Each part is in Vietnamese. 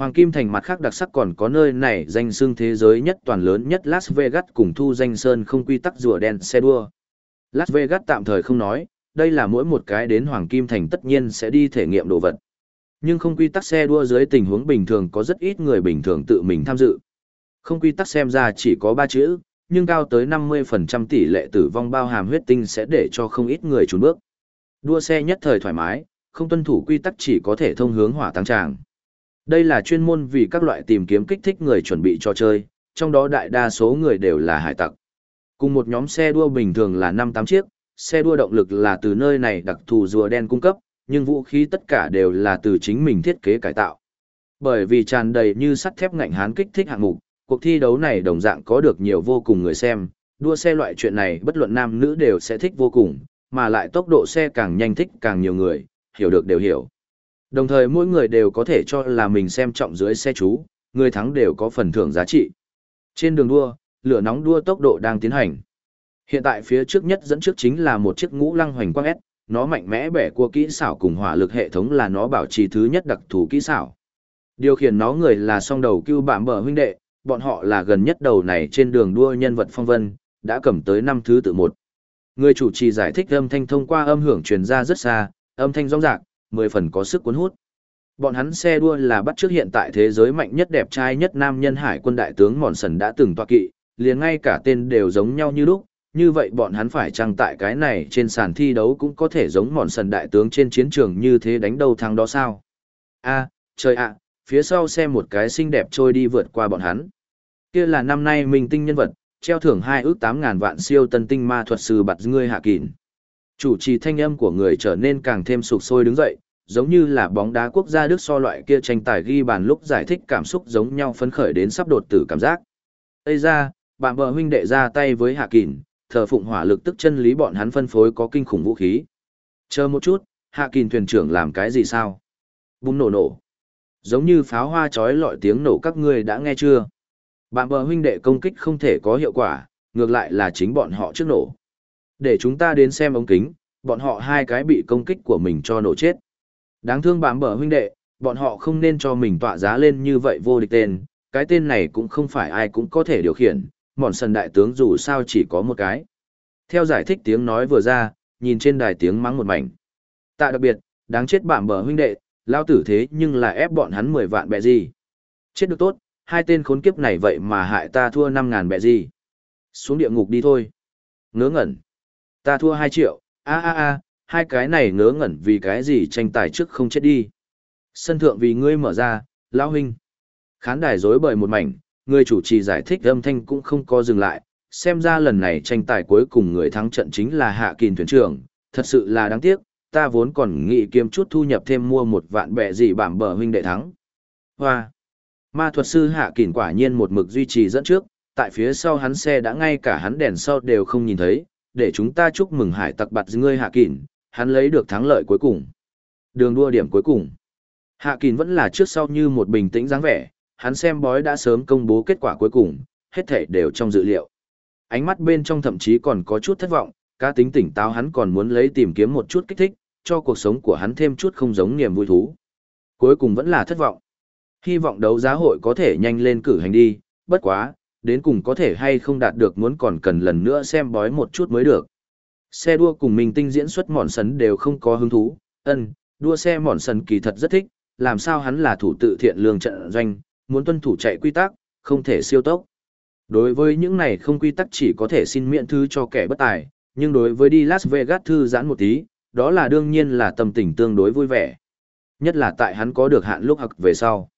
Hoàng Kim Thành mặt khác đặc sắc còn có nơi này danh xương thế giới nhất toàn lớn nhất Las Vegas cùng thu danh sơn không quy tắc rùa đen xe đua. Las Vegas tạm thời không nói, đây là mỗi một cái đến Hoàng Kim Thành tất nhiên sẽ đi thể nghiệm đồ vật. Nhưng không quy tắc xe đua dưới tình huống bình thường có rất ít người bình thường tự mình tham dự. Không quy tắc xem ra chỉ có 3 chữ, nhưng cao tới 50% tỷ lệ tử vong bao hàm huyết tinh sẽ để cho không ít người trốn bước. Đua xe nhất thời thoải mái, không tuân thủ quy tắc chỉ có thể thông hướng hỏa tăng tràng. Đây là chuyên môn vì các loại tìm kiếm kích thích người chuẩn bị cho chơi, trong đó đại đa số người đều là hải tặc. Cùng một nhóm xe đua bình thường là 5-8 chiếc, xe đua động lực là từ nơi này đặc thù rùa đen cung cấp, nhưng vũ khí tất cả đều là từ chính mình thiết kế cải tạo. Bởi vì tràn đầy như sắt thép ngạnh hán kích thích hạng mục, cuộc thi đấu này đồng dạng có được nhiều vô cùng người xem, đua xe loại chuyện này bất luận nam nữ đều sẽ thích vô cùng, mà lại tốc độ xe càng nhanh thích càng nhiều người, hiểu được đều hiểu. Đồng thời mỗi người đều có thể cho là mình xem trọng dưới xe chú, người thắng đều có phần thưởng giá trị. Trên đường đua, lửa nóng đua tốc độ đang tiến hành. Hiện tại phía trước nhất dẫn trước chính là một chiếc ngũ lăng hoành quang S, nó mạnh mẽ bẻ cua kỹ xảo cùng hỏa lực hệ thống là nó bảo trì thứ nhất đặc thù kỹ xảo. Điều khiển nó người là song đầu cưu bạm bờ huynh đệ, bọn họ là gần nhất đầu này trên đường đua nhân vật phong vân, đã cầm tới năm thứ tự một. Người chủ trì giải thích âm thanh thông qua âm hưởng truyền ra rất xa, âm thanh rong rạc, mười phần có sức cuốn hút. Bọn hắn xe đua là bắt trước hiện tại thế giới mạnh nhất đẹp trai nhất nam nhân hải quân đại tướng Mòn Sần đã từng tọa kỵ, liền ngay cả tên đều giống nhau như lúc, như vậy bọn hắn phải chăng tại cái này trên sàn thi đấu cũng có thể giống Mòn Sần đại tướng trên chiến trường như thế đánh đầu thắng đó sao? a trời ạ, phía sau xe một cái xinh đẹp trôi đi vượt qua bọn hắn. Kia là năm nay mình tinh nhân vật, treo thưởng hai ước tám ngàn vạn siêu tân tinh ma thuật sư bạt ngươi hạ kỳn. Chủ trì thanh âm của người trở nên càng thêm sụp sôi đứng dậy, giống như là bóng đá quốc gia Đức so loại kia tranh tài ghi bàn lúc giải thích cảm xúc giống nhau phấn khởi đến sắp đột tử cảm giác. Ây ra, bạn bờ huynh đệ ra tay với hạ kỳn, thờ phụng hỏa lực tức chân lý bọn hắn phân phối có kinh khủng vũ khí. Chờ một chút, hạ kỳn thuyền trưởng làm cái gì sao? Bùng nổ nổ. Giống như pháo hoa chói lọi tiếng nổ các ngươi đã nghe chưa? Bạn bờ huynh đệ công kích không thể có hiệu quả, ngược lại là chính bọn họ trước nổ. Để chúng ta đến xem ống kính, bọn họ hai cái bị công kích của mình cho nổ chết. Đáng thương bám bờ huynh đệ, bọn họ không nên cho mình tọa giá lên như vậy vô địch tên, cái tên này cũng không phải ai cũng có thể điều khiển, mòn sần đại tướng dù sao chỉ có một cái. Theo giải thích tiếng nói vừa ra, nhìn trên đài tiếng mắng một mảnh. Tạ đặc biệt, đáng chết bạm bờ huynh đệ, lao tử thế nhưng là ép bọn hắn 10 vạn bẹ gì. Chết được tốt, hai tên khốn kiếp này vậy mà hại ta thua 5 ngàn bẹ gì. Xuống địa ngục đi thôi. Ngớ ngẩn. Ta thua 2 triệu, a a a, hai cái này ngớ ngẩn vì cái gì tranh tài trước không chết đi. Sân thượng vì ngươi mở ra, lão huynh. Khán đài rối bời một mảnh, người chủ trì giải thích âm thanh cũng không có dừng lại, xem ra lần này tranh tài cuối cùng người thắng trận chính là Hạ Kình thuyền trưởng, thật sự là đáng tiếc, ta vốn còn nghĩ kiếm chút thu nhập thêm mua một vạn bẻ gì bảm bờ huynh đệ thắng. Hoa! Ma thuật sư Hạ Kình quả nhiên một mực duy trì dẫn trước, tại phía sau hắn xe đã ngay cả hắn đèn sau đều không nhìn thấy, để chúng ta chúc mừng hải tặc bạt ngươi Hạ Kình, hắn lấy được thắng lợi cuối cùng. Đường đua điểm cuối cùng. Hạ Kình vẫn là trước sau như một bình tĩnh dáng vẻ, hắn xem bói đã sớm công bố kết quả cuối cùng, hết thể đều trong dự liệu. Ánh mắt bên trong thậm chí còn có chút thất vọng, cá tính tỉnh táo hắn còn muốn lấy tìm kiếm một chút kích thích, cho cuộc sống của hắn thêm chút không giống niềm vui thú. Cuối cùng vẫn là thất vọng. Hy vọng đấu giá hội có thể nhanh lên cử hành đi, bất quá, đến cùng có thể hay không đạt được muốn còn cần lần nữa xem bói một chút mới được. Xe đua cùng mình tinh diễn xuất mòn sấn đều không có hứng thú, ân, đua xe mòn sấn kỳ thật rất thích, làm sao hắn là thủ tự thiện lương trận doanh, muốn tuân thủ chạy quy tắc, không thể siêu tốc. Đối với những này không quy tắc chỉ có thể xin miễn thư cho kẻ bất tài, nhưng đối với đi Las Vegas thư giãn một tí, đó là đương nhiên là tâm tình tương đối vui vẻ. Nhất là tại hắn có được hạn lúc học về sau.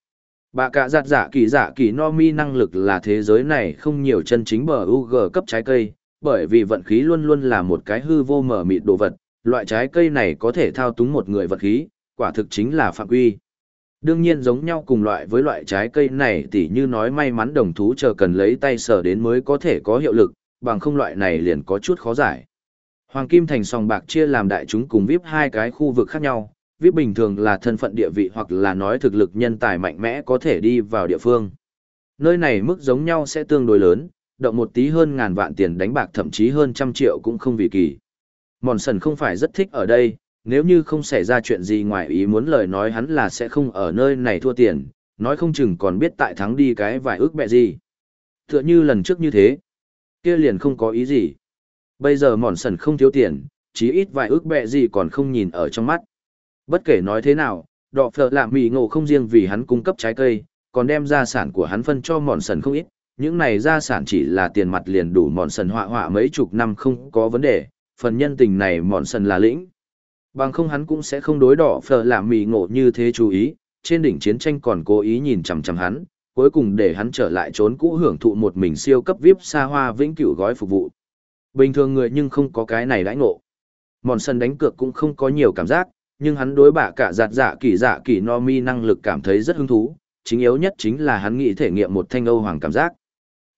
Bà cả giặt giả kỳ giả kỳ no mi năng lực là thế giới này không nhiều chân chính bờ UG cấp trái cây, bởi vì vận khí luôn luôn là một cái hư vô mở mịt đồ vật, loại trái cây này có thể thao túng một người vật khí, quả thực chính là phạm quy. Đương nhiên giống nhau cùng loại với loại trái cây này tỉ như nói may mắn đồng thú chờ cần lấy tay sờ đến mới có thể có hiệu lực, bằng không loại này liền có chút khó giải. Hoàng Kim Thành sòng bạc chia làm đại chúng cùng VIP hai cái khu vực khác nhau, VIP bình thường là thân phận địa vị hoặc là nói thực lực nhân tài mạnh mẽ có thể đi vào địa phương. Nơi này mức giống nhau sẽ tương đối lớn, động một tí hơn ngàn vạn tiền đánh bạc thậm chí hơn trăm triệu cũng không vì kỳ. Mòn sần không phải rất thích ở đây, nếu như không xảy ra chuyện gì ngoài ý muốn lời nói hắn là sẽ không ở nơi này thua tiền, nói không chừng còn biết tại thắng đi cái vài ước bẹ gì. Tựa như lần trước như thế, kia liền không có ý gì. Bây giờ mòn sần không thiếu tiền, chí ít vài ước bẹ gì còn không nhìn ở trong mắt. Bất kể nói thế nào, đọ phở lạ mì ngộ không riêng vì hắn cung cấp trái cây, còn đem gia sản của hắn phân cho mòn sần không ít. Những này gia sản chỉ là tiền mặt liền đủ mòn sần họa họa mấy chục năm không có vấn đề, phần nhân tình này mòn sần là lĩnh. Bằng không hắn cũng sẽ không đối đỏ phở lạ mì ngộ như thế chú ý, trên đỉnh chiến tranh còn cố ý nhìn chằm chằm hắn, cuối cùng để hắn trở lại trốn cũ hưởng thụ một mình siêu cấp VIP xa hoa vĩnh cửu gói phục vụ. Bình thường người nhưng không có cái này đãi ngộ. Mòn sân đánh cược cũng không có nhiều cảm giác, nhưng hắn đối bạ cả giạt dạ kỳ dạ kỳ no mi năng lực cảm thấy rất hứng thú, chính yếu nhất chính là hắn nghĩ thể nghiệm một thanh Âu Hoàng cảm giác.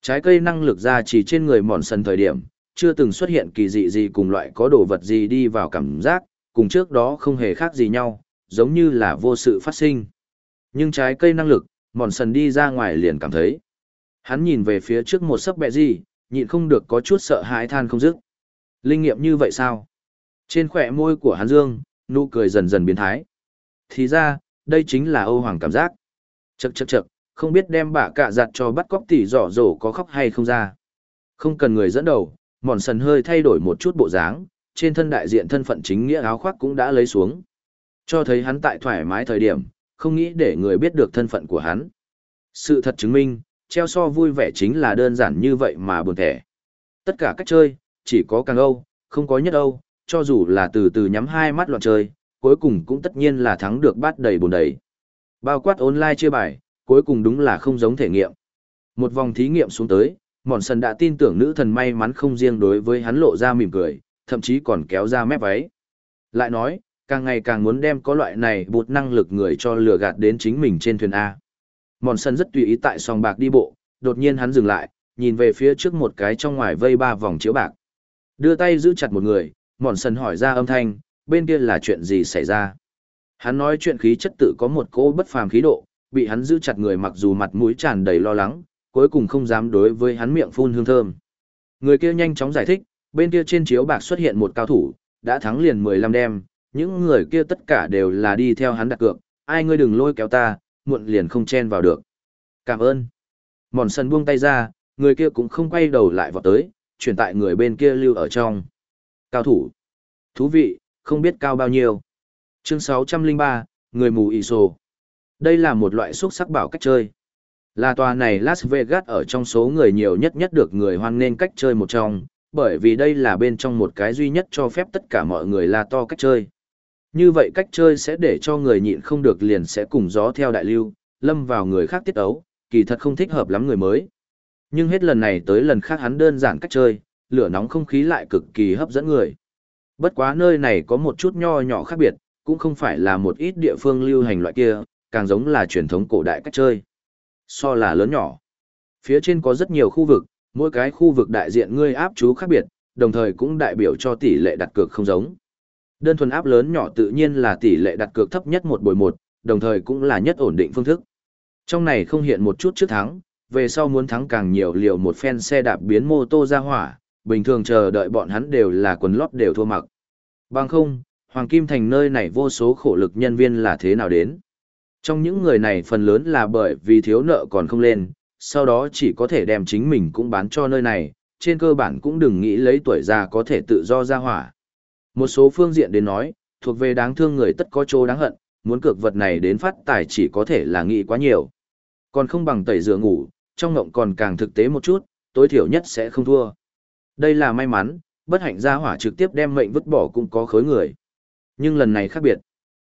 Trái cây năng lực ra chỉ trên người mòn sân thời điểm, chưa từng xuất hiện kỳ dị gì cùng loại có đồ vật gì đi vào cảm giác, cùng trước đó không hề khác gì nhau, giống như là vô sự phát sinh. Nhưng trái cây năng lực, mòn sần đi ra ngoài liền cảm thấy. Hắn nhìn về phía trước một sấp bẹ gì, nhịn không được có chút sợ hãi than không dứt. Linh nghiệm như vậy sao? Trên khỏe môi của hắn dương, nụ cười dần dần biến thái. Thì ra, đây chính là Âu Hoàng cảm giác. Chậc chậc chậc, không biết đem bà cạ giặt cho bắt cóc tỷ rõ rổ có khóc hay không ra. Không cần người dẫn đầu, mòn sần hơi thay đổi một chút bộ dáng, trên thân đại diện thân phận chính nghĩa áo khoác cũng đã lấy xuống. Cho thấy hắn tại thoải mái thời điểm, không nghĩ để người biết được thân phận của hắn. Sự thật chứng minh, treo so vui vẻ chính là đơn giản như vậy mà buồn thẻ. Tất cả cách chơi, chỉ có càng Âu, không có nhất Âu, cho dù là từ từ nhắm hai mắt loạn chơi, cuối cùng cũng tất nhiên là thắng được bát đầy bồn đầy. Bao quát online chia bài, cuối cùng đúng là không giống thể nghiệm. Một vòng thí nghiệm xuống tới, Mòn Sần đã tin tưởng nữ thần may mắn không riêng đối với hắn lộ ra mỉm cười, thậm chí còn kéo ra mép váy. Lại nói, càng ngày càng muốn đem có loại này bột năng lực người cho lừa gạt đến chính mình trên thuyền A. Mòn Sần rất tùy ý tại sòng bạc đi bộ, đột nhiên hắn dừng lại, nhìn về phía trước một cái trong ngoài vây ba vòng chiếu bạc. Đưa tay giữ chặt một người, mòn sân hỏi ra âm thanh, bên kia là chuyện gì xảy ra. Hắn nói chuyện khí chất tự có một cỗ bất phàm khí độ, bị hắn giữ chặt người mặc dù mặt mũi tràn đầy lo lắng, cuối cùng không dám đối với hắn miệng phun hương thơm. Người kia nhanh chóng giải thích, bên kia trên chiếu bạc xuất hiện một cao thủ, đã thắng liền 15 đêm, những người kia tất cả đều là đi theo hắn đặt cược, ai ngươi đừng lôi kéo ta, muộn liền không chen vào được. Cảm ơn. Mòn sân buông tay ra, người kia cũng không quay đầu lại vào tới, chuyển tại người bên kia lưu ở trong. Cao thủ. Thú vị, không biết cao bao nhiêu. Chương 603, người mù ị sổ. Đây là một loại xúc sắc bảo cách chơi. Là tòa này Las Vegas ở trong số người nhiều nhất nhất được người hoan nên cách chơi một trong, bởi vì đây là bên trong một cái duy nhất cho phép tất cả mọi người la to cách chơi. Như vậy cách chơi sẽ để cho người nhịn không được liền sẽ cùng gió theo đại lưu, lâm vào người khác tiết ấu, kỳ thật không thích hợp lắm người mới. Nhưng hết lần này tới lần khác hắn đơn giản cách chơi, lửa nóng không khí lại cực kỳ hấp dẫn người. Bất quá nơi này có một chút nho nhỏ khác biệt, cũng không phải là một ít địa phương lưu hành loại kia, càng giống là truyền thống cổ đại cách chơi. So là lớn nhỏ. Phía trên có rất nhiều khu vực, mỗi cái khu vực đại diện ngươi áp chú khác biệt, đồng thời cũng đại biểu cho tỷ lệ đặt cược không giống. Đơn thuần áp lớn nhỏ tự nhiên là tỷ lệ đặt cược thấp nhất một bồi một, đồng thời cũng là nhất ổn định phương thức. Trong này không hiện một chút trước thắng, về sau muốn thắng càng nhiều liều một phen xe đạp biến mô tô ra hỏa, bình thường chờ đợi bọn hắn đều là quần lót đều thua mặc. Bằng không, Hoàng Kim Thành nơi này vô số khổ lực nhân viên là thế nào đến. Trong những người này phần lớn là bởi vì thiếu nợ còn không lên, sau đó chỉ có thể đem chính mình cũng bán cho nơi này, trên cơ bản cũng đừng nghĩ lấy tuổi già có thể tự do ra hỏa. Một số phương diện đến nói, thuộc về đáng thương người tất có chỗ đáng hận, muốn cược vật này đến phát tài chỉ có thể là nghĩ quá nhiều. Còn không bằng tẩy rửa ngủ, trong ngộng còn càng thực tế một chút, tối thiểu nhất sẽ không thua. Đây là may mắn, bất hạnh gia hỏa trực tiếp đem mệnh vứt bỏ cũng có khối người. Nhưng lần này khác biệt.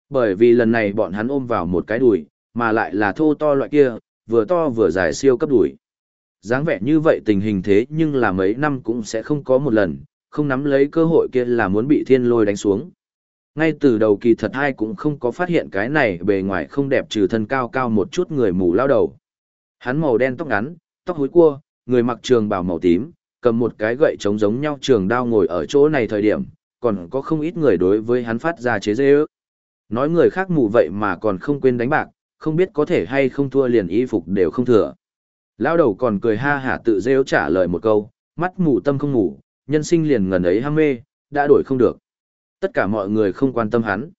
Bởi vì lần này bọn hắn ôm vào một cái đùi, mà lại là thô to loại kia, vừa to vừa dài siêu cấp đùi. dáng vẻ như vậy tình hình thế nhưng là mấy năm cũng sẽ không có một lần, không nắm lấy cơ hội kia là muốn bị thiên lôi đánh xuống. Ngay từ đầu kỳ thật ai cũng không có phát hiện cái này bề ngoài không đẹp trừ thân cao cao một chút người mù lao đầu. Hắn màu đen tóc ngắn, tóc húi cua, người mặc trường bào màu tím, cầm một cái gậy trống giống nhau trường đao ngồi ở chỗ này thời điểm, còn có không ít người đối với hắn phát ra chế dê ước. Nói người khác mù vậy mà còn không quên đánh bạc, không biết có thể hay không thua liền y phục đều không thừa. Lao đầu còn cười ha hả tự rêu trả lời một câu, mắt mù tâm không ngủ, nhân sinh liền ngần ấy ham mê, đã đổi không được. Tất cả mọi người không quan tâm hắn.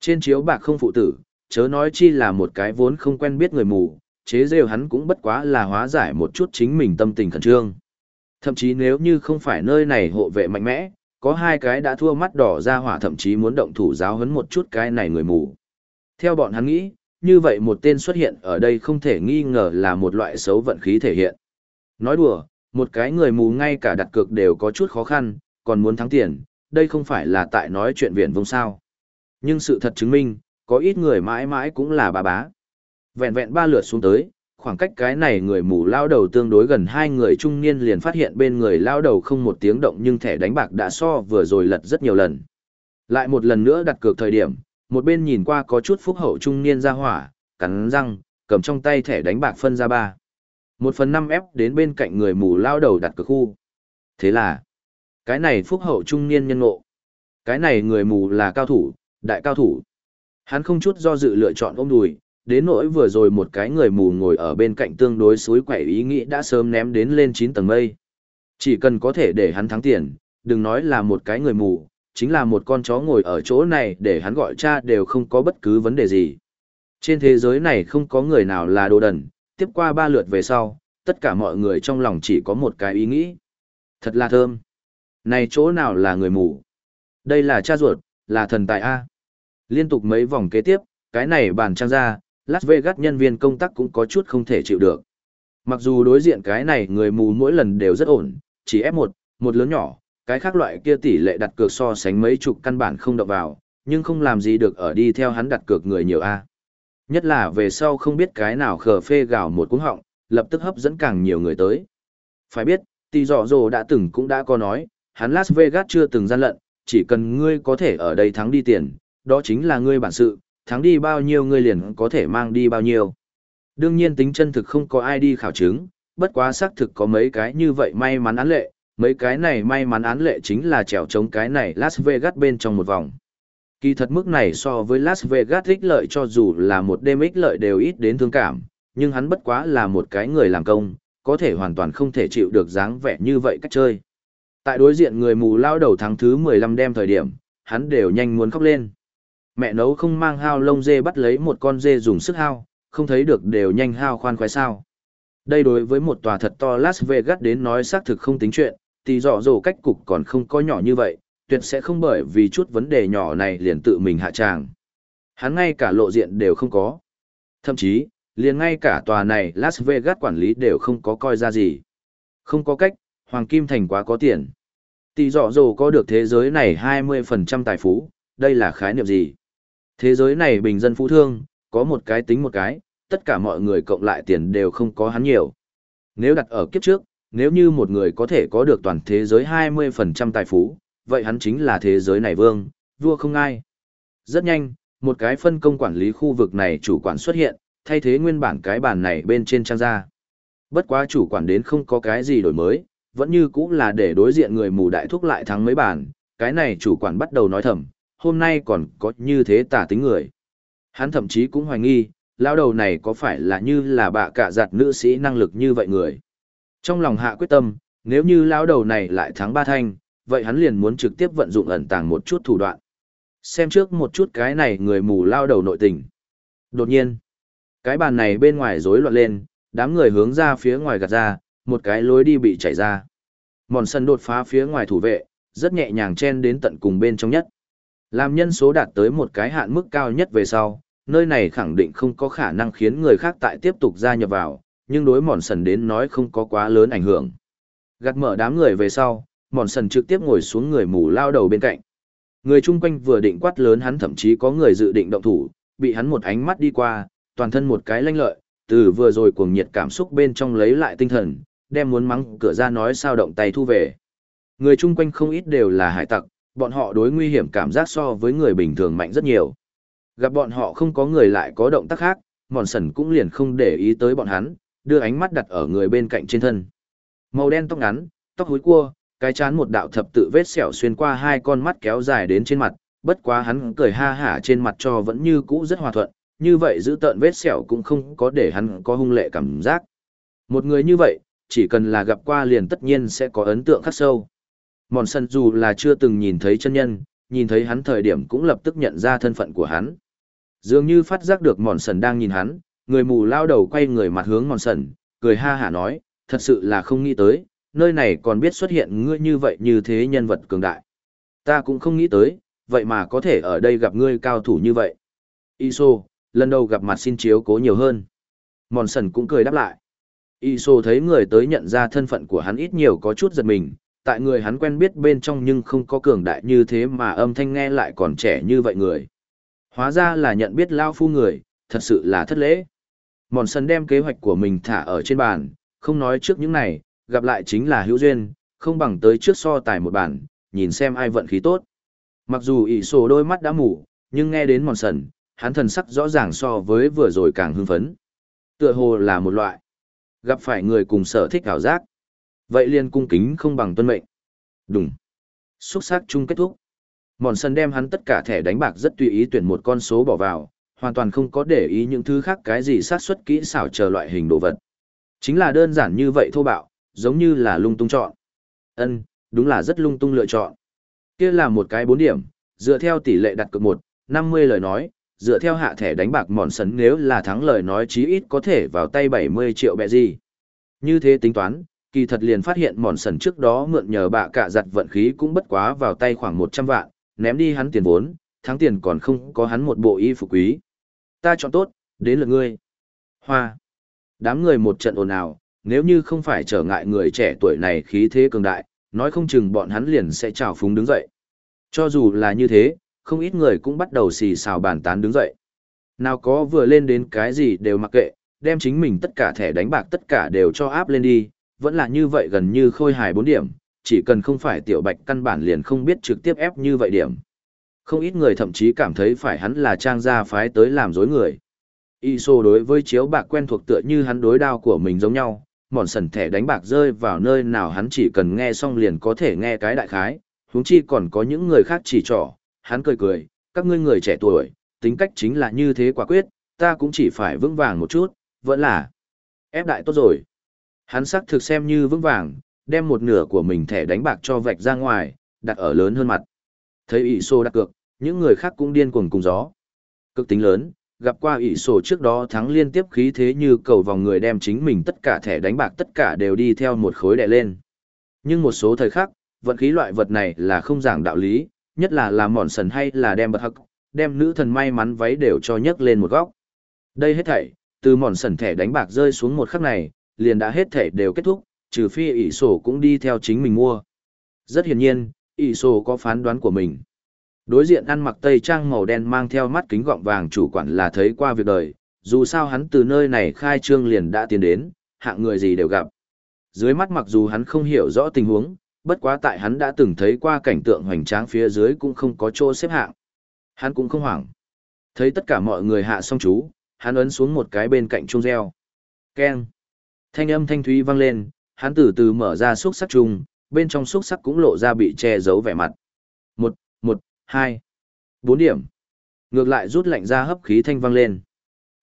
Trên chiếu bạc không phụ tử, chớ nói chi là một cái vốn không quen biết người mù, chế rêu hắn cũng bất quá là hóa giải một chút chính mình tâm tình khẩn trương. Thậm chí nếu như không phải nơi này hộ vệ mạnh mẽ, có hai cái đã thua mắt đỏ ra hỏa thậm chí muốn động thủ giáo hấn một chút cái này người mù. Theo bọn hắn nghĩ, như vậy một tên xuất hiện ở đây không thể nghi ngờ là một loại xấu vận khí thể hiện. Nói đùa, một cái người mù ngay cả đặt cược đều có chút khó khăn, còn muốn thắng tiền, đây không phải là tại nói chuyện viện vông sao. Nhưng sự thật chứng minh, có ít người mãi mãi cũng là bà bá. Vẹn vẹn ba lượt xuống tới, khoảng cách cái này người mù lao đầu tương đối gần hai người trung niên liền phát hiện bên người lao đầu không một tiếng động nhưng thẻ đánh bạc đã so vừa rồi lật rất nhiều lần. Lại một lần nữa đặt cược thời điểm, một bên nhìn qua có chút phúc hậu trung niên ra hỏa, cắn răng, cầm trong tay thẻ đánh bạc phân ra ba. Một phần năm ép đến bên cạnh người mù lao đầu đặt cược khu. Thế là, cái này phúc hậu trung niên nhân ngộ. Cái này người mù là cao thủ, đại cao thủ. Hắn không chút do dự lựa chọn ôm đùi, đến nỗi vừa rồi một cái người mù ngồi ở bên cạnh tương đối suối quẻ ý nghĩ đã sớm ném đến lên 9 tầng mây. Chỉ cần có thể để hắn thắng tiền, đừng nói là một cái người mù, chính là một con chó ngồi ở chỗ này để hắn gọi cha đều không có bất cứ vấn đề gì. Trên thế giới này không có người nào là đồ đần, tiếp qua ba lượt về sau, tất cả mọi người trong lòng chỉ có một cái ý nghĩ. Thật là thơm. Này chỗ nào là người mù? Đây là cha ruột, là thần tài A. Liên tục mấy vòng kế tiếp, cái này bàn trang ra, Las Vegas nhân viên công tác cũng có chút không thể chịu được. Mặc dù đối diện cái này người mù mỗi lần đều rất ổn, chỉ F1, một lớn nhỏ, cái khác loại kia tỷ lệ đặt cược so sánh mấy chục căn bản không động vào, nhưng không làm gì được ở đi theo hắn đặt cược người nhiều A. Nhất là về sau không biết cái nào khờ phê gào một cúng họng, lập tức hấp dẫn càng nhiều người tới. Phải biết, tỷ dọ dồ đã từng cũng đã có nói, hắn Las Vegas chưa từng gian lận, chỉ cần ngươi có thể ở đây thắng đi tiền, đó chính là ngươi bản sự, thắng đi bao nhiêu ngươi liền có thể mang đi bao nhiêu. Đương nhiên tính chân thực không có ai đi khảo chứng, bất quá xác thực có mấy cái như vậy may mắn án lệ, mấy cái này may mắn án lệ chính là trèo chống cái này Las Vegas bên trong một vòng. Kỳ thật mức này so với Las Vegas ích lợi cho dù là một đêm ích lợi đều ít đến thương cảm, nhưng hắn bất quá là một cái người làm công, có thể hoàn toàn không thể chịu được dáng vẻ như vậy cách chơi. Tại đối diện người mù lao đầu tháng thứ 15 đêm thời điểm, hắn đều nhanh muốn khóc lên. Mẹ nấu không mang hao lông dê bắt lấy một con dê dùng sức hao, không thấy được đều nhanh hao khoan khoái sao. Đây đối với một tòa thật to Las Vegas đến nói xác thực không tính chuyện, thì rõ rổ cách cục còn không có nhỏ như vậy, tuyệt sẽ không bởi vì chút vấn đề nhỏ này liền tự mình hạ tràng. Hắn ngay cả lộ diện đều không có. Thậm chí, liền ngay cả tòa này Las Vegas quản lý đều không có coi ra gì. Không có cách, Hoàng Kim Thành quá có tiền. Tỷ rõ rồ có được thế giới này 20% tài phú, đây là khái niệm gì? Thế giới này bình dân phú thương, có một cái tính một cái, tất cả mọi người cộng lại tiền đều không có hắn nhiều. Nếu đặt ở kiếp trước, nếu như một người có thể có được toàn thế giới 20% tài phú, vậy hắn chính là thế giới này vương, vua không ai. Rất nhanh, một cái phân công quản lý khu vực này chủ quản xuất hiện, thay thế nguyên bản cái bàn này bên trên trang ra. Bất quá chủ quản đến không có cái gì đổi mới, vẫn như cũng là để đối diện người mù đại thúc lại thắng mấy bàn, cái này chủ quản bắt đầu nói thầm, hôm nay còn có như thế tả tính người. Hắn thậm chí cũng hoài nghi, lão đầu này có phải là như là bạ cả giặt nữ sĩ năng lực như vậy người. Trong lòng hạ quyết tâm, nếu như lão đầu này lại thắng ba thanh, vậy hắn liền muốn trực tiếp vận dụng ẩn tàng một chút thủ đoạn. Xem trước một chút cái này người mù lao đầu nội tình. Đột nhiên, cái bàn này bên ngoài rối loạn lên, đám người hướng ra phía ngoài gạt ra, một cái lối đi bị chảy ra. Mòn sân đột phá phía ngoài thủ vệ, rất nhẹ nhàng chen đến tận cùng bên trong nhất. Làm nhân số đạt tới một cái hạn mức cao nhất về sau, nơi này khẳng định không có khả năng khiến người khác tại tiếp tục gia nhập vào, nhưng đối mòn sần đến nói không có quá lớn ảnh hưởng. Gạt mở đám người về sau, mòn sần trực tiếp ngồi xuống người mù lao đầu bên cạnh. Người chung quanh vừa định quát lớn hắn thậm chí có người dự định động thủ, bị hắn một ánh mắt đi qua, toàn thân một cái lanh lợi, từ vừa rồi cuồng nhiệt cảm xúc bên trong lấy lại tinh thần, đem muốn mắng cửa ra nói sao động tay thu về. Người chung quanh không ít đều là hải tặc, bọn họ đối nguy hiểm cảm giác so với người bình thường mạnh rất nhiều. Gặp bọn họ không có người lại có động tác khác, mòn sần cũng liền không để ý tới bọn hắn, đưa ánh mắt đặt ở người bên cạnh trên thân. Màu đen tóc ngắn, tóc húi cua, cái chán một đạo thập tự vết sẹo xuyên qua hai con mắt kéo dài đến trên mặt, bất quá hắn cười ha hả trên mặt cho vẫn như cũ rất hòa thuận, như vậy giữ tợn vết sẹo cũng không có để hắn có hung lệ cảm giác. Một người như vậy, chỉ cần là gặp qua liền tất nhiên sẽ có ấn tượng khắc sâu. Mòn sân dù là chưa từng nhìn thấy chân nhân, nhìn thấy hắn thời điểm cũng lập tức nhận ra thân phận của hắn. Dường như phát giác được mòn sần đang nhìn hắn, người mù lao đầu quay người mặt hướng mòn sần, cười ha hả nói, thật sự là không nghĩ tới, nơi này còn biết xuất hiện ngươi như vậy như thế nhân vật cường đại. Ta cũng không nghĩ tới, vậy mà có thể ở đây gặp ngươi cao thủ như vậy. Iso, lần đầu gặp mặt xin chiếu cố nhiều hơn. Mòn sần cũng cười đáp lại. Iso thấy người tới nhận ra thân phận của hắn ít nhiều có chút giật mình, tại người hắn quen biết bên trong nhưng không có cường đại như thế mà âm thanh nghe lại còn trẻ như vậy người. Hóa ra là nhận biết lao phu người, thật sự là thất lễ. Mòn sần đem kế hoạch của mình thả ở trên bàn, không nói trước những này, gặp lại chính là hữu duyên, không bằng tới trước so tài một bản, nhìn xem ai vận khí tốt. Mặc dù ỷ sổ đôi mắt đã mù, nhưng nghe đến mòn sần, hắn thần sắc rõ ràng so với vừa rồi càng hưng phấn. Tựa hồ là một loại. Gặp phải người cùng sở thích ảo giác. Vậy liền cung kính không bằng tuân mệnh. Đúng. Xúc sắc chung kết thúc. Mòn sân đem hắn tất cả thẻ đánh bạc rất tùy ý tuyển một con số bỏ vào, hoàn toàn không có để ý những thứ khác cái gì sát xuất kỹ xảo chờ loại hình đồ vật. Chính là đơn giản như vậy thô bạo, giống như là lung tung chọn. Ân, đúng là rất lung tung lựa chọn. Kia là một cái bốn điểm, dựa theo tỷ lệ đặt cược một, năm mươi lời nói, dựa theo hạ thẻ đánh bạc mòn sấn nếu là thắng lời nói chí ít có thể vào tay bảy mươi triệu bẹ gì. Như thế tính toán, kỳ thật liền phát hiện mòn sần trước đó mượn nhờ bạ cả giặt vận khí cũng bất quá vào tay khoảng một trăm vạn, ném đi hắn tiền vốn, thắng tiền còn không có hắn một bộ y phục quý. Ta chọn tốt, đến lượt ngươi. Hoa. Đám người một trận ồn ào, nếu như không phải trở ngại người trẻ tuổi này khí thế cường đại, nói không chừng bọn hắn liền sẽ trào phúng đứng dậy. Cho dù là như thế, không ít người cũng bắt đầu xì xào bàn tán đứng dậy. Nào có vừa lên đến cái gì đều mặc kệ, đem chính mình tất cả thẻ đánh bạc tất cả đều cho áp lên đi, vẫn là như vậy gần như khôi hài bốn điểm, chỉ cần không phải tiểu bạch căn bản liền không biết trực tiếp ép như vậy điểm. Không ít người thậm chí cảm thấy phải hắn là trang gia phái tới làm dối người. Iso đối với chiếu bạc quen thuộc tựa như hắn đối đao của mình giống nhau, mòn sần thẻ đánh bạc rơi vào nơi nào hắn chỉ cần nghe xong liền có thể nghe cái đại khái, huống chi còn có những người khác chỉ trỏ, hắn cười cười, các ngươi người trẻ tuổi, tính cách chính là như thế quả quyết, ta cũng chỉ phải vững vàng một chút, vẫn là ép đại tốt rồi. Hắn sắc thực xem như vững vàng, đem một nửa của mình thẻ đánh bạc cho vạch ra ngoài, đặt ở lớn hơn mặt. Thấy ỷ xô đặt cược, những người khác cũng điên cuồng cùng gió. Cực tính lớn, gặp qua ỷ sổ trước đó thắng liên tiếp khí thế như cầu vòng người đem chính mình tất cả thẻ đánh bạc tất cả đều đi theo một khối đè lên. Nhưng một số thời khắc, vận khí loại vật này là không giảng đạo lý, nhất là làm mòn sần hay là đem bật hắc, đem nữ thần may mắn váy đều cho nhấc lên một góc. Đây hết thảy, từ mòn sần thẻ đánh bạc rơi xuống một khắc này, liền đã hết thể đều kết thúc, trừ phi ỷ sổ cũng đi theo chính mình mua. Rất hiển nhiên, ỷ sổ có phán đoán của mình. Đối diện ăn mặc tây trang màu đen mang theo mắt kính gọng vàng chủ quản là thấy qua việc đời, dù sao hắn từ nơi này khai trương liền đã tiến đến, hạng người gì đều gặp. Dưới mắt mặc dù hắn không hiểu rõ tình huống, bất quá tại hắn đã từng thấy qua cảnh tượng hoành tráng phía dưới cũng không có chỗ xếp hạng. Hắn cũng không hoảng. Thấy tất cả mọi người hạ xong chú, hắn ấn xuống một cái bên cạnh chuông reo. Keng. Thanh âm thanh thúy vang lên, hắn từ từ mở ra xúc sắc chung, bên trong xúc sắc cũng lộ ra bị che giấu vẻ mặt. Một, một, hai, bốn điểm. Ngược lại rút lạnh ra hấp khí thanh vang lên.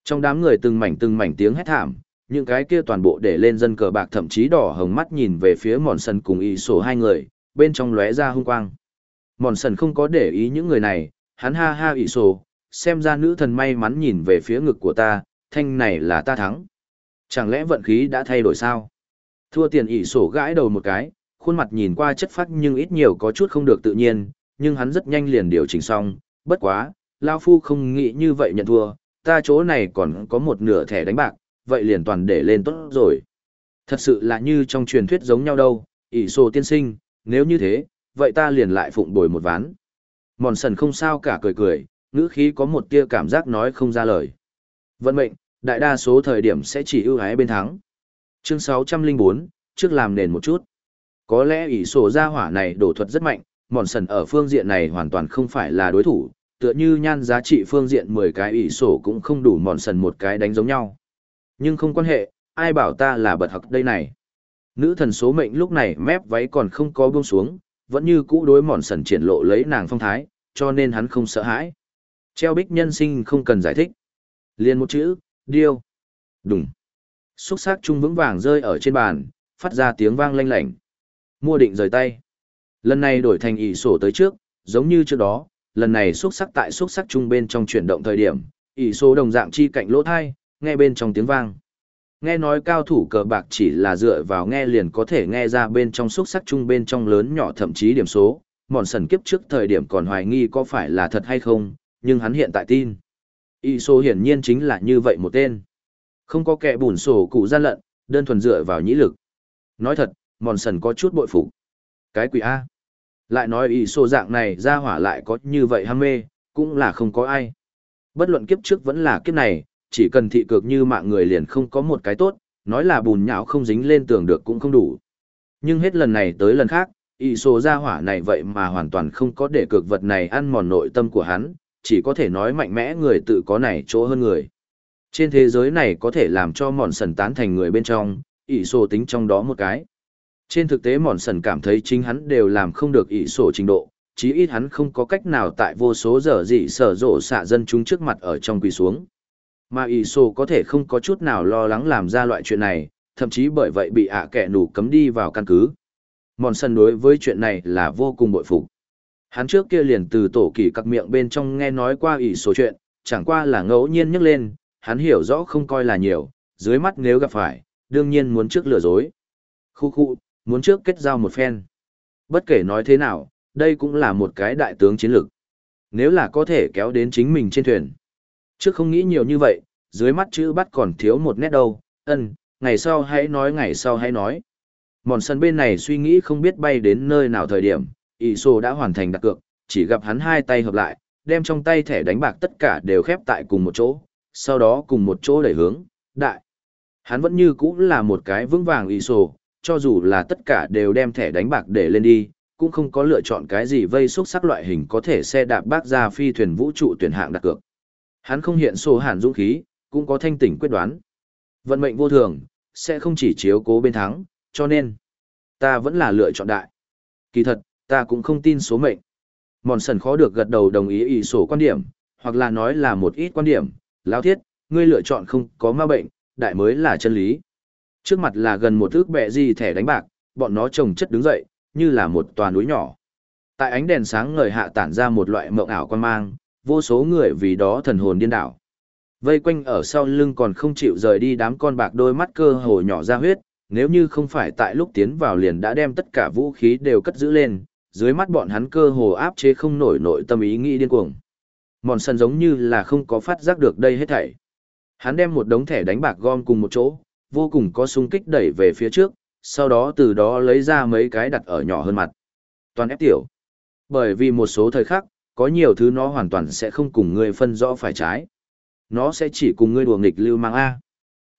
Trong đám người từng mảnh từng mảnh tiếng hét thảm, những cái kia toàn bộ để lên dân cờ bạc thậm chí đỏ hồng mắt nhìn về phía mòn Sân cùng y sổ hai người, bên trong lóe ra hung quang. Mòn sần không có để ý những người này, hắn ha ha y sổ, xem ra nữ thần may mắn nhìn về phía ngực của ta, thanh này là ta thắng. Chẳng lẽ vận khí đã thay đổi sao? Thua tiền ỷ sổ gãi đầu một cái, khuôn mặt nhìn qua chất phác nhưng ít nhiều có chút không được tự nhiên, nhưng hắn rất nhanh liền điều chỉnh xong, bất quá, Lao Phu không nghĩ như vậy nhận thua, ta chỗ này còn có một nửa thẻ đánh bạc, vậy liền toàn để lên tốt rồi. Thật sự là như trong truyền thuyết giống nhau đâu, ỷ sổ tiên sinh, nếu như thế, vậy ta liền lại phụng bồi một ván. Mòn sần không sao cả cười cười, ngữ khí có một tia cảm giác nói không ra lời. Vận mệnh, đại đa số thời điểm sẽ chỉ ưu ái bên thắng. Chương 604, trước làm nền một chút. Có lẽ ỷ sổ gia hỏa này đổ thuật rất mạnh, mòn sần ở phương diện này hoàn toàn không phải là đối thủ, tựa như nhan giá trị phương diện 10 cái ỷ sổ cũng không đủ mòn sần một cái đánh giống nhau. Nhưng không quan hệ, ai bảo ta là bật học đây này. Nữ thần số mệnh lúc này mép váy còn không có buông xuống, vẫn như cũ đối mòn sần triển lộ lấy nàng phong thái, cho nên hắn không sợ hãi. Treo bích nhân sinh không cần giải thích. Liên một chữ, điêu. Đúng. Xúc sắc trung vững vàng rơi ở trên bàn, phát ra tiếng vang lanh lảnh. Mua định rời tay. Lần này đổi thành ỷ sổ tới trước, giống như trước đó, lần này xúc sắc tại xúc sắc trung bên trong chuyển động thời điểm, ỷ số đồng dạng chi cạnh lỗ thai, nghe bên trong tiếng vang. Nghe nói cao thủ cờ bạc chỉ là dựa vào nghe liền có thể nghe ra bên trong xúc sắc chung bên trong lớn nhỏ thậm chí điểm số, mòn sần kiếp trước thời điểm còn hoài nghi có phải là thật hay không, nhưng hắn hiện tại tin. Y số hiển nhiên chính là như vậy một tên. Không có kẻ bùn sổ cụ gian lận, đơn thuần dựa vào nhĩ lực. Nói thật, mòn sần có chút bội phục Cái quỷ A. Lại nói y số dạng này ra hỏa lại có như vậy ham mê, cũng là không có ai. Bất luận kiếp trước vẫn là kiếp này, chỉ cần thị cực như mạng người liền không có một cái tốt, nói là bùn nhão không dính lên tường được cũng không đủ. Nhưng hết lần này tới lần khác, y số ra hỏa này vậy mà hoàn toàn không có để cực vật này ăn mòn nội tâm của hắn, chỉ có thể nói mạnh mẽ người tự có này chỗ hơn người. Trên thế giới này có thể làm cho mòn sần tán thành người bên trong, ỷ sổ tính trong đó một cái. Trên thực tế mòn sần cảm thấy chính hắn đều làm không được ỷ sổ trình độ, chí ít hắn không có cách nào tại vô số giờ dị sở rộ xạ dân chúng trước mặt ở trong quỳ xuống. Mà ỷ sổ có thể không có chút nào lo lắng làm ra loại chuyện này, thậm chí bởi vậy bị ạ kẻ nủ cấm đi vào căn cứ. Mòn sần đối với chuyện này là vô cùng bội phục. Hắn trước kia liền từ tổ kỳ các miệng bên trong nghe nói qua ỷ số chuyện, chẳng qua là ngẫu nhiên nhắc lên, hắn hiểu rõ không coi là nhiều, dưới mắt nếu gặp phải, đương nhiên muốn trước lừa dối. Khu khu, muốn trước kết giao một phen. Bất kể nói thế nào, đây cũng là một cái đại tướng chiến lược. Nếu là có thể kéo đến chính mình trên thuyền. Trước không nghĩ nhiều như vậy, dưới mắt chữ bắt còn thiếu một nét đâu, ân, ngày sau hãy nói ngày sau hãy nói. Mòn sân bên này suy nghĩ không biết bay đến nơi nào thời điểm, ỷ sô đã hoàn thành đặt cược, chỉ gặp hắn hai tay hợp lại, đem trong tay thẻ đánh bạc tất cả đều khép tại cùng một chỗ, sau đó cùng một chỗ đẩy hướng, đại. Hắn vẫn như cũng là một cái vững vàng ỷ sô, cho dù là tất cả đều đem thẻ đánh bạc để lên đi, cũng không có lựa chọn cái gì vây xúc sắc loại hình có thể xe đạp bác ra phi thuyền vũ trụ tuyển hạng đặt cược. Hắn không hiện sổ hàn dũng khí, cũng có thanh tỉnh quyết đoán. Vận mệnh vô thường, sẽ không chỉ chiếu cố bên thắng, cho nên, ta vẫn là lựa chọn đại. Kỳ thật, ta cũng không tin số mệnh. Mòn sần khó được gật đầu đồng ý ý sổ quan điểm, hoặc là nói là một ít quan điểm, lao thiết, ngươi lựa chọn không có ma bệnh, đại mới là chân lý. Trước mặt là gần một thước bẹ gì thẻ đánh bạc, bọn nó trồng chất đứng dậy, như là một tòa núi nhỏ. Tại ánh đèn sáng ngời hạ tản ra một loại mộng ảo quan mang, vô số người vì đó thần hồn điên đảo. Vây quanh ở sau lưng còn không chịu rời đi đám con bạc đôi mắt cơ hồ nhỏ ra huyết, nếu như không phải tại lúc tiến vào liền đã đem tất cả vũ khí đều cất giữ lên, dưới mắt bọn hắn cơ hồ áp chế không nổi nội tâm ý nghĩ điên cuồng. Mòn sân giống như là không có phát giác được đây hết thảy. Hắn đem một đống thẻ đánh bạc gom cùng một chỗ, vô cùng có sung kích đẩy về phía trước, sau đó từ đó lấy ra mấy cái đặt ở nhỏ hơn mặt. Toàn ép tiểu. Bởi vì một số thời khắc, có nhiều thứ nó hoàn toàn sẽ không cùng ngươi phân rõ phải trái. Nó sẽ chỉ cùng ngươi đùa nghịch lưu mang A.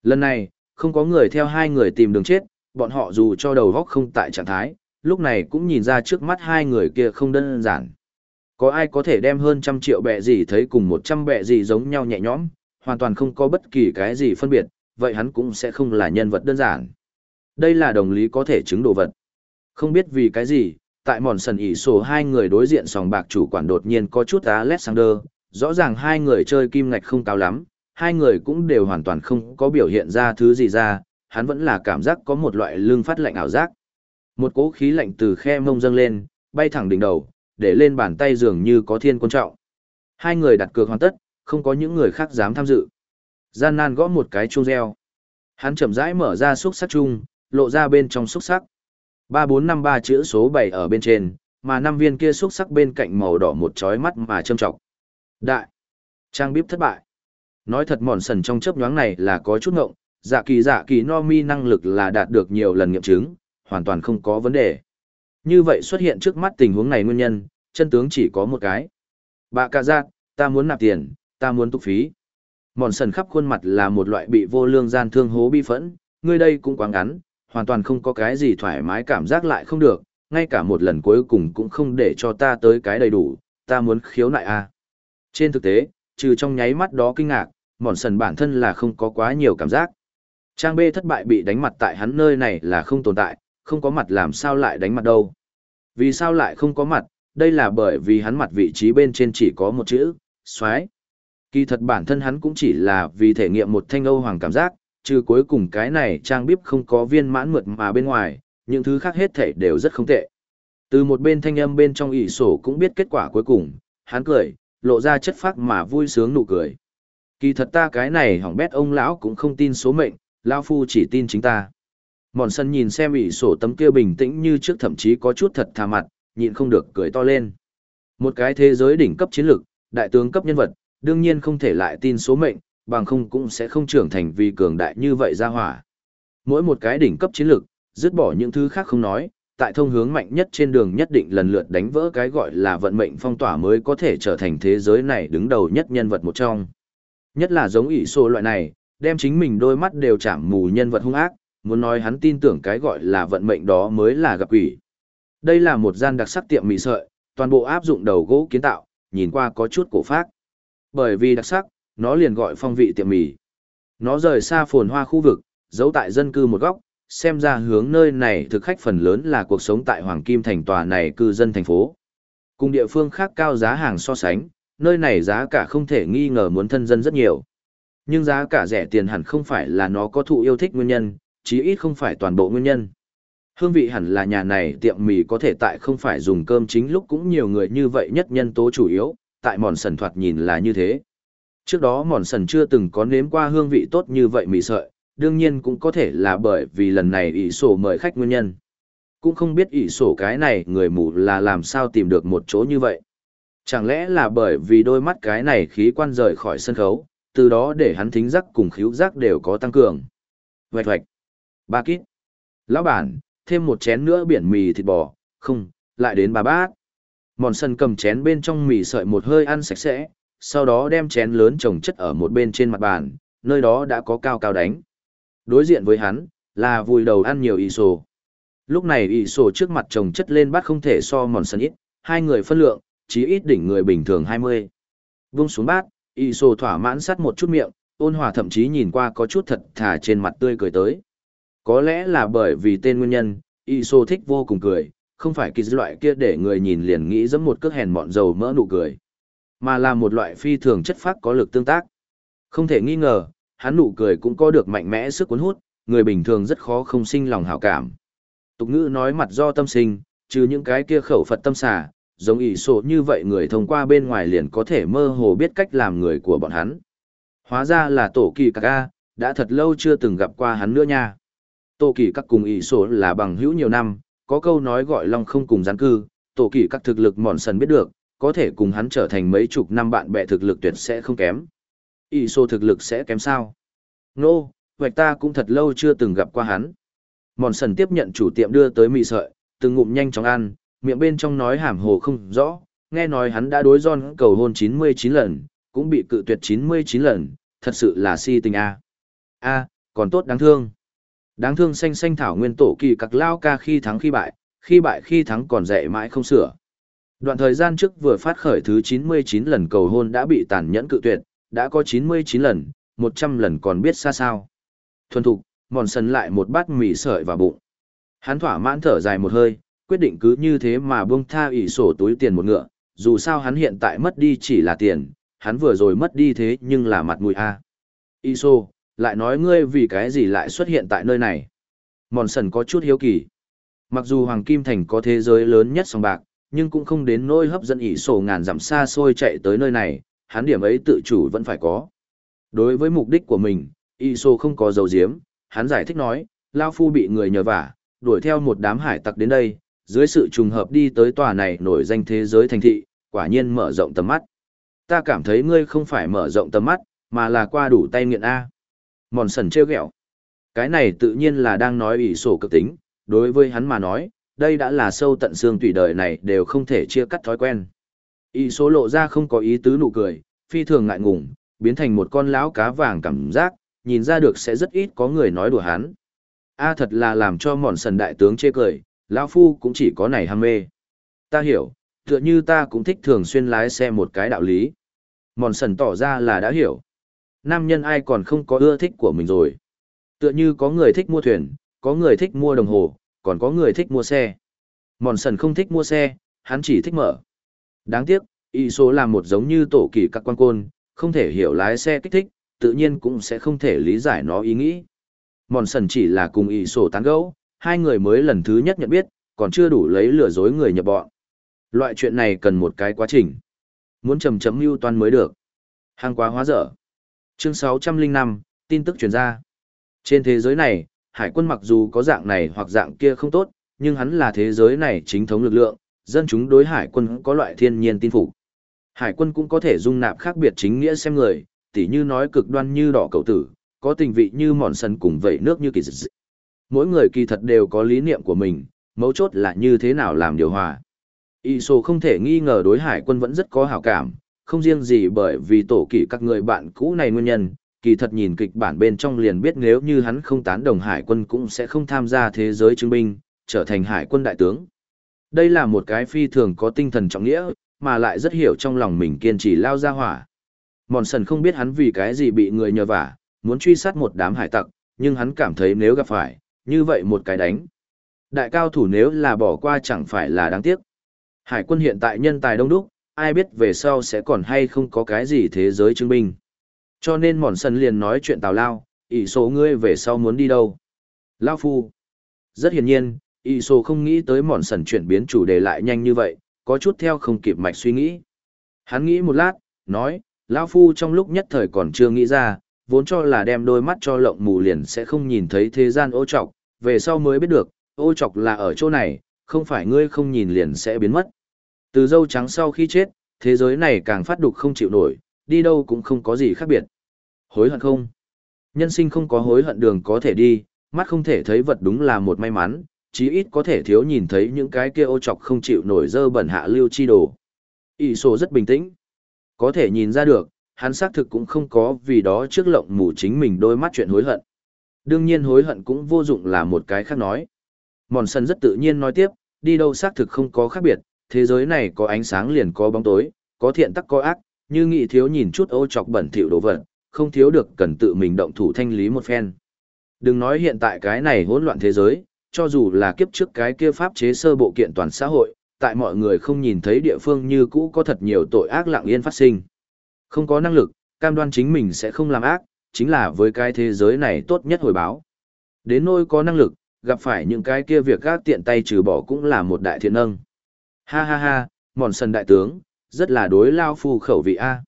Lần này, không có người theo hai người tìm đường chết, bọn họ dù cho đầu góc không tại trạng thái, lúc này cũng nhìn ra trước mắt hai người kia không đơn giản. Có ai có thể đem hơn trăm triệu bệ gì thấy cùng một trăm bệ gì giống nhau nhẹ nhõm, hoàn toàn không có bất kỳ cái gì phân biệt, vậy hắn cũng sẽ không là nhân vật đơn giản. Đây là đồng lý có thể chứng đồ vật. Không biết vì cái gì, tại mòn sần ỉ sổ hai người đối diện sòng bạc chủ quản đột nhiên có chút Alexander, rõ ràng hai người chơi kim ngạch không cao lắm, hai người cũng đều hoàn toàn không có biểu hiện ra thứ gì ra, hắn vẫn là cảm giác có một loại lương phát lạnh ảo giác. Một cỗ khí lạnh từ khe mông dâng lên, bay thẳng đỉnh đầu, để lên bàn tay dường như có thiên quân trọng. Hai người đặt cược hoàn tất, không có những người khác dám tham dự. Gian nan gõ một cái chuông reo. Hắn chậm rãi mở ra xúc sắc chung, lộ ra bên trong xúc sắc. 3453 chữ số 7 ở bên trên, mà năm viên kia xúc sắc bên cạnh màu đỏ một chói mắt mà châm trọng. Đại. Trang bíp thất bại. Nói thật mòn sần trong chớp nhoáng này là có chút ngộng, dạ kỳ dạ kỳ no mi năng lực là đạt được nhiều lần nghiệm chứng, hoàn toàn không có vấn đề. Như vậy xuất hiện trước mắt tình huống này nguyên nhân, chân tướng chỉ có một cái. Bà Cả giác, ta muốn nạp tiền, ta muốn tục phí. Mòn sần khắp khuôn mặt là một loại bị vô lương gian thương hố bi phẫn, ngươi đây cũng quá ngắn, hoàn toàn không có cái gì thoải mái cảm giác lại không được, ngay cả một lần cuối cùng cũng không để cho ta tới cái đầy đủ, ta muốn khiếu nại a. À. Trên thực tế, trừ trong nháy mắt đó kinh ngạc, mòn sần bản thân là không có quá nhiều cảm giác. Trang B thất bại bị đánh mặt tại hắn nơi này là không tồn tại, không có mặt làm sao lại đánh mặt đâu. Vì sao lại không có mặt, đây là bởi vì hắn mặt vị trí bên trên chỉ có một chữ, xoái. Kỳ thật bản thân hắn cũng chỉ là vì thể nghiệm một thanh Âu Hoàng cảm giác, trừ cuối cùng cái này trang bíp không có viên mãn mượt mà bên ngoài, những thứ khác hết thể đều rất không tệ. Từ một bên thanh âm bên trong ỷ sổ cũng biết kết quả cuối cùng, hắn cười, lộ ra chất phác mà vui sướng nụ cười. Kỳ thật ta cái này hỏng bét ông lão cũng không tin số mệnh, lão phu chỉ tin chính ta. Mòn sân nhìn xem ỷ sổ tấm kia bình tĩnh như trước thậm chí có chút thật thà mặt, nhịn không được cười to lên. Một cái thế giới đỉnh cấp chiến lược, đại tướng cấp nhân vật, đương nhiên không thể lại tin số mệnh, bằng không cũng sẽ không trưởng thành vì cường đại như vậy ra hỏa. Mỗi một cái đỉnh cấp chiến lược, dứt bỏ những thứ khác không nói, tại thông hướng mạnh nhất trên đường nhất định lần lượt đánh vỡ cái gọi là vận mệnh phong tỏa mới có thể trở thành thế giới này đứng đầu nhất nhân vật một trong. Nhất là giống ỷ sổ loại này, đem chính mình đôi mắt đều chạm mù nhân vật hung ác, muốn nói hắn tin tưởng cái gọi là vận mệnh đó mới là gặp quỷ. Đây là một gian đặc sắc tiệm mì sợi, toàn bộ áp dụng đầu gỗ kiến tạo, nhìn qua có chút cổ phác. Bởi vì đặc sắc, nó liền gọi phong vị tiệm mì. Nó rời xa phồn hoa khu vực, giấu tại dân cư một góc, xem ra hướng nơi này thực khách phần lớn là cuộc sống tại Hoàng Kim thành tòa này cư dân thành phố. Cùng địa phương khác cao giá hàng so sánh, nơi này giá cả không thể nghi ngờ muốn thân dân rất nhiều. Nhưng giá cả rẻ tiền hẳn không phải là nó có thụ yêu thích nguyên nhân, chí ít không phải toàn bộ nguyên nhân. Hương vị hẳn là nhà này tiệm mì có thể tại không phải dùng cơm chính lúc cũng nhiều người như vậy nhất nhân tố chủ yếu, tại mòn sần thoạt nhìn là như thế. Trước đó mòn sần chưa từng có nếm qua hương vị tốt như vậy mì sợi, đương nhiên cũng có thể là bởi vì lần này ỷ sổ mời khách nguyên nhân. Cũng không biết ỷ sổ cái này người mù là làm sao tìm được một chỗ như vậy. Chẳng lẽ là bởi vì đôi mắt cái này khí quan rời khỏi sân khấu, từ đó để hắn thính giác cùng khíu giác đều có tăng cường. Vạch vạch. Ba kít. Lão bản, thêm một chén nữa biển mì thịt bò, không, lại đến bà bát. Mòn sân cầm chén bên trong mì sợi một hơi ăn sạch sẽ, sau đó đem chén lớn trồng chất ở một bên trên mặt bàn, nơi đó đã có cao cao đánh. Đối diện với hắn, là vùi đầu ăn nhiều ỷ sổ. Lúc này ỷ sổ trước mặt trồng chất lên bát không thể so mòn sân ít, hai người phân lượng, chí ít đỉnh người bình thường 20. Vung xuống bát, ỷ sổ thỏa mãn sắt một chút miệng, ôn hòa thậm chí nhìn qua có chút thật thà trên mặt tươi cười tới. Có lẽ là bởi vì tên nguyên nhân, Iso thích vô cùng cười, không phải kỳ loại kia để người nhìn liền nghĩ giống một cước hèn mọn dầu mỡ nụ cười, mà là một loại phi thường chất phác có lực tương tác. Không thể nghi ngờ, hắn nụ cười cũng có được mạnh mẽ sức cuốn hút, người bình thường rất khó không sinh lòng hảo cảm. Tục ngữ nói mặt do tâm sinh, trừ những cái kia khẩu Phật tâm xà, giống ỷ sổ như vậy người thông qua bên ngoài liền có thể mơ hồ biết cách làm người của bọn hắn. Hóa ra là tổ kỳ ca, đã thật lâu chưa từng gặp qua hắn nữa nha. Tổ kỳ các cùng ỷ sổ là bằng hữu nhiều năm, có câu nói gọi long không cùng gián cư, tổ kỳ các thực lực mòn sần biết được, có thể cùng hắn trở thành mấy chục năm bạn bè thực lực tuyệt sẽ không kém. ỷ sổ thực lực sẽ kém sao? Nô, no, ta cũng thật lâu chưa từng gặp qua hắn. Mòn sần tiếp nhận chủ tiệm đưa tới mì sợi, từng ngụm nhanh chóng ăn, miệng bên trong nói hàm hồ không rõ, nghe nói hắn đã đối John cầu hôn 99 lần, cũng bị cự tuyệt 99 lần, thật sự là si tình a. A, còn tốt đáng thương. Đáng thương xanh xanh thảo nguyên tổ kỳ cặc lao ca khi thắng khi bại, khi bại khi thắng còn dạy mãi không sửa. Đoạn thời gian trước vừa phát khởi thứ 99 lần cầu hôn đã bị tàn nhẫn cự tuyệt, đã có 99 lần, 100 lần còn biết xa sao. Thuần thục, mòn sần lại một bát mì sợi vào bụng. Hắn thỏa mãn thở dài một hơi, quyết định cứ như thế mà buông tha ỷ sổ túi tiền một ngựa, dù sao hắn hiện tại mất đi chỉ là tiền, hắn vừa rồi mất đi thế nhưng là mặt mũi a. ỷ sổ, lại nói ngươi vì cái gì lại xuất hiện tại nơi này. Mòn sần có chút hiếu kỳ. Mặc dù Hoàng Kim Thành có thế giới lớn nhất sòng bạc, nhưng cũng không đến nỗi hấp dẫn ỷ sổ ngàn dặm xa xôi chạy tới nơi này, hắn điểm ấy tự chủ vẫn phải có. Đối với mục đích của mình, ỷ sổ không có dầu diếm, hắn giải thích nói, Lao Phu bị người nhờ vả, đuổi theo một đám hải tặc đến đây, dưới sự trùng hợp đi tới tòa này nổi danh thế giới thành thị, quả nhiên mở rộng tầm mắt. Ta cảm thấy ngươi không phải mở rộng tầm mắt, mà là qua đủ tay nghiện A. Mòn sần trêu ghẹo Cái này tự nhiên là đang nói ỷ sổ cực tính, đối với hắn mà nói, đây đã là sâu tận xương tùy đời này đều không thể chia cắt thói quen. ỷ số lộ ra không có ý tứ nụ cười, phi thường ngại ngùng, biến thành một con lão cá vàng cảm giác, nhìn ra được sẽ rất ít có người nói đùa hắn. A thật là làm cho mòn sần đại tướng chê cười, lão phu cũng chỉ có này ham mê. Ta hiểu, tựa như ta cũng thích thường xuyên lái xe một cái đạo lý. Mòn sần tỏ ra là đã hiểu nam nhân ai còn không có ưa thích của mình rồi. Tựa như có người thích mua thuyền, có người thích mua đồng hồ, còn có người thích mua xe. Mòn sần không thích mua xe, hắn chỉ thích mở. Đáng tiếc, y số là một giống như tổ kỳ các quan côn, không thể hiểu lái xe kích thích, tự nhiên cũng sẽ không thể lý giải nó ý nghĩ. Mòn sần chỉ là cùng y số tán gẫu, hai người mới lần thứ nhất nhận biết, còn chưa đủ lấy lừa dối người nhập bọn. Loại chuyện này cần một cái quá trình. Muốn chầm chấm mưu toan mới được. Hàng quá hóa dở. Chương 605, tin tức truyền ra. Trên thế giới này, hải quân mặc dù có dạng này hoặc dạng kia không tốt, nhưng hắn là thế giới này chính thống lực lượng, dân chúng đối hải quân có loại thiên nhiên tin phục. Hải quân cũng có thể dung nạp khác biệt chính nghĩa xem người, tỉ như nói cực đoan như đỏ cầu tử, có tình vị như mòn sân cùng vậy nước như kỳ dị. Mỗi người kỳ thật đều có lý niệm của mình, mấu chốt là như thế nào làm điều hòa. Y sô không thể nghi ngờ đối hải quân vẫn rất có hảo cảm, không riêng gì bởi vì tổ kỷ các người bạn cũ này nguyên nhân, kỳ thật nhìn kịch bản bên trong liền biết nếu như hắn không tán đồng hải quân cũng sẽ không tham gia thế giới chứng binh, trở thành hải quân đại tướng. Đây là một cái phi thường có tinh thần trọng nghĩa, mà lại rất hiểu trong lòng mình kiên trì lao ra hỏa. Mòn sần không biết hắn vì cái gì bị người nhờ vả, muốn truy sát một đám hải tặc, nhưng hắn cảm thấy nếu gặp phải, như vậy một cái đánh. Đại cao thủ nếu là bỏ qua chẳng phải là đáng tiếc. Hải quân hiện tại nhân tài đông đúc, ai biết về sau sẽ còn hay không có cái gì thế giới chứng minh. Cho nên mòn sân liền nói chuyện tào lao, ỷ số ngươi về sau muốn đi đâu. Lao phu. Rất hiển nhiên, ỷ số không nghĩ tới mòn sần chuyển biến chủ đề lại nhanh như vậy, có chút theo không kịp mạch suy nghĩ. Hắn nghĩ một lát, nói, Lao phu trong lúc nhất thời còn chưa nghĩ ra, vốn cho là đem đôi mắt cho lộng mù liền sẽ không nhìn thấy thế gian ô trọc, về sau mới biết được, ô trọc là ở chỗ này, không phải ngươi không nhìn liền sẽ biến mất. Từ dâu trắng sau khi chết, thế giới này càng phát đục không chịu nổi, đi đâu cũng không có gì khác biệt. Hối hận không? Nhân sinh không có hối hận đường có thể đi, mắt không thể thấy vật đúng là một may mắn, chí ít có thể thiếu nhìn thấy những cái kia ô trọc không chịu nổi dơ bẩn hạ lưu chi đồ. Ý sổ rất bình tĩnh. Có thể nhìn ra được, hắn xác thực cũng không có vì đó trước lộng mù chính mình đôi mắt chuyện hối hận. Đương nhiên hối hận cũng vô dụng là một cái khác nói. Mòn sân rất tự nhiên nói tiếp, đi đâu xác thực không có khác biệt, thế giới này có ánh sáng liền có bóng tối, có thiện tắc có ác, như nghị thiếu nhìn chút ô chọc bẩn thỉu đồ vật, không thiếu được cần tự mình động thủ thanh lý một phen. Đừng nói hiện tại cái này hỗn loạn thế giới, cho dù là kiếp trước cái kia pháp chế sơ bộ kiện toàn xã hội, tại mọi người không nhìn thấy địa phương như cũ có thật nhiều tội ác lặng yên phát sinh. Không có năng lực, cam đoan chính mình sẽ không làm ác, chính là với cái thế giới này tốt nhất hồi báo. Đến nỗi có năng lực, gặp phải những cái kia việc gác tiện tay trừ bỏ cũng là một đại thiện âng. Ha ha ha, mòn sần đại tướng, rất là đối lao phu khẩu vị A.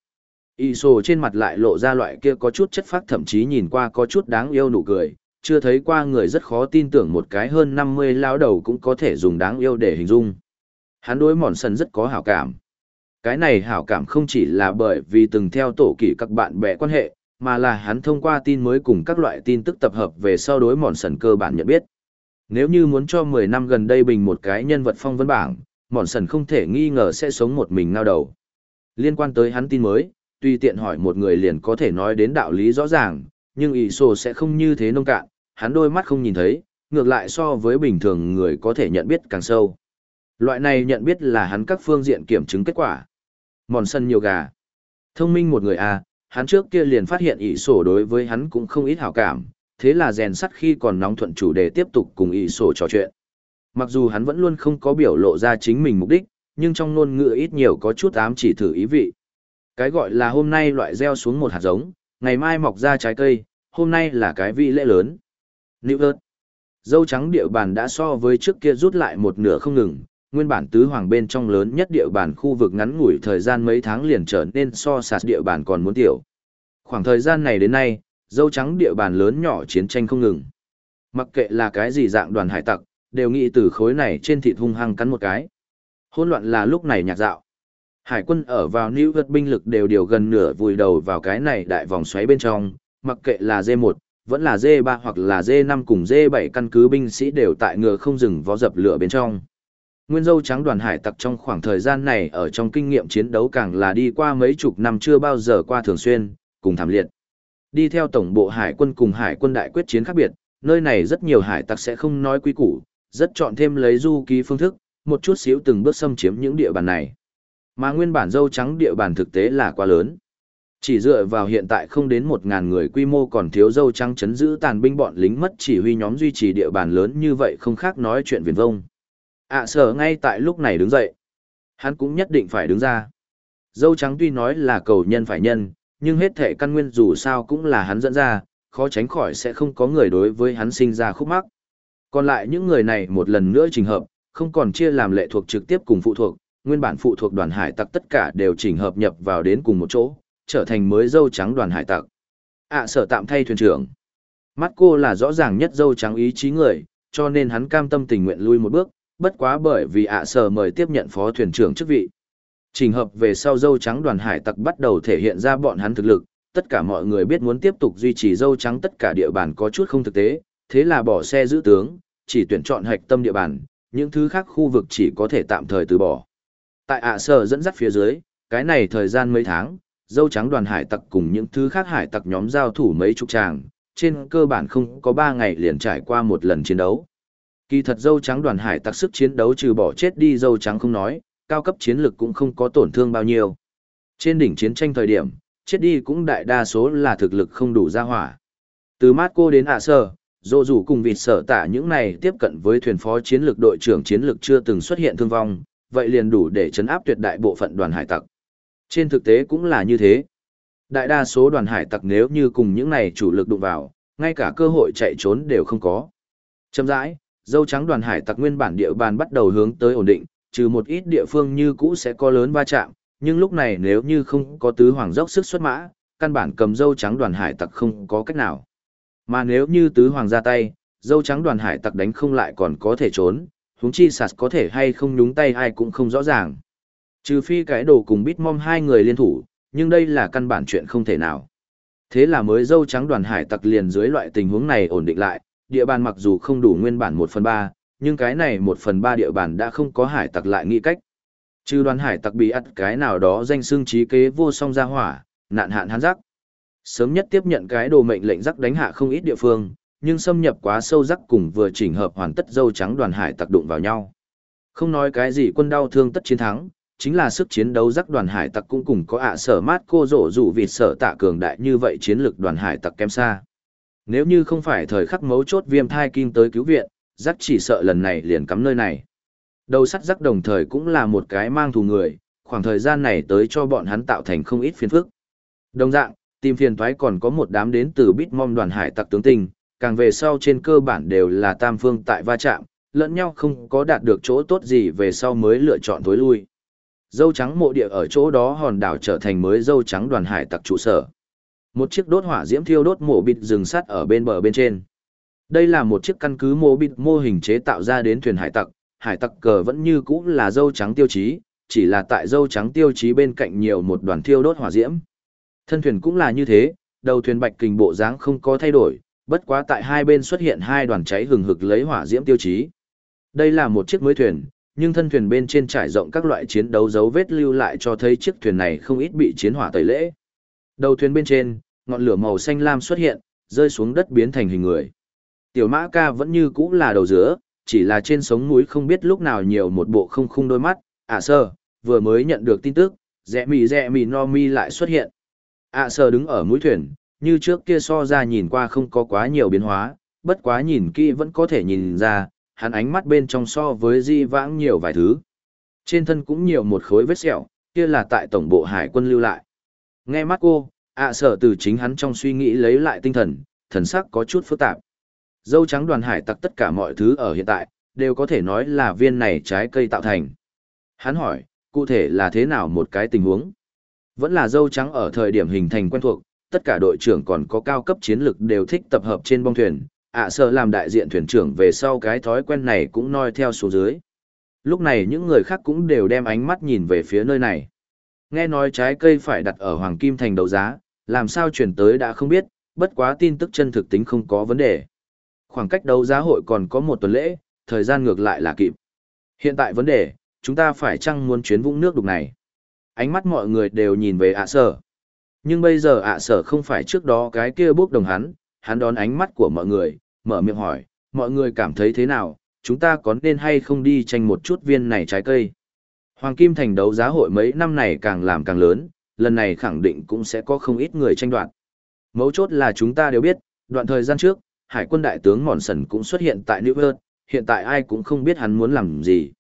Y sổ trên mặt lại lộ ra loại kia có chút chất phác thậm chí nhìn qua có chút đáng yêu nụ cười, chưa thấy qua người rất khó tin tưởng một cái hơn 50 lao đầu cũng có thể dùng đáng yêu để hình dung. Hắn đối mòn sần rất có hảo cảm. Cái này hảo cảm không chỉ là bởi vì từng theo tổ kỷ các bạn bè quan hệ, mà là hắn thông qua tin mới cùng các loại tin tức tập hợp về sau đối mòn sần cơ bản nhận biết. Nếu như muốn cho 10 năm gần đây bình một cái nhân vật phong vân bảng, mòn sần không thể nghi ngờ sẽ sống một mình ngao đầu. Liên quan tới hắn tin mới, tuy tiện hỏi một người liền có thể nói đến đạo lý rõ ràng, nhưng ỷ sổ sẽ không như thế nông cạn, hắn đôi mắt không nhìn thấy, ngược lại so với bình thường người có thể nhận biết càng sâu. Loại này nhận biết là hắn các phương diện kiểm chứng kết quả. Mòn sân nhiều gà. Thông minh một người à, hắn trước kia liền phát hiện ỷ sổ đối với hắn cũng không ít hảo cảm, thế là rèn sắt khi còn nóng thuận chủ đề tiếp tục cùng ỷ sổ trò chuyện. Mặc dù hắn vẫn luôn không có biểu lộ ra chính mình mục đích, nhưng trong ngôn ngữ ít nhiều có chút ám chỉ thử ý vị. Cái gọi là hôm nay loại gieo xuống một hạt giống, ngày mai mọc ra trái cây, hôm nay là cái vị lễ lớn. Nữ ớt. Dâu trắng địa bàn đã so với trước kia rút lại một nửa không ngừng, nguyên bản tứ hoàng bên trong lớn nhất địa bàn khu vực ngắn ngủi thời gian mấy tháng liền trở nên so sạt địa bàn còn muốn tiểu. Khoảng thời gian này đến nay, dâu trắng địa bàn lớn nhỏ chiến tranh không ngừng. Mặc kệ là cái gì dạng đoàn hải tặc, đều nghĩ từ khối này trên thịt hung hăng cắn một cái. Hỗn loạn là lúc này nhạc dạo. Hải quân ở vào New York binh lực đều điều gần nửa vùi đầu vào cái này đại vòng xoáy bên trong, mặc kệ là D1, vẫn là D3 hoặc là D5 cùng D7 căn cứ binh sĩ đều tại ngựa không dừng vó dập lửa bên trong. Nguyên dâu trắng đoàn hải tặc trong khoảng thời gian này ở trong kinh nghiệm chiến đấu càng là đi qua mấy chục năm chưa bao giờ qua thường xuyên, cùng thảm liệt. Đi theo tổng bộ hải quân cùng hải quân đại quyết chiến khác biệt, nơi này rất nhiều hải tặc sẽ không nói quý củ, rất chọn thêm lấy du ký phương thức, một chút xíu từng bước xâm chiếm những địa bàn này. Mà nguyên bản dâu trắng địa bàn thực tế là quá lớn. Chỉ dựa vào hiện tại không đến 1.000 người quy mô còn thiếu dâu trắng chấn giữ tàn binh bọn lính mất chỉ huy nhóm duy trì địa bàn lớn như vậy không khác nói chuyện viền vông. À, ạ sở ngay tại lúc này đứng dậy. Hắn cũng nhất định phải đứng ra. Dâu trắng tuy nói là cầu nhân phải nhân, nhưng hết thể căn nguyên dù sao cũng là hắn dẫn ra, khó tránh khỏi sẽ không có người đối với hắn sinh ra khúc mắc. Còn lại những người này một lần nữa trình hợp, không còn chia làm lệ thuộc trực tiếp cùng phụ thuộc, nguyên bản phụ thuộc đoàn hải tặc tất cả đều chỉnh hợp nhập vào đến cùng một chỗ, trở thành mới dâu trắng đoàn hải tặc. ạ sở tạm thay thuyền trưởng. Mắt cô là rõ ràng nhất dâu trắng ý chí người, cho nên hắn cam tâm tình nguyện lui một bước, bất quá bởi vì ạ sở mời tiếp nhận phó thuyền trưởng chức vị. Trình hợp về sau dâu trắng đoàn hải tặc bắt đầu thể hiện ra bọn hắn thực lực, tất cả mọi người biết muốn tiếp tục duy trì dâu trắng tất cả địa bàn có chút không thực tế, thế là bỏ xe giữ tướng, chỉ tuyển chọn hạch tâm địa bàn, những thứ khác khu vực chỉ có thể tạm thời từ bỏ. Tại ạ sở dẫn dắt phía dưới, cái này thời gian mấy tháng, dâu trắng đoàn hải tặc cùng những thứ khác hải tặc nhóm giao thủ mấy chục tràng, trên cơ bản không có 3 ngày liền trải qua một lần chiến đấu. Kỳ thật dâu trắng đoàn hải tặc sức chiến đấu trừ bỏ chết đi dâu trắng không nói, cao cấp chiến lực cũng không có tổn thương bao nhiêu. Trên đỉnh chiến tranh thời điểm, chết đi cũng đại đa số là thực lực không đủ ra hỏa. Từ Marco đến ạ sở dù cùng vịt sở tả những này tiếp cận với thuyền phó chiến lược đội trưởng chiến lược chưa từng xuất hiện thương vong, vậy liền đủ để chấn áp tuyệt đại bộ phận đoàn hải tặc. Trên thực tế cũng là như thế. Đại đa số đoàn hải tặc nếu như cùng những này chủ lực đụng vào, ngay cả cơ hội chạy trốn đều không có. Châm rãi, dâu trắng đoàn hải tặc nguyên bản địa bàn bắt đầu hướng tới ổn định, trừ một ít địa phương như cũ sẽ có lớn va chạm, nhưng lúc này nếu như không có tứ hoàng dốc sức xuất mã, căn bản cầm dâu trắng đoàn hải tặc không có cách nào. Mà nếu như tứ hoàng ra tay, dâu trắng đoàn hải tặc đánh không lại còn có thể trốn, huống chi sạt có thể hay không nhúng tay ai cũng không rõ ràng. Trừ phi cái đồ cùng Bitmom hai người liên thủ, nhưng đây là căn bản chuyện không thể nào. Thế là mới dâu trắng đoàn hải tặc liền dưới loại tình huống này ổn định lại, địa bàn mặc dù không đủ nguyên bản 1 phần 3, nhưng cái này 1 phần 3 địa bàn đã không có hải tặc lại nghĩ cách. Trừ đoàn hải tặc bị ắt cái nào đó danh xương trí kế vô song ra hỏa, nạn hạn hắn rắc. Sớm nhất tiếp nhận cái đồ mệnh lệnh rắc đánh hạ không ít địa phương, nhưng xâm nhập quá sâu rắc cùng vừa chỉnh hợp hoàn tất dâu trắng đoàn hải tặc đụng vào nhau. Không nói cái gì quân đau thương tất chiến thắng, chính là sức chiến đấu rắc đoàn hải tặc cũng cùng có ạ sở mát cô rổ rủ vịt sở tạ cường đại như vậy chiến lược đoàn hải tặc kém xa. Nếu như không phải thời khắc mấu chốt viêm thai kim tới cứu viện, rắc chỉ sợ lần này liền cắm nơi này. Đầu sắt rắc đồng thời cũng là một cái mang thù người, khoảng thời gian này tới cho bọn hắn tạo thành không ít phiền phức. Đồng dạng, tìm phiền thoái còn có một đám đến từ bít mong đoàn hải tặc tướng tinh, càng về sau trên cơ bản đều là tam phương tại va chạm, lẫn nhau không có đạt được chỗ tốt gì về sau mới lựa chọn tối lui. Dâu trắng mộ địa ở chỗ đó hòn đảo trở thành mới dâu trắng đoàn hải tặc trụ sở. Một chiếc đốt hỏa diễm thiêu đốt mộ bịt rừng sắt ở bên bờ bên trên. Đây là một chiếc căn cứ mộ bịt mô hình chế tạo ra đến thuyền hải tặc, hải tặc cờ vẫn như cũ là dâu trắng tiêu chí, chỉ là tại dâu trắng tiêu chí bên cạnh nhiều một đoàn thiêu đốt hỏa diễm. Thân thuyền cũng là như thế, đầu thuyền bạch kình bộ dáng không có thay đổi, bất quá tại hai bên xuất hiện hai đoàn cháy hừng hực lấy hỏa diễm tiêu chí. Đây là một chiếc mới thuyền, nhưng thân thuyền bên trên trải rộng các loại chiến đấu dấu vết lưu lại cho thấy chiếc thuyền này không ít bị chiến hỏa tẩy lễ. Đầu thuyền bên trên, ngọn lửa màu xanh lam xuất hiện, rơi xuống đất biến thành hình người. Tiểu mã ca vẫn như cũ là đầu giữa, chỉ là trên sống núi không biết lúc nào nhiều một bộ không khung đôi mắt, à sơ, vừa mới nhận được tin tức, rẽ mì rẽ mì no mi lại xuất hiện ạ à đứng ở mũi thuyền, như trước kia so ra nhìn qua không có quá nhiều biến hóa, bất quá nhìn kỹ vẫn có thể nhìn ra, hắn ánh mắt bên trong so với di vãng nhiều vài thứ. Trên thân cũng nhiều một khối vết sẹo, kia là tại tổng bộ hải quân lưu lại. Nghe mắt cô, ạ à sở từ chính hắn trong suy nghĩ lấy lại tinh thần, thần sắc có chút phức tạp. Dâu trắng đoàn hải tặc tất cả mọi thứ ở hiện tại, đều có thể nói là viên này trái cây tạo thành. Hắn hỏi, cụ thể là thế nào một cái tình huống? Vẫn là dâu trắng ở thời điểm hình thành quen thuộc, tất cả đội trưởng còn có cao cấp chiến lực đều thích tập hợp trên bong thuyền, ạ à sợ làm đại diện thuyền trưởng về sau cái thói quen này cũng noi theo số dưới. Lúc này những người khác cũng đều đem ánh mắt nhìn về phía nơi này. Nghe nói trái cây phải đặt ở Hoàng Kim Thành đấu giá, làm sao chuyển tới đã không biết, bất quá tin tức chân thực tính không có vấn đề. Khoảng cách đấu giá hội còn có một tuần lễ, thời gian ngược lại là kịp. Hiện tại vấn đề, chúng ta phải chăng muốn chuyến vũng nước đục này? Ánh mắt mọi người đều nhìn về ạ sở. Nhưng bây giờ ạ sở không phải trước đó cái kia bốc đồng hắn, hắn đón ánh mắt của mọi người, mở miệng hỏi, mọi người cảm thấy thế nào, chúng ta có nên hay không đi tranh một chút viên này trái cây. Hoàng Kim Thành đấu giá hội mấy năm này càng làm càng lớn, lần này khẳng định cũng sẽ có không ít người tranh đoạt. Mấu chốt là chúng ta đều biết, đoạn thời gian trước, Hải quân đại tướng Mòn Sần cũng xuất hiện tại New York, hiện tại ai cũng không biết hắn muốn làm gì.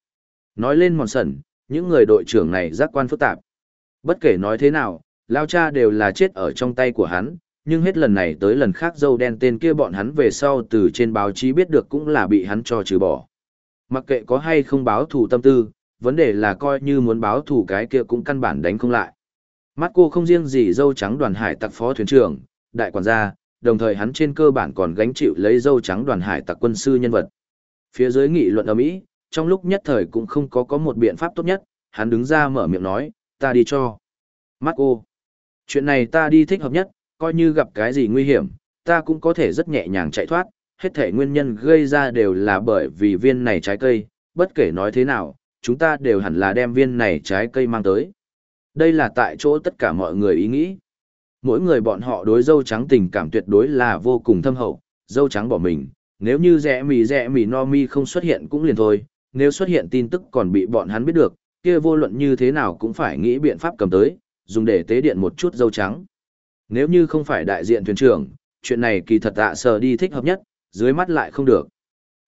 Nói lên Mòn Sần, những người đội trưởng này giác quan phức tạp. Bất kể nói thế nào, Lao Cha đều là chết ở trong tay của hắn, nhưng hết lần này tới lần khác dâu đen tên kia bọn hắn về sau từ trên báo chí biết được cũng là bị hắn cho trừ bỏ. Mặc kệ có hay không báo thù tâm tư, vấn đề là coi như muốn báo thù cái kia cũng căn bản đánh không lại. Mắt cô không riêng gì dâu trắng đoàn hải tặc phó thuyền trưởng, đại quản gia, đồng thời hắn trên cơ bản còn gánh chịu lấy dâu trắng đoàn hải tặc quân sư nhân vật. Phía dưới nghị luận ở Mỹ, trong lúc nhất thời cũng không có có một biện pháp tốt nhất, hắn đứng ra mở miệng nói, ta đi cho. Marco, chuyện này ta đi thích hợp nhất, coi như gặp cái gì nguy hiểm, ta cũng có thể rất nhẹ nhàng chạy thoát, hết thể nguyên nhân gây ra đều là bởi vì viên này trái cây, bất kể nói thế nào, chúng ta đều hẳn là đem viên này trái cây mang tới. Đây là tại chỗ tất cả mọi người ý nghĩ. Mỗi người bọn họ đối dâu trắng tình cảm tuyệt đối là vô cùng thâm hậu, dâu trắng bỏ mình, nếu như rẽ mì rẽ mì no mi không xuất hiện cũng liền thôi, nếu xuất hiện tin tức còn bị bọn hắn biết được, kia vô luận như thế nào cũng phải nghĩ biện pháp cầm tới, dùng để tế điện một chút dâu trắng. Nếu như không phải đại diện thuyền trưởng, chuyện này kỳ thật tạ sờ đi thích hợp nhất, dưới mắt lại không được.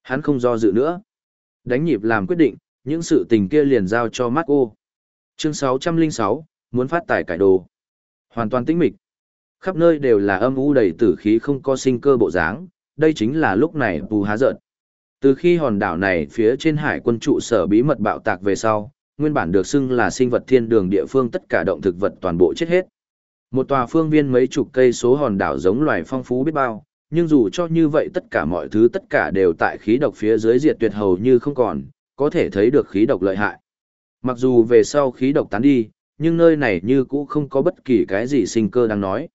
Hắn không do dự nữa. Đánh nhịp làm quyết định, những sự tình kia liền giao cho Marco. Chương 606, muốn phát tài cải đồ. Hoàn toàn tĩnh mịch. Khắp nơi đều là âm u đầy tử khí không có sinh cơ bộ dáng, đây chính là lúc này bù há giận. Từ khi hòn đảo này phía trên hải quân trụ sở bí mật bạo tạc về sau, nguyên bản được xưng là sinh vật thiên đường địa phương tất cả động thực vật toàn bộ chết hết. Một tòa phương viên mấy chục cây số hòn đảo giống loài phong phú biết bao, nhưng dù cho như vậy tất cả mọi thứ tất cả đều tại khí độc phía dưới diệt tuyệt hầu như không còn, có thể thấy được khí độc lợi hại. Mặc dù về sau khí độc tán đi, nhưng nơi này như cũ không có bất kỳ cái gì sinh cơ đang nói.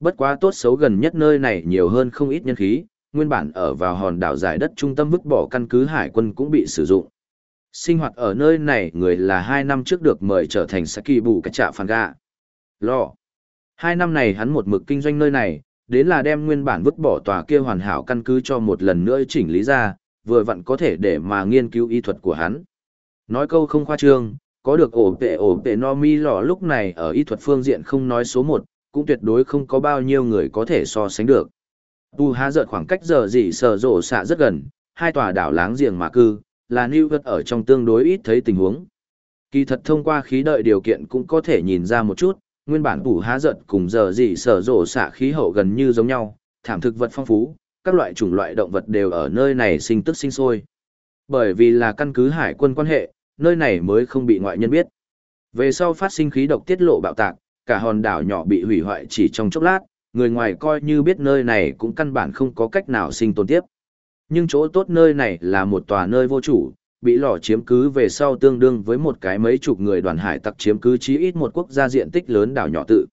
Bất quá tốt xấu gần nhất nơi này nhiều hơn không ít nhân khí, nguyên bản ở vào hòn đảo giải đất trung tâm vứt bỏ căn cứ hải quân cũng bị sử dụng. Sinh hoạt ở nơi này người là hai năm trước được mời trở thành Saki bù cách trạ phản gạ. Lò. Hai năm này hắn một mực kinh doanh nơi này, đến là đem nguyên bản vứt bỏ tòa kia hoàn hảo căn cứ cho một lần nữa chỉnh lý ra, vừa vặn có thể để mà nghiên cứu y thuật của hắn. Nói câu không khoa trương, có được ổ tệ ổ tệ no mi lò lúc này ở y thuật phương diện không nói số một, cũng tuyệt đối không có bao nhiêu người có thể so sánh được. Tu há giật khoảng cách giờ gì sở rộ xạ rất gần, hai tòa đảo láng giềng mà cư, là New York ở trong tương đối ít thấy tình huống. Kỳ thật thông qua khí đợi điều kiện cũng có thể nhìn ra một chút, nguyên bản bù há giận cùng giờ gì sở rộ xạ khí hậu gần như giống nhau, thảm thực vật phong phú, các loại chủng loại động vật đều ở nơi này sinh tức sinh sôi. Bởi vì là căn cứ hải quân quan hệ, nơi này mới không bị ngoại nhân biết. Về sau phát sinh khí độc tiết lộ bạo tạc, cả hòn đảo nhỏ bị hủy hoại chỉ trong chốc lát, người ngoài coi như biết nơi này cũng căn bản không có cách nào sinh tồn tiếp. Nhưng chỗ tốt nơi này là một tòa nơi vô chủ, bị lò chiếm cứ về sau tương đương với một cái mấy chục người đoàn hải tặc chiếm cứ chí ít một quốc gia diện tích lớn đảo nhỏ tự.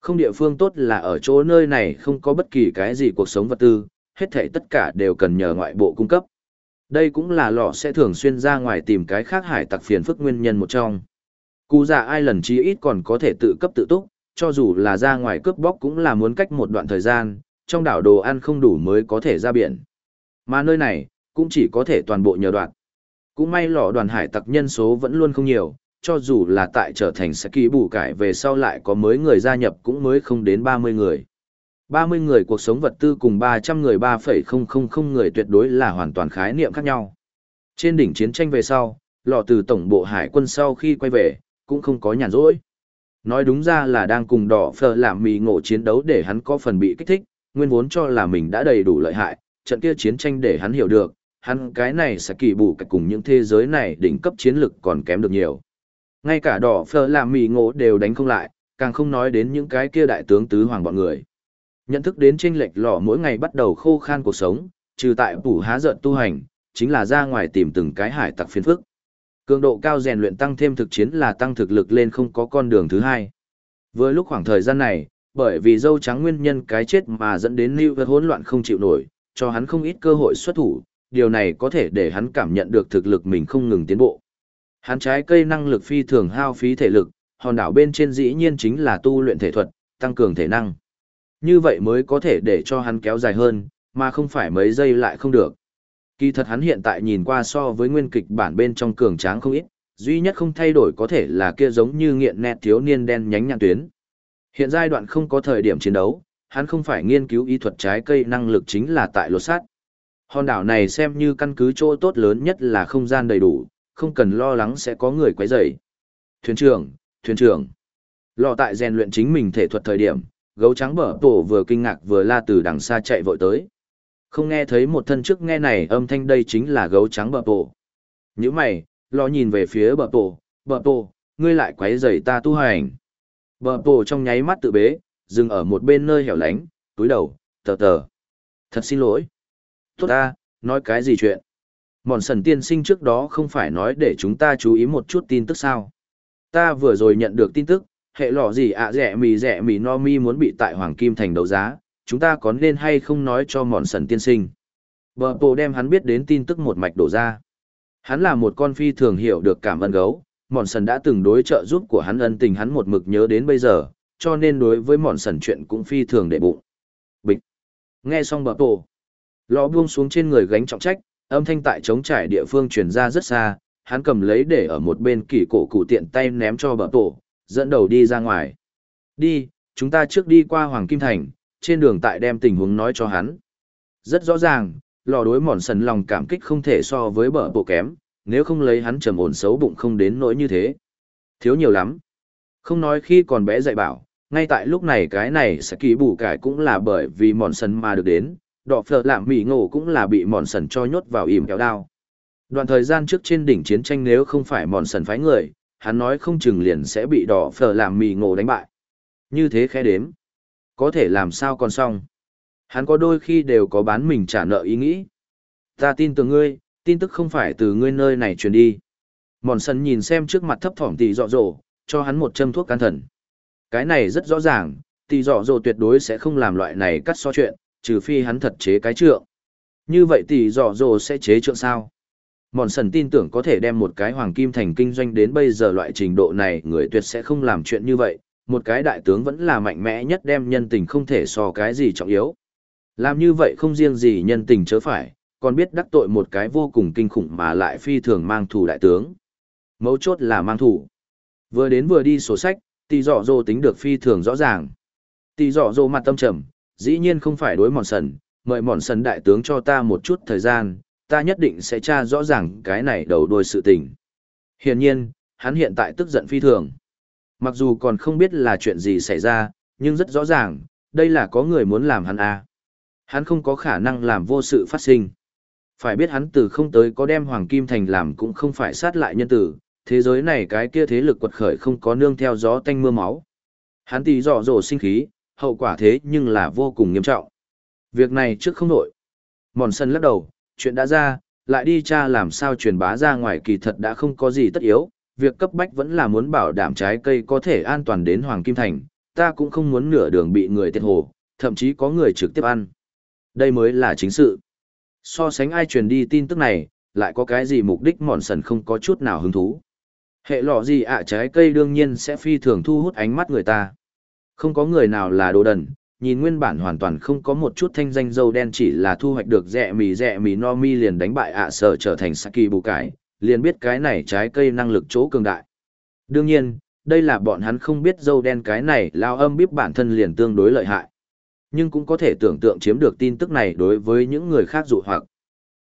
Không địa phương tốt là ở chỗ nơi này không có bất kỳ cái gì cuộc sống vật tư, hết thảy tất cả đều cần nhờ ngoại bộ cung cấp. Đây cũng là lò sẽ thường xuyên ra ngoài tìm cái khác hải tặc phiền phức nguyên nhân một trong. Cú già ai lần chí ít còn có thể tự cấp tự túc, cho dù là ra ngoài cướp bóc cũng là muốn cách một đoạn thời gian, trong đảo đồ ăn không đủ mới có thể ra biển. Mà nơi này, cũng chỉ có thể toàn bộ nhờ đoạn. Cũng may lò đoàn hải tặc nhân số vẫn luôn không nhiều, cho dù là tại trở thành sẽ ký bù cải về sau lại có mới người gia nhập cũng mới không đến 30 người. 30 người cuộc sống vật tư cùng 300 người 3,000 người tuyệt đối là hoàn toàn khái niệm khác nhau. Trên đỉnh chiến tranh về sau, lò từ tổng bộ hải quân sau khi quay về, cũng không có nhàn rỗi. Nói đúng ra là đang cùng đỏ phờ làm mì ngộ chiến đấu để hắn có phần bị kích thích, nguyên vốn cho là mình đã đầy đủ lợi hại, trận kia chiến tranh để hắn hiểu được, hắn cái này sẽ kỳ bù cách cùng những thế giới này đỉnh cấp chiến lực còn kém được nhiều. Ngay cả đỏ phở làm mì ngộ đều đánh không lại, càng không nói đến những cái kia đại tướng tứ hoàng bọn người. Nhận thức đến tranh lệch lò mỗi ngày bắt đầu khô khan cuộc sống, trừ tại phủ há giận tu hành, chính là ra ngoài tìm từng cái hải tặc phiền phức. Cường độ cao rèn luyện tăng thêm thực chiến là tăng thực lực lên không có con đường thứ hai. Với lúc khoảng thời gian này, bởi vì dâu trắng nguyên nhân cái chết mà dẫn đến lưu vật hỗn loạn không chịu nổi, cho hắn không ít cơ hội xuất thủ, điều này có thể để hắn cảm nhận được thực lực mình không ngừng tiến bộ. Hắn trái cây năng lực phi thường hao phí thể lực, hòn đảo bên trên dĩ nhiên chính là tu luyện thể thuật, tăng cường thể năng. Như vậy mới có thể để cho hắn kéo dài hơn, mà không phải mấy giây lại không được. Kỳ thật hắn hiện tại nhìn qua so với nguyên kịch bản bên trong cường tráng không ít, duy nhất không thay đổi có thể là kia giống như nghiện nẹt thiếu niên đen nhánh nhãn tuyến. Hiện giai đoạn không có thời điểm chiến đấu, hắn không phải nghiên cứu y thuật trái cây năng lực chính là tại lột sát. Hòn đảo này xem như căn cứ chỗ tốt lớn nhất là không gian đầy đủ, không cần lo lắng sẽ có người quấy rầy. Thuyền trưởng, thuyền trưởng. Lò tại rèn luyện chính mình thể thuật thời điểm, gấu trắng bở tổ vừa kinh ngạc vừa la từ đằng xa chạy vội tới. Không nghe thấy một thân trước nghe này âm thanh đây chính là gấu trắng bở tổ. Những mày, lò nhìn về phía bở tổ, bở tổ, ngươi lại quấy rầy ta tu hành. Bở tổ trong nháy mắt tự bế, dừng ở một bên nơi hẻo lánh, túi đầu, tờ tờ. Thật xin lỗi. Tốt ta, nói cái gì chuyện? Mòn sần tiên sinh trước đó không phải nói để chúng ta chú ý một chút tin tức sao? Ta vừa rồi nhận được tin tức, hệ lọ gì ạ rẻ mì rẻ mì no mi muốn bị tại Hoàng Kim Thành đấu giá, chúng ta có nên hay không nói cho mòn sần tiên sinh? Bờ bộ đem hắn biết đến tin tức một mạch đổ ra. Hắn là một con phi thường hiểu được cảm ơn gấu, mòn sần đã từng đối trợ giúp của hắn ân tình hắn một mực nhớ đến bây giờ, cho nên đối với mòn sần chuyện cũng phi thường đệ bụng. Bịch. Nghe xong bờ tổ lò buông xuống trên người gánh trọng trách, âm thanh tại trống trải địa phương truyền ra rất xa, hắn cầm lấy để ở một bên kỷ cổ cụ tiện tay ném cho bờ tổ, dẫn đầu đi ra ngoài. Đi, chúng ta trước đi qua Hoàng Kim Thành, trên đường tại đem tình huống nói cho hắn. Rất rõ ràng, lò đối mòn sần lòng cảm kích không thể so với bờ bộ kém, nếu không lấy hắn trầm ổn xấu bụng không đến nỗi như thế. Thiếu nhiều lắm. Không nói khi còn bé dạy bảo, ngay tại lúc này cái này sẽ kỳ bù cải cũng là bởi vì mòn sần mà được đến, Đọ phở lạm mỹ ngộ cũng là bị mòn sần cho nhốt vào ìm kéo đao. Đoạn thời gian trước trên đỉnh chiến tranh nếu không phải mòn sần phái người, hắn nói không chừng liền sẽ bị đỏ phở làm mì ngộ đánh bại. Như thế khẽ đếm. Có thể làm sao còn xong. Hắn có đôi khi đều có bán mình trả nợ ý nghĩ. Ta tin tưởng ngươi, tin tức không phải từ ngươi nơi này truyền đi. Mòn sần nhìn xem trước mặt thấp thỏm tì dọ dỗ, cho hắn một châm thuốc can thần. Cái này rất rõ ràng, tỷ dọ dỗ tuyệt đối sẽ không làm loại này cắt so chuyện, trừ phi hắn thật chế cái trượng. Như vậy tỷ dọ dỗ sẽ chế trượng sao? Mòn sần tin tưởng có thể đem một cái hoàng kim thành kinh doanh đến bây giờ loại trình độ này người tuyệt sẽ không làm chuyện như vậy, một cái đại tướng vẫn là mạnh mẽ nhất đem nhân tình không thể so cái gì trọng yếu. Làm như vậy không riêng gì nhân tình chớ phải, còn biết đắc tội một cái vô cùng kinh khủng mà lại phi thường mang thủ đại tướng. Mấu chốt là mang thủ. Vừa đến vừa đi sổ sách, tỷ dọ dô tính được phi thường rõ ràng. Tỷ dọ dô mặt tâm trầm, dĩ nhiên không phải đối mòn sần, mời mòn sần đại tướng cho ta một chút thời gian, ta nhất định sẽ tra rõ ràng cái này đầu đuôi sự tình. Hiển nhiên, hắn hiện tại tức giận phi thường. Mặc dù còn không biết là chuyện gì xảy ra, nhưng rất rõ ràng, đây là có người muốn làm hắn à. Hắn không có khả năng làm vô sự phát sinh. Phải biết hắn từ không tới có đem Hoàng Kim Thành làm cũng không phải sát lại nhân tử, thế giới này cái kia thế lực quật khởi không có nương theo gió tanh mưa máu. Hắn tí dọ dỗ sinh khí, hậu quả thế nhưng là vô cùng nghiêm trọng. Việc này trước không nổi. Mòn sân lắc đầu, chuyện đã ra, lại đi tra làm sao truyền bá ra ngoài kỳ thật đã không có gì tất yếu, việc cấp bách vẫn là muốn bảo đảm trái cây có thể an toàn đến Hoàng Kim Thành, ta cũng không muốn nửa đường bị người tiệt hồ, thậm chí có người trực tiếp ăn. Đây mới là chính sự. So sánh ai truyền đi tin tức này, lại có cái gì mục đích mòn sần không có chút nào hứng thú. Hệ lọ gì ạ trái cây đương nhiên sẽ phi thường thu hút ánh mắt người ta. Không có người nào là đồ đần, nhìn nguyên bản hoàn toàn không có một chút thanh danh dâu đen chỉ là thu hoạch được rẻ mì rẻ mì no mi liền đánh bại ạ sở trở thành Saki bù cải, liền biết cái này trái cây năng lực chỗ cường đại. Đương nhiên, đây là bọn hắn không biết dâu đen cái này lao âm bíp bản thân liền tương đối lợi hại. Nhưng cũng có thể tưởng tượng chiếm được tin tức này đối với những người khác dụ hoặc.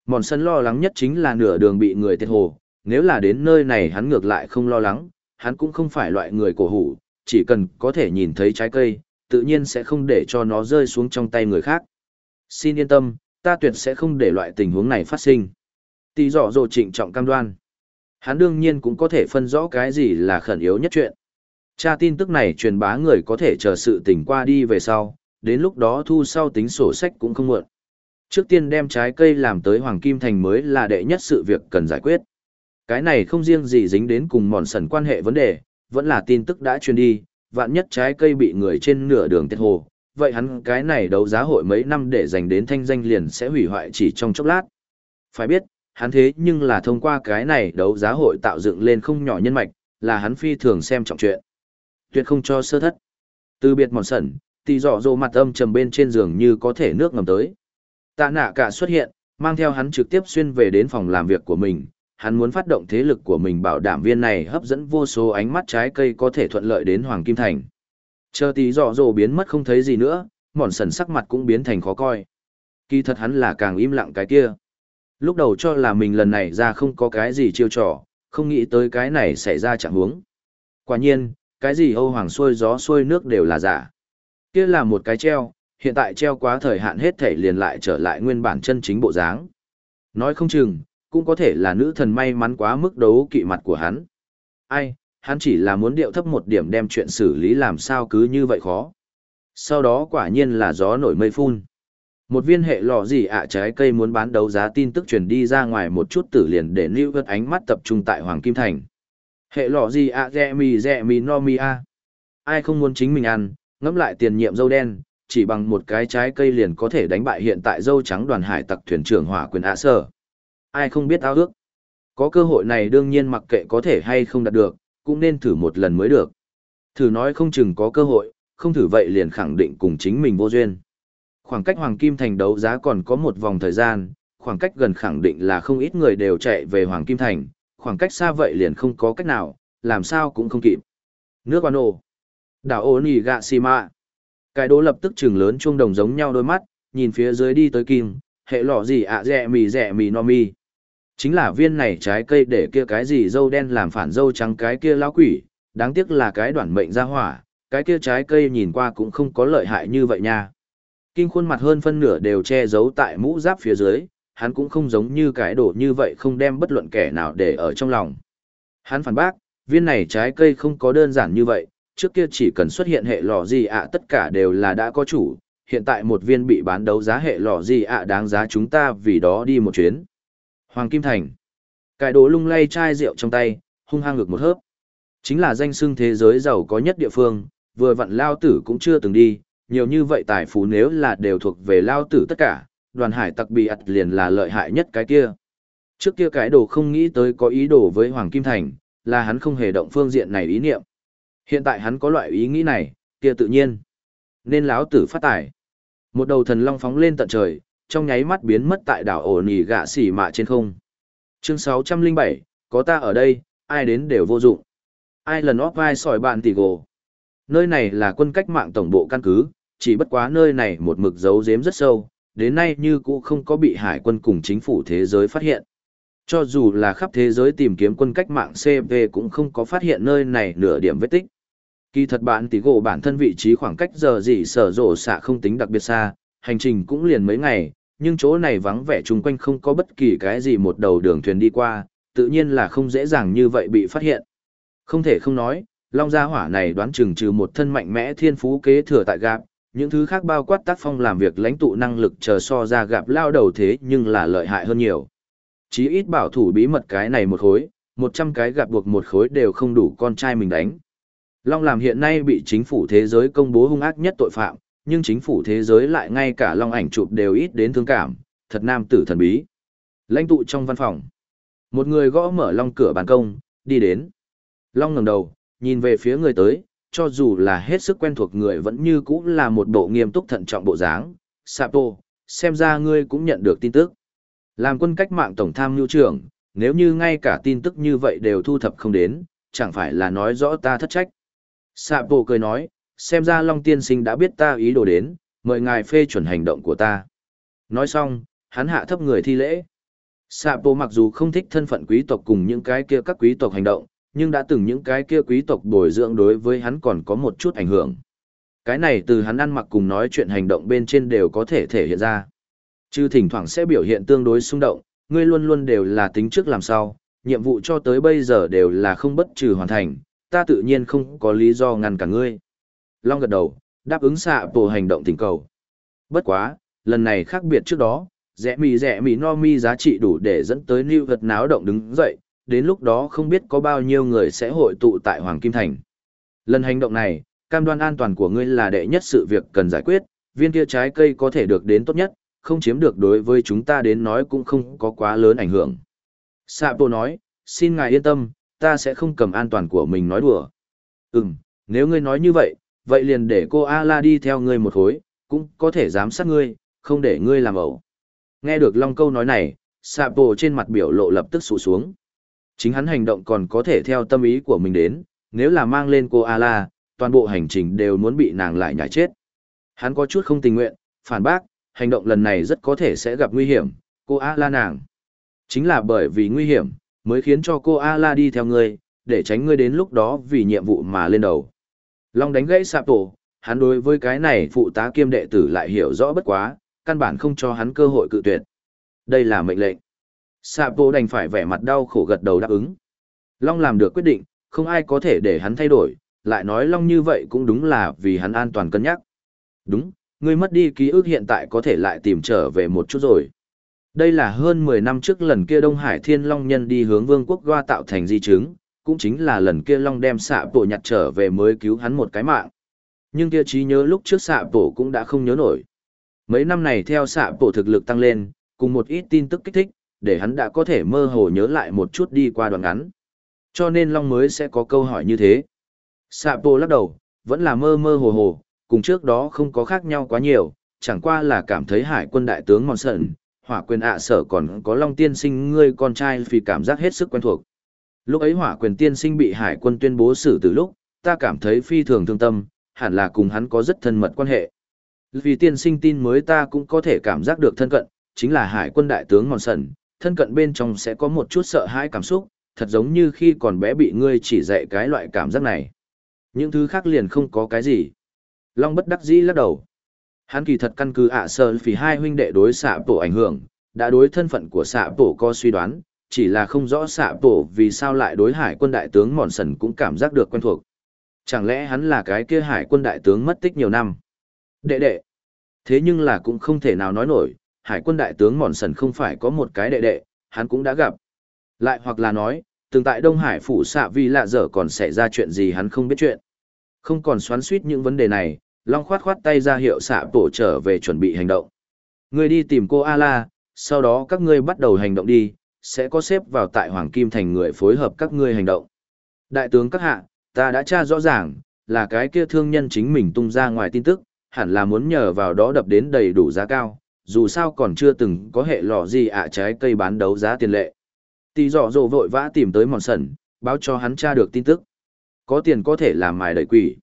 Mòn sân lo lắng nhất chính là nửa đường bị người tiết hồ, nếu là đến nơi này hắn ngược lại không lo lắng, hắn cũng không phải loại người cổ hủ, chỉ cần có thể nhìn thấy trái cây, tự nhiên sẽ không để cho nó rơi xuống trong tay người khác. Xin yên tâm, ta tuyệt sẽ không để loại tình huống này phát sinh. Tỷ rõ rồ trịnh trọng cam đoan. Hắn đương nhiên cũng có thể phân rõ cái gì là khẩn yếu nhất chuyện. Cha tin tức này truyền bá người có thể chờ sự tình qua đi về sau, đến lúc đó thu sau tính sổ sách cũng không muộn. Trước tiên đem trái cây làm tới Hoàng Kim Thành mới là đệ nhất sự việc cần giải quyết. Cái này không riêng gì dính đến cùng mòn sần quan hệ vấn đề, vẫn là tin tức đã truyền đi, vạn nhất trái cây bị người trên nửa đường tiết hồ, vậy hắn cái này đấu giá hội mấy năm để dành đến thanh danh liền sẽ hủy hoại chỉ trong chốc lát. Phải biết, hắn thế nhưng là thông qua cái này đấu giá hội tạo dựng lên không nhỏ nhân mạch, là hắn phi thường xem trọng chuyện. Tuyệt không cho sơ thất. Từ biệt mòn sẩn, tỷ dọ dồ mặt âm trầm bên trên giường như có thể nước ngầm tới. Tạ nạ cả xuất hiện, mang theo hắn trực tiếp xuyên về đến phòng làm việc của mình, hắn muốn phát động thế lực của mình bảo đảm viên này hấp dẫn vô số ánh mắt trái cây có thể thuận lợi đến Hoàng Kim Thành. Chờ tí dọ dồ biến mất không thấy gì nữa, mòn sần sắc mặt cũng biến thành khó coi. Kỳ thật hắn là càng im lặng cái kia. Lúc đầu cho là mình lần này ra không có cái gì chiêu trò, không nghĩ tới cái này xảy ra chẳng huống. Quả nhiên, cái gì Âu Hoàng xuôi gió xuôi nước đều là giả. Kia là một cái treo, hiện tại treo quá thời hạn hết thể liền lại trở lại nguyên bản chân chính bộ dáng. Nói không chừng, cũng có thể là nữ thần may mắn quá mức đấu kỵ mặt của hắn. Ai, hắn chỉ là muốn điệu thấp một điểm đem chuyện xử lý làm sao cứ như vậy khó. Sau đó quả nhiên là gió nổi mây phun. Một viên hệ lọ gì ạ trái cây muốn bán đấu giá tin tức truyền đi ra ngoài một chút tử liền để lưu vật ánh mắt tập trung tại Hoàng Kim Thành. Hệ lọ gì ạ dẹ mì dẹ mì no mì a. Ai không muốn chính mình ăn, ngẫm lại tiền nhiệm dâu đen, chỉ bằng một cái trái cây liền có thể đánh bại hiện tại dâu trắng đoàn hải tặc thuyền trưởng hỏa quyền ạ sở. Ai không biết ao ước. Có cơ hội này đương nhiên mặc kệ có thể hay không đạt được, cũng nên thử một lần mới được. Thử nói không chừng có cơ hội, không thử vậy liền khẳng định cùng chính mình vô duyên. Khoảng cách Hoàng Kim Thành đấu giá còn có một vòng thời gian, khoảng cách gần khẳng định là không ít người đều chạy về Hoàng Kim Thành, khoảng cách xa vậy liền không có cách nào, làm sao cũng không kịp. Nước quan ổ. Đảo ổ nì gạ xì mạ. Cái đố lập tức trừng lớn chuông đồng giống nhau đôi mắt, nhìn phía dưới đi tới kim, hệ lọ gì ạ à dẹ mì dẹ mì no mi. Chính là viên này trái cây để kia cái gì dâu đen làm phản dâu trắng cái kia lão quỷ, đáng tiếc là cái đoạn mệnh ra hỏa, cái kia trái cây nhìn qua cũng không có lợi hại như vậy nha. Kinh khuôn mặt hơn phân nửa đều che giấu tại mũ giáp phía dưới, hắn cũng không giống như cái đồ như vậy không đem bất luận kẻ nào để ở trong lòng. Hắn phản bác, viên này trái cây không có đơn giản như vậy, trước kia chỉ cần xuất hiện hệ lò gì ạ tất cả đều là đã có chủ, hiện tại một viên bị bán đấu giá hệ lò gì ạ đáng giá chúng ta vì đó đi một chuyến. Hoàng Kim Thành. Cái đồ lung lay chai rượu trong tay, hung hăng ngược một hớp. Chính là danh xưng thế giới giàu có nhất địa phương, vừa vặn lao tử cũng chưa từng đi, nhiều như vậy tài phú nếu là đều thuộc về lao tử tất cả, đoàn hải tặc bị ặt liền là lợi hại nhất cái kia. Trước kia cái đồ không nghĩ tới có ý đồ với Hoàng Kim Thành, là hắn không hề động phương diện này ý niệm. Hiện tại hắn có loại ý nghĩ này, kia tự nhiên. Nên lão tử phát tài. Một đầu thần long phóng lên tận trời, trong nháy mắt biến mất tại đảo ổ nỉ gạ xỉ mạ trên không. Chương 607, có ta ở đây, ai đến đều vô dụng. Ai lần óp vai sỏi bạn tỷ gồ. Nơi này là quân cách mạng tổng bộ căn cứ, chỉ bất quá nơi này một mực giấu giếm rất sâu, đến nay như cũ không có bị hải quân cùng chính phủ thế giới phát hiện. Cho dù là khắp thế giới tìm kiếm quân cách mạng CV cũng không có phát hiện nơi này nửa điểm vết tích. Kỳ thật bạn tỷ gỗ bản thân vị trí khoảng cách giờ gì sở rộ xạ không tính đặc biệt xa, hành trình cũng liền mấy ngày, nhưng chỗ này vắng vẻ chung quanh không có bất kỳ cái gì một đầu đường thuyền đi qua, tự nhiên là không dễ dàng như vậy bị phát hiện. Không thể không nói, Long Gia Hỏa này đoán chừng trừ một thân mạnh mẽ thiên phú kế thừa tại gạp, những thứ khác bao quát tác phong làm việc lãnh tụ năng lực chờ so ra gặp lao đầu thế nhưng là lợi hại hơn nhiều. Chí ít bảo thủ bí mật cái này một khối, một trăm cái gặp buộc một khối đều không đủ con trai mình đánh. Long làm hiện nay bị chính phủ thế giới công bố hung ác nhất tội phạm, nhưng chính phủ thế giới lại ngay cả Long ảnh chụp đều ít đến thương cảm, thật nam tử thần bí. Lãnh tụ trong văn phòng. Một người gõ mở Long cửa ban công, đi đến. Long ngẩng đầu, nhìn về phía người tới, cho dù là hết sức quen thuộc người vẫn như cũ là một bộ nghiêm túc thận trọng bộ dáng. Sapo, xem ra ngươi cũng nhận được tin tức. Làm quân cách mạng tổng tham nhu trưởng, nếu như ngay cả tin tức như vậy đều thu thập không đến, chẳng phải là nói rõ ta thất trách. Sapo cười nói, xem ra Long Tiên Sinh đã biết ta ý đồ đến, mời ngài phê chuẩn hành động của ta. Nói xong, hắn hạ thấp người thi lễ. Sapo mặc dù không thích thân phận quý tộc cùng những cái kia các quý tộc hành động, nhưng đã từng những cái kia quý tộc bồi dưỡng đối với hắn còn có một chút ảnh hưởng. Cái này từ hắn ăn mặc cùng nói chuyện hành động bên trên đều có thể thể hiện ra. Chứ thỉnh thoảng sẽ biểu hiện tương đối xung động, ngươi luôn luôn đều là tính trước làm sao, nhiệm vụ cho tới bây giờ đều là không bất trừ hoàn thành, ta tự nhiên không có lý do ngăn cả ngươi. Long gật đầu, đáp ứng xạ bộ hành động tình cầu. Bất quá, lần này khác biệt trước đó, rẻ mì rẻ mì no mi giá trị đủ để dẫn tới lưu vật náo động đứng dậy, đến lúc đó không biết có bao nhiêu người sẽ hội tụ tại Hoàng Kim Thành. Lần hành động này, cam đoan an toàn của ngươi là đệ nhất sự việc cần giải quyết, viên kia trái cây có thể được đến tốt nhất, không chiếm được đối với chúng ta đến nói cũng không có quá lớn ảnh hưởng. Sapo nói, xin ngài yên tâm, ta sẽ không cầm an toàn của mình nói đùa. Ừm, nếu ngươi nói như vậy, vậy liền để cô A-la đi theo ngươi một khối, cũng có thể giám sát ngươi, không để ngươi làm ẩu. Nghe được Long câu nói này, Sapo trên mặt biểu lộ lập tức sụ xuống. Chính hắn hành động còn có thể theo tâm ý của mình đến, nếu là mang lên cô A-la, toàn bộ hành trình đều muốn bị nàng lại nhảy chết. Hắn có chút không tình nguyện, phản bác, hành động lần này rất có thể sẽ gặp nguy hiểm, cô A-la nàng. Chính là bởi vì nguy hiểm, mới khiến cho cô A-la đi theo ngươi, để tránh ngươi đến lúc đó vì nhiệm vụ mà lên đầu. Long đánh gãy sạp tổ, hắn đối với cái này phụ tá kiêm đệ tử lại hiểu rõ bất quá, căn bản không cho hắn cơ hội cự tuyệt. Đây là mệnh lệnh. Sạp tổ đành phải vẻ mặt đau khổ gật đầu đáp ứng. Long làm được quyết định, không ai có thể để hắn thay đổi, lại nói Long như vậy cũng đúng là vì hắn an toàn cân nhắc. Đúng, ngươi mất đi ký ức hiện tại có thể lại tìm trở về một chút rồi. Đây là hơn 10 năm trước lần kia Đông Hải Thiên Long nhân đi hướng vương quốc Goa tạo thành di chứng, cũng chính là lần kia Long đem xạ bộ nhặt trở về mới cứu hắn một cái mạng. Nhưng kia trí nhớ lúc trước xạ bộ cũng đã không nhớ nổi. Mấy năm này theo xạ bộ thực lực tăng lên, cùng một ít tin tức kích thích, để hắn đã có thể mơ hồ nhớ lại một chút đi qua đoạn ngắn. Cho nên Long mới sẽ có câu hỏi như thế. Xạ bộ lắc đầu, vẫn là mơ mơ hồ hồ, cùng trước đó không có khác nhau quá nhiều, chẳng qua là cảm thấy hải quân đại tướng Mòn Sợn, hỏa quyền ạ sở còn có Long tiên sinh ngươi con trai vì cảm giác hết sức quen thuộc. Lúc ấy hỏa quyền tiên sinh bị hải quân tuyên bố xử từ lúc, ta cảm thấy phi thường thương tâm, hẳn là cùng hắn có rất thân mật quan hệ. Vì tiên sinh tin mới ta cũng có thể cảm giác được thân cận, chính là hải quân đại tướng Mòn Sần, thân cận bên trong sẽ có một chút sợ hãi cảm xúc, thật giống như khi còn bé bị ngươi chỉ dạy cái loại cảm giác này. Những thứ khác liền không có cái gì. Long bất đắc dĩ lắc đầu. Hắn kỳ thật căn cứ ạ à sơ vì hai huynh đệ đối xạ tổ ảnh hưởng, đã đối thân phận của xạ tổ có suy đoán, chỉ là không rõ xạ tổ vì sao lại đối hải quân đại tướng Mòn Sần cũng cảm giác được quen thuộc. Chẳng lẽ hắn là cái kia hải quân đại tướng mất tích nhiều năm? Đệ đệ. Thế nhưng là cũng không thể nào nói nổi, hải quân đại tướng Mòn Sần không phải có một cái đệ đệ, hắn cũng đã gặp. Lại hoặc là nói, từng tại Đông Hải phủ xạ vì lạ dở còn xảy ra chuyện gì hắn không biết chuyện. Không còn xoắn suýt những vấn đề này, Long khoát khoát tay ra hiệu xạ tổ trở về chuẩn bị hành động. Người đi tìm cô A-la, sau đó các ngươi bắt đầu hành động đi, sẽ có xếp vào tại Hoàng Kim Thành người phối hợp các ngươi hành động. Đại tướng các hạ, ta đã tra rõ ràng, là cái kia thương nhân chính mình tung ra ngoài tin tức, hẳn là muốn nhờ vào đó đập đến đầy đủ giá cao, dù sao còn chưa từng có hệ lò gì ạ trái cây bán đấu giá tiền lệ. Tỷ dọ dồ vội vã tìm tới mòn sần, báo cho hắn tra được tin tức. Có tiền có thể làm mài đẩy quỷ.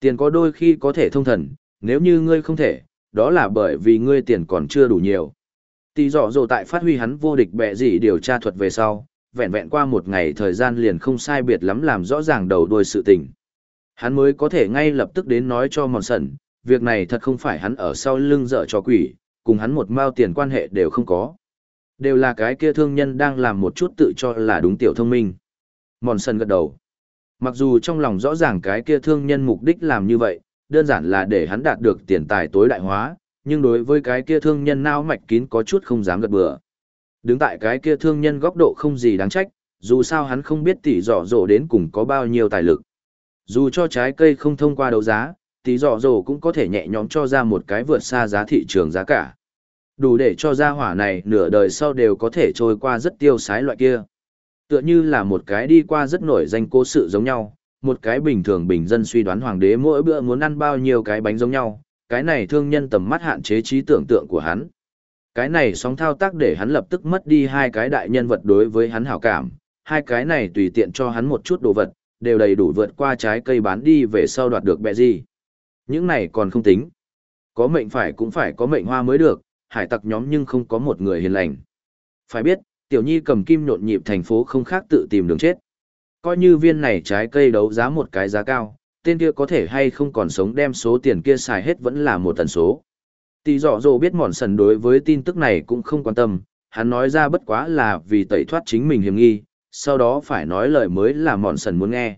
Tiền có đôi khi có thể thông thần, nếu như ngươi không thể, đó là bởi vì ngươi tiền còn chưa đủ nhiều. Tỷ dọ dồ tại phát huy hắn vô địch bẻ gì điều tra thuật về sau, vẹn vẹn qua một ngày thời gian liền không sai biệt lắm làm rõ ràng đầu đuôi sự tình. Hắn mới có thể ngay lập tức đến nói cho mòn sần, việc này thật không phải hắn ở sau lưng dở cho quỷ, cùng hắn một mao tiền quan hệ đều không có. Đều là cái kia thương nhân đang làm một chút tự cho là đúng tiểu thông minh. Mòn sần gật đầu. Mặc dù trong lòng rõ ràng cái kia thương nhân mục đích làm như vậy, đơn giản là để hắn đạt được tiền tài tối đại hóa, nhưng đối với cái kia thương nhân nao mạch kín có chút không dám gật bừa. Đứng tại cái kia thương nhân góc độ không gì đáng trách, dù sao hắn không biết tỷ dọ dỗ đến cùng có bao nhiêu tài lực. Dù cho trái cây không thông qua đấu giá, tỷ dọ dỗ cũng có thể nhẹ nhõm cho ra một cái vượt xa giá thị trường giá cả. Đủ để cho ra hỏa này nửa đời sau đều có thể trôi qua rất tiêu sái loại kia. Tựa như là một cái đi qua rất nổi danh cố sự giống nhau, một cái bình thường bình dân suy đoán hoàng đế mỗi bữa muốn ăn bao nhiêu cái bánh giống nhau, cái này thương nhân tầm mắt hạn chế trí tưởng tượng của hắn. Cái này sóng thao tác để hắn lập tức mất đi hai cái đại nhân vật đối với hắn hảo cảm, hai cái này tùy tiện cho hắn một chút đồ vật, đều đầy đủ vượt qua trái cây bán đi về sau đoạt được bẹ gì. Những này còn không tính. Có mệnh phải cũng phải có mệnh hoa mới được, hải tặc nhóm nhưng không có một người hiền lành. Phải biết, tiểu nhi cầm kim nhộn nhịp thành phố không khác tự tìm đường chết. Coi như viên này trái cây đấu giá một cái giá cao, tên kia có thể hay không còn sống đem số tiền kia xài hết vẫn là một tần số. Tỷ dọ dồ biết mòn sần đối với tin tức này cũng không quan tâm, hắn nói ra bất quá là vì tẩy thoát chính mình hiểm nghi, sau đó phải nói lời mới là mòn sần muốn nghe.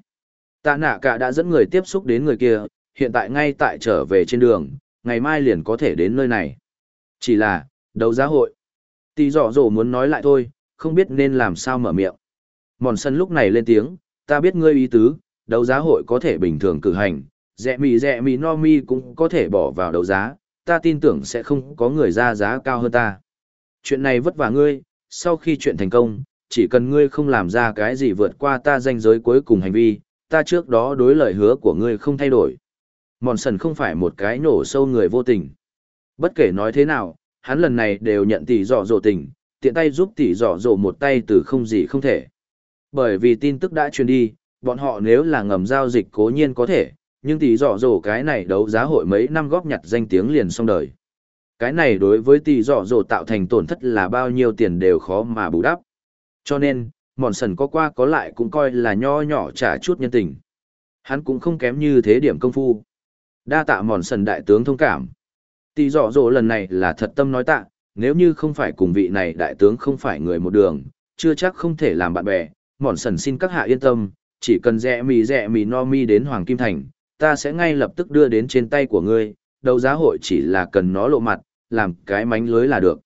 Tạ nạ cả đã dẫn người tiếp xúc đến người kia, hiện tại ngay tại trở về trên đường, ngày mai liền có thể đến nơi này. Chỉ là, đấu giá hội. Tỷ dọ dồ muốn nói lại thôi, không biết nên làm sao mở miệng. Mòn sần lúc này lên tiếng, ta biết ngươi ý tứ, đấu giá hội có thể bình thường cử hành, rẻ mì rẻ mì no mi cũng có thể bỏ vào đấu giá, ta tin tưởng sẽ không có người ra giá cao hơn ta. Chuyện này vất vả ngươi, sau khi chuyện thành công, chỉ cần ngươi không làm ra cái gì vượt qua ta danh giới cuối cùng hành vi, ta trước đó đối lời hứa của ngươi không thay đổi. Mòn sần không phải một cái nổ sâu người vô tình. Bất kể nói thế nào, hắn lần này đều nhận tỷ dọ dỗ tình, tiện tay giúp tỷ dọ dỗ một tay từ không gì không thể. Bởi vì tin tức đã truyền đi, bọn họ nếu là ngầm giao dịch cố nhiên có thể, nhưng tỷ dọ dỗ cái này đấu giá hội mấy năm góp nhặt danh tiếng liền xong đời. Cái này đối với tỷ dọ dỗ tạo thành tổn thất là bao nhiêu tiền đều khó mà bù đắp. Cho nên, mòn sần có qua có lại cũng coi là nho nhỏ trả chút nhân tình. Hắn cũng không kém như thế điểm công phu. Đa tạ mòn sần đại tướng thông cảm. Tỷ dọ dỗ lần này là thật tâm nói tạ, nếu như không phải cùng vị này đại tướng không phải người một đường, chưa chắc không thể làm bạn bè. Mòn sần xin các hạ yên tâm, chỉ cần rẽ mì rẽ mì no mi đến Hoàng Kim Thành, ta sẽ ngay lập tức đưa đến trên tay của ngươi, đấu giá hội chỉ là cần nó lộ mặt, làm cái mánh lưới là được.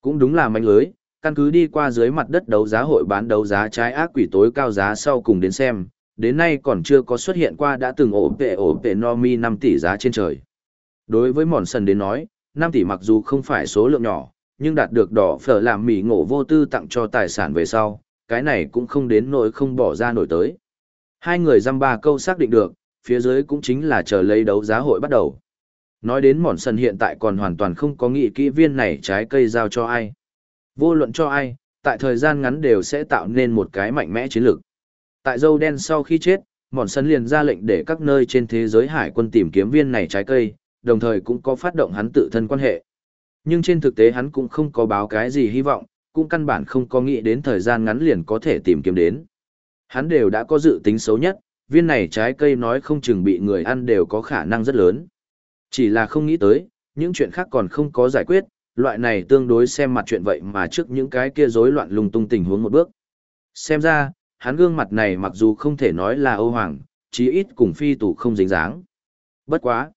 Cũng đúng là mánh lưới, căn cứ đi qua dưới mặt đất đấu giá hội bán đấu giá trái ác quỷ tối cao giá sau cùng đến xem, đến nay còn chưa có xuất hiện qua đã từng ổ vệ ổ vệ no mi 5 tỷ giá trên trời. Đối với mòn sần đến nói, 5 tỷ mặc dù không phải số lượng nhỏ, nhưng đạt được đỏ phở làm mỉ ngộ vô tư tặng cho tài sản về sau, cái này cũng không đến nỗi không bỏ ra nổi tới. Hai người dăm ba câu xác định được, phía dưới cũng chính là chờ lấy đấu giá hội bắt đầu. Nói đến mòn sần hiện tại còn hoàn toàn không có nghị kỹ viên này trái cây giao cho ai. Vô luận cho ai, tại thời gian ngắn đều sẽ tạo nên một cái mạnh mẽ chiến lược. Tại dâu đen sau khi chết, mòn sân liền ra lệnh để các nơi trên thế giới hải quân tìm kiếm viên này trái cây, đồng thời cũng có phát động hắn tự thân quan hệ. Nhưng trên thực tế hắn cũng không có báo cái gì hy vọng, cũng căn bản không có nghĩ đến thời gian ngắn liền có thể tìm kiếm đến. Hắn đều đã có dự tính xấu nhất, viên này trái cây nói không chừng bị người ăn đều có khả năng rất lớn. Chỉ là không nghĩ tới, những chuyện khác còn không có giải quyết, loại này tương đối xem mặt chuyện vậy mà trước những cái kia rối loạn lung tung tình huống một bước. Xem ra, hắn gương mặt này mặc dù không thể nói là ô hoàng, chí ít cùng phi tủ không dính dáng. Bất quá.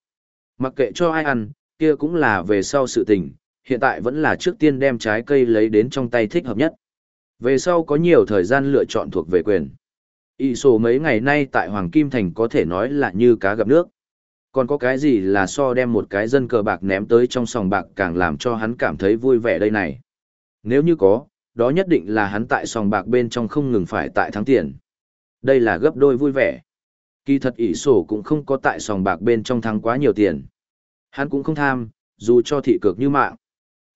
Mặc kệ cho ai ăn, kia cũng là về sau sự tình, hiện tại vẫn là trước tiên đem trái cây lấy đến trong tay thích hợp nhất. Về sau có nhiều thời gian lựa chọn thuộc về quyền. Ý sổ mấy ngày nay tại Hoàng Kim Thành có thể nói là như cá gặp nước. Còn có cái gì là so đem một cái dân cờ bạc ném tới trong sòng bạc càng làm cho hắn cảm thấy vui vẻ đây này. Nếu như có, đó nhất định là hắn tại sòng bạc bên trong không ngừng phải tại thắng tiền. Đây là gấp đôi vui vẻ. Kỳ thật ỷ sổ cũng không có tại sòng bạc bên trong thắng quá nhiều tiền. Hắn cũng không tham, dù cho thị cực như mạng.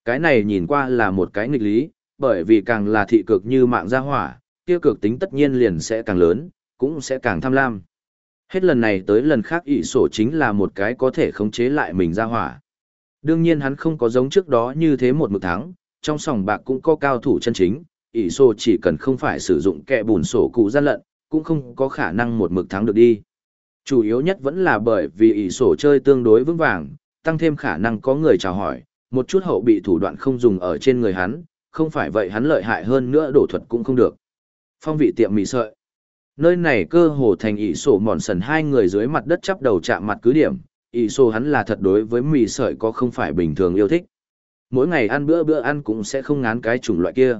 Cái này nhìn qua là một cái nghịch lý, bởi vì càng là thị cực như mạng gia hỏa, kia cực tính tất nhiên liền sẽ càng lớn, cũng sẽ càng tham lam. Hết lần này tới lần khác ỷ sổ chính là một cái có thể khống chế lại mình gia hỏa. Đương nhiên hắn không có giống trước đó như thế một mực thắng, trong sòng bạc cũng có cao thủ chân chính, ỷ sổ chỉ cần không phải sử dụng kẹ bùn sổ cụ gian lận, cũng không có khả năng một mực thắng được đi. Chủ yếu nhất vẫn là bởi vì ỷ sổ chơi tương đối vững vàng, tăng thêm khả năng có người chào hỏi, một chút hậu bị thủ đoạn không dùng ở trên người hắn, không phải vậy hắn lợi hại hơn nữa đổ thuật cũng không được. Phong vị tiệm mì sợi. Nơi này cơ hồ thành ỷ sổ mòn sần hai người dưới mặt đất chắp đầu chạm mặt cứ điểm, ỷ sổ hắn là thật đối với mì sợi có không phải bình thường yêu thích. Mỗi ngày ăn bữa bữa ăn cũng sẽ không ngán cái chủng loại kia.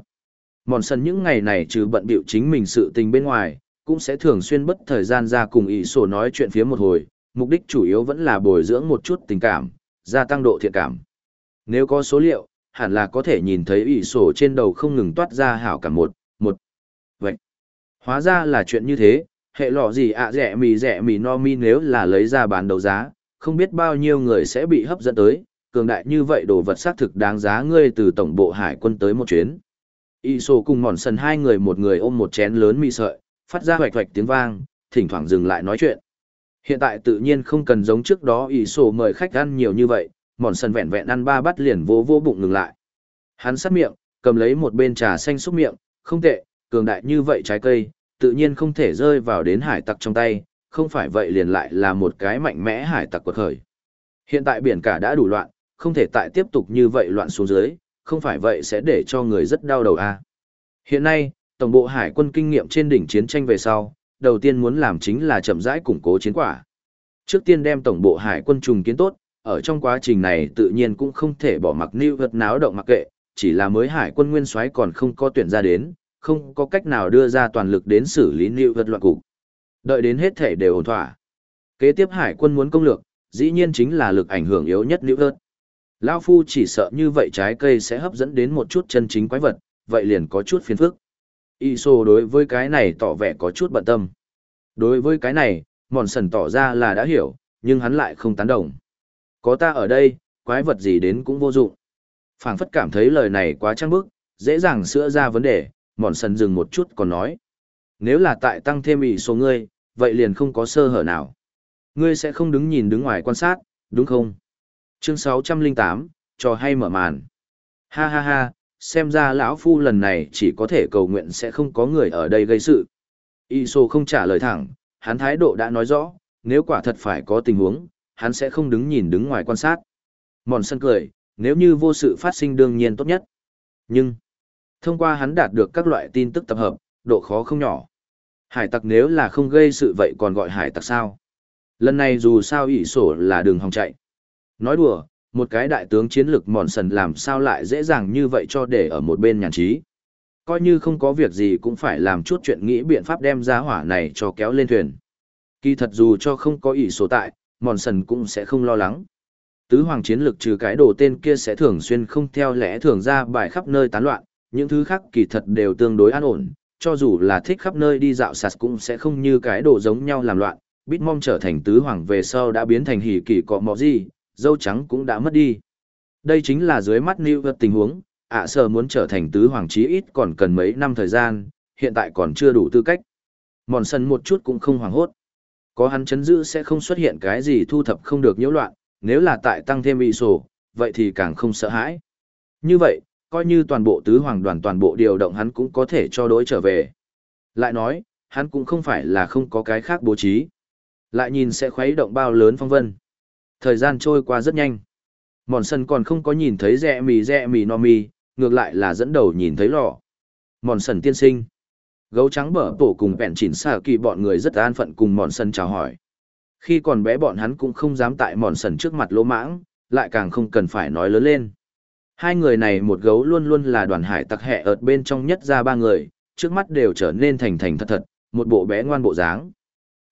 Mòn sần những ngày này trừ bận biểu chính mình sự tình bên ngoài, cũng sẽ thường xuyên bất thời gian ra cùng ỷ sổ nói chuyện phía một hồi, mục đích chủ yếu vẫn là bồi dưỡng một chút tình cảm, gia tăng độ thiện cảm. Nếu có số liệu, hẳn là có thể nhìn thấy ỷ sổ trên đầu không ngừng toát ra hảo cả một, một. Vậy, hóa ra là chuyện như thế, hệ lọ gì ạ rẻ mì rẻ mì no mi nếu là lấy ra bán đấu giá, không biết bao nhiêu người sẽ bị hấp dẫn tới, cường đại như vậy đồ vật xác thực đáng giá ngươi từ tổng bộ hải quân tới một chuyến. Y sổ cùng mòn sần hai người một người ôm một chén lớn mì sợi, phát ra hoạch hoạch tiếng vang, thỉnh thoảng dừng lại nói chuyện. Hiện tại tự nhiên không cần giống trước đó Y sổ mời khách ăn nhiều như vậy, mòn sần vẹn vẹn ăn ba bát liền vô vô bụng ngừng lại. Hắn sát miệng, cầm lấy một bên trà xanh xúc miệng, không tệ, cường đại như vậy trái cây, tự nhiên không thể rơi vào đến hải tặc trong tay, không phải vậy liền lại là một cái mạnh mẽ hải tặc quật khởi. Hiện tại biển cả đã đủ loạn, không thể tại tiếp tục như vậy loạn xuống dưới, không phải vậy sẽ để cho người rất đau đầu a. Hiện nay, tổng bộ hải quân kinh nghiệm trên đỉnh chiến tranh về sau, đầu tiên muốn làm chính là chậm rãi củng cố chiến quả. Trước tiên đem tổng bộ hải quân trùng kiến tốt, ở trong quá trình này tự nhiên cũng không thể bỏ mặc lưu vật náo động mặc kệ, chỉ là mới hải quân nguyên soái còn không có tuyển ra đến, không có cách nào đưa ra toàn lực đến xử lý lưu vật loạn cục. Đợi đến hết thể đều ổn thỏa. Kế tiếp hải quân muốn công lược, dĩ nhiên chính là lực ảnh hưởng yếu nhất lưu vật. Lao Phu chỉ sợ như vậy trái cây sẽ hấp dẫn đến một chút chân chính quái vật, vậy liền có chút phiền phức. Iso đối với cái này tỏ vẻ có chút bận tâm. Đối với cái này, mòn sần tỏ ra là đã hiểu, nhưng hắn lại không tán đồng. Có ta ở đây, quái vật gì đến cũng vô dụng. phảng phất cảm thấy lời này quá trăng bức, dễ dàng sữa ra vấn đề, mòn sần dừng một chút còn nói. Nếu là tại tăng thêm ý số ngươi, vậy liền không có sơ hở nào. Ngươi sẽ không đứng nhìn đứng ngoài quan sát, đúng không? Chương 608, trò hay mở màn. Ha ha ha, xem ra lão phu lần này chỉ có thể cầu nguyện sẽ không có người ở đây gây sự. Iso không trả lời thẳng, hắn thái độ đã nói rõ, nếu quả thật phải có tình huống, hắn sẽ không đứng nhìn đứng ngoài quan sát. Mòn sân cười, nếu như vô sự phát sinh đương nhiên tốt nhất. Nhưng, thông qua hắn đạt được các loại tin tức tập hợp, độ khó không nhỏ. Hải tặc nếu là không gây sự vậy còn gọi hải tặc sao? Lần này dù sao ỷ sổ là đường hòng chạy. Nói đùa, một cái đại tướng chiến lực mòn sần làm sao lại dễ dàng như vậy cho để ở một bên nhàn trí. Coi như không có việc gì cũng phải làm chút chuyện nghĩ biện pháp đem ra hỏa này cho kéo lên thuyền. Kỳ thật dù cho không có ỷ sổ tại, mòn sần cũng sẽ không lo lắng. Tứ hoàng chiến lực trừ cái đồ tên kia sẽ thường xuyên không theo lẽ thường ra bài khắp nơi tán loạn, những thứ khác kỳ thật đều tương đối an ổn, cho dù là thích khắp nơi đi dạo sạt cũng sẽ không như cái đồ giống nhau làm loạn. Bít mong trở thành tứ hoàng về sau đã biến thành hỉ kỳ cọ mọ gì, dâu trắng cũng đã mất đi. Đây chính là dưới mắt New York tình huống, ạ à sợ muốn trở thành tứ hoàng chí ít còn cần mấy năm thời gian, hiện tại còn chưa đủ tư cách. Mòn sân một chút cũng không hoảng hốt. Có hắn chấn giữ sẽ không xuất hiện cái gì thu thập không được nhiễu loạn, nếu là tại tăng thêm bị sổ, vậy thì càng không sợ hãi. Như vậy, coi như toàn bộ tứ hoàng đoàn toàn bộ điều động hắn cũng có thể cho đối trở về. Lại nói, hắn cũng không phải là không có cái khác bố trí. Lại nhìn sẽ khuấy động bao lớn phong vân. Thời gian trôi qua rất nhanh. Mòn sân còn không có nhìn thấy rẹ mì rẹ mì no mì, ngược lại là dẫn đầu nhìn thấy lò. Mòn sần tiên sinh. Gấu trắng bở tổ cùng vẹn chỉnh xả kỳ bọn người rất an phận cùng mòn sân chào hỏi. Khi còn bé bọn hắn cũng không dám tại mòn sần trước mặt lỗ mãng, lại càng không cần phải nói lớn lên. Hai người này một gấu luôn luôn là đoàn hải tặc hẹ ợt bên trong nhất ra ba người, trước mắt đều trở nên thành thành thật thật, một bộ bé ngoan bộ dáng.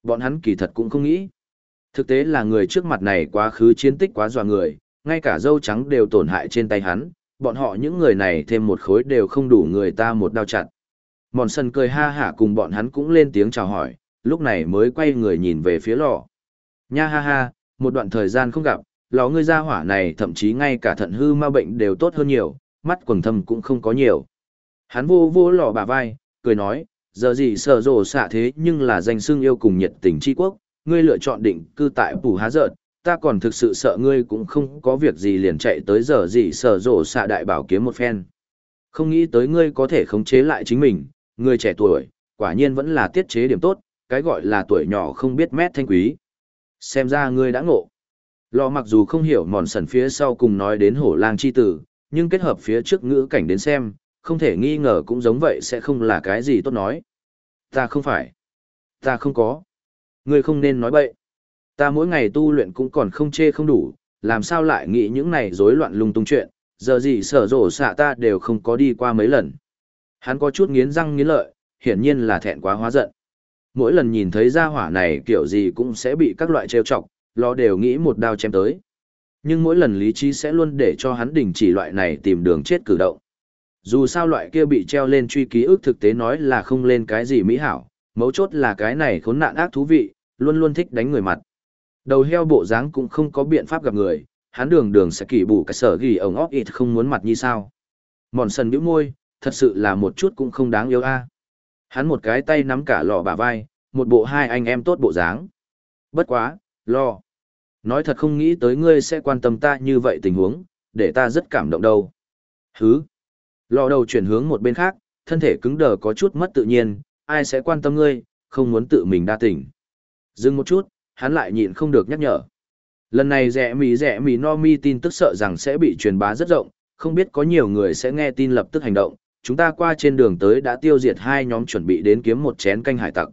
Bọn hắn kỳ thật cũng không nghĩ. Thực tế là người trước mặt này quá khứ chiến tích quá dọa người, ngay cả dâu trắng đều tổn hại trên tay hắn, bọn họ những người này thêm một khối đều không đủ người ta một đao chặt. Mòn sân cười ha hả cùng bọn hắn cũng lên tiếng chào hỏi, lúc này mới quay người nhìn về phía lò. Nha ha ha, một đoạn thời gian không gặp, lò ngươi ra hỏa này thậm chí ngay cả thận hư ma bệnh đều tốt hơn nhiều, mắt quầng thâm cũng không có nhiều. Hắn vô vô lò bà vai, cười nói, giờ gì sở rồ xạ thế nhưng là danh xưng yêu cùng nhiệt tình tri quốc, ngươi lựa chọn định cư tại Pù Há Dợt, ta còn thực sự sợ ngươi cũng không có việc gì liền chạy tới giờ gì sở rồ xạ đại bảo kiếm một phen. Không nghĩ tới ngươi có thể khống chế lại chính mình, người trẻ tuổi, quả nhiên vẫn là tiết chế điểm tốt, cái gọi là tuổi nhỏ không biết mét thanh quý. Xem ra ngươi đã ngộ. Lò mặc dù không hiểu mòn sần phía sau cùng nói đến hổ lang chi tử, nhưng kết hợp phía trước ngữ cảnh đến xem, không thể nghi ngờ cũng giống vậy sẽ không là cái gì tốt nói. Ta không phải. Ta không có. Ngươi không nên nói bậy. Ta mỗi ngày tu luyện cũng còn không chê không đủ, làm sao lại nghĩ những này rối loạn lung tung chuyện, giờ gì sở rổ xạ ta đều không có đi qua mấy lần. Hắn có chút nghiến răng nghiến lợi, hiển nhiên là thẹn quá hóa giận. Mỗi lần nhìn thấy gia hỏa này kiểu gì cũng sẽ bị các loại trêu chọc, lo đều nghĩ một đao chém tới. Nhưng mỗi lần lý trí sẽ luôn để cho hắn đình chỉ loại này tìm đường chết cử động. Dù sao loại kia bị treo lên truy ký ức thực tế nói là không lên cái gì mỹ hảo, mấu chốt là cái này khốn nạn ác thú vị, luôn luôn thích đánh người mặt. Đầu heo bộ dáng cũng không có biện pháp gặp người, hắn đường đường sẽ kỳ bù cái sở ghi ổng óc ít không muốn mặt như sao. Mòn sần bĩu môi, thật sự là một chút cũng không đáng yêu a. Hắn một cái tay nắm cả lọ bả vai, một bộ hai anh em tốt bộ dáng. Bất quá, lo. Nói thật không nghĩ tới ngươi sẽ quan tâm ta như vậy tình huống, để ta rất cảm động đâu. Hứ. Lò đầu chuyển hướng một bên khác, thân thể cứng đờ có chút mất tự nhiên, ai sẽ quan tâm ngươi, không muốn tự mình đa tỉnh. Dừng một chút, hắn lại nhịn không được nhắc nhở. Lần này rẻ mì rẻ mì no mi tin tức sợ rằng sẽ bị truyền bá rất rộng, không biết có nhiều người sẽ nghe tin lập tức hành động. Chúng ta qua trên đường tới đã tiêu diệt hai nhóm chuẩn bị đến kiếm một chén canh hải tặc.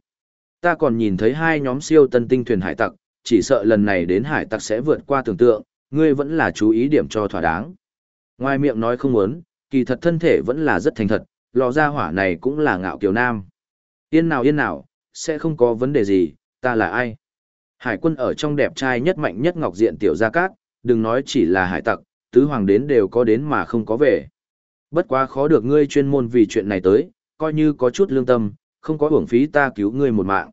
Ta còn nhìn thấy hai nhóm siêu tân tinh thuyền hải tặc, chỉ sợ lần này đến hải tặc sẽ vượt qua tưởng tượng, ngươi vẫn là chú ý điểm cho thỏa đáng. Ngoài miệng nói không muốn, kỳ thật thân thể vẫn là rất thành thật, lò ra hỏa này cũng là ngạo kiều nam. Yên nào yên nào, sẽ không có vấn đề gì, ta là ai? Hải quân ở trong đẹp trai nhất mạnh nhất ngọc diện tiểu gia cát, đừng nói chỉ là hải tặc, tứ hoàng đến đều có đến mà không có về. Bất quá khó được ngươi chuyên môn vì chuyện này tới, coi như có chút lương tâm, không có uổng phí ta cứu ngươi một mạng.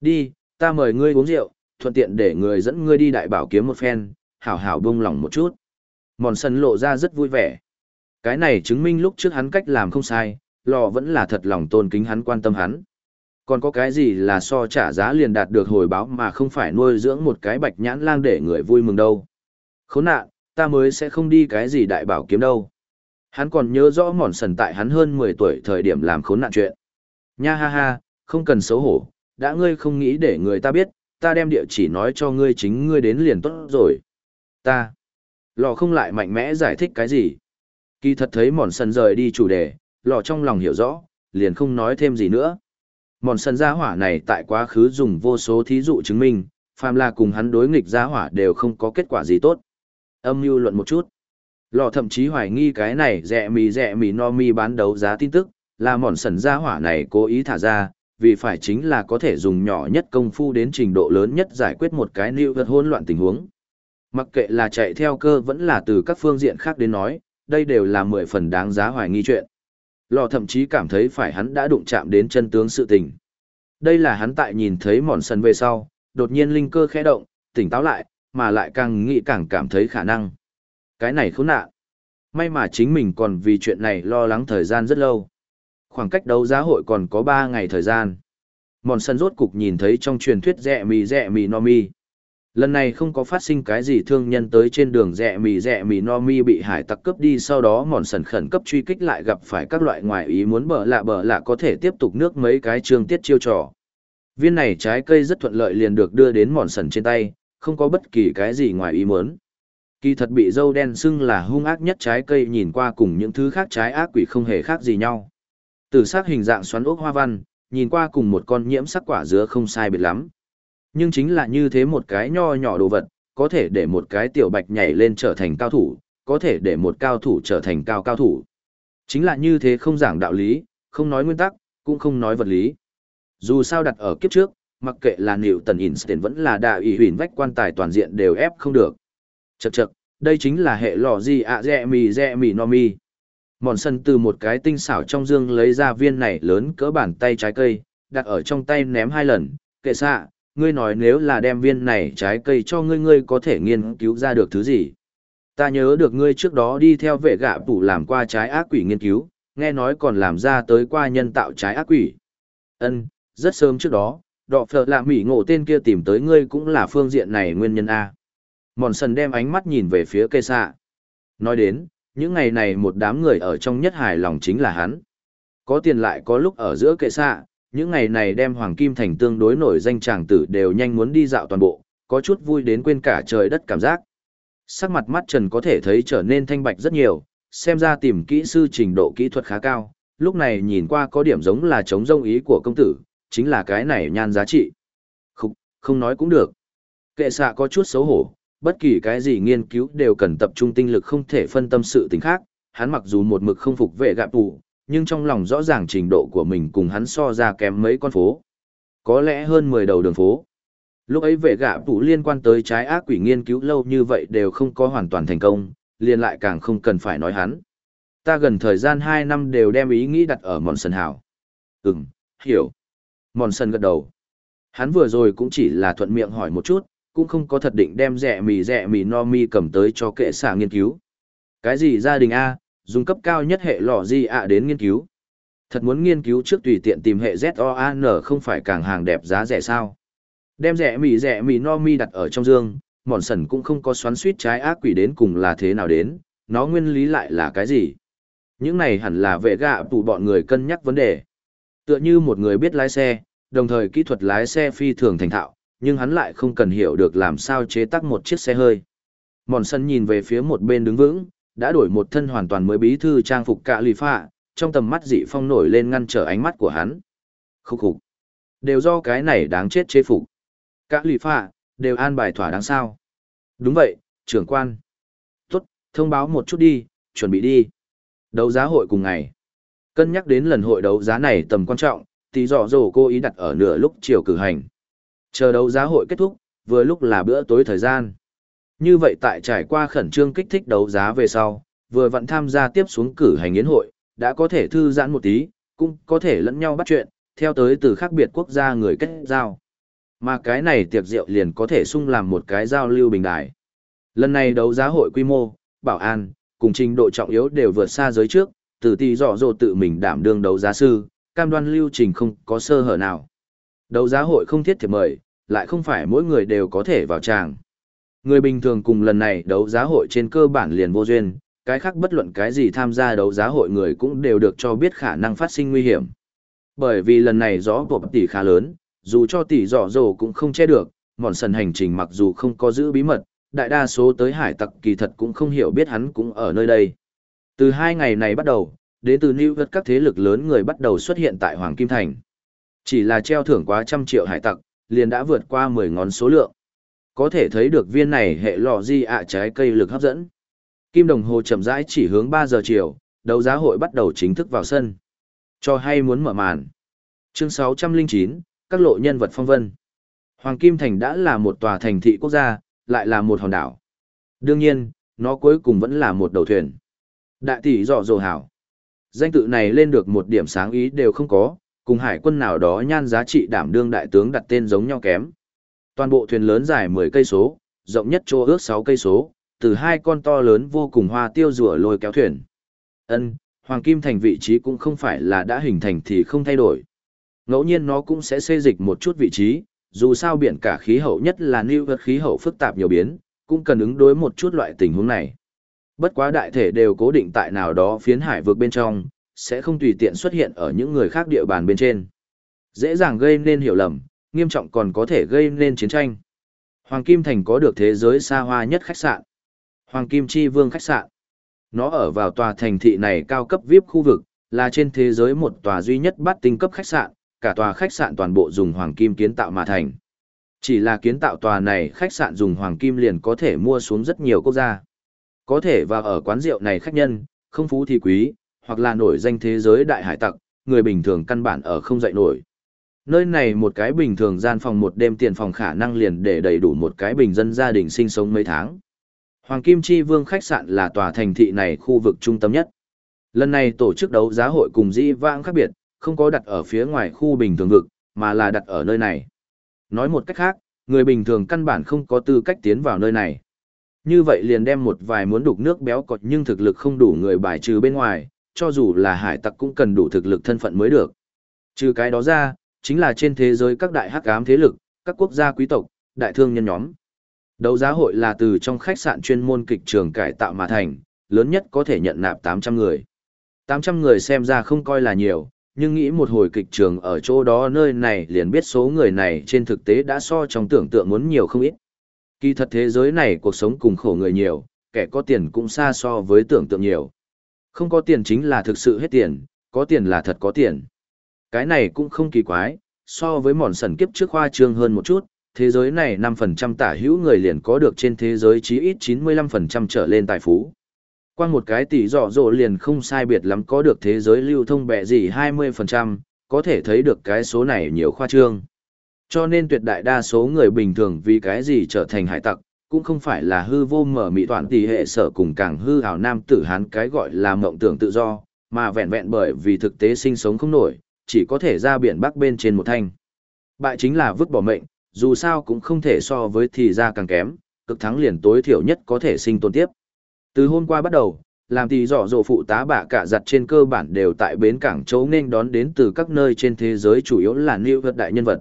Đi, ta mời ngươi uống rượu, thuận tiện để người dẫn ngươi đi đại bảo kiếm một phen, hảo hảo buông lòng một chút. Mòn sân lộ ra rất vui vẻ. Cái này chứng minh lúc trước hắn cách làm không sai, lò vẫn là thật lòng tôn kính hắn quan tâm hắn. Còn có cái gì là so trả giá liền đạt được hồi báo mà không phải nuôi dưỡng một cái bạch nhãn lang để người vui mừng đâu. Khốn nạn, ta mới sẽ không đi cái gì đại bảo kiếm đâu. Hắn còn nhớ rõ mòn sần tại hắn hơn 10 tuổi thời điểm làm khốn nạn chuyện. Nha ha ha, không cần xấu hổ, đã ngươi không nghĩ để người ta biết, ta đem địa chỉ nói cho ngươi chính ngươi đến liền tốt rồi. Ta. Lò không lại mạnh mẽ giải thích cái gì. Kỳ thật thấy mòn sần rời đi chủ đề, lò trong lòng hiểu rõ, liền không nói thêm gì nữa. Mòn sần gia hỏa này tại quá khứ dùng vô số thí dụ chứng minh, phàm là cùng hắn đối nghịch gia hỏa đều không có kết quả gì tốt. Âm mưu luận một chút. Lò thậm chí hoài nghi cái này rẻ mì rẻ mì no mi bán đấu giá tin tức, là mòn sần gia hỏa này cố ý thả ra, vì phải chính là có thể dùng nhỏ nhất công phu đến trình độ lớn nhất giải quyết một cái lưu vật hỗn loạn tình huống. Mặc kệ là chạy theo cơ vẫn là từ các phương diện khác đến nói, đây đều là mười phần đáng giá hoài nghi chuyện. Lò thậm chí cảm thấy phải hắn đã đụng chạm đến chân tướng sự tình. Đây là hắn tại nhìn thấy mòn sần về sau, đột nhiên linh cơ khẽ động, tỉnh táo lại, mà lại càng nghĩ càng cảm thấy khả năng. Cái này khốn nạn. May mà chính mình còn vì chuyện này lo lắng thời gian rất lâu. Khoảng cách đấu giá hội còn có 3 ngày thời gian. Mòn sân rốt cục nhìn thấy trong truyền thuyết rẻ mì rẻ mì no mi. Lần này không có phát sinh cái gì thương nhân tới trên đường rẻ mì rẻ mì no mi bị hải tặc cướp đi sau đó mòn sần khẩn cấp truy kích lại gặp phải các loại ngoại ý muốn bở lạ bở lạ có thể tiếp tục nước mấy cái chương tiết chiêu trò. Viên này trái cây rất thuận lợi liền được đưa đến mòn sần trên tay, không có bất kỳ cái gì ngoài ý muốn. Kỳ thật bị dâu đen xưng là hung ác nhất trái cây nhìn qua cùng những thứ khác trái ác quỷ không hề khác gì nhau. Từ sắc hình dạng xoắn ốc hoa văn, nhìn qua cùng một con nhiễm sắc quả dứa không sai biệt lắm. Nhưng chính là như thế một cái nho nhỏ đồ vật, có thể để một cái tiểu bạch nhảy lên trở thành cao thủ, có thể để một cao thủ trở thành cao cao thủ. Chính là như thế không giảng đạo lý, không nói nguyên tắc, cũng không nói vật lý. Dù sao đặt ở kiếp trước, mặc kệ là Newton Einstein vẫn là đại ủy huyền vách quan tài toàn diện đều ép không được. Chậc chậc, đây chính là hệ lò gì ạ dẹ mì dẹ mì no mi. Mòn sân từ một cái tinh xảo trong dương lấy ra viên này lớn cỡ bàn tay trái cây, đặt ở trong tay ném hai lần, kệ xạ, ngươi nói nếu là đem viên này trái cây cho ngươi ngươi có thể nghiên cứu ra được thứ gì. Ta nhớ được ngươi trước đó đi theo vệ gạ phủ làm qua trái ác quỷ nghiên cứu, nghe nói còn làm ra tới qua nhân tạo trái ác quỷ. Ân, rất sớm trước đó, đọ phở lạ mỉ ngộ tên kia tìm tới ngươi cũng là phương diện này nguyên nhân A. Mòn sần đem ánh mắt nhìn về phía cây xạ. Nói đến, những ngày này một đám người ở trong nhất hài lòng chính là hắn. Có tiền lại có lúc ở giữa kệ xạ, những ngày này đem Hoàng Kim Thành tương đối nổi danh tràng tử đều nhanh muốn đi dạo toàn bộ, có chút vui đến quên cả trời đất cảm giác. Sắc mặt mắt Trần có thể thấy trở nên thanh bạch rất nhiều, xem ra tìm kỹ sư trình độ kỹ thuật khá cao, lúc này nhìn qua có điểm giống là chống rông ý của công tử, chính là cái này nhan giá trị. Không, không nói cũng được. Kệ xạ có chút xấu hổ, bất kỳ cái gì nghiên cứu đều cần tập trung tinh lực không thể phân tâm sự tình khác, hắn mặc dù một mực không phục vệ gạp tù, nhưng trong lòng rõ ràng trình độ của mình cùng hắn so ra kém mấy con phố. Có lẽ hơn 10 đầu đường phố. Lúc ấy vệ gạ tù liên quan tới trái ác quỷ nghiên cứu lâu như vậy đều không có hoàn toàn thành công, liền lại càng không cần phải nói hắn. Ta gần thời gian 2 năm đều đem ý nghĩ đặt ở Mòn Sân Hảo. Ừm, hiểu. Mòn Sân gật đầu. Hắn vừa rồi cũng chỉ là thuận miệng hỏi một chút, cũng không có thật định đem rẻ mì rẻ mì no mi cầm tới cho kệ xạ nghiên cứu. Cái gì gia đình A, dùng cấp cao nhất hệ lò gì ạ đến nghiên cứu. Thật muốn nghiên cứu trước tùy tiện tìm hệ ZOAN không phải càng hàng đẹp giá rẻ sao. Đem rẻ mì rẻ mì no mi đặt ở trong dương, mòn sần cũng không có xoắn suýt trái ác quỷ đến cùng là thế nào đến, nó nguyên lý lại là cái gì. Những này hẳn là vệ gạ tụ bọn người cân nhắc vấn đề. Tựa như một người biết lái xe, đồng thời kỹ thuật lái xe phi thường thành thạo, nhưng hắn lại không cần hiểu được làm sao chế tác một chiếc xe hơi. Mòn sân nhìn về phía một bên đứng vững, đã đổi một thân hoàn toàn mới bí thư trang phục cạ lì phạ, trong tầm mắt dị phong nổi lên ngăn trở ánh mắt của hắn. Khúc khục. Đều do cái này đáng chết chế phục. Cạ lì phạ, đều an bài thỏa đáng sao. Đúng vậy, trưởng quan. Tốt, thông báo một chút đi, chuẩn bị đi. Đấu giá hội cùng ngày. Cân nhắc đến lần hội đấu giá này tầm quan trọng, thì dọ dồ cô ý đặt ở nửa lúc chiều cử hành. Chờ đấu giá hội kết thúc, vừa lúc là bữa tối thời gian. Như vậy tại trải qua khẩn trương kích thích đấu giá về sau, vừa vặn tham gia tiếp xuống cử hành yến hội, đã có thể thư giãn một tí, cũng có thể lẫn nhau bắt chuyện, theo tới từ khác biệt quốc gia người kết giao. Mà cái này tiệc rượu liền có thể sung làm một cái giao lưu bình đại. Lần này đấu giá hội quy mô, bảo an, cùng trình độ trọng yếu đều vượt xa giới trước, từ tỷ dọ dồ tự mình đảm đương đấu giá sư, cam đoan lưu trình không có sơ hở nào. Đấu giá hội không thiết thiệp mời, lại không phải mỗi người đều có thể vào tràng. Người bình thường cùng lần này đấu giá hội trên cơ bản liền vô duyên, cái khác bất luận cái gì tham gia đấu giá hội người cũng đều được cho biết khả năng phát sinh nguy hiểm. Bởi vì lần này gió của tỷ khá lớn, dù cho tỷ dọ rồ cũng không che được, mòn sần hành trình mặc dù không có giữ bí mật, đại đa số tới hải tặc kỳ thật cũng không hiểu biết hắn cũng ở nơi đây. Từ hai ngày này bắt đầu, đến từ New York các thế lực lớn người bắt đầu xuất hiện tại Hoàng Kim Thành. Chỉ là treo thưởng quá trăm triệu hải tặc, liền đã vượt qua 10 ngón số lượng. Có thể thấy được viên này hệ lò di ạ trái cây lực hấp dẫn. Kim đồng hồ chậm rãi chỉ hướng 3 giờ chiều, đấu giá hội bắt đầu chính thức vào sân. Cho hay muốn mở màn. Chương 609, các lộ nhân vật phong vân. Hoàng Kim Thành đã là một tòa thành thị quốc gia, lại là một hòn đảo. Đương nhiên, nó cuối cùng vẫn là một đầu thuyền. Đại tỷ dọ dồ hảo. Danh tự này lên được một điểm sáng ý đều không có, cùng hải quân nào đó nhan giá trị đảm đương đại tướng đặt tên giống nhau kém. Toàn bộ thuyền lớn dài 10 cây số, rộng nhất chỗ ước 6 cây số, từ hai con to lớn vô cùng hoa tiêu rùa lôi kéo thuyền. Ân, Hoàng Kim Thành vị trí cũng không phải là đã hình thành thì không thay đổi. Ngẫu nhiên nó cũng sẽ xê dịch một chút vị trí, dù sao biển cả khí hậu nhất là lưu vật khí hậu phức tạp nhiều biến, cũng cần ứng đối một chút loại tình huống này. Bất quá đại thể đều cố định tại nào đó phiến hải vực bên trong, sẽ không tùy tiện xuất hiện ở những người khác địa bàn bên trên. Dễ dàng gây nên hiểu lầm, nghiêm trọng còn có thể gây nên chiến tranh. Hoàng Kim Thành có được thế giới xa hoa nhất khách sạn. Hoàng Kim Chi Vương khách sạn. Nó ở vào tòa thành thị này cao cấp VIP khu vực, là trên thế giới một tòa duy nhất bát tinh cấp khách sạn, cả tòa khách sạn toàn bộ dùng hoàng kim kiến tạo mà thành. Chỉ là kiến tạo tòa này khách sạn dùng hoàng kim liền có thể mua xuống rất nhiều quốc gia. Có thể vào ở quán rượu này khách nhân, không phú thì quý, hoặc là nổi danh thế giới đại hải tặc, người bình thường căn bản ở không dậy nổi. Nơi này một cái bình thường gian phòng một đêm tiền phòng khả năng liền để đầy đủ một cái bình dân gia đình sinh sống mấy tháng. Hoàng Kim Chi Vương khách sạn là tòa thành thị này khu vực trung tâm nhất. Lần này tổ chức đấu giá hội cùng dĩ vãng khác biệt, không có đặt ở phía ngoài khu bình thường vực, mà là đặt ở nơi này. Nói một cách khác, người bình thường căn bản không có tư cách tiến vào nơi này. Như vậy liền đem một vài muốn đục nước béo cọt nhưng thực lực không đủ người bài trừ bên ngoài, cho dù là hải tặc cũng cần đủ thực lực thân phận mới được. Trừ cái đó ra, chính là trên thế giới các đại hắc ám thế lực, các quốc gia quý tộc, đại thương nhân nhóm. Đấu giá hội là từ trong khách sạn chuyên môn kịch trường cải tạo mà thành, lớn nhất có thể nhận nạp 800 người. 800 người xem ra không coi là nhiều, nhưng nghĩ một hồi kịch trường ở chỗ đó nơi này liền biết số người này trên thực tế đã so trong tưởng tượng muốn nhiều không ít. Kỳ thật thế giới này cuộc sống cùng khổ người nhiều, kẻ có tiền cũng xa so với tưởng tượng nhiều. Không có tiền chính là thực sự hết tiền, có tiền là thật có tiền. Cái này cũng không kỳ quái, so với mòn sần kiếp trước khoa trương hơn một chút, thế giới này 5% tả hữu người liền có được trên thế giới chí ít 95% trở lên tài phú. Qua một cái tỷ dọ dỗ liền không sai biệt lắm có được thế giới lưu thông bẹ gì 20%, có thể thấy được cái số này nhiều khoa trương. Cho nên tuyệt đại đa số người bình thường vì cái gì trở thành hải tặc, cũng không phải là hư vô mở mị toàn tỷ hệ sở cùng càng hư hào nam tử hán cái gọi là mộng tưởng tự do, mà vẹn vẹn bởi vì thực tế sinh sống không nổi, chỉ có thể ra biển bắc bên trên một thanh. Bại chính là vứt bỏ mệnh, dù sao cũng không thể so với thì ra càng kém, cực thắng liền tối thiểu nhất có thể sinh tồn tiếp. Từ hôm qua bắt đầu, làm thì dọ dỗ phụ tá bạ cả giặt trên cơ bản đều tại bến cảng châu nên đón đến từ các nơi trên thế giới chủ yếu là lưu vật đại nhân vật.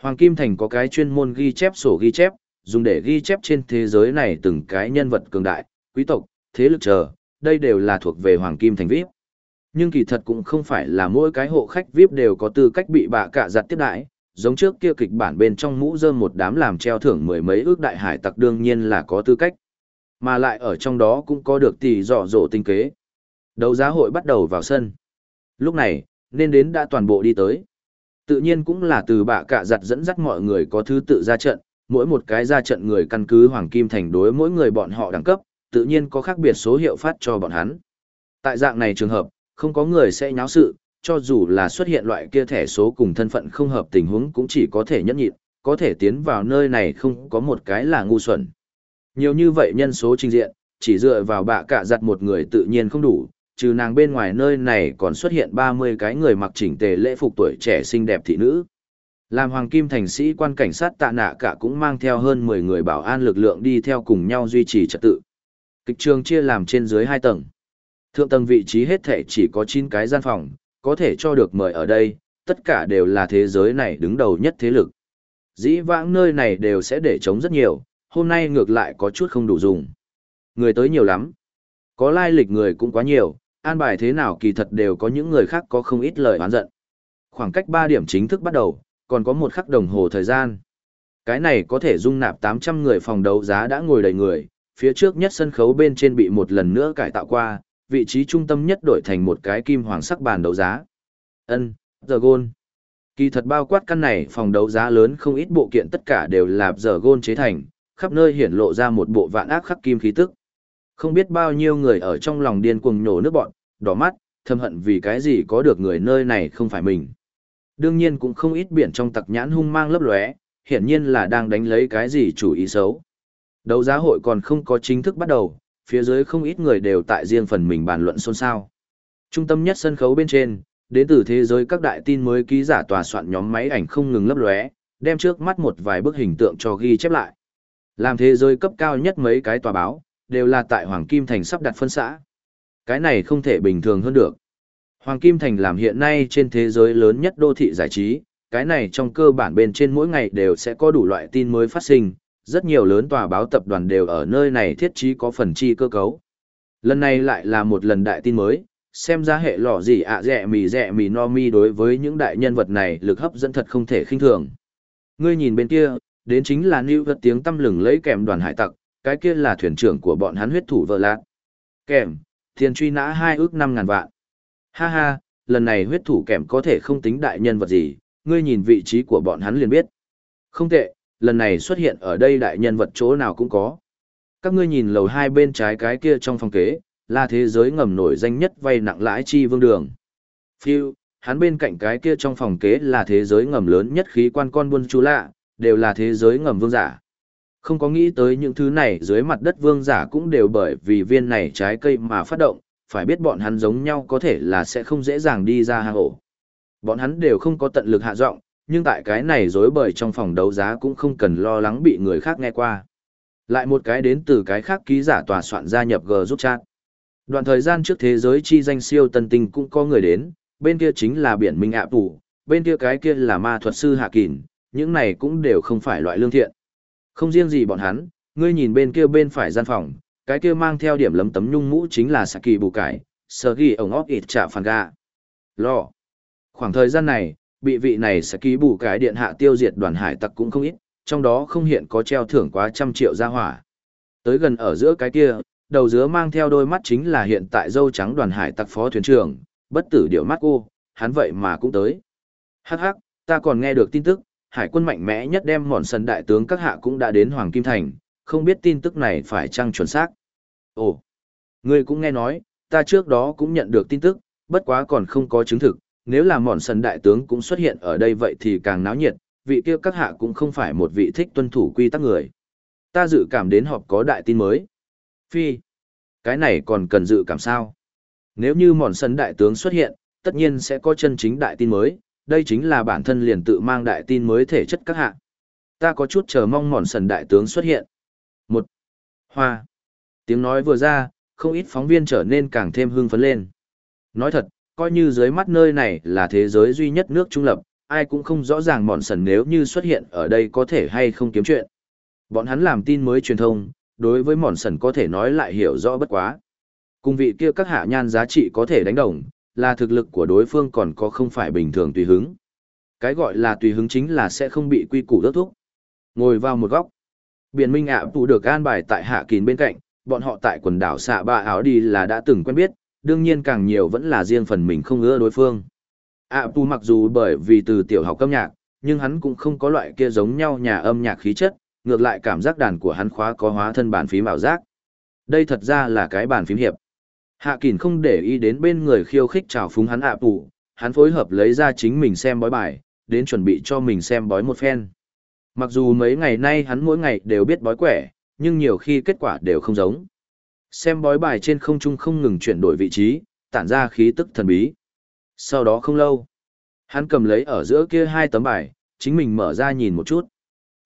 Hoàng Kim Thành có cái chuyên môn ghi chép sổ ghi chép, dùng để ghi chép trên thế giới này từng cái nhân vật cường đại, quý tộc, thế lực chờ, đây đều là thuộc về Hoàng Kim Thành VIP. Nhưng kỳ thật cũng không phải là mỗi cái hộ khách VIP đều có tư cách bị bạ cả giặt tiếp đãi, giống trước kia kịch bản bên trong mũ rơm một đám làm treo thưởng mười mấy ước đại hải tặc đương nhiên là có tư cách. Mà lại ở trong đó cũng có được tỷ dọ dỗ tinh kế. Đấu giá hội bắt đầu vào sân. Lúc này, nên đến đã toàn bộ đi tới. Tự nhiên cũng là từ bạ cả giặt dẫn dắt mọi người có thứ tự ra trận, mỗi một cái ra trận người căn cứ Hoàng Kim Thành đối mỗi người bọn họ đẳng cấp, tự nhiên có khác biệt số hiệu phát cho bọn hắn. Tại dạng này trường hợp, không có người sẽ nháo sự, cho dù là xuất hiện loại kia thẻ số cùng thân phận không hợp tình huống cũng chỉ có thể nhẫn nhịn, có thể tiến vào nơi này không có một cái là ngu xuẩn. Nhiều như vậy nhân số trình diện, chỉ dựa vào bạ cả giặt một người tự nhiên không đủ, trừ nàng bên ngoài nơi này còn xuất hiện 30 cái người mặc chỉnh tề lễ phục tuổi trẻ xinh đẹp thị nữ. Làm hoàng kim thành sĩ quan cảnh sát tạ nạ cả cũng mang theo hơn 10 người bảo an lực lượng đi theo cùng nhau duy trì trật tự. Kịch trường chia làm trên dưới 2 tầng. Thượng tầng vị trí hết thể chỉ có 9 cái gian phòng, có thể cho được mời ở đây, tất cả đều là thế giới này đứng đầu nhất thế lực. Dĩ vãng nơi này đều sẽ để chống rất nhiều, hôm nay ngược lại có chút không đủ dùng. Người tới nhiều lắm. Có lai lịch người cũng quá nhiều, an bài thế nào kỳ thật đều có những người khác có không ít lời oán giận. Khoảng cách 3 điểm chính thức bắt đầu, còn có một khắc đồng hồ thời gian. Cái này có thể dung nạp 800 người phòng đấu giá đã ngồi đầy người, phía trước nhất sân khấu bên trên bị một lần nữa cải tạo qua, vị trí trung tâm nhất đổi thành một cái kim hoàng sắc bàn đấu giá. Ân, giờ gold Kỳ thật bao quát căn này phòng đấu giá lớn không ít bộ kiện tất cả đều là giờ gold chế thành, khắp nơi hiển lộ ra một bộ vạn ác khắc kim khí tức. Không biết bao nhiêu người ở trong lòng điên cuồng nhổ nước bọn, đỏ mắt, thầm hận vì cái gì có được người nơi này không phải mình. Đương nhiên cũng không ít biển trong tặc nhãn hung mang lấp lóe, hiển nhiên là đang đánh lấy cái gì chủ ý xấu. Đấu giá hội còn không có chính thức bắt đầu, phía dưới không ít người đều tại riêng phần mình bàn luận xôn xao. Trung tâm nhất sân khấu bên trên, đến từ thế giới các đại tin mới ký giả tòa soạn nhóm máy ảnh không ngừng lấp lóe, đem trước mắt một vài bức hình tượng cho ghi chép lại. Làm thế giới cấp cao nhất mấy cái tòa báo, đều là tại Hoàng Kim Thành sắp đặt phân xã. Cái này không thể bình thường hơn được. Hoàng Kim Thành làm hiện nay trên thế giới lớn nhất đô thị giải trí, cái này trong cơ bản bên trên mỗi ngày đều sẽ có đủ loại tin mới phát sinh, rất nhiều lớn tòa báo tập đoàn đều ở nơi này thiết trí có phần chi cơ cấu. Lần này lại là một lần đại tin mới, xem ra hệ lọ gì ạ à rẻ mì rẻ mì no mi đối với những đại nhân vật này lực hấp dẫn thật không thể khinh thường. Ngươi nhìn bên kia, đến chính là New vật tiếng tâm lừng lấy kèm đoàn hải tặc, cái kia là thuyền trưởng của bọn hắn huyết thủ vợ lạc. Kèm, tiền truy nã hai ước năm ngàn vạn. Ha ha, lần này huyết thủ kèm có thể không tính đại nhân vật gì, ngươi nhìn vị trí của bọn hắn liền biết. Không tệ, lần này xuất hiện ở đây đại nhân vật chỗ nào cũng có. Các ngươi nhìn lầu hai bên trái cái kia trong phòng kế, là thế giới ngầm nổi danh nhất vay nặng lãi chi vương đường. Phiêu, hắn bên cạnh cái kia trong phòng kế là thế giới ngầm lớn nhất khí quan con buôn chú lạ, đều là thế giới ngầm vương giả. Không có nghĩ tới những thứ này dưới mặt đất vương giả cũng đều bởi vì viên này trái cây mà phát động, phải biết bọn hắn giống nhau có thể là sẽ không dễ dàng đi ra hang ổ. Bọn hắn đều không có tận lực hạ giọng, nhưng tại cái này dối bời trong phòng đấu giá cũng không cần lo lắng bị người khác nghe qua. Lại một cái đến từ cái khác ký giả tòa soạn gia nhập G giúp chat. Đoạn thời gian trước thế giới chi danh siêu tân tinh cũng có người đến, bên kia chính là biển minh ạ tủ, bên kia cái kia là ma thuật sư hạ kỳn, những này cũng đều không phải loại lương thiện. Không riêng gì bọn hắn, ngươi nhìn bên kia bên phải gian phòng, cái kia mang theo điểm lấm tấm nhung mũ chính là Saki bù cải, sờ ghi ổng óc ịt trả phản gà. Lò. Khoảng thời gian này, bị vị này Saki bù cải điện hạ tiêu diệt đoàn hải tặc cũng không ít, trong đó không hiện có treo thưởng quá trăm triệu gia hỏa. Tới gần ở giữa cái kia, đầu dứa mang theo đôi mắt chính là hiện tại dâu trắng đoàn hải tặc phó thuyền trưởng, bất tử điệu mắt cô, hắn vậy mà cũng tới. Hắc hắc, ta còn nghe được tin tức, hải quân mạnh mẽ nhất đem mòn sân đại tướng các hạ cũng đã đến Hoàng Kim Thành, không biết tin tức này phải chăng chuẩn xác. Ồ, ngươi cũng nghe nói, ta trước đó cũng nhận được tin tức, bất quá còn không có chứng thực, nếu là mòn sân đại tướng cũng xuất hiện ở đây vậy thì càng náo nhiệt, vị kia các hạ cũng không phải một vị thích tuân thủ quy tắc người. Ta dự cảm đến họp có đại tin mới. Phi, cái này còn cần dự cảm sao? Nếu như mòn sân đại tướng xuất hiện, tất nhiên sẽ có chân chính đại tin mới, đây chính là bản thân liền tự mang đại tin mới thể chất các hạ. Ta có chút chờ mong mòn sần đại tướng xuất hiện. Một. Hoa. Tiếng nói vừa ra, không ít phóng viên trở nên càng thêm hưng phấn lên. Nói thật, coi như dưới mắt nơi này là thế giới duy nhất nước trung lập, ai cũng không rõ ràng mòn sần nếu như xuất hiện ở đây có thể hay không kiếm chuyện. Bọn hắn làm tin mới truyền thông, đối với mòn sần có thể nói lại hiểu rõ bất quá. Cùng vị kia các hạ nhan giá trị có thể đánh đồng, là thực lực của đối phương còn có không phải bình thường tùy hứng. Cái gọi là tùy hứng chính là sẽ không bị quy củ đốt thúc. Ngồi vào một góc. Biển Minh ạ à được an bài tại hạ kín bên cạnh, bọn họ tại quần đảo xạ ba áo đi là đã từng quen biết, đương nhiên càng nhiều vẫn là riêng phần mình không ưa đối phương. ạ à mặc dù bởi vì từ tiểu học âm nhạc, nhưng hắn cũng không có loại kia giống nhau nhà âm nhạc khí chất, ngược lại cảm giác đàn của hắn khóa có hóa thân bàn phím ảo giác. Đây thật ra là cái bàn phím hiệp. Hạ kín không để ý đến bên người khiêu khích trào phúng hắn ạ à hắn phối hợp lấy ra chính mình xem bói bài, đến chuẩn bị cho mình xem bói một phen. Mặc dù mấy ngày nay hắn mỗi ngày đều biết bói quẻ, nhưng nhiều khi kết quả đều không giống. Xem bói bài trên không trung không ngừng chuyển đổi vị trí, tản ra khí tức thần bí. Sau đó không lâu, hắn cầm lấy ở giữa kia hai tấm bài, chính mình mở ra nhìn một chút.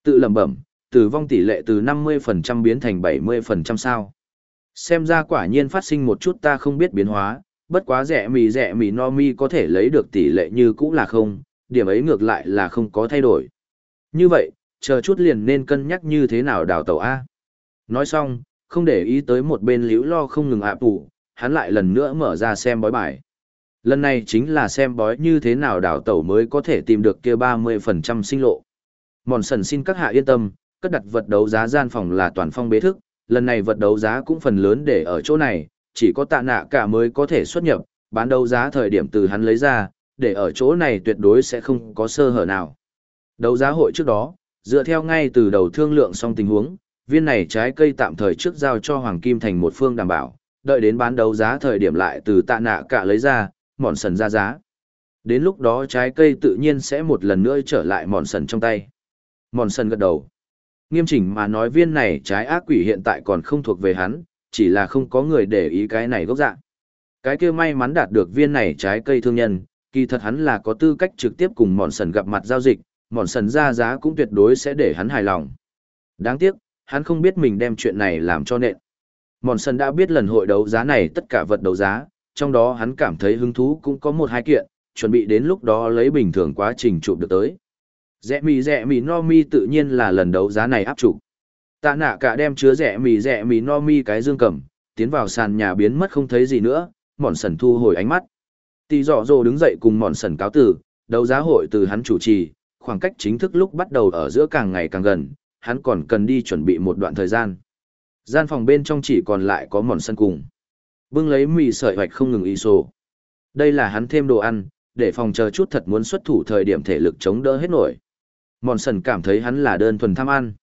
Tự lẩm bẩm, tử vong tỷ lệ từ 50% biến thành 70% sao. Xem ra quả nhiên phát sinh một chút ta không biết biến hóa, bất quá rẻ mì rẻ mì no mi có thể lấy được tỷ lệ như cũ là không, điểm ấy ngược lại là không có thay đổi. Như vậy, chờ chút liền nên cân nhắc như thế nào đào tàu A. Nói xong, không để ý tới một bên liễu lo không ngừng ạ tủ, hắn lại lần nữa mở ra xem bói bài. Lần này chính là xem bói như thế nào đào tàu mới có thể tìm được kia 30% sinh lộ. Mòn sần xin các hạ yên tâm, cất đặt vật đấu giá gian phòng là toàn phong bế thức, lần này vật đấu giá cũng phần lớn để ở chỗ này, chỉ có tạ nạ cả mới có thể xuất nhập, bán đấu giá thời điểm từ hắn lấy ra, để ở chỗ này tuyệt đối sẽ không có sơ hở nào. Đấu giá hội trước đó, dựa theo ngay từ đầu thương lượng xong tình huống, Viên này trái cây tạm thời trước giao cho Hoàng Kim Thành một phương đảm bảo, đợi đến bán đấu giá thời điểm lại từ tạ nạ cả lấy ra, mòn sần ra giá. Đến lúc đó trái cây tự nhiên sẽ một lần nữa trở lại mòn sần trong tay. Mòn sần gật đầu. Nghiêm chỉnh mà nói viên này trái ác quỷ hiện tại còn không thuộc về hắn, chỉ là không có người để ý cái này gốc dạng. Cái kia may mắn đạt được viên này trái cây thương nhân, kỳ thật hắn là có tư cách trực tiếp cùng mòn sần gặp mặt giao dịch, mòn sần ra giá cũng tuyệt đối sẽ để hắn hài lòng. Đáng tiếc, hắn không biết mình đem chuyện này làm cho nện. Mòn sần đã biết lần hội đấu giá này tất cả vật đấu giá, trong đó hắn cảm thấy hứng thú cũng có một hai kiện, chuẩn bị đến lúc đó lấy bình thường quá trình chụp được tới. Rẻ mì rẻ mì no mi tự nhiên là lần đấu giá này áp chụp. Tạ nạ cả đem chứa rẻ mì rẻ mì no mi cái dương cầm, tiến vào sàn nhà biến mất không thấy gì nữa, mòn sần thu hồi ánh mắt. Tì dọ dồ đứng dậy cùng mòn sần cáo tử, đấu giá hội từ hắn chủ trì, khoảng cách chính thức lúc bắt đầu ở giữa càng ngày càng gần, hắn còn cần đi chuẩn bị một đoạn thời gian. Gian phòng bên trong chỉ còn lại có mòn sân cùng. Bưng lấy mì sợi hoạch không ngừng y sổ. Đây là hắn thêm đồ ăn, để phòng chờ chút thật muốn xuất thủ thời điểm thể lực chống đỡ hết nổi. Mòn sần cảm thấy hắn là đơn thuần tham ăn.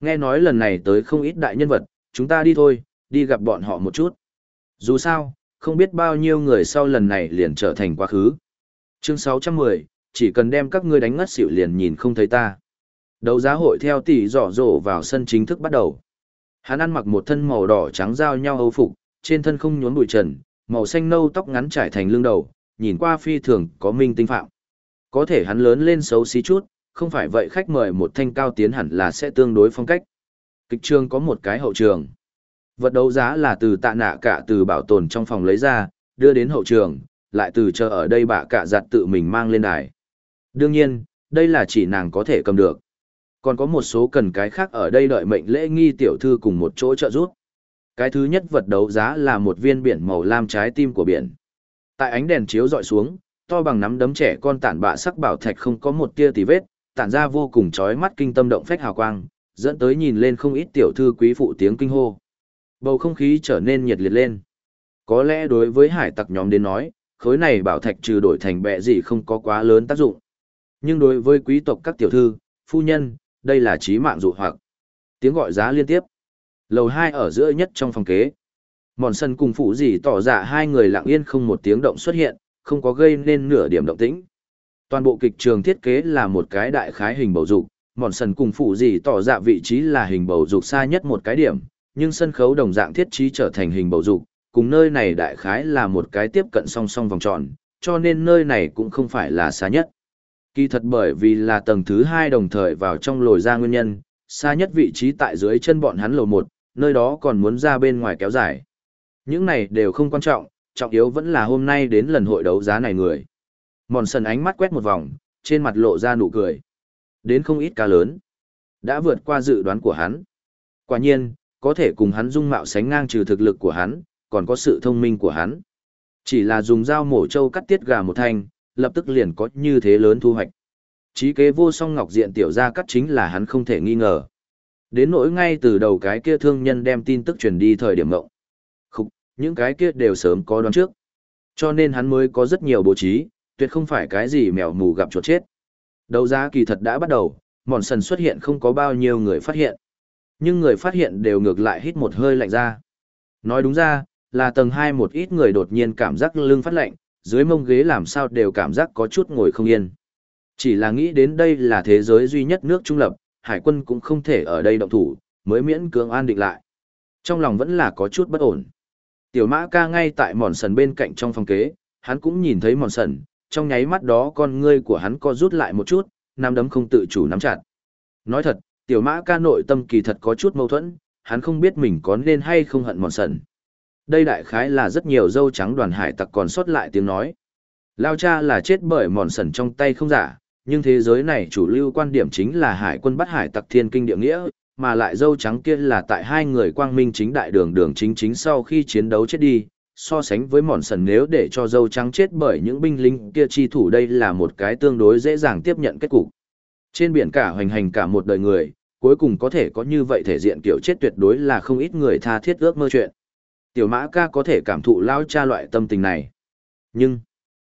Nghe nói lần này tới không ít đại nhân vật, chúng ta đi thôi, đi gặp bọn họ một chút. Dù sao, không biết bao nhiêu người sau lần này liền trở thành quá khứ. Chương 610, chỉ cần đem các ngươi đánh ngất xỉu liền nhìn không thấy ta. Đấu giá hội theo tỷ dọ dỗ vào sân chính thức bắt đầu. Hắn ăn mặc một thân màu đỏ trắng giao nhau âu phục, trên thân không nhốn bụi trần, màu xanh nâu tóc ngắn trải thành lưng đầu, nhìn qua phi thường có minh tinh phạm. Có thể hắn lớn lên xấu xí chút, không phải vậy khách mời một thanh cao tiến hẳn là sẽ tương đối phong cách. Kịch trường có một cái hậu trường. Vật đấu giá là từ tạ nạ cả từ bảo tồn trong phòng lấy ra, đưa đến hậu trường, lại từ chờ ở đây bà cả giặt tự mình mang lên đài. Đương nhiên, đây là chỉ nàng có thể cầm được. Còn có một số cần cái khác ở đây đợi mệnh lễ nghi tiểu thư cùng một chỗ trợ giúp. Cái thứ nhất vật đấu giá là một viên biển màu lam trái tim của biển. Tại ánh đèn chiếu dọi xuống, to bằng nắm đấm trẻ con tản bạ sắc bảo thạch không có một tia tì vết, tản ra vô cùng chói mắt kinh tâm động phách hào quang, dẫn tới nhìn lên không ít tiểu thư quý phụ tiếng kinh hô. Bầu không khí trở nên nhiệt liệt lên. Có lẽ đối với hải tặc nhóm đến nói, khối này bảo thạch trừ đổi thành bẹ gì không có quá lớn tác dụng. Nhưng đối với quý tộc các tiểu thư, phu nhân, đây là trí mạng dụ hoặc. Tiếng gọi giá liên tiếp. Lầu hai ở giữa nhất trong phòng kế. Mòn sân cùng phụ dì tỏ ra hai người lặng yên không một tiếng động xuất hiện, không có gây nên nửa điểm động tĩnh. Toàn bộ kịch trường thiết kế là một cái đại khái hình bầu dục, mòn sân cùng phụ dì tỏ ra vị trí là hình bầu dục xa nhất một cái điểm, nhưng sân khấu đồng dạng thiết trí trở thành hình bầu dục, cùng nơi này đại khái là một cái tiếp cận song song vòng tròn, cho nên nơi này cũng không phải là xa nhất. Kỳ thật bởi vì là tầng thứ hai đồng thời vào trong lồi ra nguyên nhân, xa nhất vị trí tại dưới chân bọn hắn lầu một, nơi đó còn muốn ra bên ngoài kéo dài. Những này đều không quan trọng, trọng yếu vẫn là hôm nay đến lần hội đấu giá này người. Mòn sần ánh mắt quét một vòng, trên mặt lộ ra nụ cười. Đến không ít cá lớn. Đã vượt qua dự đoán của hắn. Quả nhiên, có thể cùng hắn dung mạo sánh ngang trừ thực lực của hắn, còn có sự thông minh của hắn. Chỉ là dùng dao mổ trâu cắt tiết gà một thanh, lập tức liền có như thế lớn thu hoạch. Chí kế vô song ngọc diện tiểu gia cắt chính là hắn không thể nghi ngờ. Đến nỗi ngay từ đầu cái kia thương nhân đem tin tức truyền đi thời điểm ngộng. Khúc, những cái kia đều sớm có đoán trước. Cho nên hắn mới có rất nhiều bố trí, tuyệt không phải cái gì mèo mù gặp chuột chết. Đấu giá kỳ thật đã bắt đầu, mòn sần xuất hiện không có bao nhiêu người phát hiện. Nhưng người phát hiện đều ngược lại hít một hơi lạnh ra. Nói đúng ra, là tầng 2 một ít người đột nhiên cảm giác lưng phát lạnh, dưới mông ghế làm sao đều cảm giác có chút ngồi không yên. Chỉ là nghĩ đến đây là thế giới duy nhất nước trung lập, hải quân cũng không thể ở đây động thủ, mới miễn cưỡng an định lại. Trong lòng vẫn là có chút bất ổn. Tiểu mã ca ngay tại mòn sần bên cạnh trong phòng kế, hắn cũng nhìn thấy mòn sần, trong nháy mắt đó con ngươi của hắn co rút lại một chút, nắm đấm không tự chủ nắm chặt. Nói thật, tiểu mã ca nội tâm kỳ thật có chút mâu thuẫn, hắn không biết mình có nên hay không hận mòn sần. Đây đại khái là rất nhiều dâu trắng đoàn hải tặc còn sót lại tiếng nói. Lao cha là chết bởi mòn sần trong tay không giả, nhưng thế giới này chủ lưu quan điểm chính là hải quân bắt hải tặc thiên kinh địa nghĩa, mà lại dâu trắng kia là tại hai người quang minh chính đại đường đường chính chính sau khi chiến đấu chết đi. So sánh với mòn sần nếu để cho dâu trắng chết bởi những binh lính kia chi thủ đây là một cái tương đối dễ dàng tiếp nhận kết cục. Trên biển cả hoành hành cả một đời người, cuối cùng có thể có như vậy thể diện kiểu chết tuyệt đối là không ít người tha thiết ước mơ chuyện. Tiểu mã ca có thể cảm thụ lao cha loại tâm tình này. Nhưng,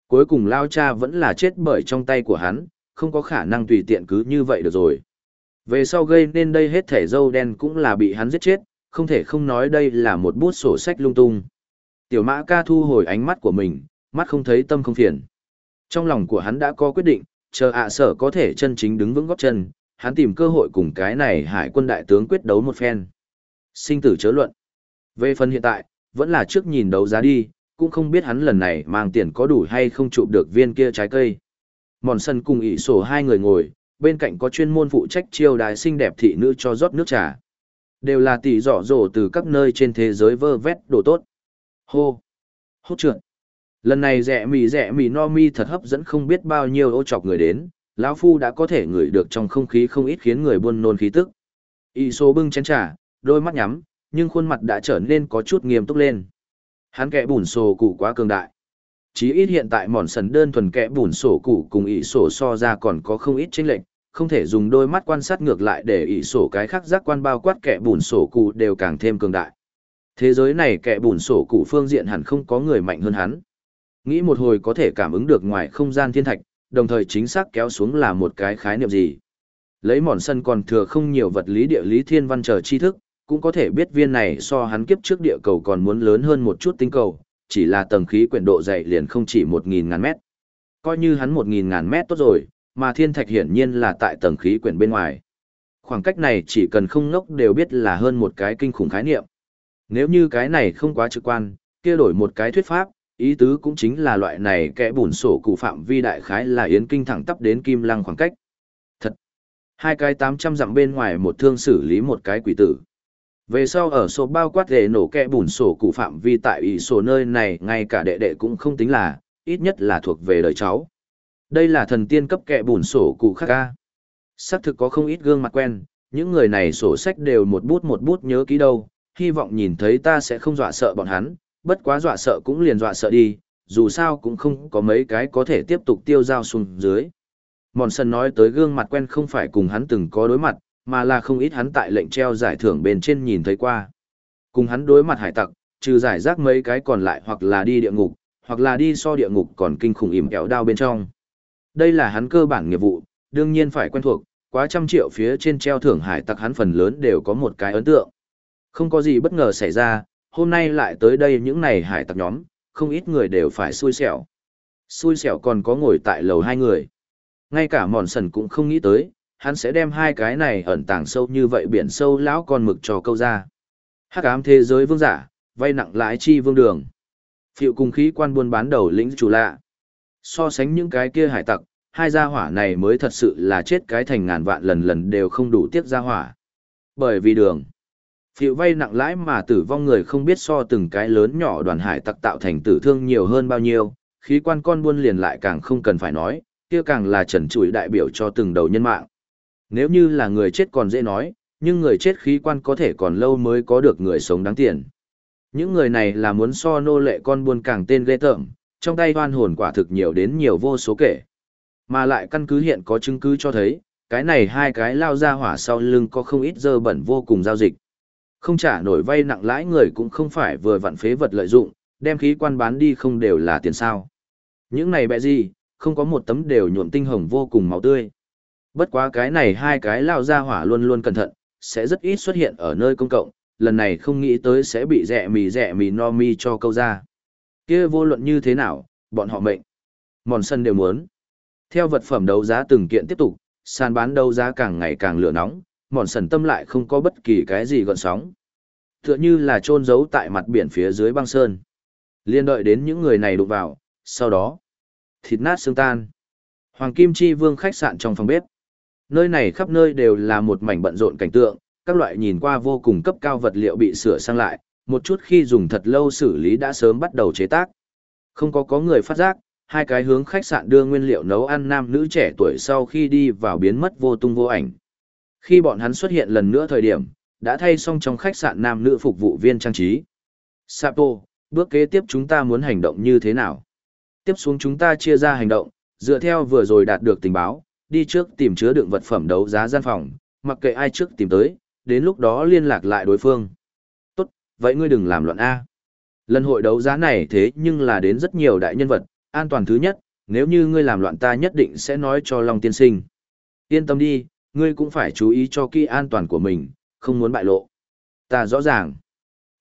cuối cùng lao cha vẫn là chết bởi trong tay của hắn, không có khả năng tùy tiện cứ như vậy được rồi. Về sau gây nên đây hết thể dâu đen cũng là bị hắn giết chết, không thể không nói đây là một bút sổ sách lung tung. Tiểu mã ca thu hồi ánh mắt của mình, mắt không thấy tâm không phiền. Trong lòng của hắn đã có quyết định, chờ ạ sở có thể chân chính đứng vững góp chân, hắn tìm cơ hội cùng cái này hải quân đại tướng quyết đấu một phen. Sinh tử chớ luận. Về phần hiện tại, vẫn là trước nhìn đấu giá đi, cũng không biết hắn lần này mang tiền có đủ hay không chụp được viên kia trái cây. Mòn sân cùng ỷ sổ hai người ngồi, bên cạnh có chuyên môn phụ trách chiêu đài xinh đẹp thị nữ cho rót nước trà. Đều là tỷ rõ rổ từ các nơi trên thế giới vơ vét đồ tốt. Hô! Hốt trượt! Lần này rẻ mì rẻ mì no mi thật hấp dẫn không biết bao nhiêu ô chọc người đến, lão phu đã có thể ngửi được trong không khí không ít khiến người buôn nôn khí tức. Y số bưng chén trà, đôi mắt nhắm, nhưng khuôn mặt đã trở nên có chút nghiêm túc lên. Hắn kẻ bùn sổ cụ quá cường đại. Chí ít hiện tại mòn sần đơn thuần kẻ bùn sổ cụ cùng ỷ sổ so ra còn có không ít chênh lệch, không thể dùng đôi mắt quan sát ngược lại để ỷ sổ cái khác giác quan bao quát kẻ bùn sổ cụ đều càng thêm cường đại. Thế giới này kẻ bùn sổ cụ phương diện hẳn không có người mạnh hơn hắn. Nghĩ một hồi có thể cảm ứng được ngoài không gian thiên thạch, đồng thời chính xác kéo xuống là một cái khái niệm gì. Lấy mòn sân còn thừa không nhiều vật lý địa lý thiên văn chờ tri thức, cũng có thể biết viên này so hắn kiếp trước địa cầu còn muốn lớn hơn một chút tinh cầu, chỉ là tầng khí quyển độ dày liền không chỉ 1.000 ngàn mét. Coi như hắn 1.000 ngàn mét tốt rồi, mà thiên thạch hiển nhiên là tại tầng khí quyển bên ngoài. Khoảng cách này chỉ cần không ngốc đều biết là hơn một cái kinh khủng khái niệm. Nếu như cái này không quá trực quan, kia đổi một cái thuyết pháp, ý tứ cũng chính là loại này kẽ bùn sổ cụ phạm vi đại khái là yến kinh thẳng tắp đến kim lăng khoảng cách. Thật! Hai cái 800 dặm bên ngoài một thương xử lý một cái quỷ tử. Về sau ở số bao quát để nổ kẽ bùn sổ cụ phạm vi tại ý sổ nơi này ngay cả đệ đệ cũng không tính là, ít nhất là thuộc về đời cháu. Đây là thần tiên cấp kẽ bùn sổ cụ khác ca. Xác thực có không ít gương mặt quen, những người này sổ sách đều một bút một bút nhớ ký đâu, hy vọng nhìn thấy ta sẽ không dọa sợ bọn hắn, bất quá dọa sợ cũng liền dọa sợ đi, dù sao cũng không có mấy cái có thể tiếp tục tiêu giao xuống dưới. Mòn sân nói tới gương mặt quen không phải cùng hắn từng có đối mặt, mà là không ít hắn tại lệnh treo giải thưởng bên trên nhìn thấy qua. Cùng hắn đối mặt hải tặc, trừ giải rác mấy cái còn lại hoặc là đi địa ngục, hoặc là đi so địa ngục còn kinh khủng ỉm kéo đao bên trong. Đây là hắn cơ bản nghiệp vụ, đương nhiên phải quen thuộc, quá trăm triệu phía trên treo thưởng hải tặc hắn phần lớn đều có một cái ấn tượng. Không có gì bất ngờ xảy ra, hôm nay lại tới đây những này hải tặc nhóm, không ít người đều phải xui xẻo. Xui xẻo còn có ngồi tại lầu hai người. Ngay cả mòn sần cũng không nghĩ tới, hắn sẽ đem hai cái này ẩn tàng sâu như vậy biển sâu lão con mực cho câu ra. Hắc ám thế giới vương giả, vay nặng lãi chi vương đường. Phiệu cùng khí quan buôn bán đầu lĩnh chủ lạ. So sánh những cái kia hải tặc, hai gia hỏa này mới thật sự là chết cái thành ngàn vạn lần lần đều không đủ tiếc gia hỏa. Bởi vì đường, phiệu vay nặng lãi mà tử vong người không biết so từng cái lớn nhỏ đoàn hải tặc tạo thành tử thương nhiều hơn bao nhiêu, khí quan con buôn liền lại càng không cần phải nói, kia càng là trần trụi đại biểu cho từng đầu nhân mạng. Nếu như là người chết còn dễ nói, nhưng người chết khí quan có thể còn lâu mới có được người sống đáng tiền. Những người này là muốn so nô lệ con buôn càng tên ghê tởm, trong tay hoan hồn quả thực nhiều đến nhiều vô số kể. Mà lại căn cứ hiện có chứng cứ cho thấy, cái này hai cái lao ra hỏa sau lưng có không ít dơ bẩn vô cùng giao dịch. Không trả nổi vay nặng lãi người cũng không phải vừa vặn phế vật lợi dụng, đem khí quan bán đi không đều là tiền sao. Những này bẹ gì, không có một tấm đều nhuộm tinh hồng vô cùng máu tươi. Bất quá cái này hai cái lao ra hỏa luôn luôn cẩn thận, sẽ rất ít xuất hiện ở nơi công cộng, lần này không nghĩ tới sẽ bị rẻ mì rẻ mì no mi cho câu ra. kia vô luận như thế nào, bọn họ mệnh. Mòn sân đều muốn. Theo vật phẩm đấu giá từng kiện tiếp tục, sàn bán đấu giá càng ngày càng lửa nóng, mòn sần tâm lại không có bất kỳ cái gì gọn sóng. Tựa như là trôn giấu tại mặt biển phía dưới băng sơn. Liên đợi đến những người này đụng vào, sau đó, thịt nát xương tan. Hoàng Kim Chi Vương khách sạn trong phòng bếp. Nơi này khắp nơi đều là một mảnh bận rộn cảnh tượng, các loại nhìn qua vô cùng cấp cao vật liệu bị sửa sang lại, một chút khi dùng thật lâu xử lý đã sớm bắt đầu chế tác. Không có có người phát giác, hai cái hướng khách sạn đưa nguyên liệu nấu ăn nam nữ trẻ tuổi sau khi đi vào biến mất vô tung vô ảnh. Khi bọn hắn xuất hiện lần nữa thời điểm, đã thay xong trong khách sạn nam nữ phục vụ viên trang trí. Sapo, bước kế tiếp chúng ta muốn hành động như thế nào? Tiếp xuống chúng ta chia ra hành động, dựa theo vừa rồi đạt được tình báo, đi trước tìm chứa đựng vật phẩm đấu giá gian phòng, mặc kệ ai trước tìm tới, đến lúc đó liên lạc lại đối phương. Tốt, vậy ngươi đừng làm loạn A. Lần hội đấu giá này thế nhưng là đến rất nhiều đại nhân vật, an toàn thứ nhất, nếu như ngươi làm loạn ta nhất định sẽ nói cho Long Tiên Sinh. Yên tâm đi, ngươi cũng phải chú ý cho kỹ an toàn của mình, không muốn bại lộ. Ta rõ ràng.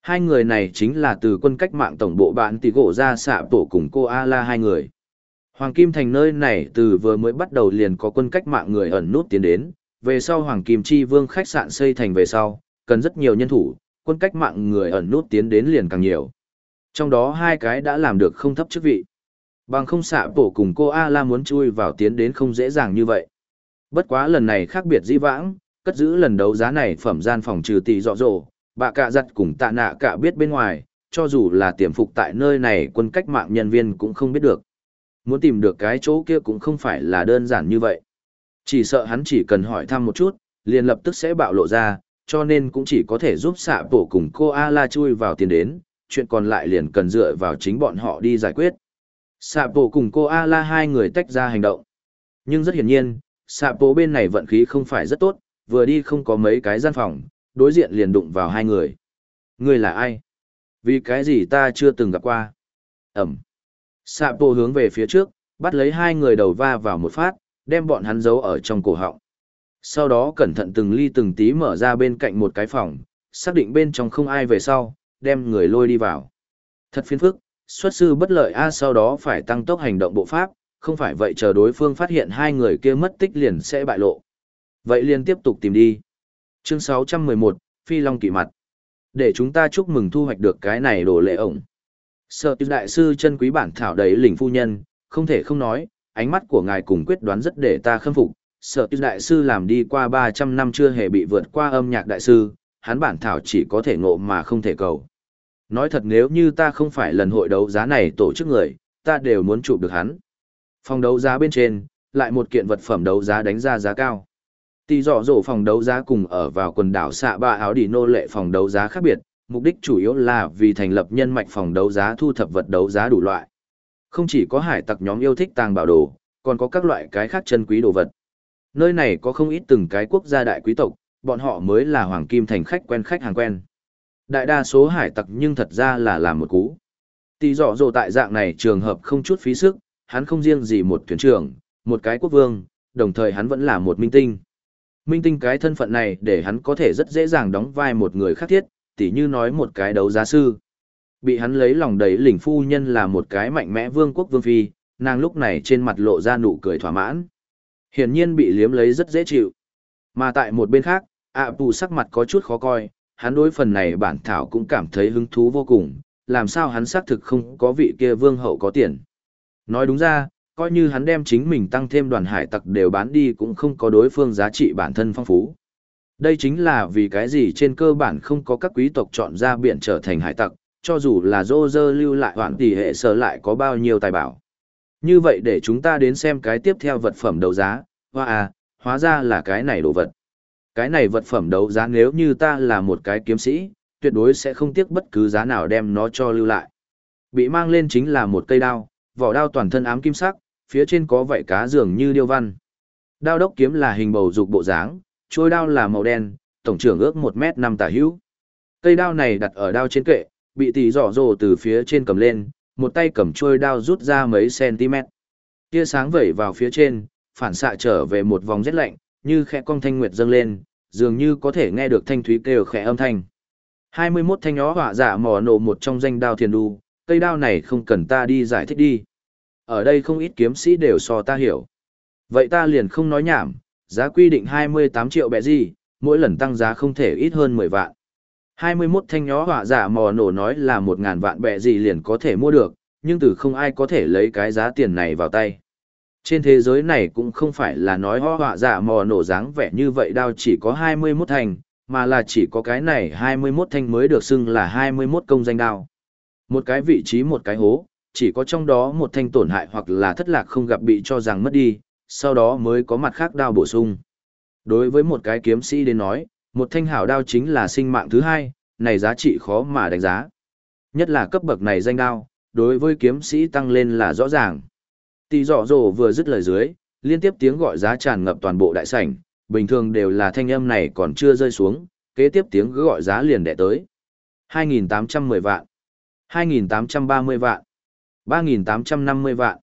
Hai người này chính là từ quân cách mạng tổng bộ bạn tỷ gỗ ra xạ tổ cùng cô A-la hai người. Hoàng Kim Thành nơi này từ vừa mới bắt đầu liền có quân cách mạng người ẩn nút tiến đến, về sau Hoàng Kim Chi Vương khách sạn xây thành về sau, cần rất nhiều nhân thủ, quân cách mạng người ẩn nút tiến đến liền càng nhiều. Trong đó hai cái đã làm được không thấp chức vị. Bằng không xạ bổ cùng cô A-la muốn chui vào tiến đến không dễ dàng như vậy. Bất quá lần này khác biệt dĩ vãng, cất giữ lần đấu giá này phẩm gian phòng trừ tỷ dọ dỗ, bà cạ giặt cùng tạ nạ cả biết bên ngoài, cho dù là tiềm phục tại nơi này quân cách mạng nhân viên cũng không biết được. Muốn tìm được cái chỗ kia cũng không phải là đơn giản như vậy. Chỉ sợ hắn chỉ cần hỏi thăm một chút, liền lập tức sẽ bạo lộ ra, cho nên cũng chỉ có thể giúp xạ bổ cùng cô A-la chui vào tiền đến, chuyện còn lại liền cần dựa vào chính bọn họ đi giải quyết. Xạ bổ cùng cô A-la hai người tách ra hành động. Nhưng rất hiển nhiên, xạ bổ bên này vận khí không phải rất tốt, vừa đi không có mấy cái gian phòng, đối diện liền đụng vào hai người. Người là ai? Vì cái gì ta chưa từng gặp qua? Ẩm. Sạ bộ hướng về phía trước, bắt lấy hai người đầu va vào một phát, đem bọn hắn giấu ở trong cổ họng. Sau đó cẩn thận từng ly từng tí mở ra bên cạnh một cái phòng, xác định bên trong không ai về sau, đem người lôi đi vào. Thật phiền phức, xuất sư bất lợi A à, sau đó phải tăng tốc hành động bộ pháp, không phải vậy chờ đối phương phát hiện hai người kia mất tích liền sẽ bại lộ. Vậy liền tiếp tục tìm đi. Chương 611, Phi Long kỵ mặt. Để chúng ta chúc mừng thu hoạch được cái này đồ lệ ổng. Sợ tiêu đại sư chân quý bản thảo đầy lình phu nhân, không thể không nói, ánh mắt của ngài cùng quyết đoán rất để ta khâm phục. Sợ tiêu đại sư làm đi qua 300 năm chưa hề bị vượt qua âm nhạc đại sư, hắn bản thảo chỉ có thể ngộ mà không thể cầu. Nói thật nếu như ta không phải lần hội đấu giá này tổ chức người, ta đều muốn chụp được hắn. Phòng đấu giá bên trên, lại một kiện vật phẩm đấu giá đánh ra giá cao. Tỷ dọ dỗ phòng đấu giá cùng ở vào quần đảo xạ ba áo đi nô lệ phòng đấu giá khác biệt, mục đích chủ yếu là vì thành lập nhân mạch phòng đấu giá thu thập vật đấu giá đủ loại. Không chỉ có hải tặc nhóm yêu thích tàng bảo đồ, còn có các loại cái khác chân quý đồ vật. Nơi này có không ít từng cái quốc gia đại quý tộc, bọn họ mới là hoàng kim thành khách quen khách hàng quen. Đại đa số hải tặc nhưng thật ra là làm một cú. Tỷ dọ dỗ tại dạng này trường hợp không chút phí sức, hắn không riêng gì một thuyền trưởng, một cái quốc vương, đồng thời hắn vẫn là một minh tinh. Minh tinh cái thân phận này để hắn có thể rất dễ dàng đóng vai một người khác thiết, tỉ như nói một cái đấu giá sư. Bị hắn lấy lòng đầy lỉnh phu nhân là một cái mạnh mẽ vương quốc vương phi, nàng lúc này trên mặt lộ ra nụ cười thỏa mãn. Hiển nhiên bị liếm lấy rất dễ chịu. Mà tại một bên khác, ạ à, sắc mặt có chút khó coi, hắn đối phần này bản thảo cũng cảm thấy hứng thú vô cùng, làm sao hắn xác thực không có vị kia vương hậu có tiền. Nói đúng ra, coi như hắn đem chính mình tăng thêm đoàn hải tặc đều bán đi cũng không có đối phương giá trị bản thân phong phú. Đây chính là vì cái gì trên cơ bản không có các quý tộc chọn ra biển trở thành hải tặc, cho dù là dô dơ lưu lại hoạn tỷ hệ sở lại có bao nhiêu tài bảo. Như vậy để chúng ta đến xem cái tiếp theo vật phẩm đấu giá, hoa à, hóa ra là cái này đồ vật. Cái này vật phẩm đấu giá nếu như ta là một cái kiếm sĩ, tuyệt đối sẽ không tiếc bất cứ giá nào đem nó cho lưu lại. Bị mang lên chính là một cây đao, vỏ đao toàn thân ám kim sắc, phía trên có vảy cá dường như điêu văn. Đao đốc kiếm là hình bầu dục bộ dáng, trôi đao là màu đen, tổng trưởng ước 1 mét 5 tả hữu. Cây đao này đặt ở đao trên kệ, bị tỷ giỏ rồ từ phía trên cầm lên, một tay cầm trôi đao rút ra mấy cm. Tia sáng vẩy vào phía trên, phản xạ trở về một vòng rét lạnh, như khẽ cong thanh nguyệt dâng lên, dường như có thể nghe được thanh thúy kêu khẽ âm thanh. 21 thanh nhó hỏa giả mỏ nổ một trong danh đao thiền đu, cây đao này không cần ta đi giải thích đi. Ở đây không ít kiếm sĩ đều so ta hiểu. Vậy ta liền không nói nhảm, giá quy định 28 triệu bẹ gì, mỗi lần tăng giá không thể ít hơn 10 vạn. 21 thanh nhó họa giả mò nổ nói là 1.000 vạn bẹ gì liền có thể mua được, nhưng từ không ai có thể lấy cái giá tiền này vào tay. Trên thế giới này cũng không phải là nói ho họa giả mò nổ dáng vẻ như vậy đao chỉ có 21 thanh, mà là chỉ có cái này 21 thanh mới được xưng là 21 công danh đao. Một cái vị trí một cái hố, chỉ có trong đó một thanh tổn hại hoặc là thất lạc không gặp bị cho rằng mất đi, sau đó mới có mặt khác đao bổ sung. Đối với một cái kiếm sĩ đến nói, một thanh hảo đao chính là sinh mạng thứ hai, này giá trị khó mà đánh giá. Nhất là cấp bậc này danh đao, đối với kiếm sĩ tăng lên là rõ ràng. Tỷ dọ dồ vừa dứt lời dưới, liên tiếp tiếng gọi giá tràn ngập toàn bộ đại sảnh, bình thường đều là thanh âm này còn chưa rơi xuống, kế tiếp tiếng gọi giá liền đẻ tới. 2.810 vạn, 2.830 vạn, 3.850 vạn,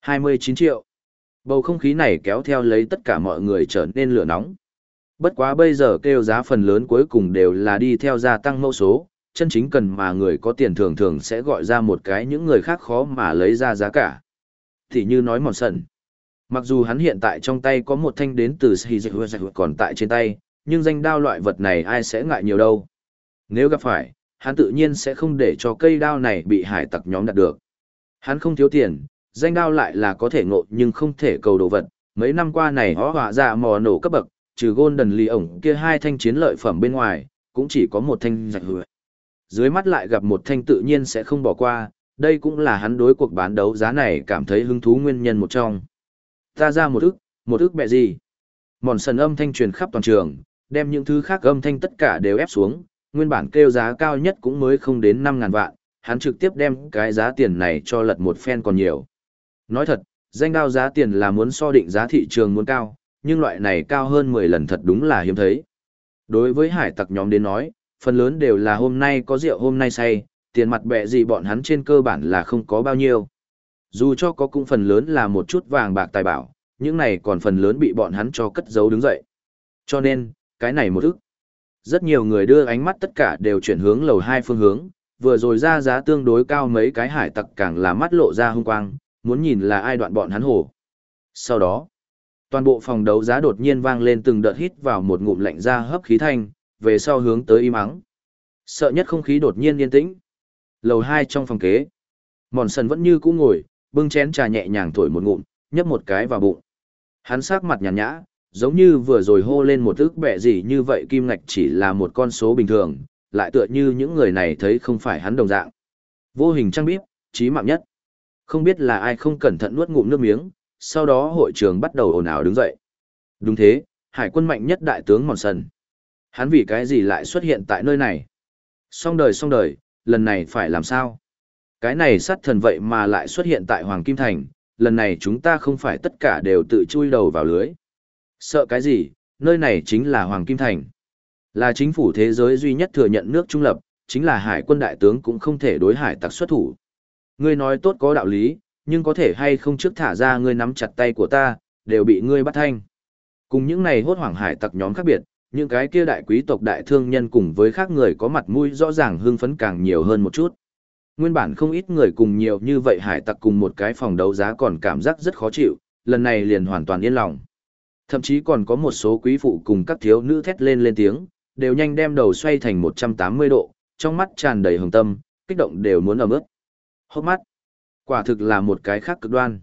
29 triệu. Bầu không khí này kéo theo lấy tất cả mọi người trở nên lửa nóng. Bất quá bây giờ kêu giá phần lớn cuối cùng đều là đi theo gia tăng mẫu số, chân chính cần mà người có tiền thường thường sẽ gọi ra một cái những người khác khó mà lấy ra giá cả. Thì như nói mòn sần. Mặc dù hắn hiện tại trong tay có một thanh đến từ Shizuru còn tại trên tay, nhưng danh đao loại vật này ai sẽ ngại nhiều đâu. Nếu gặp phải, hắn tự nhiên sẽ không để cho cây đao này bị hải tặc nhóm đạt được. Hắn không thiếu tiền, danh đao lại là có thể ngộ nhưng không thể cầu đồ vật. Mấy năm qua này họ họa ra mò nổ cấp bậc, trừ Golden Lee ổng kia hai thanh chiến lợi phẩm bên ngoài, cũng chỉ có một thanh giặc hựa. Dưới mắt lại gặp một thanh tự nhiên sẽ không bỏ qua, đây cũng là hắn đối cuộc bán đấu giá này cảm thấy hứng thú nguyên nhân một trong. Ta ra một ức, một ức mẹ gì? Mòn sần âm thanh truyền khắp toàn trường, đem những thứ khác âm thanh tất cả đều ép xuống, nguyên bản kêu giá cao nhất cũng mới không đến 5.000 vạn, hắn trực tiếp đem cái giá tiền này cho lật một phen còn nhiều. Nói thật, danh đao giá tiền là muốn so định giá thị trường muốn cao, nhưng loại này cao hơn 10 lần thật đúng là hiếm thấy. Đối với hải tặc nhóm đến nói, phần lớn đều là hôm nay có rượu hôm nay say, tiền mặt bẹ gì bọn hắn trên cơ bản là không có bao nhiêu. Dù cho có cũng phần lớn là một chút vàng bạc tài bảo, những này còn phần lớn bị bọn hắn cho cất giấu đứng dậy. Cho nên, cái này một ức. Rất nhiều người đưa ánh mắt tất cả đều chuyển hướng lầu hai phương hướng, vừa rồi ra giá tương đối cao mấy cái hải tặc càng là mắt lộ ra hung quang, muốn nhìn là ai đoạn bọn hắn hổ. Sau đó, toàn bộ phòng đấu giá đột nhiên vang lên từng đợt hít vào một ngụm lạnh ra hấp khí thanh, về sau hướng tới im ắng. Sợ nhất không khí đột nhiên yên tĩnh. Lầu hai trong phòng kế. Mòn sần vẫn như cũ ngồi, bưng chén trà nhẹ nhàng thổi một ngụm, nhấp một cái vào bụng. Hắn sắc mặt nhàn nhã, giống như vừa rồi hô lên một ức bẹ gì như vậy kim ngạch chỉ là một con số bình thường, lại tựa như những người này thấy không phải hắn đồng dạng. Vô hình trang bíp, trí mạng nhất. Không biết là ai không cẩn thận nuốt ngụm nước miếng, sau đó hội trường bắt đầu ồn ào đứng dậy. Đúng thế, hải quân mạnh nhất đại tướng Mòn Sần. Hắn vì cái gì lại xuất hiện tại nơi này? Xong đời xong đời, lần này phải làm sao? Cái này sát thần vậy mà lại xuất hiện tại Hoàng Kim Thành, lần này chúng ta không phải tất cả đều tự chui đầu vào lưới. Sợ cái gì, nơi này chính là Hoàng Kim Thành. Là chính phủ thế giới duy nhất thừa nhận nước trung lập, chính là hải quân đại tướng cũng không thể đối hải tặc xuất thủ. Ngươi nói tốt có đạo lý, nhưng có thể hay không trước thả ra ngươi nắm chặt tay của ta, đều bị ngươi bắt thanh. Cùng những này hốt hoảng hải tặc nhóm khác biệt, những cái kia đại quý tộc đại thương nhân cùng với khác người có mặt mũi rõ ràng hưng phấn càng nhiều hơn một chút. Nguyên bản không ít người cùng nhiều như vậy hải tặc cùng một cái phòng đấu giá còn cảm giác rất khó chịu, lần này liền hoàn toàn yên lòng. Thậm chí còn có một số quý phụ cùng các thiếu nữ thét lên lên tiếng, đều nhanh đem đầu xoay thành 180 độ, trong mắt tràn đầy hồng tâm, kích động đều muốn ẩm ướt. Hốc mắt. Quả thực là một cái khác cực đoan.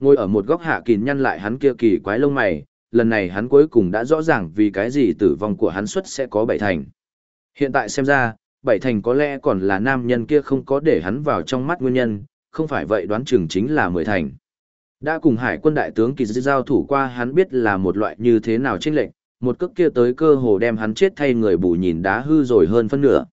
Ngồi ở một góc hạ kín nhăn lại hắn kia kỳ quái lông mày, lần này hắn cuối cùng đã rõ ràng vì cái gì tử vong của hắn xuất sẽ có bảy thành. Hiện tại xem ra, bảy thành có lẽ còn là nam nhân kia không có để hắn vào trong mắt nguyên nhân, không phải vậy đoán chừng chính là mười thành. Đã cùng hải quân đại tướng kỳ dư giao thủ qua hắn biết là một loại như thế nào chênh lệnh, một cước kia tới cơ hồ đem hắn chết thay người bù nhìn đá hư rồi hơn phân nửa.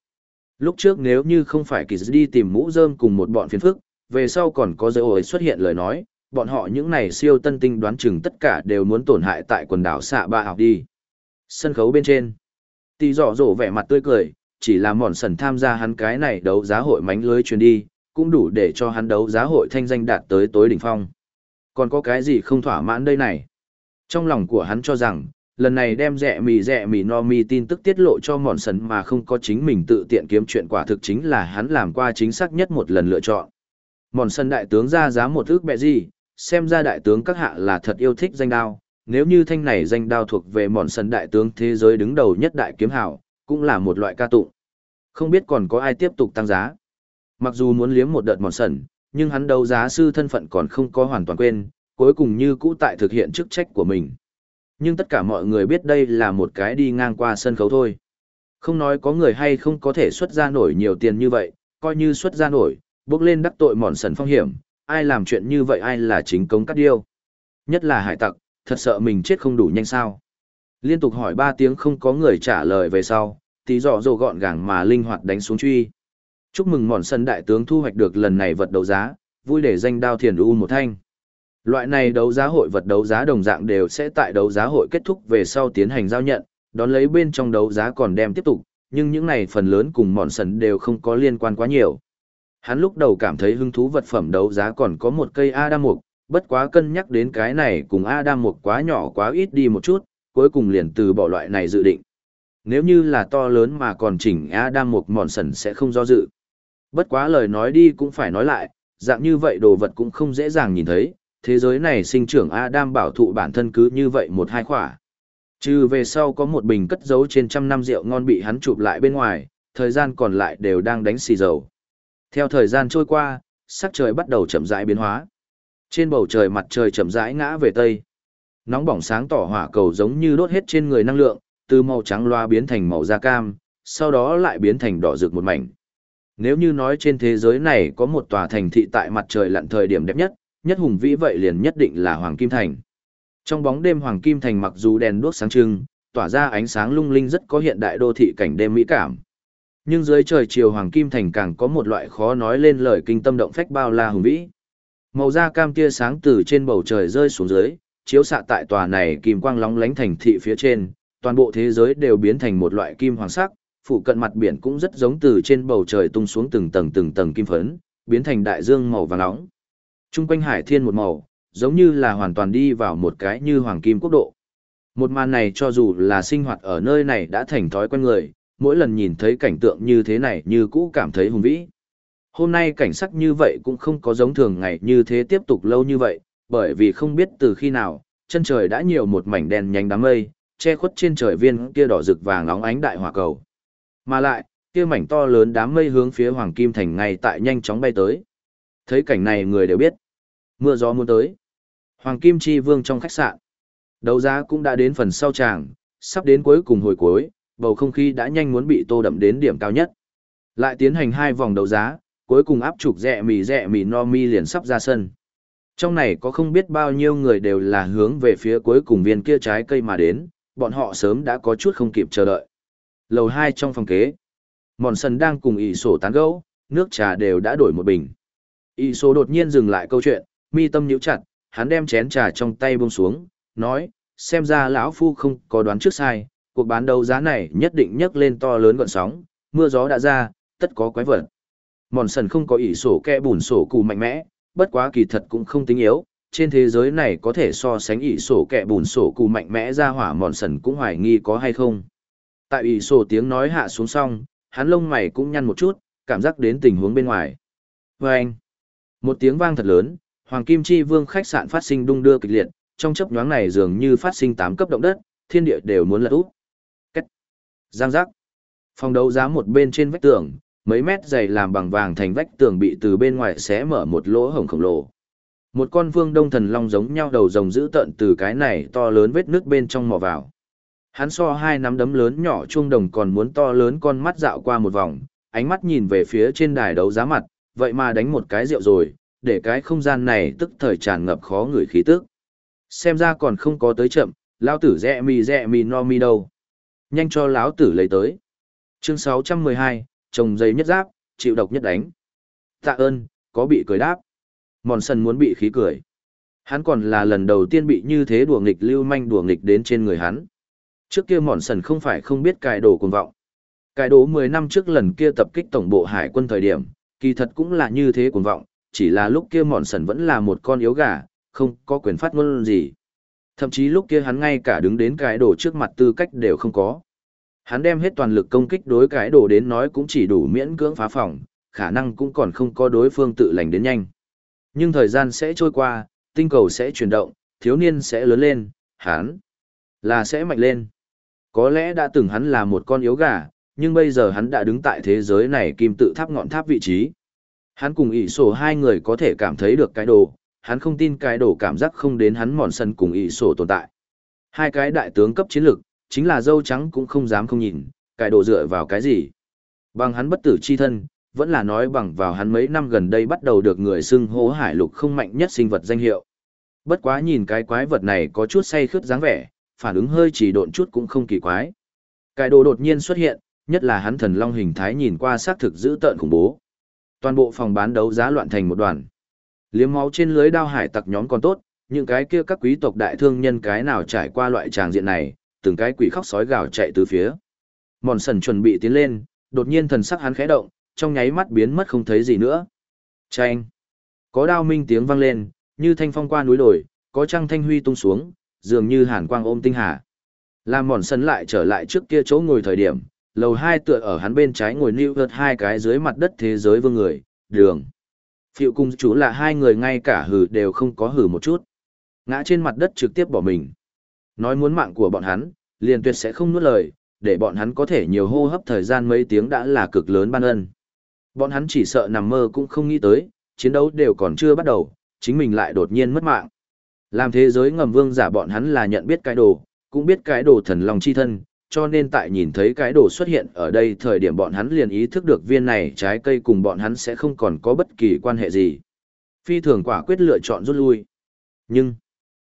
Lúc trước nếu như không phải kỳ đi tìm mũ rơm cùng một bọn phiền phức, về sau còn có dấu ổi xuất hiện lời nói, bọn họ những này siêu tân tinh đoán chừng tất cả đều muốn tổn hại tại quần đảo xạ ba học đi. Sân khấu bên trên, tỷ dọ dỗ vẻ mặt tươi cười, chỉ là mòn sần tham gia hắn cái này đấu giá hội mánh lưới truyền đi, cũng đủ để cho hắn đấu giá hội thanh danh đạt tới tối đỉnh phong. Còn có cái gì không thỏa mãn đây này? Trong lòng của hắn cho rằng, lần này đem rẻ mì rẻ mì no mi tin tức tiết lộ cho mòn sần mà không có chính mình tự tiện kiếm chuyện quả thực chính là hắn làm qua chính xác nhất một lần lựa chọn. Mòn sần đại tướng ra giá một ước bẹ gì, xem ra đại tướng các hạ là thật yêu thích danh đao, nếu như thanh này danh đao thuộc về mòn sần đại tướng thế giới đứng đầu nhất đại kiếm hảo, cũng là một loại ca tụng. Không biết còn có ai tiếp tục tăng giá. Mặc dù muốn liếm một đợt mòn sần, nhưng hắn đấu giá sư thân phận còn không có hoàn toàn quên, cuối cùng như cũ tại thực hiện chức trách của mình. Nhưng tất cả mọi người biết đây là một cái đi ngang qua sân khấu thôi. Không nói có người hay không có thể xuất ra nổi nhiều tiền như vậy, coi như xuất ra nổi, bước lên đắc tội mòn sần phong hiểm, ai làm chuyện như vậy ai là chính công cắt điêu. Nhất là hải tặc, thật sợ mình chết không đủ nhanh sao. Liên tục hỏi ba tiếng không có người trả lời về sau, tí dọ dồ gọn gàng mà linh hoạt đánh xuống truy. Chúc mừng mòn sân đại tướng thu hoạch được lần này vật đấu giá, vui để danh đao thiền u một thanh. Loại này đấu giá hội vật đấu giá đồng dạng đều sẽ tại đấu giá hội kết thúc về sau tiến hành giao nhận, đón lấy bên trong đấu giá còn đem tiếp tục, nhưng những này phần lớn cùng mòn sần đều không có liên quan quá nhiều. Hắn lúc đầu cảm thấy hứng thú vật phẩm đấu giá còn có một cây Adam mục, bất quá cân nhắc đến cái này cùng Adam mục quá nhỏ quá ít đi một chút, cuối cùng liền từ bỏ loại này dự định. Nếu như là to lớn mà còn chỉnh Adam một mòn sần sẽ không do dự. Bất quá lời nói đi cũng phải nói lại, dạng như vậy đồ vật cũng không dễ dàng nhìn thấy, thế giới này sinh trưởng Adam bảo thụ bản thân cứ như vậy một hai khỏa. Trừ về sau có một bình cất giấu trên trăm năm rượu ngon bị hắn chụp lại bên ngoài, thời gian còn lại đều đang đánh xì dầu. Theo thời gian trôi qua, sắc trời bắt đầu chậm rãi biến hóa. Trên bầu trời mặt trời chậm rãi ngã về tây. Nóng bỏng sáng tỏ hỏa cầu giống như đốt hết trên người năng lượng, từ màu trắng loa biến thành màu da cam, sau đó lại biến thành đỏ rực một mảnh. Nếu như nói trên thế giới này có một tòa thành thị tại mặt trời lặn thời điểm đẹp nhất, nhất hùng vĩ vậy liền nhất định là Hoàng Kim Thành. Trong bóng đêm Hoàng Kim Thành mặc dù đèn đuốc sáng trưng, tỏa ra ánh sáng lung linh rất có hiện đại đô thị cảnh đêm mỹ cảm. Nhưng dưới trời chiều Hoàng Kim Thành càng có một loại khó nói lên lời kinh tâm động phách bao la hùng vĩ. Màu da cam tia sáng từ trên bầu trời rơi xuống dưới, chiếu xạ tại tòa này kim quang lóng lánh thành thị phía trên, toàn bộ thế giới đều biến thành một loại kim hoàng sắc, phụ cận mặt biển cũng rất giống từ trên bầu trời tung xuống từng tầng từng tầng kim phấn, biến thành đại dương màu vàng nóng. Trung quanh hải thiên một màu, giống như là hoàn toàn đi vào một cái như hoàng kim quốc độ. Một màn này cho dù là sinh hoạt ở nơi này đã thành thói quen người, mỗi lần nhìn thấy cảnh tượng như thế này như cũ cảm thấy hùng vĩ. Hôm nay cảnh sắc như vậy cũng không có giống thường ngày như thế tiếp tục lâu như vậy, bởi vì không biết từ khi nào, chân trời đã nhiều một mảnh đen nhánh đám mây, che khuất trên trời viên kia đỏ rực vàng nóng ánh đại hỏa cầu. Mà lại, kia mảnh to lớn đám mây hướng phía Hoàng Kim Thành ngay tại nhanh chóng bay tới. Thấy cảnh này người đều biết. Mưa gió muốn tới. Hoàng Kim Chi Vương trong khách sạn. Đấu giá cũng đã đến phần sau tràng, sắp đến cuối cùng hồi cuối, bầu không khí đã nhanh muốn bị tô đậm đến điểm cao nhất. Lại tiến hành hai vòng đấu giá, cuối cùng áp trục rẻ mì rẻ mì no mi liền sắp ra sân. Trong này có không biết bao nhiêu người đều là hướng về phía cuối cùng viên kia trái cây mà đến, bọn họ sớm đã có chút không kịp chờ đợi. Lầu hai trong phòng kế, Mòn Sần đang cùng ỷ sổ tán gẫu, nước trà đều đã đổi một bình. ỷ sổ đột nhiên dừng lại câu chuyện, mi tâm nhíu chặt, hắn đem chén trà trong tay buông xuống, nói, xem ra lão phu không có đoán trước sai, cuộc bán đấu giá này nhất định nhấc lên to lớn gọn sóng, mưa gió đã ra, tất có quái vật. Mòn sần không có ỷ sổ kẹ bùn sổ cù mạnh mẽ, bất quá kỳ thật cũng không tính yếu, trên thế giới này có thể so sánh ỷ sổ kẹ bùn sổ cù mạnh mẽ ra hỏa mòn sần cũng hoài nghi có hay không. Tại ỷ sổ tiếng nói hạ xuống xong, hắn lông mày cũng nhăn một chút, cảm giác đến tình huống bên ngoài. Và anh, một tiếng vang thật lớn, Hoàng Kim Chi Vương khách sạn phát sinh đung đưa kịch liệt, trong chớp nhoáng này dường như phát sinh tám cấp động đất, thiên địa đều muốn lật úp. Cách. Giang giác. Phòng đấu giá một bên trên vách tường, mấy mét dày làm bằng vàng thành vách tường bị từ bên ngoài xé mở một lỗ hổng khổng lồ. Một con vương đông thần long giống nhau đầu rồng giữ tận từ cái này to lớn vết nước bên trong mò vào. Hắn so hai nắm đấm lớn nhỏ chuông đồng còn muốn to lớn con mắt dạo qua một vòng, ánh mắt nhìn về phía trên đài đấu giá mặt, vậy mà đánh một cái rượu rồi, để cái không gian này tức thời tràn ngập khó người khí tức. Xem ra còn không có tới chậm, lão tử rẹ mì rẹ mì no mi đâu. Nhanh cho lão tử lấy tới. Chương 612, trồng dây nhất giáp, chịu độc nhất đánh. Tạ ơn, có bị cười đáp. Mòn sần muốn bị khí cười. Hắn còn là lần đầu tiên bị như thế đùa nghịch lưu manh đùa nghịch đến trên người hắn. Trước kia mòn sần không phải không biết cài đồ cuồng vọng. Cài đồ 10 năm trước lần kia tập kích tổng bộ hải quân thời điểm, kỳ thật cũng là như thế cuồng vọng, chỉ là lúc kia mòn sần vẫn là một con yếu gà, không có quyền phát ngôn gì. Thậm chí lúc kia hắn ngay cả đứng đến cái đồ trước mặt tư cách đều không có. Hắn đem hết toàn lực công kích đối cái đồ đến nói cũng chỉ đủ miễn cưỡng phá phòng, khả năng cũng còn không có đối phương tự lành đến nhanh. Nhưng thời gian sẽ trôi qua, tinh cầu sẽ chuyển động, thiếu niên sẽ lớn lên, hắn là sẽ mạnh lên. Có lẽ đã từng hắn là một con yếu gà, nhưng bây giờ hắn đã đứng tại thế giới này kim tự tháp ngọn tháp vị trí. Hắn cùng ỷ sổ hai người có thể cảm thấy được cái đồ, hắn không tin cái đồ cảm giác không đến hắn mòn sân cùng ỷ sổ tồn tại. Hai cái đại tướng cấp chiến lực, chính là dâu trắng cũng không dám không nhìn, cái đồ dựa vào cái gì. Bằng hắn bất tử chi thân, vẫn là nói bằng vào hắn mấy năm gần đây bắt đầu được người xưng hô hải lục không mạnh nhất sinh vật danh hiệu. Bất quá nhìn cái quái vật này có chút say khướt dáng vẻ, phản ứng hơi chỉ độn chút cũng không kỳ quái. Cái đồ đột nhiên xuất hiện, nhất là hắn thần long hình thái nhìn qua xác thực dữ tợn khủng bố. Toàn bộ phòng bán đấu giá loạn thành một đoàn. Liếm máu trên lưới đao hải tặc nhóm còn tốt, những cái kia các quý tộc đại thương nhân cái nào trải qua loại tràng diện này, từng cái quỷ khóc sói gào chạy từ phía. Mòn sần chuẩn bị tiến lên, đột nhiên thần sắc hắn khẽ động, trong nháy mắt biến mất không thấy gì nữa. Chanh! Có đao minh tiếng vang lên, như thanh phong qua núi đồi, có trăng thanh huy tung xuống, dường như hàn quang ôm tinh hà. Làm mòn sần lại trở lại trước kia chỗ ngồi thời điểm, lầu hai tựa ở hắn bên trái ngồi lưu vượt hai cái dưới mặt đất thế giới vương người, đường. Phiệu cùng chú là hai người ngay cả hử đều không có hử một chút. Ngã trên mặt đất trực tiếp bỏ mình. Nói muốn mạng của bọn hắn, liền tuyệt sẽ không nuốt lời, để bọn hắn có thể nhiều hô hấp thời gian mấy tiếng đã là cực lớn ban ân. Bọn hắn chỉ sợ nằm mơ cũng không nghĩ tới, chiến đấu đều còn chưa bắt đầu, chính mình lại đột nhiên mất mạng. Làm thế giới ngầm vương giả bọn hắn là nhận biết cái đồ, cũng biết cái đồ thần lòng chi thân, cho nên tại nhìn thấy cái đồ xuất hiện ở đây thời điểm bọn hắn liền ý thức được viên này trái cây cùng bọn hắn sẽ không còn có bất kỳ quan hệ gì. Phi thường quả quyết lựa chọn rút lui. Nhưng,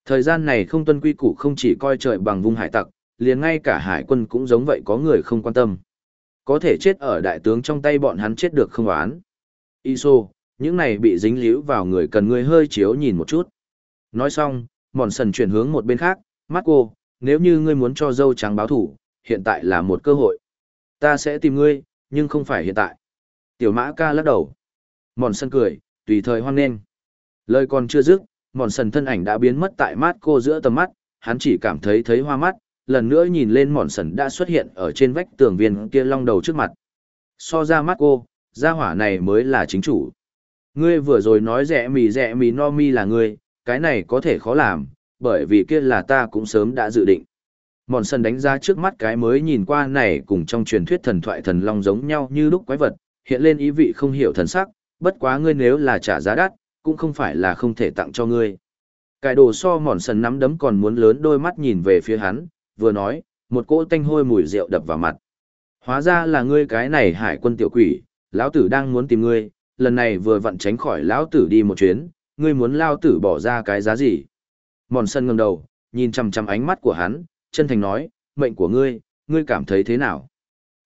thời gian này không tuân quy củ không chỉ coi trời bằng vùng hải tặc, liền ngay cả hải quân cũng giống vậy có người không quan tâm. Có thể chết ở đại tướng trong tay bọn hắn chết được không oán. Iso, những này bị dính líu vào người cần người hơi chiếu nhìn một chút. Nói xong, mòn sần chuyển hướng một bên khác, Marco, nếu như ngươi muốn cho dâu trắng báo thủ, hiện tại là một cơ hội. Ta sẽ tìm ngươi, nhưng không phải hiện tại. Tiểu mã ca lắc đầu. Mòn sân cười, tùy thời hoan nghênh. Lời còn chưa dứt, mòn sần thân ảnh đã biến mất tại mắt cô giữa tầm mắt, hắn chỉ cảm thấy thấy hoa mắt, lần nữa nhìn lên mòn sần đã xuất hiện ở trên vách tường viên kia long đầu trước mặt. So ra mắt cô, gia hỏa này mới là chính chủ. Ngươi vừa rồi nói rẻ mì rẻ mì no mi là ngươi, cái này có thể khó làm, bởi vì kia là ta cũng sớm đã dự định. Mòn sần đánh ra trước mắt cái mới nhìn qua này cùng trong truyền thuyết thần thoại thần long giống nhau như lúc quái vật, hiện lên ý vị không hiểu thần sắc, bất quá ngươi nếu là trả giá đắt, cũng không phải là không thể tặng cho ngươi. Cái đồ so mòn sần nắm đấm còn muốn lớn đôi mắt nhìn về phía hắn, vừa nói, một cỗ tanh hôi mùi rượu đập vào mặt. Hóa ra là ngươi cái này hải quân tiểu quỷ, lão tử đang muốn tìm ngươi, lần này vừa vặn tránh khỏi lão tử đi một chuyến, ngươi muốn lao tử bỏ ra cái giá gì? Mòn sân ngẩng đầu, nhìn chằm chằm ánh mắt của hắn, chân thành nói, mệnh của ngươi, ngươi cảm thấy thế nào?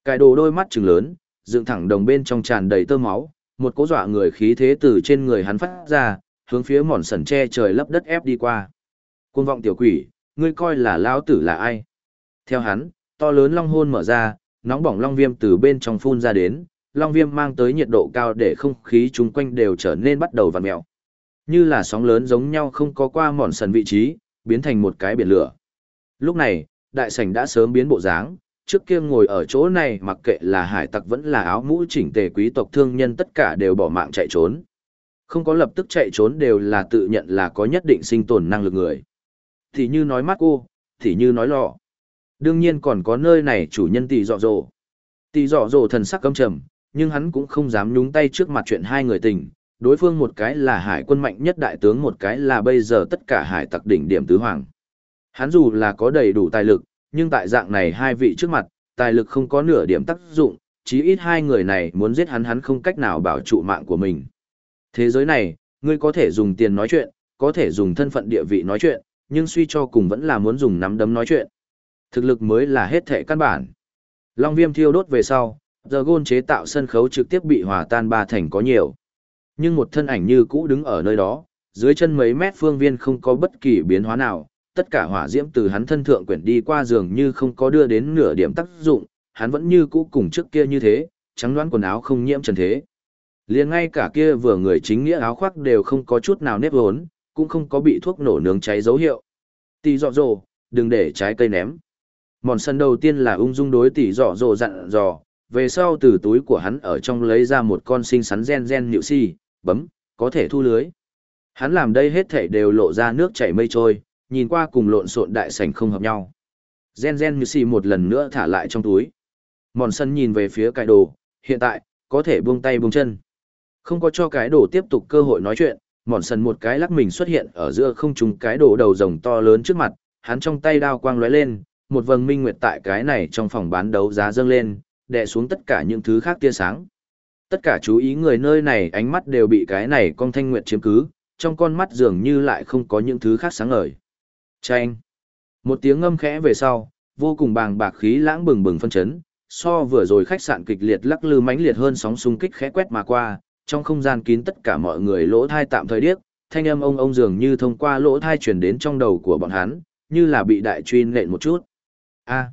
Cải đồ đôi mắt trừng lớn, dựng thẳng đồng bên trong tràn đầy tơ máu, một cỗ dọa người khí thế từ trên người hắn phát ra, hướng phía mòn sần che trời lấp đất ép đi qua. Cuồng vọng tiểu quỷ, ngươi coi là lão tử là ai? Theo hắn, to lớn long hôn mở ra, nóng bỏng long viêm từ bên trong phun ra đến, long viêm mang tới nhiệt độ cao để không khí chung quanh đều trở nên bắt đầu vặn mèo. Như là sóng lớn giống nhau không có qua mòn sần vị trí, biến thành một cái biển lửa. Lúc này, đại sảnh đã sớm biến bộ dáng, trước kia ngồi ở chỗ này mặc kệ là hải tặc vẫn là áo mũ chỉnh tề quý tộc thương nhân tất cả đều bỏ mạng chạy trốn. Không có lập tức chạy trốn đều là tự nhận là có nhất định sinh tồn năng lực người. Thì như nói mắt cô, thì như nói lọ. Đương nhiên còn có nơi này chủ nhân tỷ dọ dồ. Tỷ dọ dồ thần sắc căm trầm, nhưng hắn cũng không dám nhúng tay trước mặt chuyện hai người tình. Đối phương một cái là hải quân mạnh nhất đại tướng một cái là bây giờ tất cả hải tặc đỉnh điểm tứ hoàng. Hắn dù là có đầy đủ tài lực, nhưng tại dạng này hai vị trước mặt, tài lực không có nửa điểm tác dụng, chí ít hai người này muốn giết hắn hắn không cách nào bảo trụ mạng của mình. Thế giới này, ngươi có thể dùng tiền nói chuyện, có thể dùng thân phận địa vị nói chuyện, nhưng suy cho cùng vẫn là muốn dùng nắm đấm nói chuyện. Thực lực mới là hết thể căn bản. Long viêm thiêu đốt về sau, giờ gôn chế tạo sân khấu trực tiếp bị hòa tan ba thành có nhiều. Nhưng một thân ảnh như cũ đứng ở nơi đó, dưới chân mấy mét phương viên không có bất kỳ biến hóa nào, tất cả hỏa diễm từ hắn thân thượng quyển đi qua giường như không có đưa đến nửa điểm tác dụng, hắn vẫn như cũ cùng trước kia như thế, trắng đoán quần áo không nhiễm trần thế. Liền ngay cả kia vừa người chính nghĩa áo khoác đều không có chút nào nếp hốn, cũng không có bị thuốc nổ nướng cháy dấu hiệu. Tỷ dọ dồ, đừng để trái cây ném. Mòn sân đầu tiên là ung dung đối tỷ dọ dồ dặn dò, về sau từ túi của hắn ở trong lấy ra một con sinh sắn gen gen nhịu si, bấm, có thể thu lưới. Hắn làm đây hết thảy đều lộ ra nước chảy mây trôi, nhìn qua cùng lộn xộn đại sảnh không hợp nhau. Gen gen như xì một lần nữa thả lại trong túi. Mòn sân nhìn về phía cái đồ, hiện tại, có thể buông tay buông chân. Không có cho cái đồ tiếp tục cơ hội nói chuyện, mòn sân một cái lắc mình xuất hiện ở giữa không trung cái đồ đầu rồng to lớn trước mặt, hắn trong tay đao quang lóe lên, một vầng minh nguyệt tại cái này trong phòng bán đấu giá dâng lên, đè xuống tất cả những thứ khác tia sáng. Tất cả chú ý người nơi này ánh mắt đều bị cái này con thanh nguyệt chiếm cứ, trong con mắt dường như lại không có những thứ khác sáng ngời. Chanh. Một tiếng ngâm khẽ về sau, vô cùng bàng bạc khí lãng bừng bừng phân chấn, so vừa rồi khách sạn kịch liệt lắc lư mãnh liệt hơn sóng xung kích khẽ quét mà qua, trong không gian kín tất cả mọi người lỗ thai tạm thời điếc, thanh âm ông ông dường như thông qua lỗ thai truyền đến trong đầu của bọn hắn, như là bị đại truy nện một chút. A.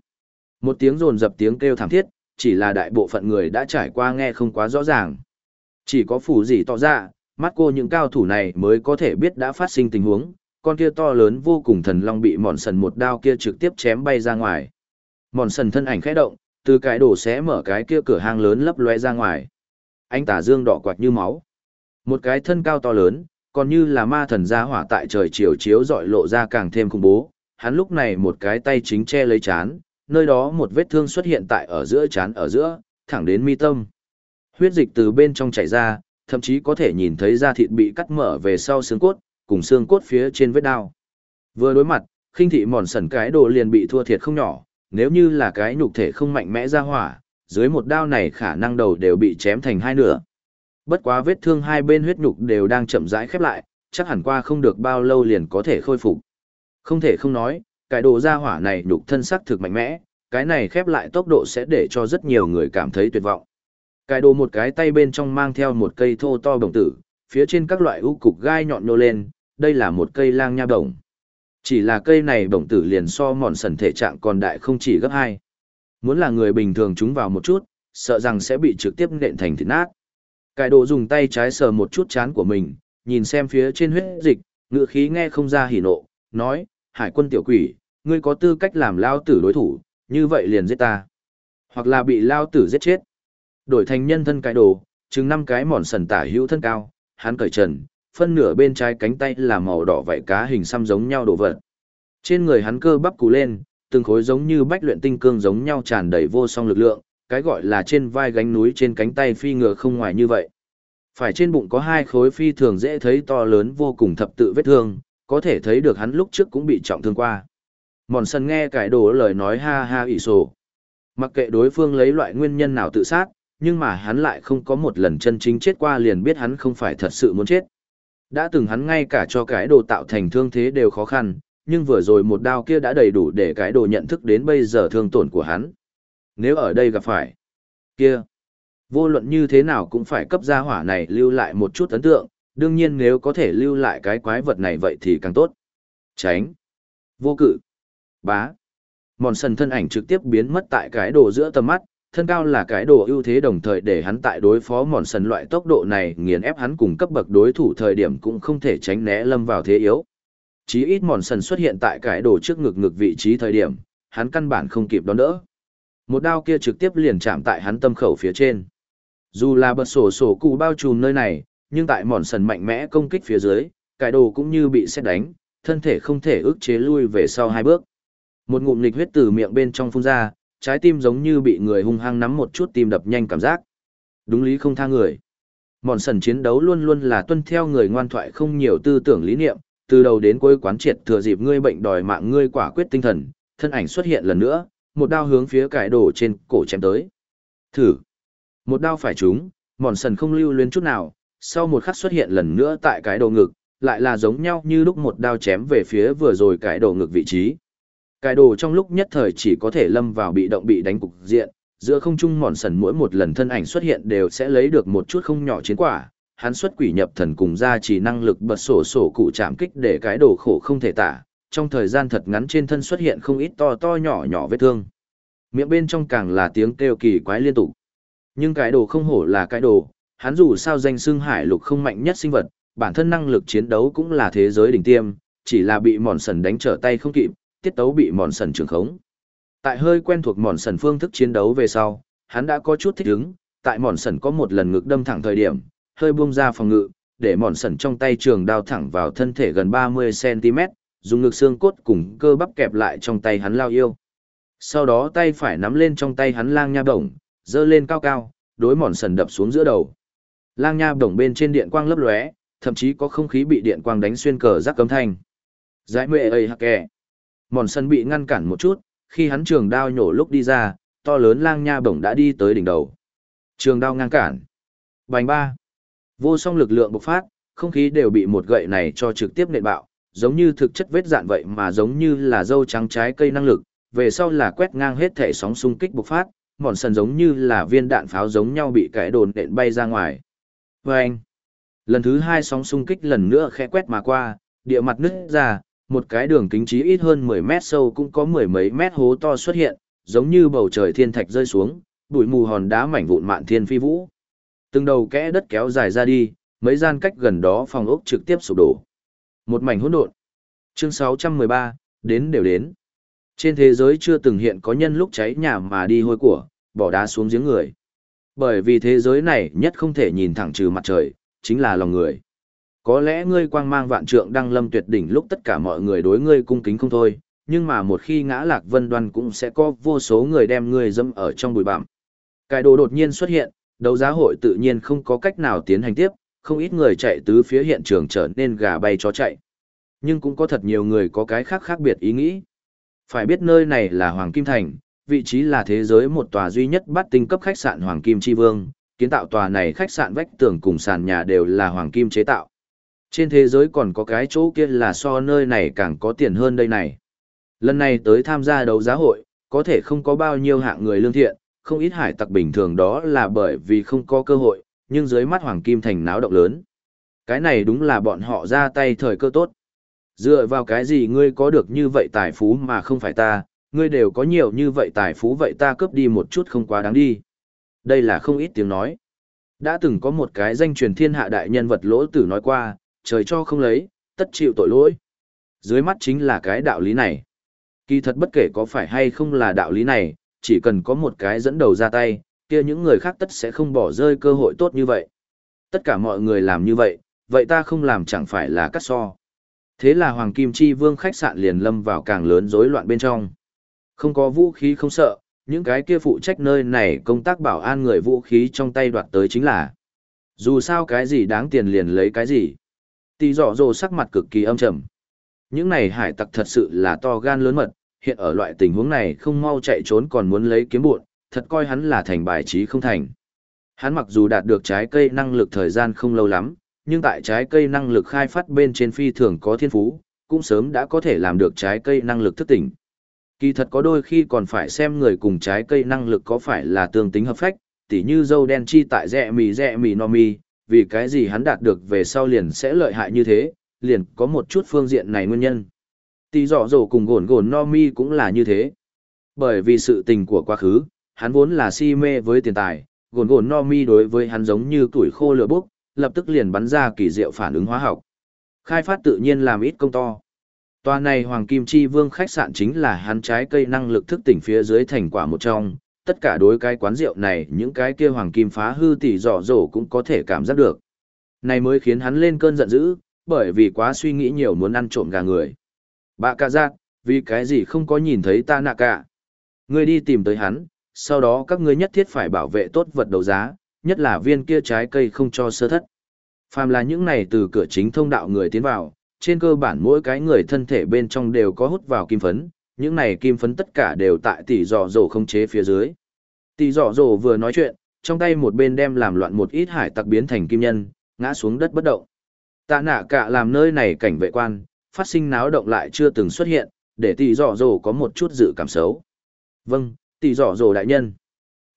Một tiếng rồn dập tiếng kêu thảm thiết, chỉ là đại bộ phận người đã trải qua nghe không quá rõ ràng. Chỉ có phủ gì tỏ ra, mắt cô những cao thủ này mới có thể biết đã phát sinh tình huống, con kia to lớn vô cùng thần long bị mòn sần một đao kia trực tiếp chém bay ra ngoài. Mòn sần thân ảnh khẽ động, từ cái đổ xé mở cái kia cửa hang lớn lấp lóe ra ngoài. Anh tả dương đỏ quạt như máu. Một cái thân cao to lớn, còn như là ma thần gia hỏa tại trời chiều chiếu dọi lộ ra càng thêm khủng bố. Hắn lúc này một cái tay chính che lấy chán, nơi đó một vết thương xuất hiện tại ở giữa chán ở giữa, thẳng đến mi tâm. Huyết dịch từ bên trong chảy ra, thậm chí có thể nhìn thấy da thịt bị cắt mở về sau xương cốt, cùng xương cốt phía trên vết đao. Vừa đối mặt, khinh thị mòn sần cái đồ liền bị thua thiệt không nhỏ, nếu như là cái nhục thể không mạnh mẽ ra hỏa, dưới một đao này khả năng đầu đều bị chém thành hai nửa. Bất quá vết thương hai bên huyết nhục đều đang chậm rãi khép lại, chắc hẳn qua không được bao lâu liền có thể khôi phục. Không thể không nói, cái đồ ra hỏa này nhục thân sắc thực mạnh mẽ, cái này khép lại tốc độ sẽ để cho rất nhiều người cảm thấy tuyệt vọng. Cái đồ một cái tay bên trong mang theo một cây thô to bổng tử, phía trên các loại u cục gai nhọn nô lên, đây là một cây lang nha bổng. Chỉ là cây này bổng tử liền so mòn sần thể trạng còn đại không chỉ gấp hai. Muốn là người bình thường chúng vào một chút, sợ rằng sẽ bị trực tiếp nện thành thịt nát. Cái đồ dùng tay trái sờ một chút chán của mình, nhìn xem phía trên huyết dịch, ngựa khí nghe không ra hỉ nộ, nói, hải quân tiểu quỷ, ngươi có tư cách làm lao tử đối thủ, như vậy liền giết ta. Hoặc là bị lao tử giết chết. Đổi thành nhân thân cái đồ, chừng năm cái mòn sần tả hữu thân cao, hắn cởi trần, phân nửa bên trái cánh tay là màu đỏ vảy cá hình xăm giống nhau đồ vật. Trên người hắn cơ bắp cú lên, từng khối giống như bách luyện tinh cương giống nhau tràn đầy vô song lực lượng, cái gọi là trên vai gánh núi trên cánh tay phi ngựa không ngoài như vậy. Phải trên bụng có hai khối phi thường dễ thấy to lớn vô cùng thập tự vết thương, có thể thấy được hắn lúc trước cũng bị trọng thương qua. Mòn sân nghe cái đồ lời nói ha ha ỉ sổ. Mặc kệ đối phương lấy loại nguyên nhân nào tự sát, nhưng mà hắn lại không có một lần chân chính chết qua liền biết hắn không phải thật sự muốn chết. Đã từng hắn ngay cả cho cái đồ tạo thành thương thế đều khó khăn, nhưng vừa rồi một đao kia đã đầy đủ để cái đồ nhận thức đến bây giờ thương tổn của hắn. Nếu ở đây gặp phải, kia, vô luận như thế nào cũng phải cấp gia hỏa này lưu lại một chút ấn tượng, đương nhiên nếu có thể lưu lại cái quái vật này vậy thì càng tốt. Tránh, vô cự, bá. Mòn sần thân ảnh trực tiếp biến mất tại cái đồ giữa tầm mắt, thân cao là cái đồ ưu thế đồng thời để hắn tại đối phó mòn sần loại tốc độ này nghiền ép hắn cùng cấp bậc đối thủ thời điểm cũng không thể tránh né lâm vào thế yếu. Chí ít mòn sần xuất hiện tại cái đồ trước ngực ngực vị trí thời điểm, hắn căn bản không kịp đón đỡ. Một đao kia trực tiếp liền chạm tại hắn tâm khẩu phía trên. Dù là bật sổ sổ cụ bao trùm nơi này, nhưng tại mòn sần mạnh mẽ công kích phía dưới, cái đồ cũng như bị xét đánh, thân thể không thể ức chế lui về sau hai bước. Một ngụm nghịch huyết từ miệng bên trong phun ra trái tim giống như bị người hung hăng nắm một chút tim đập nhanh cảm giác đúng lý không tha người mòn sần chiến đấu luôn luôn là tuân theo người ngoan thoại không nhiều tư tưởng lý niệm từ đầu đến cuối quán triệt thừa dịp ngươi bệnh đòi mạng ngươi quả quyết tinh thần, thân ảnh xuất hiện lần nữa, một đao hướng phía cải đổ trên cổ chém tới. Thử. Một đao phải trúng, mòn sần không lưu luyến chút nào, sau một khắc xuất hiện lần nữa tại cái đầu ngực, lại là giống nhau như lúc một đao chém về phía vừa rồi cái đầu ngực vị trí. Cái đồ trong lúc nhất thời chỉ có thể lâm vào bị động bị đánh cục diện, giữa không trung mòn sần mỗi một lần thân ảnh xuất hiện đều sẽ lấy được một chút không nhỏ chiến quả, hắn xuất quỷ nhập thần cùng ra chỉ năng lực bật sổ sổ cụ chạm kích để cái đồ khổ không thể tả, trong thời gian thật ngắn trên thân xuất hiện không ít to to nhỏ nhỏ vết thương. Miệng bên trong càng là tiếng kêu kỳ quái liên tục. Nhưng cái đồ không hổ là cái đồ, hắn dù sao danh xưng hải lục không mạnh nhất sinh vật, bản thân năng lực chiến đấu cũng là thế giới đỉnh tiêm, chỉ là bị mòn sần đánh trở tay không kịp, tiết tấu bị mòn sần trường khống. Tại hơi quen thuộc mòn sần phương thức chiến đấu về sau, hắn đã có chút thích ứng, tại mòn sần có một lần ngực đâm thẳng thời điểm, hơi buông ra phòng ngự, để mòn sần trong tay trường đao thẳng vào thân thể gần 30cm, dùng ngực xương cốt cùng cơ bắp kẹp lại trong tay hắn lao yêu. Sau đó tay phải nắm lên trong tay hắn lang nha bổng, dơ lên cao cao, đối mòn sần đập xuống giữa đầu. Lang nha bổng bên trên điện quang lấp lóe, thậm chí có không khí bị điện quang đánh xuyên cờ rắc cấm thanh. Giải mệ ấy hạc kè. Mòn sân bị ngăn cản một chút, khi hắn trường đao nhổ lúc đi ra, to lớn lang nha bổng đã đi tới đỉnh đầu. Trường đao ngăn cản. Bành ba. Vô song lực lượng bộc phát, không khí đều bị một gậy này cho trực tiếp nện bạo, giống như thực chất vết dạn vậy mà giống như là dâu trắng trái cây năng lực, về sau là quét ngang hết thể sóng xung kích bộc phát, mòn sần giống như là viên đạn pháo giống nhau bị cái đồn nện bay ra ngoài. Và anh, lần thứ hai sóng xung kích lần nữa khẽ quét mà qua, địa mặt nứt ra, một cái đường kính trí ít hơn 10 mét sâu cũng có mười mấy mét hố to xuất hiện, giống như bầu trời thiên thạch rơi xuống, bụi mù hòn đá mảnh vụn mạn thiên phi vũ. Từng đầu kẽ đất kéo dài ra đi, mấy gian cách gần đó phòng ốc trực tiếp sụp đổ. Một mảnh hỗn độn. Chương 613, đến đều đến. Trên thế giới chưa từng hiện có nhân lúc cháy nhà mà đi hôi của, bỏ đá xuống giếng người. Bởi vì thế giới này nhất không thể nhìn thẳng trừ mặt trời, chính là lòng người. Có lẽ ngươi quang mang vạn trượng đăng lâm tuyệt đỉnh lúc tất cả mọi người đối ngươi cung kính không thôi, nhưng mà một khi ngã lạc vân đoan cũng sẽ có vô số người đem ngươi dâm ở trong bụi bặm. Cái đồ đột nhiên xuất hiện, đấu giá hội tự nhiên không có cách nào tiến hành tiếp, không ít người chạy tứ phía hiện trường trở nên gà bay chó chạy. Nhưng cũng có thật nhiều người có cái khác khác biệt ý nghĩ. Phải biết nơi này là Hoàng Kim Thành, vị trí là thế giới một tòa duy nhất bắt tinh cấp khách sạn Hoàng Kim Chi Vương, kiến tạo tòa này khách sạn vách tường cùng sàn nhà đều là Hoàng Kim chế tạo. Trên thế giới còn có cái chỗ kia là so nơi này càng có tiền hơn đây này. Lần này tới tham gia đấu giá hội, có thể không có bao nhiêu hạng người lương thiện, không ít hải tặc bình thường đó là bởi vì không có cơ hội, nhưng dưới mắt Hoàng Kim Thành náo động lớn. Cái này đúng là bọn họ ra tay thời cơ tốt. Dựa vào cái gì ngươi có được như vậy tài phú mà không phải ta, ngươi đều có nhiều như vậy tài phú vậy ta cướp đi một chút không quá đáng đi. Đây là không ít tiếng nói. Đã từng có một cái danh truyền thiên hạ đại nhân vật lỗ tử nói qua, trời cho không lấy, tất chịu tội lỗi. Dưới mắt chính là cái đạo lý này. Kỳ thật bất kể có phải hay không là đạo lý này, chỉ cần có một cái dẫn đầu ra tay, kia những người khác tất sẽ không bỏ rơi cơ hội tốt như vậy. Tất cả mọi người làm như vậy, vậy ta không làm chẳng phải là cắt so. Thế là Hoàng Kim Chi Vương khách sạn liền lâm vào càng lớn rối loạn bên trong. Không có vũ khí không sợ, những cái kia phụ trách nơi này công tác bảo an người vũ khí trong tay đoạt tới chính là. Dù sao cái gì đáng tiền liền lấy cái gì. Tỷ dọ dồ sắc mặt cực kỳ âm trầm. Những này hải tặc thật sự là to gan lớn mật, hiện ở loại tình huống này không mau chạy trốn còn muốn lấy kiếm buộn, thật coi hắn là thành bài trí không thành. Hắn mặc dù đạt được trái cây năng lực thời gian không lâu lắm, nhưng tại trái cây năng lực khai phát bên trên phi thường có thiên phú, cũng sớm đã có thể làm được trái cây năng lực thức tỉnh. Kỳ thật có đôi khi còn phải xem người cùng trái cây năng lực có phải là tương tính hợp phách, tỉ như dâu đen chi tại rẹ mì rẹ mì no mi, vì cái gì hắn đạt được về sau liền sẽ lợi hại như thế, liền có một chút phương diện này nguyên nhân. Tỷ dọ dồ cùng gồn gồn no mi cũng là như thế. Bởi vì sự tình của quá khứ, hắn vốn là si mê với tiền tài, gồn gồn no mi đối với hắn giống như tuổi khô lửa bốc, lập tức liền bắn ra kỳ diệu phản ứng hóa học. Khai phát tự nhiên làm ít công to. Tòa này Hoàng Kim Chi Vương khách sạn chính là hắn trái cây năng lực thức tỉnh phía dưới thành quả một trong, tất cả đối cái quán rượu này những cái kia Hoàng Kim phá hư tỷ dọ dỗ cũng có thể cảm giác được. Này mới khiến hắn lên cơn giận dữ, bởi vì quá suy nghĩ nhiều muốn ăn trộm gà người. Bà ca giác, vì cái gì không có nhìn thấy ta nạ cả. Ngươi đi tìm tới hắn, sau đó các ngươi nhất thiết phải bảo vệ tốt vật đấu giá, nhất là viên kia trái cây không cho sơ thất. Phàm là những này từ cửa chính thông đạo người tiến vào, trên cơ bản mỗi cái người thân thể bên trong đều có hút vào kim phấn, những này kim phấn tất cả đều tại tỷ dọ dỗ không chế phía dưới. Tỷ dọ dỗ vừa nói chuyện, trong tay một bên đem làm loạn một ít hải tặc biến thành kim nhân, ngã xuống đất bất động. Tạ nạ cả làm nơi này cảnh vệ quan, phát sinh náo động lại chưa từng xuất hiện, để tỷ dọ dỗ có một chút dự cảm xấu. Vâng, tỷ dọ dỗ đại nhân.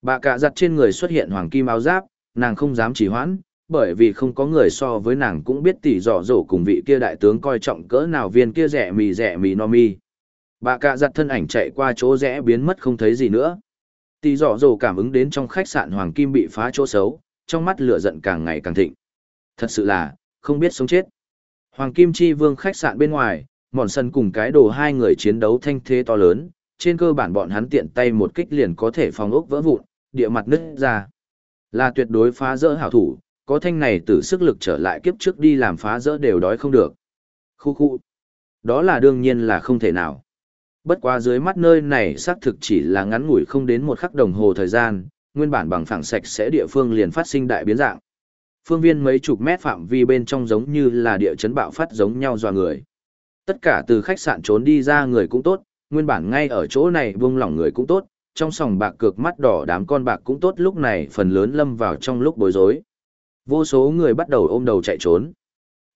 Bà cả giặt trên người xuất hiện hoàng kim áo giáp, nàng không dám chỉ hoãn, bởi vì không có người so với nàng cũng biết tỷ dọ dỗ cùng vị kia đại tướng coi trọng cỡ nào viên kia rẻ mì rẻ mì no mi. Bà cạ giặt thân ảnh chạy qua chỗ rẽ biến mất không thấy gì nữa. tỳ dọ dồ cảm ứng đến trong khách sạn hoàng kim bị phá chỗ xấu, trong mắt lửa giận càng ngày càng thịnh. Thật sự là, không biết sống chết. Hoàng Kim Chi Vương khách sạn bên ngoài, mòn sân cùng cái đồ hai người chiến đấu thanh thế to lớn, trên cơ bản bọn hắn tiện tay một kích liền có thể phòng ốc vỡ vụn, địa mặt nứt ra. Là tuyệt đối phá rỡ hảo thủ, có thanh này từ sức lực trở lại kiếp trước đi làm phá rỡ đều đói không được. Khu khu. Đó là đương nhiên là không thể nào. Bất quá dưới mắt nơi này xác thực chỉ là ngắn ngủi không đến một khắc đồng hồ thời gian, nguyên bản bằng phẳng sạch sẽ địa phương liền phát sinh đại biến dạng. Phương viên mấy chục mét phạm vi bên trong giống như là địa chấn bạo phát giống nhau dò người. Tất cả từ khách sạn trốn đi ra người cũng tốt, nguyên bản ngay ở chỗ này buông lỏng người cũng tốt, trong sòng bạc cược mắt đỏ đám con bạc cũng tốt lúc này phần lớn lâm vào trong lúc bối rối. Vô số người bắt đầu ôm đầu chạy trốn.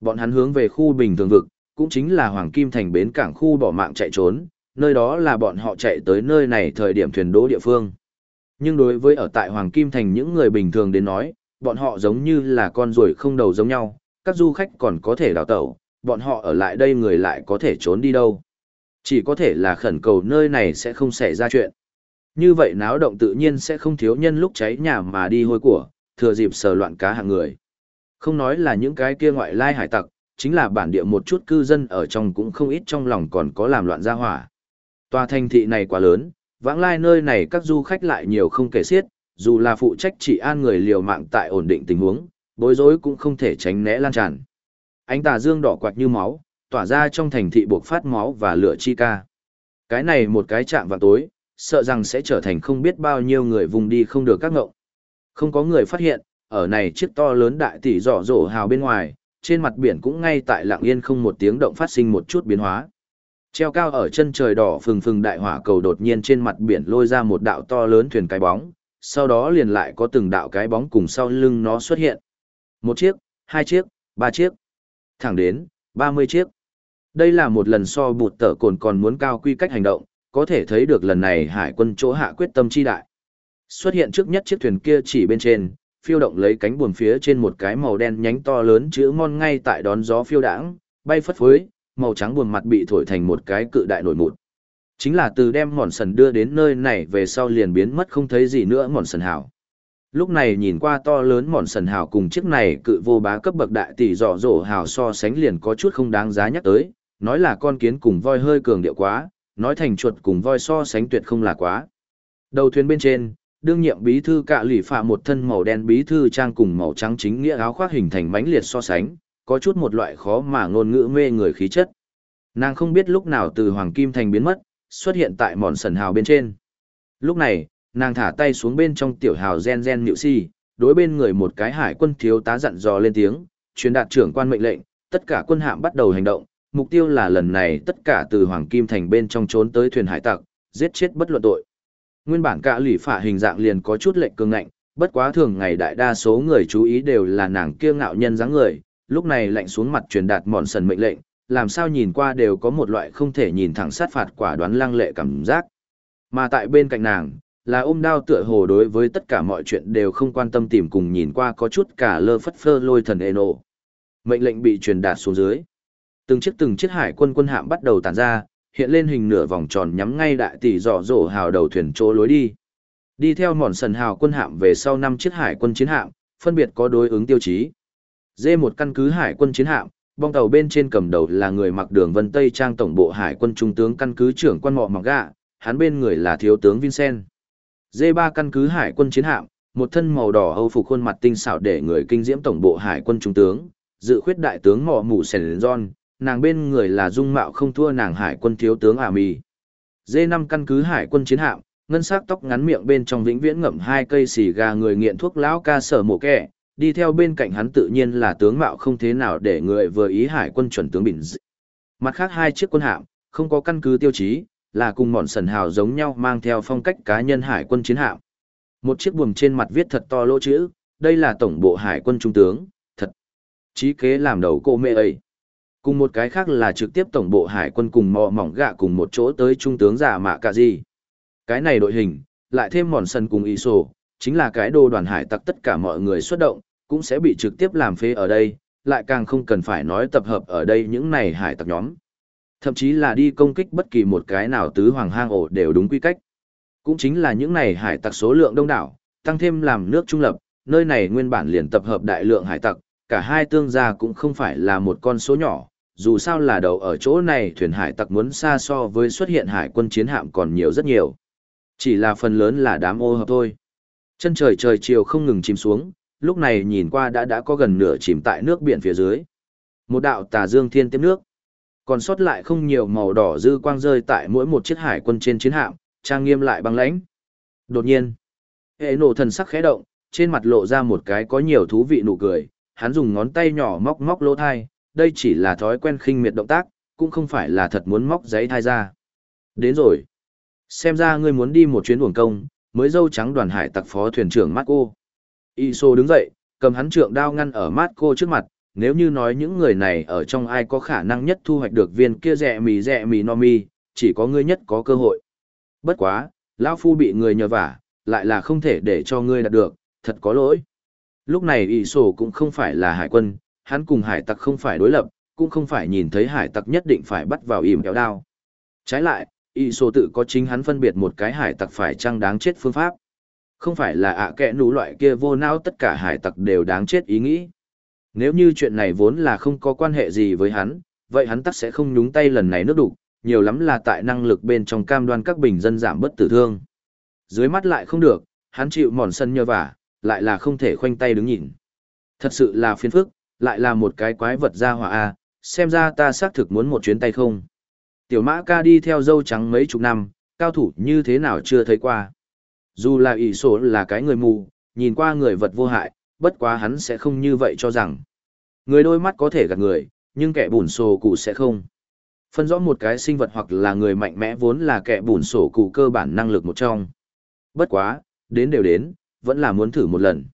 Bọn hắn hướng về khu bình thường vực, cũng chính là Hoàng Kim Thành bến cảng khu bỏ mạng chạy trốn, nơi đó là bọn họ chạy tới nơi này thời điểm thuyền đỗ địa phương. Nhưng đối với ở tại Hoàng Kim Thành những người bình thường đến nói, bọn họ giống như là con ruồi không đầu giống nhau, các du khách còn có thể đào tẩu, bọn họ ở lại đây người lại có thể trốn đi đâu. Chỉ có thể là khẩn cầu nơi này sẽ không xảy ra chuyện. Như vậy náo động tự nhiên sẽ không thiếu nhân lúc cháy nhà mà đi hôi của, thừa dịp sờ loạn cá hàng người. Không nói là những cái kia ngoại lai hải tặc, chính là bản địa một chút cư dân ở trong cũng không ít trong lòng còn có làm loạn gia hỏa. Tòa thành thị này quá lớn, vãng lai nơi này các du khách lại nhiều không kể xiết, dù là phụ trách chỉ an người liều mạng tại ổn định tình huống, bối rối cũng không thể tránh né lan tràn. Ánh tà dương đỏ quạt như máu, tỏa ra trong thành thị buộc phát máu và lửa chi ca. Cái này một cái chạm vào tối, sợ rằng sẽ trở thành không biết bao nhiêu người vùng đi không được các ngộng. Không có người phát hiện, ở này chiếc to lớn đại tỷ giỏ rổ hào bên ngoài, trên mặt biển cũng ngay tại lặng yên không một tiếng động phát sinh một chút biến hóa. Treo cao ở chân trời đỏ phừng phừng đại hỏa cầu đột nhiên trên mặt biển lôi ra một đạo to lớn thuyền cái bóng, sau đó liền lại có từng đạo cái bóng cùng sau lưng nó xuất hiện. Một chiếc, hai chiếc, ba chiếc, thẳng đến, ba mươi chiếc. Đây là một lần so bụt tở cồn còn muốn cao quy cách hành động, có thể thấy được lần này hải quân chỗ hạ quyết tâm chi đại. Xuất hiện trước nhất chiếc thuyền kia chỉ bên trên, phiêu động lấy cánh buồm phía trên một cái màu đen nhánh to lớn chữ ngon ngay tại đón gió phiêu đãng, bay phất phới, màu trắng buồn mặt bị thổi thành một cái cự đại nổi mụn. Chính là từ đem mòn sần đưa đến nơi này về sau liền biến mất không thấy gì nữa mòn sần hảo. Lúc này nhìn qua to lớn mòn sần hảo cùng chiếc này cự vô bá cấp bậc đại tỷ dọ dỗ hảo so sánh liền có chút không đáng giá nhắc tới, nói là con kiến cùng voi hơi cường điệu quá, nói thành chuột cùng voi so sánh tuyệt không là quá. Đầu thuyền bên trên, đương nhiệm bí thư cạ lì phạ một thân màu đen bí thư trang cùng màu trắng chính nghĩa áo khoác hình thành mánh liệt so sánh, có chút một loại khó mà ngôn ngữ mê người khí chất. Nàng không biết lúc nào từ hoàng kim thành biến mất, xuất hiện tại mòn sần hào bên trên. Lúc này, nàng thả tay xuống bên trong tiểu hào gen gen nhịu si, đối bên người một cái hải quân thiếu tá dặn dò lên tiếng, truyền đạt trưởng quan mệnh lệnh, tất cả quân hạm bắt đầu hành động, mục tiêu là lần này tất cả từ hoàng kim thành bên trong trốn tới thuyền hải tặc, giết chết bất luận tội. Nguyên bản cả lỷ phả hình dạng liền có chút lệnh cường ngạnh, bất quá thường ngày đại đa số người chú ý đều là nàng kia ngạo nhân dáng người, lúc này lạnh xuống mặt truyền đạt mòn sần mệnh lệnh, làm sao nhìn qua đều có một loại không thể nhìn thẳng sát phạt quả đoán lăng lệ cảm giác. Mà tại bên cạnh nàng, là ôm đao tựa hồ đối với tất cả mọi chuyện đều không quan tâm tìm cùng nhìn qua có chút cả lơ phất phơ lôi thần ê nộ. Mệnh lệnh bị truyền đạt xuống dưới. Từng chiếc từng chiếc hải quân quân hạm bắt đầu tản ra, hiện lên hình nửa vòng tròn nhắm ngay đại tỷ dọ dỗ hào đầu thuyền chỗ lối đi. Đi theo mòn sần hào quân hạm về sau năm chiếc hải quân chiến hạm, phân biệt có đối ứng tiêu chí d một căn cứ hải quân chiến hạm, bong tàu bên trên cầm đầu là người mặc đường vân Tây Trang tổng bộ hải quân trung tướng căn cứ trưởng quan mọ mặc gạ, hắn bên người là thiếu tướng Vincent. d ba căn cứ hải quân chiến hạm, một thân màu đỏ hâu phục khuôn mặt tinh xảo để người kinh diễm tổng bộ hải quân trung tướng, dự khuyết đại tướng mọ mù sèn John, nàng bên người là dung mạo không thua nàng hải quân thiếu tướng ả mì. d năm căn cứ hải quân chiến hạm, ngân sắc tóc ngắn miệng bên trong vĩnh viễn ngậm hai cây xì gà người nghiện thuốc lão ca sở mổ kẹ, đi theo bên cạnh hắn tự nhiên là tướng mạo không thế nào để người vừa ý hải quân chuẩn tướng bình dị. Mặt khác hai chiếc quân hạm, không có căn cứ tiêu chí, là cùng mòn sần hào giống nhau mang theo phong cách cá nhân hải quân chiến hạm. Một chiếc buồm trên mặt viết thật to lỗ chữ, đây là tổng bộ hải quân trung tướng, thật. Chí kế làm đầu cô mê ấy. Cùng một cái khác là trực tiếp tổng bộ hải quân cùng mò mỏng gạ cùng một chỗ tới trung tướng giả mạ cả gì. Cái này đội hình, lại thêm mòn sần cùng y sổ, chính là cái đồ đoàn hải tặc tất cả mọi người xuất động, cũng sẽ bị trực tiếp làm phế ở đây, lại càng không cần phải nói tập hợp ở đây những này hải tặc nhóm. Thậm chí là đi công kích bất kỳ một cái nào tứ hoàng hang ổ đều đúng quy cách. Cũng chính là những này hải tặc số lượng đông đảo, tăng thêm làm nước trung lập, nơi này nguyên bản liền tập hợp đại lượng hải tặc, cả hai tương gia cũng không phải là một con số nhỏ, dù sao là đầu ở chỗ này thuyền hải tặc muốn xa so với xuất hiện hải quân chiến hạm còn nhiều rất nhiều. Chỉ là phần lớn là đám ô hợp thôi. Chân trời trời chiều không ngừng chìm xuống, lúc này nhìn qua đã đã có gần nửa chìm tại nước biển phía dưới. Một đạo tà dương thiên tiếp nước. Còn sót lại không nhiều màu đỏ dư quang rơi tại mỗi một chiếc hải quân trên chiến hạm, trang nghiêm lại băng lãnh. Đột nhiên, hệ nổ thần sắc khẽ động, trên mặt lộ ra một cái có nhiều thú vị nụ cười, hắn dùng ngón tay nhỏ móc móc lỗ thai, đây chỉ là thói quen khinh miệt động tác, cũng không phải là thật muốn móc giấy thai ra. Đến rồi. Xem ra ngươi muốn đi một chuyến uổng công, mới dâu trắng đoàn hải tặc phó thuyền trưởng Marco. Iso đứng dậy, cầm hắn trượng đao ngăn ở Marco trước mặt, nếu như nói những người này ở trong ai có khả năng nhất thu hoạch được viên kia rẻ mì rẻ mì no mi, chỉ có ngươi nhất có cơ hội. Bất quá, lão phu bị người nhờ vả, lại là không thể để cho ngươi đạt được, thật có lỗi. Lúc này Iso cũng không phải là hải quân, hắn cùng hải tặc không phải đối lập, cũng không phải nhìn thấy hải tặc nhất định phải bắt vào ỉm kéo đao. Trái lại, y sổ tự có chính hắn phân biệt một cái hải tặc phải chăng đáng chết phương pháp. Không phải là ạ à kẽ nú loại kia vô não tất cả hải tặc đều đáng chết ý nghĩ. Nếu như chuyện này vốn là không có quan hệ gì với hắn, vậy hắn tắc sẽ không nhúng tay lần này nước đục, nhiều lắm là tại năng lực bên trong cam đoan các bình dân giảm bất tử thương. Dưới mắt lại không được, hắn chịu mòn sân nhờ vả, lại là không thể khoanh tay đứng nhìn. Thật sự là phiền phức, lại là một cái quái vật ra hỏa a, xem ra ta xác thực muốn một chuyến tay không. Tiểu mã ca đi theo dâu trắng mấy chục năm, cao thủ như thế nào chưa thấy qua. Dù là ỷ số là cái người mù, nhìn qua người vật vô hại, bất quá hắn sẽ không như vậy cho rằng. Người đôi mắt có thể gạt người, nhưng kẻ bùn sổ cụ sẽ không. Phân rõ một cái sinh vật hoặc là người mạnh mẽ vốn là kẻ bùn sổ cụ cơ bản năng lực một trong. Bất quá, đến đều đến, vẫn là muốn thử một lần.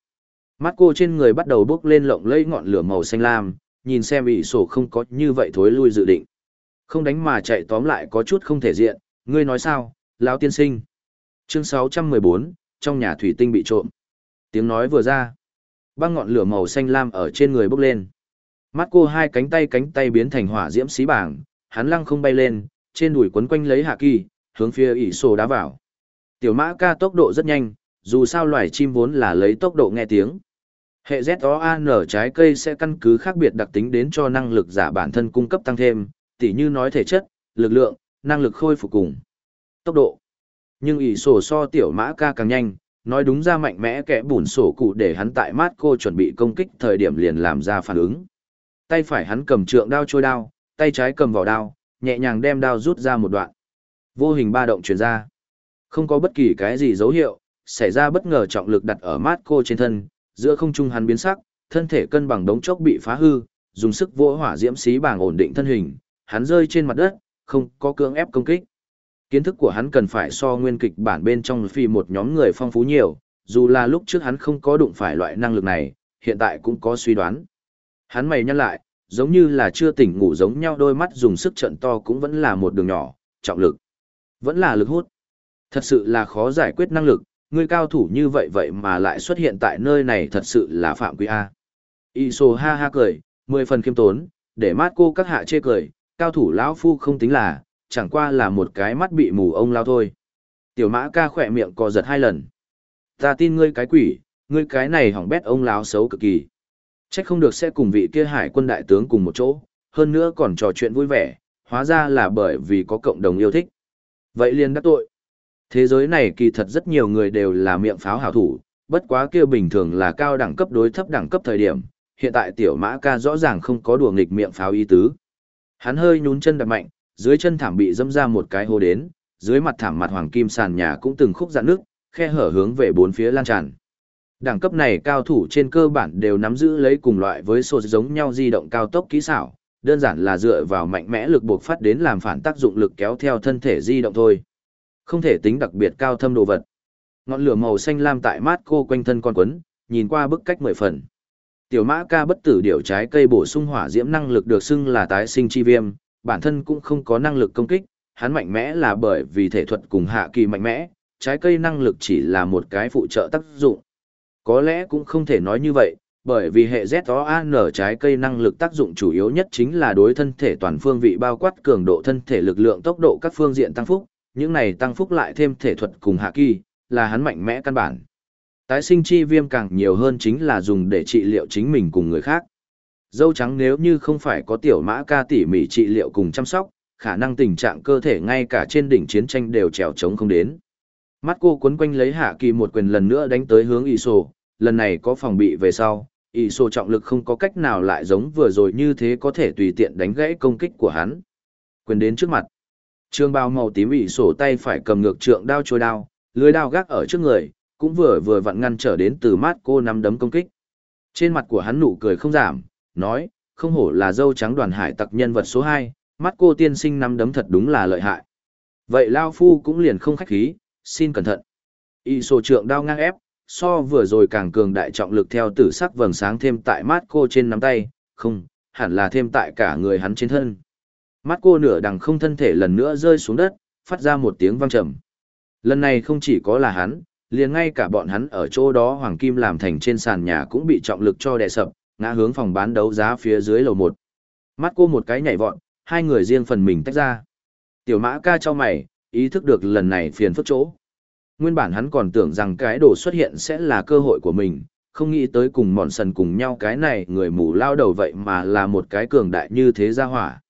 Mắt cô trên người bắt đầu bốc lên lộng lẫy ngọn lửa màu xanh lam, nhìn xem ỷ sổ không có như vậy thối lui dự định. Không đánh mà chạy tóm lại có chút không thể diện, ngươi nói sao, lão tiên sinh. Chương 614, trong nhà thủy tinh bị trộm. Tiếng nói vừa ra. Băng ngọn lửa màu xanh lam ở trên người bốc lên. Mắt cô hai cánh tay cánh tay biến thành hỏa diễm xí bảng, hắn lăng không bay lên, trên đùi quấn quanh lấy hạ kỳ, hướng phía ỷ sổ đá vào. Tiểu mã ca tốc độ rất nhanh, dù sao loài chim vốn là lấy tốc độ nghe tiếng. Hệ ZOAN trái cây sẽ căn cứ khác biệt đặc tính đến cho năng lực giả bản thân cung cấp tăng thêm, tỉ như nói thể chất, lực lượng, năng lực khôi phục cùng tốc độ. Nhưng ỷ sổ so tiểu mã ca càng nhanh, nói đúng ra mạnh mẽ kẻ bùn sổ cụ để hắn tại mát cô chuẩn bị công kích thời điểm liền làm ra phản ứng. Tay phải hắn cầm trượng đao trôi đao, tay trái cầm vào đao, nhẹ nhàng đem đao rút ra một đoạn. Vô hình ba động truyền ra. Không có bất kỳ cái gì dấu hiệu, xảy ra bất ngờ trọng lực đặt ở mát cô trên thân, giữa không trung hắn biến sắc, thân thể cân bằng đống chốc bị phá hư, dùng sức vỗ hỏa diễm xí bảng ổn định thân hình, hắn rơi trên mặt đất, không có cưỡng ép công kích. Kiến thức của hắn cần phải so nguyên kịch bản bên trong phi một nhóm người phong phú nhiều, dù là lúc trước hắn không có đụng phải loại năng lực này, hiện tại cũng có suy đoán. Hắn mày nhăn lại, giống như là chưa tỉnh ngủ giống nhau đôi mắt dùng sức trận to cũng vẫn là một đường nhỏ, trọng lực. Vẫn là lực hút. Thật sự là khó giải quyết năng lực, người cao thủ như vậy vậy mà lại xuất hiện tại nơi này thật sự là phạm quy A. Iso ha ha cười, mười phần khiêm tốn, để mát cô các hạ chê cười, cao thủ lão phu không tính là, chẳng qua là một cái mắt bị mù ông lao thôi. Tiểu mã ca khỏe miệng co giật hai lần. Ta tin ngươi cái quỷ, ngươi cái này hỏng bét ông lão xấu cực kỳ. Trách không được sẽ cùng vị kia hải quân đại tướng cùng một chỗ, hơn nữa còn trò chuyện vui vẻ, hóa ra là bởi vì có cộng đồng yêu thích. Vậy liền đắc tội. Thế giới này kỳ thật rất nhiều người đều là miệng pháo hảo thủ, bất quá kia bình thường là cao đẳng cấp đối thấp đẳng cấp thời điểm, hiện tại tiểu mã ca rõ ràng không có đùa nghịch miệng pháo ý tứ. Hắn hơi nhún chân đập mạnh, dưới chân thảm bị dâm ra một cái hố đến, dưới mặt thảm mặt hoàng kim sàn nhà cũng từng khúc dạn nước, khe hở hướng về bốn phía lan tràn. Đẳng cấp này cao thủ trên cơ bản đều nắm giữ lấy cùng loại với sột giống nhau di động cao tốc kỹ xảo, đơn giản là dựa vào mạnh mẽ lực buộc phát đến làm phản tác dụng lực kéo theo thân thể di động thôi. Không thể tính đặc biệt cao thâm đồ vật. Ngọn lửa màu xanh lam tại mát cô quanh thân con quấn, nhìn qua bức cách mười phần. Tiểu mã ca bất tử điểu trái cây bổ sung hỏa diễm năng lực được xưng là tái sinh chi viêm, bản thân cũng không có năng lực công kích, hắn mạnh mẽ là bởi vì thể thuật cùng hạ kỳ mạnh mẽ, trái cây năng lực chỉ là một cái phụ trợ tác dụng. Có lẽ cũng không thể nói như vậy, bởi vì hệ ZOAN trái cây năng lực tác dụng chủ yếu nhất chính là đối thân thể toàn phương vị bao quát cường độ thân thể lực lượng tốc độ các phương diện tăng phúc, những này tăng phúc lại thêm thể thuật cùng hạ kỳ, là hắn mạnh mẽ căn bản. Tái sinh chi viêm càng nhiều hơn chính là dùng để trị liệu chính mình cùng người khác. Dâu trắng nếu như không phải có tiểu mã ca tỉ mỉ trị liệu cùng chăm sóc, khả năng tình trạng cơ thể ngay cả trên đỉnh chiến tranh đều trèo trống không đến. Mắt cô quấn quanh lấy hạ kỳ một quyền lần nữa đánh tới hướng y sổ, lần này có phòng bị về sau, y sổ trọng lực không có cách nào lại giống vừa rồi như thế có thể tùy tiện đánh gãy công kích của hắn. Quyền đến trước mặt. Trương bao màu tím y sổ tay phải cầm ngược trượng đao trôi đao, lưới đao gác ở trước người, cũng vừa vừa vặn ngăn trở đến từ mắt cô nắm đấm công kích. Trên mặt của hắn nụ cười không giảm, nói, không hổ là dâu trắng đoàn hải tặc nhân vật số 2, mắt cô tiên sinh nắm đấm thật đúng là lợi hại. Vậy Lao Phu cũng liền không khách khí, xin cẩn thận. Y sổ trượng đao ngang ép, so vừa rồi càng cường đại trọng lực theo tử sắc vầng sáng thêm tại mắt cô trên nắm tay, không, hẳn là thêm tại cả người hắn trên thân. Mắt cô nửa đằng không thân thể lần nữa rơi xuống đất, phát ra một tiếng vang trầm. Lần này không chỉ có là hắn, liền ngay cả bọn hắn ở chỗ đó hoàng kim làm thành trên sàn nhà cũng bị trọng lực cho đè sập, ngã hướng phòng bán đấu giá phía dưới lầu một. Mắt cô một cái nhảy vọt, hai người riêng phần mình tách ra. Tiểu mã ca cho mày, ý thức được lần này phiền phức chỗ. Nguyên bản hắn còn tưởng rằng cái đồ xuất hiện sẽ là cơ hội của mình, không nghĩ tới cùng mòn sần cùng nhau cái này người mù lao đầu vậy mà là một cái cường đại như thế ra hỏa.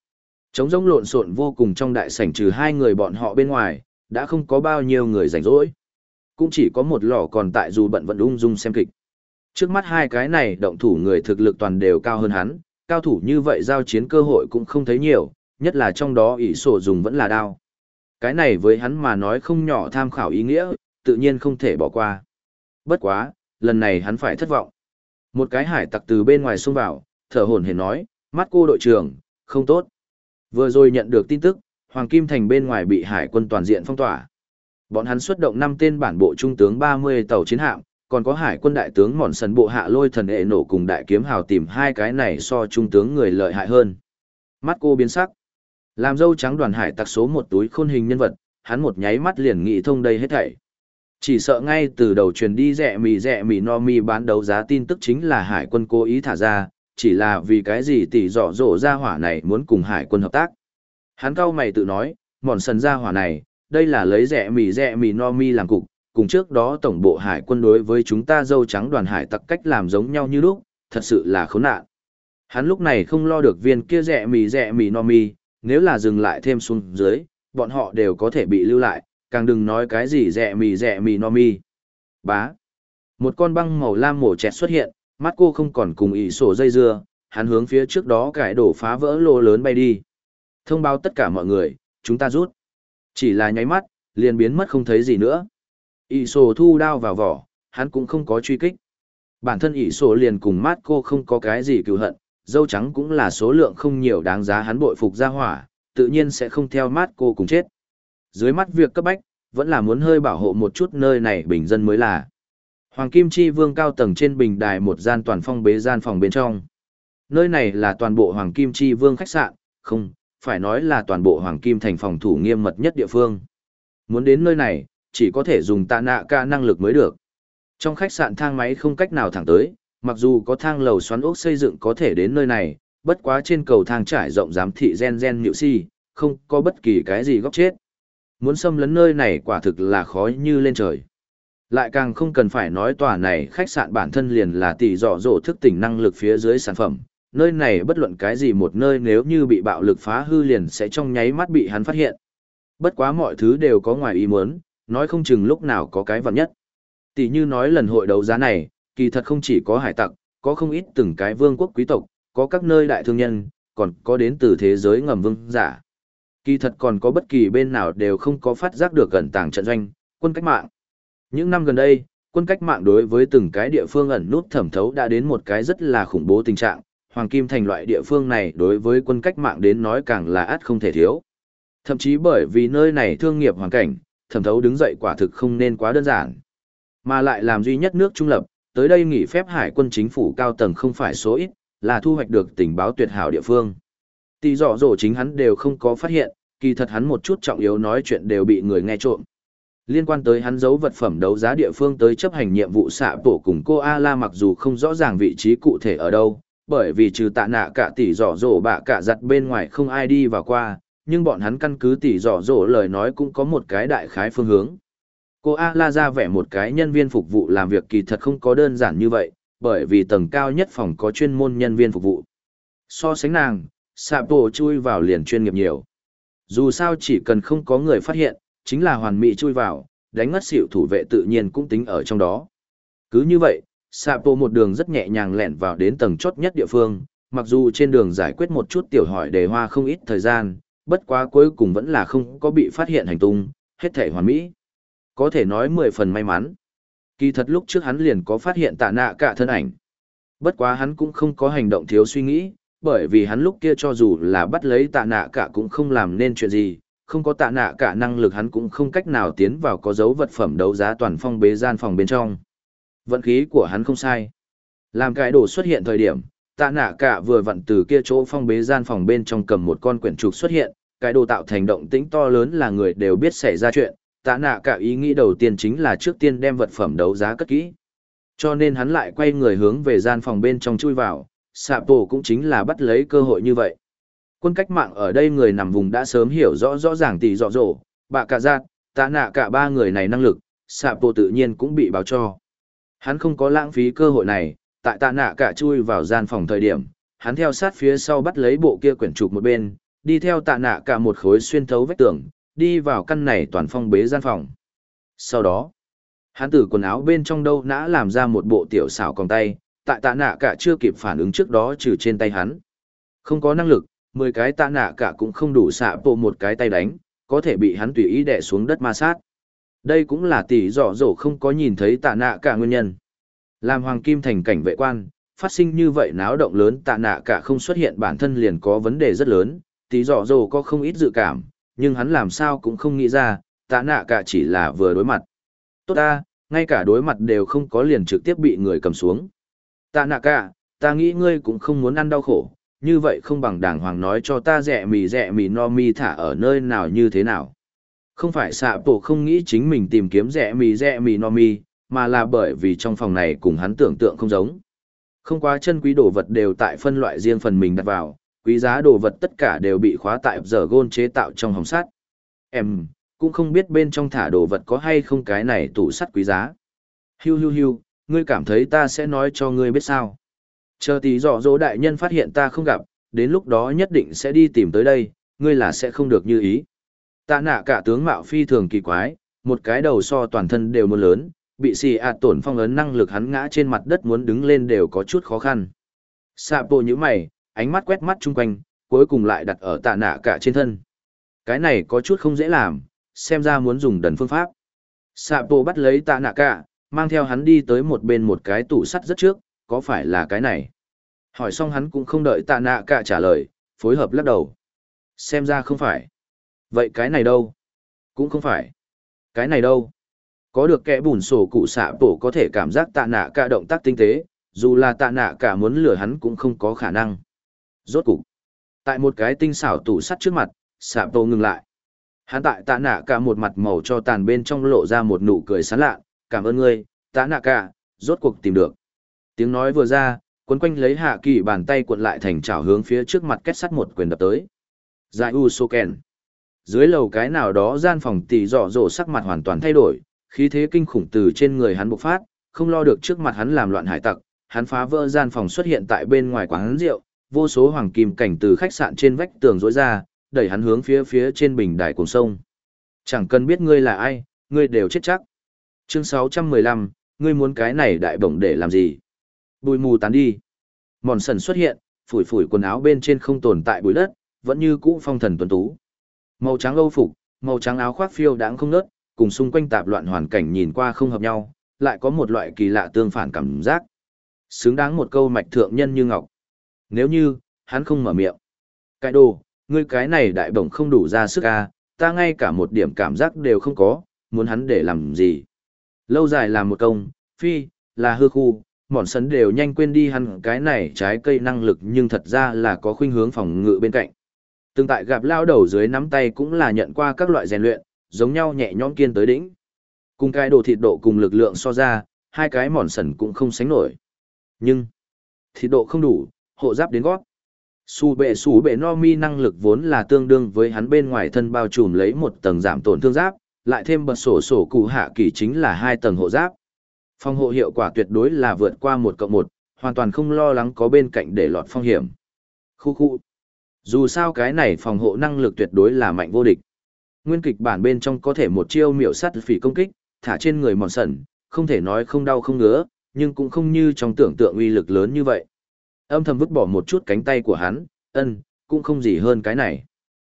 Trống rỗng lộn xộn vô cùng trong đại sảnh trừ hai người bọn họ bên ngoài, đã không có bao nhiêu người rảnh rỗi. Cũng chỉ có một lò còn tại dù bận vẫn ung dung xem kịch. Trước mắt hai cái này động thủ người thực lực toàn đều cao hơn hắn, cao thủ như vậy giao chiến cơ hội cũng không thấy nhiều, nhất là trong đó ỷ sổ dùng vẫn là đao. Cái này với hắn mà nói không nhỏ tham khảo ý nghĩa, tự nhiên không thể bỏ qua. Bất quá, lần này hắn phải thất vọng. Một cái hải tặc từ bên ngoài xông vào, thở hổn hển nói, mắt cô đội trưởng, không tốt. Vừa rồi nhận được tin tức, Hoàng Kim Thành bên ngoài bị hải quân toàn diện phong tỏa. Bọn hắn xuất động 5 tên bản bộ trung tướng 30 tàu chiến hạm, còn có hải quân đại tướng mòn sần bộ hạ lôi thần hệ nổ cùng đại kiếm hào tìm hai cái này so trung tướng người lợi hại hơn. Mắt cô biến sắc. Làm dâu trắng đoàn hải tặc số một túi khôn hình nhân vật, hắn một nháy mắt liền nghĩ thông đây hết thảy. Chỉ sợ ngay từ đầu truyền đi rẻ mì rẻ mì no mi bán đấu giá tin tức chính là hải quân cố ý thả ra, chỉ là vì cái gì tỷ dọ dỗ ra hỏa này muốn cùng hải quân hợp tác. Hắn cao mày tự nói, mòn sần ra hỏa này, đây là lấy rẻ mì rẻ mì no mi làm cục, cùng trước đó tổng bộ hải quân đối với chúng ta dâu trắng đoàn hải tặc cách làm giống nhau như lúc, thật sự là khốn nạn. Hắn lúc này không lo được viên kia rẻ mì rẻ mì no mi, nếu là dừng lại thêm xuống dưới, bọn họ đều có thể bị lưu lại, càng đừng nói cái gì rẻ mì rẻ mì no mi. Bá. Một con băng màu lam mổ chẹt xuất hiện, mắt cô không còn cùng ý sổ dây dưa, hắn hướng phía trước đó cải đổ phá vỡ lô lớn bay đi. Thông báo tất cả mọi người, chúng ta rút. Chỉ là nháy mắt, liền biến mất không thấy gì nữa. Ý sổ thu đao vào vỏ, hắn cũng không có truy kích. Bản thân ý sổ liền cùng mát cô không có cái gì cựu hận, dâu trắng cũng là số lượng không nhiều đáng giá hắn bội phục ra hỏa, tự nhiên sẽ không theo mát cô cùng chết. Dưới mắt việc cấp bách, vẫn là muốn hơi bảo hộ một chút nơi này bình dân mới là. Hoàng Kim Chi Vương cao tầng trên bình đài một gian toàn phong bế gian phòng bên trong. Nơi này là toàn bộ Hoàng Kim Chi Vương khách sạn, không, phải nói là toàn bộ Hoàng Kim thành phòng thủ nghiêm mật nhất địa phương. Muốn đến nơi này, chỉ có thể dùng tạ nạ ca năng lực mới được. Trong khách sạn thang máy không cách nào thẳng tới, mặc dù có thang lầu xoắn ốc xây dựng có thể đến nơi này, bất quá trên cầu thang trải rộng giám thị gen gen nhự si, không có bất kỳ cái gì góc chết. Muốn xâm lấn nơi này quả thực là khó như lên trời. Lại càng không cần phải nói tòa này khách sạn bản thân liền là tỷ dọ dỗ thức tỉnh năng lực phía dưới sản phẩm. Nơi này bất luận cái gì một nơi nếu như bị bạo lực phá hư liền sẽ trong nháy mắt bị hắn phát hiện. Bất quá mọi thứ đều có ngoài ý muốn, nói không chừng lúc nào có cái vật nhất. Tỷ như nói lần hội đấu giá này, kỳ thật không chỉ có hải tặc, có không ít từng cái vương quốc quý tộc, có các nơi đại thương nhân, còn có đến từ thế giới ngầm vương giả. Kỳ thật còn có bất kỳ bên nào đều không có phát giác được gần tàng trận doanh, quân cách mạng. Những năm gần đây, quân cách mạng đối với từng cái địa phương ẩn nút thẩm thấu đã đến một cái rất là khủng bố tình trạng, Hoàng Kim Thành loại địa phương này đối với quân cách mạng đến nói càng là át không thể thiếu. Thậm chí bởi vì nơi này thương nghiệp hoàn cảnh, thẩm thấu đứng dậy quả thực không nên quá đơn giản. Mà lại làm duy nhất nước trung lập, tới đây nghỉ phép hải quân chính phủ cao tầng không phải số ít, là thu hoạch được tình báo tuyệt hảo địa phương. Tỷ rõ dỗ chính hắn đều không có phát hiện, kỳ thật hắn một chút trọng yếu nói chuyện đều bị người nghe trộm. Liên quan tới hắn giấu vật phẩm đấu giá địa phương tới chấp hành nhiệm vụ xạ tổ cùng cô A-la mặc dù không rõ ràng vị trí cụ thể ở đâu, bởi vì trừ tạ nạ cả tỷ dọ dỗ bạ cả giặt bên ngoài không ai đi vào qua, nhưng bọn hắn căn cứ tỷ dọ dỗ lời nói cũng có một cái đại khái phương hướng. Cô A-la ra vẻ một cái nhân viên phục vụ làm việc kỳ thật không có đơn giản như vậy, bởi vì tầng cao nhất phòng có chuyên môn nhân viên phục vụ. So sánh nàng, Sapo chui vào liền chuyên nghiệp nhiều. Dù sao chỉ cần không có người phát hiện, chính là hoàn mỹ chui vào, đánh ngất xỉu thủ vệ tự nhiên cũng tính ở trong đó. Cứ như vậy, Sapo một đường rất nhẹ nhàng lẹn vào đến tầng chốt nhất địa phương, mặc dù trên đường giải quyết một chút tiểu hỏi đề hoa không ít thời gian, bất quá cuối cùng vẫn là không có bị phát hiện hành tung, hết thể hoàn mỹ. Có thể nói mười phần may mắn. Kỳ thật lúc trước hắn liền có phát hiện tạ nạ cả thân ảnh. Bất quá hắn cũng không có hành động thiếu suy nghĩ, bởi vì hắn lúc kia cho dù là bắt lấy tạ nạ cả cũng không làm nên chuyện gì, không có tạ nạ cả năng lực hắn cũng không cách nào tiến vào có dấu vật phẩm đấu giá toàn phong bế gian phòng bên trong. Vận khí của hắn không sai. Làm cái đồ xuất hiện thời điểm, tạ nạ cả vừa vặn từ kia chỗ phong bế gian phòng bên trong cầm một con quyển trục xuất hiện, cái đồ tạo thành động tĩnh to lớn là người đều biết xảy ra chuyện, tạ nạ cả ý nghĩ đầu tiên chính là trước tiên đem vật phẩm đấu giá cất kỹ. Cho nên hắn lại quay người hướng về gian phòng bên trong chui vào, sạp tổ cũng chính là bắt lấy cơ hội như vậy. Quân cách mạng ở đây người nằm vùng đã sớm hiểu rõ rõ ràng tỷ rõ rổ, bạ cả giác, tạ nạ cả ba người này năng lực, sạp tổ tự nhiên cũng bị báo cho. Hắn không có lãng phí cơ hội này, tại tạ nạ cả chui vào gian phòng thời điểm, hắn theo sát phía sau bắt lấy bộ kia quyển trục một bên, đi theo tạ nạ cả một khối xuyên thấu vách tường, đi vào căn này toàn phong bế gian phòng. Sau đó, hắn từ quần áo bên trong đâu nã làm ra một bộ tiểu xảo còng tay, tại tạ nạ cả chưa kịp phản ứng trước đó trừ trên tay hắn. Không có năng lực, 10 cái tạ nạ cả cũng không đủ xạ bộ một cái tay đánh, có thể bị hắn tùy ý đè xuống đất ma sát. Đây cũng là tỷ dọ dỗ không có nhìn thấy tạ nạ cả nguyên nhân. Làm hoàng kim thành cảnh vệ quan, phát sinh như vậy náo động lớn tạ nạ cả không xuất hiện bản thân liền có vấn đề rất lớn, tỷ dọ dỗ có không ít dự cảm, nhưng hắn làm sao cũng không nghĩ ra, tạ nạ cả chỉ là vừa đối mặt. Tốt ta, ngay cả đối mặt đều không có liền trực tiếp bị người cầm xuống. Tạ nạ cả, ta nghĩ ngươi cũng không muốn ăn đau khổ, như vậy không bằng đàng hoàng nói cho ta rẻ mì rẻ mì no mi thả ở nơi nào như thế nào. Không phải xạ bộ không nghĩ chính mình tìm kiếm rẻ mì rẻ mì no mi, mà là bởi vì trong phòng này cùng hắn tưởng tượng không giống. Không quá chân quý đồ vật đều tại phân loại riêng phần mình đặt vào, quý giá đồ vật tất cả đều bị khóa tại giờ gôn chế tạo trong hồng sắt. Em, cũng không biết bên trong thả đồ vật có hay không cái này tủ sắt quý giá. Hiu hiu hiu, ngươi cảm thấy ta sẽ nói cho ngươi biết sao. Chờ tí dọ dỗ đại nhân phát hiện ta không gặp, đến lúc đó nhất định sẽ đi tìm tới đây, ngươi là sẽ không được như ý. Tạ nạ cả tướng mạo phi thường kỳ quái, một cái đầu so toàn thân đều muốn lớn, bị xì ạt tổn phong ấn năng lực hắn ngã trên mặt đất muốn đứng lên đều có chút khó khăn. Sạ bộ như mày, ánh mắt quét mắt chung quanh, cuối cùng lại đặt ở tạ nạ cả trên thân. Cái này có chút không dễ làm, xem ra muốn dùng đần phương pháp. Sạ bộ bắt lấy tạ nạ cả, mang theo hắn đi tới một bên một cái tủ sắt rất trước, có phải là cái này? Hỏi xong hắn cũng không đợi tạ nạ cả trả lời, phối hợp lắc đầu. Xem ra không phải. Vậy cái này đâu? Cũng không phải. Cái này đâu? Có được kẻ bùn sổ cụ xạ bổ có thể cảm giác tạ nạ cả động tác tinh tế, dù là tạ nạ cả muốn lừa hắn cũng không có khả năng. Rốt cục. Tại một cái tinh xảo tủ sắt trước mặt, xạ bổ ngừng lại. Hắn tại tạ nạ cả một mặt màu cho tàn bên trong lộ ra một nụ cười sán lạ, cảm ơn ngươi, tạ nạ cả, rốt cuộc tìm được. Tiếng nói vừa ra, quấn quanh lấy hạ kỳ bàn tay cuộn lại thành chảo hướng phía trước mặt kết sắt một quyền đập tới. Giải U Soken. Dưới lầu cái nào đó gian phòng tỷ dọ dỗ sắc mặt hoàn toàn thay đổi, khí thế kinh khủng từ trên người hắn bộc phát, không lo được trước mặt hắn làm loạn hải tặc, hắn phá vỡ gian phòng xuất hiện tại bên ngoài quán rượu, vô số hoàng kim cảnh từ khách sạn trên vách tường rối ra, đẩy hắn hướng phía phía trên bình đài cuồng sông. Chẳng cần biết ngươi là ai, ngươi đều chết chắc. Chương 615, ngươi muốn cái này đại bổng để làm gì? Bùi mù tán đi. Mòn sần xuất hiện, phủi phủi quần áo bên trên không tồn tại bụi đất, vẫn như cũ phong thần tuấn tú. Màu trắng âu phục, màu trắng áo khoác phiêu đãng không nớt, cùng xung quanh tạp loạn hoàn cảnh nhìn qua không hợp nhau, lại có một loại kỳ lạ tương phản cảm giác. Xứng đáng một câu mạch thượng nhân như ngọc. Nếu như, hắn không mở miệng. Cái đồ, ngươi cái này đại bổng không đủ ra sức a, à, ta ngay cả một điểm cảm giác đều không có, muốn hắn để làm gì. Lâu dài làm một công, phi, là hư khu, mòn sấn đều nhanh quên đi hắn cái này trái cây năng lực nhưng thật ra là có khuynh hướng phòng ngự bên cạnh. Từng tại gặp lao đầu dưới nắm tay cũng là nhận qua các loại rèn luyện, giống nhau nhẹ nhõm kiên tới đỉnh. Cùng cái đồ thịt độ cùng lực lượng so ra, hai cái mòn sần cũng không sánh nổi. Nhưng, thịt độ không đủ, hộ giáp đến gót. Su bệ su bệ no mi năng lực vốn là tương đương với hắn bên ngoài thân bao trùm lấy một tầng giảm tổn thương giáp, lại thêm bật sổ sổ cụ hạ kỳ chính là hai tầng hộ giáp. Phòng hộ hiệu quả tuyệt đối là vượt qua một cộng một, hoàn toàn không lo lắng có bên cạnh để lọt phong hiểm. Khu khu. Dù sao cái này phòng hộ năng lực tuyệt đối là mạnh vô địch. Nguyên kịch bản bên trong có thể một chiêu miểu sát phỉ công kích, thả trên người mòn sẩn, không thể nói không đau không ngứa, nhưng cũng không như trong tưởng tượng uy lực lớn như vậy. Âm thầm vứt bỏ một chút cánh tay của hắn, ân, cũng không gì hơn cái này.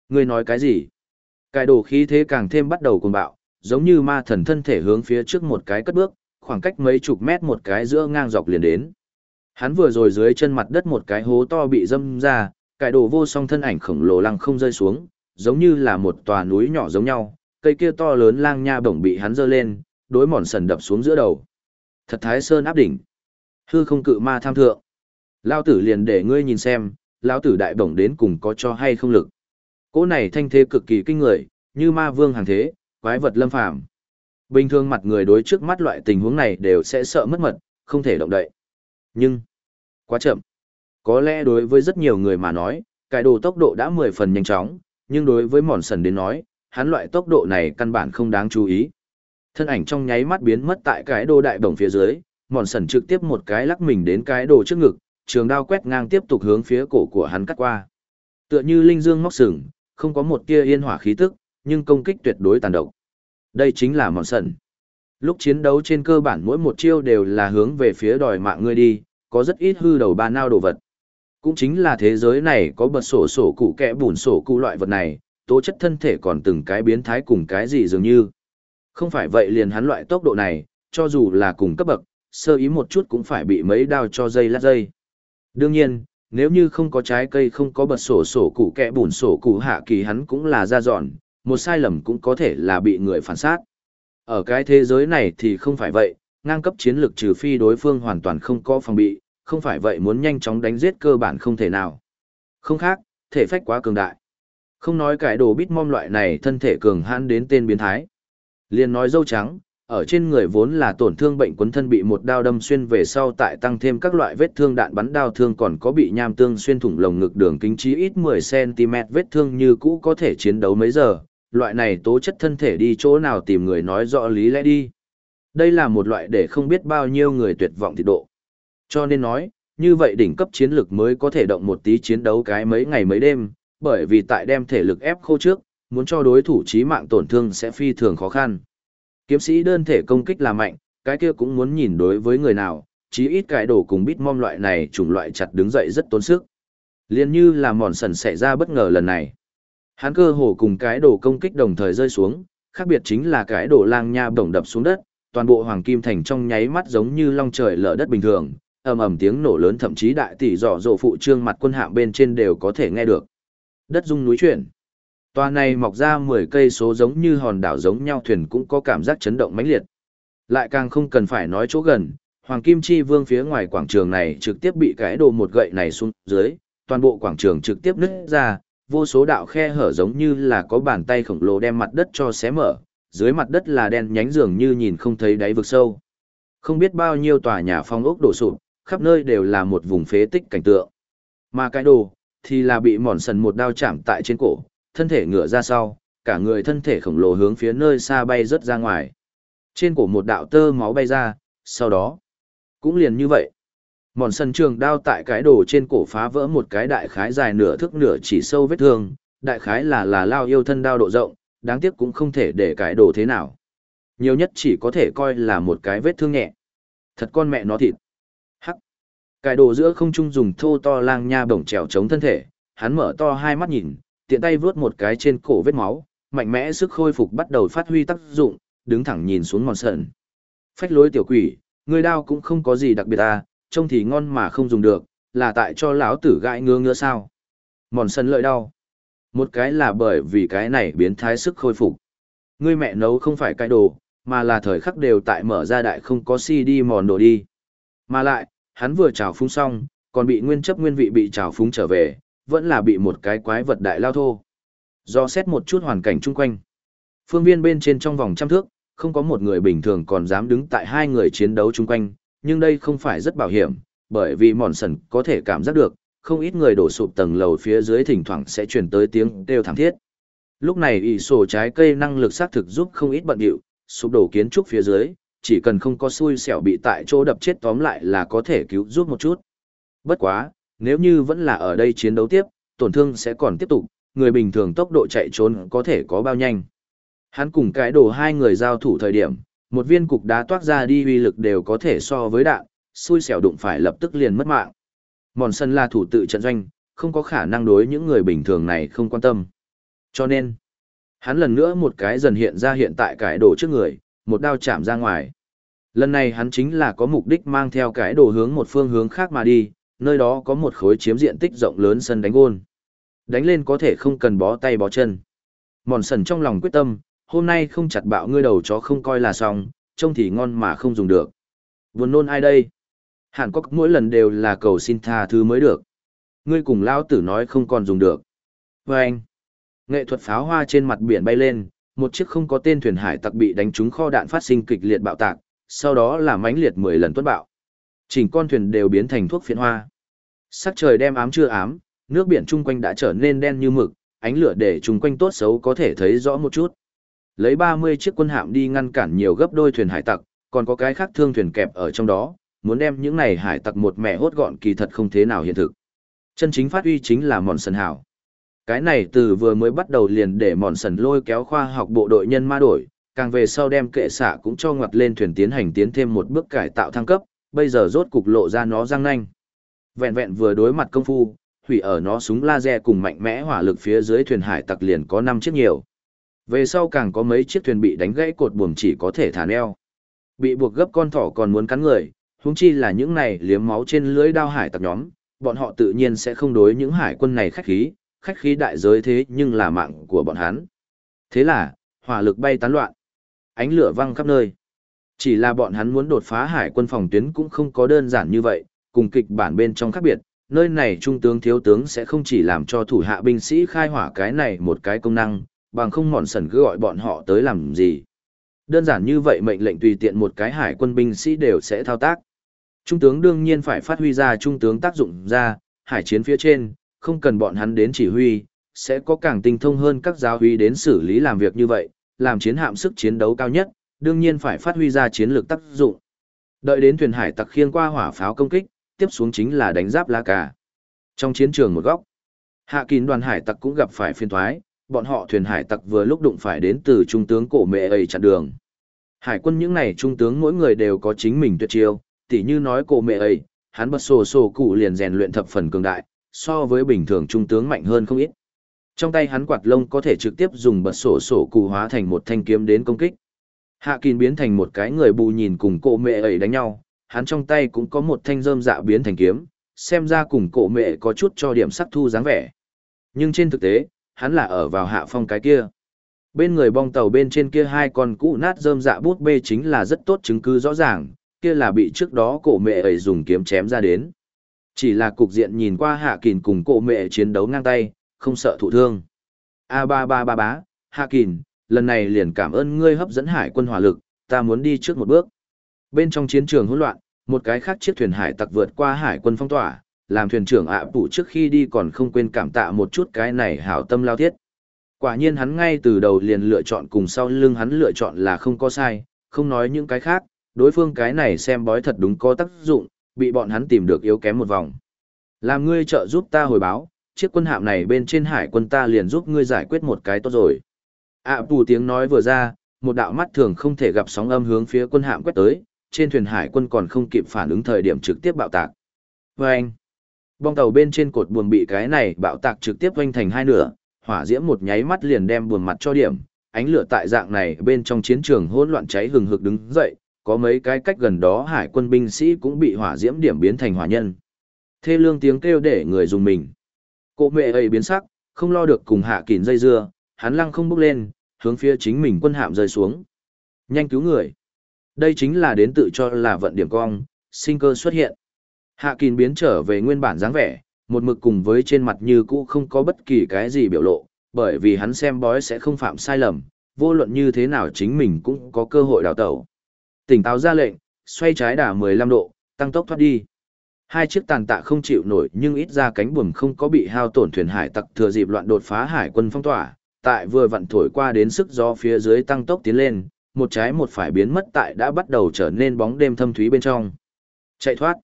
Ngươi nói cái gì? Cái đồ khí thế càng thêm bắt đầu cuồng bạo, giống như ma thần thân thể hướng phía trước một cái cất bước, khoảng cách mấy chục mét một cái giữa ngang dọc liền đến. Hắn vừa rồi dưới chân mặt đất một cái hố to bị dâm ra, cải đồ vô song thân ảnh khổng lồ lăng không rơi xuống, giống như là một tòa núi nhỏ giống nhau, cây kia to lớn lang nha bổng bị hắn giơ lên, đối mòn sần đập xuống giữa đầu. Thật thái sơn áp đỉnh. Hư không cự ma tham thượng. Lao tử liền để ngươi nhìn xem, lão tử đại bổng đến cùng có cho hay không lực. Cỗ này thanh thế cực kỳ kinh người, như ma vương hàng thế, quái vật lâm phàm. Bình thường mặt người đối trước mắt loại tình huống này đều sẽ sợ mất mật, không thể động đậy. Nhưng, quá chậm. Có lẽ đối với rất nhiều người mà nói, cái đồ tốc độ đã mười phần nhanh chóng, nhưng đối với mòn sần đến nói, hắn loại tốc độ này căn bản không đáng chú ý. Thân ảnh trong nháy mắt biến mất tại cái đồ đại đồng phía dưới, mòn sần trực tiếp một cái lắc mình đến cái đồ trước ngực, trường đao quét ngang tiếp tục hướng phía cổ của hắn cắt qua. Tựa như linh dương móc sừng, không có một tia yên hỏa khí tức, nhưng công kích tuyệt đối tàn độc. Đây chính là mòn sần. Lúc chiến đấu trên cơ bản mỗi một chiêu đều là hướng về phía đòi mạng ngươi đi, có rất ít hư đầu ba nao đồ vật. Cũng chính là thế giới này có bật sổ sổ cụ kẽ bùn sổ cụ loại vật này, tố chất thân thể còn từng cái biến thái cùng cái gì dường như. Không phải vậy liền hắn loại tốc độ này, cho dù là cùng cấp bậc, sơ ý một chút cũng phải bị mấy đao cho dây lát dây. Đương nhiên, nếu như không có trái cây không có bật sổ sổ cụ kẽ bùn sổ cụ hạ kỳ hắn cũng là ra dọn, một sai lầm cũng có thể là bị người phản sát. Ở cái thế giới này thì không phải vậy, ngang cấp chiến lược trừ phi đối phương hoàn toàn không có phòng bị, không phải vậy muốn nhanh chóng đánh giết cơ bản không thể nào. Không khác, thể phách quá cường đại. Không nói cái đồ bít mom loại này thân thể cường hãn đến tên biến thái. Liên nói dâu trắng, ở trên người vốn là tổn thương bệnh quấn thân bị một đao đâm xuyên về sau tại tăng thêm các loại vết thương đạn bắn đao thương còn có bị nham tương xuyên thủng lồng ngực đường kính chí ít 10cm vết thương như cũ có thể chiến đấu mấy giờ, loại này tố chất thân thể đi chỗ nào tìm người nói rõ lý lẽ đi. Đây là một loại để không biết bao nhiêu người tuyệt vọng thịt độ. Cho nên nói, như vậy đỉnh cấp chiến lực mới có thể động một tí chiến đấu cái mấy ngày mấy đêm, bởi vì tại đem thể lực ép khô trước, muốn cho đối thủ chí mạng tổn thương sẽ phi thường khó khăn. Kiếm sĩ đơn thể công kích là mạnh, cái kia cũng muốn nhìn đối với người nào, chí ít cái đồ cùng bít mom loại này chủng loại chặt đứng dậy rất tốn sức. Liên như là mòn sần xảy ra bất ngờ lần này. Hắn cơ hồ cùng cái đồ công kích đồng thời rơi xuống, khác biệt chính là cái đồ lang nha bổng đập xuống đất, toàn bộ hoàng kim thành trong nháy mắt giống như long trời lở đất bình thường, ầm ầm tiếng nổ lớn thậm chí đại tỷ dọ dỗ phụ trương mặt quân hạm bên trên đều có thể nghe được. Đất rung núi chuyển. Tòa này mọc ra 10 cây số giống như hòn đảo giống nhau thuyền cũng có cảm giác chấn động mãnh liệt. Lại càng không cần phải nói chỗ gần, Hoàng Kim Chi Vương phía ngoài quảng trường này trực tiếp bị cái đồ một gậy này xuống dưới, toàn bộ quảng trường trực tiếp nứt ra, vô số đạo khe hở giống như là có bàn tay khổng lồ đem mặt đất cho xé mở, dưới mặt đất là đen nhánh dường như nhìn không thấy đáy vực sâu. Không biết bao nhiêu tòa nhà phong ốc đổ sụp, khắp nơi đều là một vùng phế tích cảnh tượng. Mà cái đồ, thì là bị mòn sần một đao chạm tại trên cổ, thân thể ngửa ra sau, cả người thân thể khổng lồ hướng phía nơi xa bay rất ra ngoài. Trên cổ một đạo tơ máu bay ra, sau đó, cũng liền như vậy. Mòn sần trường đao tại cái đồ trên cổ phá vỡ một cái đại khái dài nửa thước nửa chỉ sâu vết thương, đại khái là là lao yêu thân đao độ rộng, đáng tiếc cũng không thể để cái đồ thế nào. Nhiều nhất chỉ có thể coi là một cái vết thương nhẹ. Thật con mẹ nó thịt. Hắc. Cái đồ giữa không trung dùng thô to lang nha bổng trèo chống thân thể, hắn mở to hai mắt nhìn, tiện tay vướt một cái trên cổ vết máu, mạnh mẽ sức khôi phục bắt đầu phát huy tác dụng, đứng thẳng nhìn xuống mòn sần. Phách lối tiểu quỷ, người đao cũng không có gì đặc biệt à, trông thì ngon mà không dùng được, là tại cho lão tử gãi ngứa ngứa sao. Mòn sần lợi đau. Một cái là bởi vì cái này biến thái sức khôi phục. Ngươi mẹ nấu không phải cái đồ, mà là thời khắc đều tại mở ra đại không có CD mòn đồ đi. Mà lại, hắn vừa trào phúng xong, còn bị nguyên chấp nguyên vị bị trào phúng trở về, vẫn là bị một cái quái vật đại lao thô. Do xét một chút hoàn cảnh chung quanh. Phương viên bên trên trong vòng trăm thước, không có một người bình thường còn dám đứng tại hai người chiến đấu chung quanh, nhưng đây không phải rất bảo hiểm, bởi vì mòn sần có thể cảm giác được, không ít người đổ sụp tầng lầu phía dưới thỉnh thoảng sẽ truyền tới tiếng kêu thảm thiết. Lúc này ỷ sổ trái cây năng lực xác thực giúp không ít bận điệu, sụp đổ kiến trúc phía dưới, chỉ cần không có xui xẻo bị tại chỗ đập chết tóm lại là có thể cứu giúp một chút. Bất quá, nếu như vẫn là ở đây chiến đấu tiếp, tổn thương sẽ còn tiếp tục, người bình thường tốc độ chạy trốn có thể có bao nhanh. Hắn cùng cái đồ hai người giao thủ thời điểm, một viên cục đá toát ra đi uy lực đều có thể so với đạn, xui xẻo đụng phải lập tức liền mất mạng. Mòn sân là thủ tự trận doanh, không có khả năng đối những người bình thường này không quan tâm. Cho nên, hắn lần nữa một cái dần hiện ra hiện tại cái đồ trước người, một đao chạm ra ngoài. Lần này hắn chính là có mục đích mang theo cái đồ hướng một phương hướng khác mà đi, nơi đó có một khối chiếm diện tích rộng lớn sân đánh gôn. Đánh lên có thể không cần bó tay bó chân. Mòn sần trong lòng quyết tâm, hôm nay không chặt bạo ngươi đầu chó không coi là xong, trông thì ngon mà không dùng được. Buồn nôn ai đây? Hàn Quốc mỗi lần đều là cầu xin tha thứ mới được. Ngươi cùng lao tử nói không còn dùng được. Và anh, nghệ thuật pháo hoa trên mặt biển bay lên, một chiếc không có tên thuyền hải tặc bị đánh trúng kho đạn phát sinh kịch liệt bạo tạc, sau đó là mãnh liệt 10 lần tuất bạo. Chỉnh con thuyền đều biến thành thuốc phiện hoa. Sắc trời đem ám chưa ám, nước biển chung quanh đã trở nên đen như mực, ánh lửa để chung quanh tốt xấu có thể thấy rõ một chút. Lấy 30 chiếc quân hạm đi ngăn cản nhiều gấp đôi thuyền hải tặc, còn có cái khác thương thuyền kẹp ở trong đó, muốn đem những này hải tặc một mẹ hốt gọn kỳ thật không thế nào hiện thực. Chân chính phát huy chính là mòn sân hảo. Cái này từ vừa mới bắt đầu liền để mòn sần lôi kéo khoa học bộ đội nhân ma đổi, càng về sau đem kệ xạ cũng cho ngoặt lên thuyền tiến hành tiến thêm một bước cải tạo thăng cấp, bây giờ rốt cục lộ ra nó răng nanh. Vẹn vẹn vừa đối mặt công phu, hủy ở nó súng laser cùng mạnh mẽ hỏa lực phía dưới thuyền hải tặc liền có 5 chiếc nhiều. Về sau càng có mấy chiếc thuyền bị đánh gãy cột buồm chỉ có thể thả neo. Bị buộc gấp con thỏ còn muốn cắn người, huống chi là những này liếm máu trên lưới đao hải tặc nhóm, bọn họ tự nhiên sẽ không đối những hải quân này khách khí, khách khí đại giới thế nhưng là mạng của bọn hắn. Thế là, hỏa lực bay tán loạn, ánh lửa văng khắp nơi. Chỉ là bọn hắn muốn đột phá hải quân phòng tuyến cũng không có đơn giản như vậy, cùng kịch bản bên trong khác biệt, nơi này trung tướng thiếu tướng sẽ không chỉ làm cho thủ hạ binh sĩ khai hỏa cái này một cái công năng, bằng không mòn sần cứ gọi bọn họ tới làm gì. Đơn giản như vậy mệnh lệnh tùy tiện một cái hải quân binh sĩ đều sẽ thao tác. Trung tướng đương nhiên phải phát huy ra trung tướng tác dụng ra, hải chiến phía trên, không cần bọn hắn đến chỉ huy, sẽ có càng tinh thông hơn các giáo huy đến xử lý làm việc như vậy, làm chiến hạm sức chiến đấu cao nhất, đương nhiên phải phát huy ra chiến lược tác dụng. Đợi đến thuyền hải tặc khiên qua hỏa pháo công kích, tiếp xuống chính là đánh giáp lá cà. Trong chiến trường một góc, hạ kín đoàn hải tặc cũng gặp phải phiên thoái, bọn họ thuyền hải tặc vừa lúc đụng phải đến từ trung tướng cổ mẹ ấy chặn đường. Hải quân những này trung tướng mỗi người đều có chính mình tuyệt chiêu, tỉ như nói cổ mẹ ấy, hắn bật sổ sổ cụ liền rèn luyện thập phần cường đại, so với bình thường trung tướng mạnh hơn không ít. Trong tay hắn quạt lông có thể trực tiếp dùng bật sổ sổ cụ hóa thành một thanh kiếm đến công kích. Hạ Kín biến thành một cái người bù nhìn cùng cổ mẹ ấy đánh nhau, hắn trong tay cũng có một thanh rơm dạ biến thành kiếm, xem ra cùng cổ mẹ có chút cho điểm sắc thu dáng vẻ. Nhưng trên thực tế, hắn là ở vào hạ phong cái kia. Bên người bong tàu bên trên kia hai con cũ nát rơm dạ bút bê chính là rất tốt chứng cứ rõ ràng, kia là bị trước đó cổ mẹ ấy dùng kiếm chém ra đến. Chỉ là cục diện nhìn qua hạ kỳn cùng cổ mẹ chiến đấu ngang tay, không sợ thụ thương. A ba ba ba bá, hạ kỳn, lần này liền cảm ơn ngươi hấp dẫn hải quân hỏa lực, ta muốn đi trước một bước. Bên trong chiến trường hỗn loạn, một cái khác chiếc thuyền hải tặc vượt qua hải quân phong tỏa, làm thuyền trưởng ạ à trước khi đi còn không quên cảm tạ một chút cái này hảo tâm lao thiết. Quả nhiên hắn ngay từ đầu liền lựa chọn cùng sau lưng hắn lựa chọn là không có sai, không nói những cái khác, đối phương cái này xem bói thật đúng có tác dụng, bị bọn hắn tìm được yếu kém một vòng. Làm ngươi trợ giúp ta hồi báo, chiếc quân hạm này bên trên hải quân ta liền giúp ngươi giải quyết một cái tốt rồi. ạ à, tiếng nói vừa ra, một đạo mắt thường không thể gặp sóng âm hướng phía quân hạm quét tới, trên thuyền hải quân còn không kịp phản ứng thời điểm trực tiếp bạo tạc. Và anh, bong tàu bên trên cột buồm bị cái này bạo tạc trực tiếp vanh thành hai nửa, hỏa diễm một nháy mắt liền đem buồm mặt cho điểm, ánh lửa tại dạng này bên trong chiến trường hỗn loạn cháy hừng hực đứng dậy, có mấy cái cách gần đó hải quân binh sĩ cũng bị hỏa diễm điểm biến thành hỏa nhân. Thê lương tiếng kêu để người dùng mình. Cô mẹ ấy biến sắc, không lo được cùng hạ kín dây dưa, hắn lăng không bước lên, hướng phía chính mình quân hạm rơi xuống. Nhanh cứu người. Đây chính là đến tự cho là vận điểm cong, sinh cơ xuất hiện. Hạ kín biến trở về nguyên bản dáng vẻ, một mực cùng với trên mặt như cũ không có bất kỳ cái gì biểu lộ, bởi vì hắn xem bói sẽ không phạm sai lầm, vô luận như thế nào chính mình cũng có cơ hội đào tẩu. Tỉnh táo ra lệnh, xoay trái đà 15 độ, tăng tốc thoát đi. Hai chiếc tàn tạ không chịu nổi nhưng ít ra cánh buồm không có bị hao tổn thuyền hải tặc thừa dịp loạn đột phá hải quân phong tỏa, tại vừa vặn thổi qua đến sức gió phía dưới tăng tốc tiến lên, một trái một phải biến mất tại đã bắt đầu trở nên bóng đêm thâm thúy bên trong. Chạy thoát.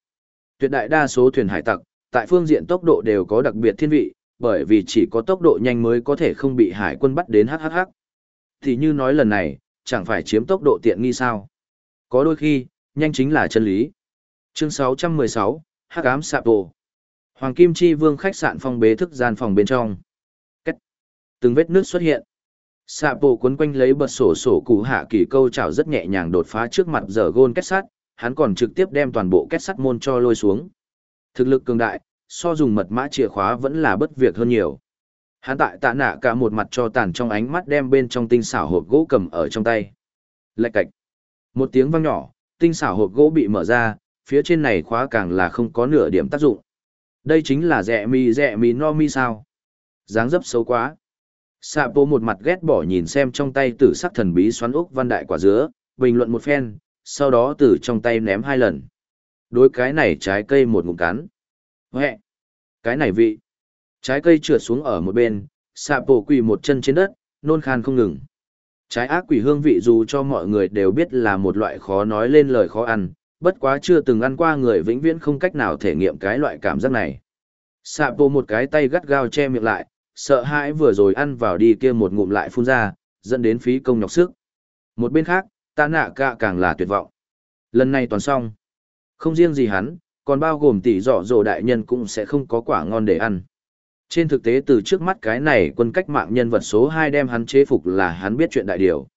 Tuyệt đại đa số thuyền hải tặc, tại phương diện tốc độ đều có đặc biệt thiên vị, bởi vì chỉ có tốc độ nhanh mới có thể không bị hải quân bắt đến hắc hắc. Thì như nói lần này, chẳng phải chiếm tốc độ tiện nghi sao. Có đôi khi, nhanh chính là chân lý. Chương 616, Hắc ám sạp bộ. Hoàng Kim Chi Vương khách sạn phong bế thức gian phòng bên trong. Cách. Từng vết nước xuất hiện. Sạp bộ cuốn quanh lấy bật sổ sổ cụ hạ kỳ câu chảo rất nhẹ nhàng đột phá trước mặt giờ gôn kết sắt, hắn còn trực tiếp đem toàn bộ kết sắt môn cho lôi xuống. Thực lực cường đại, so dùng mật mã chìa khóa vẫn là bất việc hơn nhiều. Hắn tại tạ nạ cả một mặt cho tàn trong ánh mắt đem bên trong tinh xảo hộp gỗ cầm ở trong tay. Lạch cạch. Một tiếng vang nhỏ, tinh xảo hộp gỗ bị mở ra, phía trên này khóa càng là không có nửa điểm tác dụng. Đây chính là rẻ mi rẻ mi no mi sao. dáng dấp xấu quá. Sạ bộ một mặt ghét bỏ nhìn xem trong tay tử sắc thần bí xoắn ốc văn đại quả dứa, bình luận một phen, sau đó từ trong tay ném hai lần. Đối cái này trái cây một ngụm cắn. Huệ! Cái này vị! Trái cây trượt xuống ở một bên, sạ bộ quỳ một chân trên đất, nôn khan không ngừng. Trái ác quỷ hương vị dù cho mọi người đều biết là một loại khó nói lên lời khó ăn, bất quá chưa từng ăn qua người vĩnh viễn không cách nào thể nghiệm cái loại cảm giác này. Sạ bộ một cái tay gắt gao che miệng lại, sợ hãi vừa rồi ăn vào đi kia một ngụm lại phun ra, dẫn đến phí công nhọc sức. Một bên khác, ta nạ cả càng là tuyệt vọng. Lần này toàn xong. Không riêng gì hắn, còn bao gồm tỷ dọ dỗ đại nhân cũng sẽ không có quả ngon để ăn. Trên thực tế từ trước mắt cái này quân cách mạng nhân vật số 2 đem hắn chế phục là hắn biết chuyện đại điều.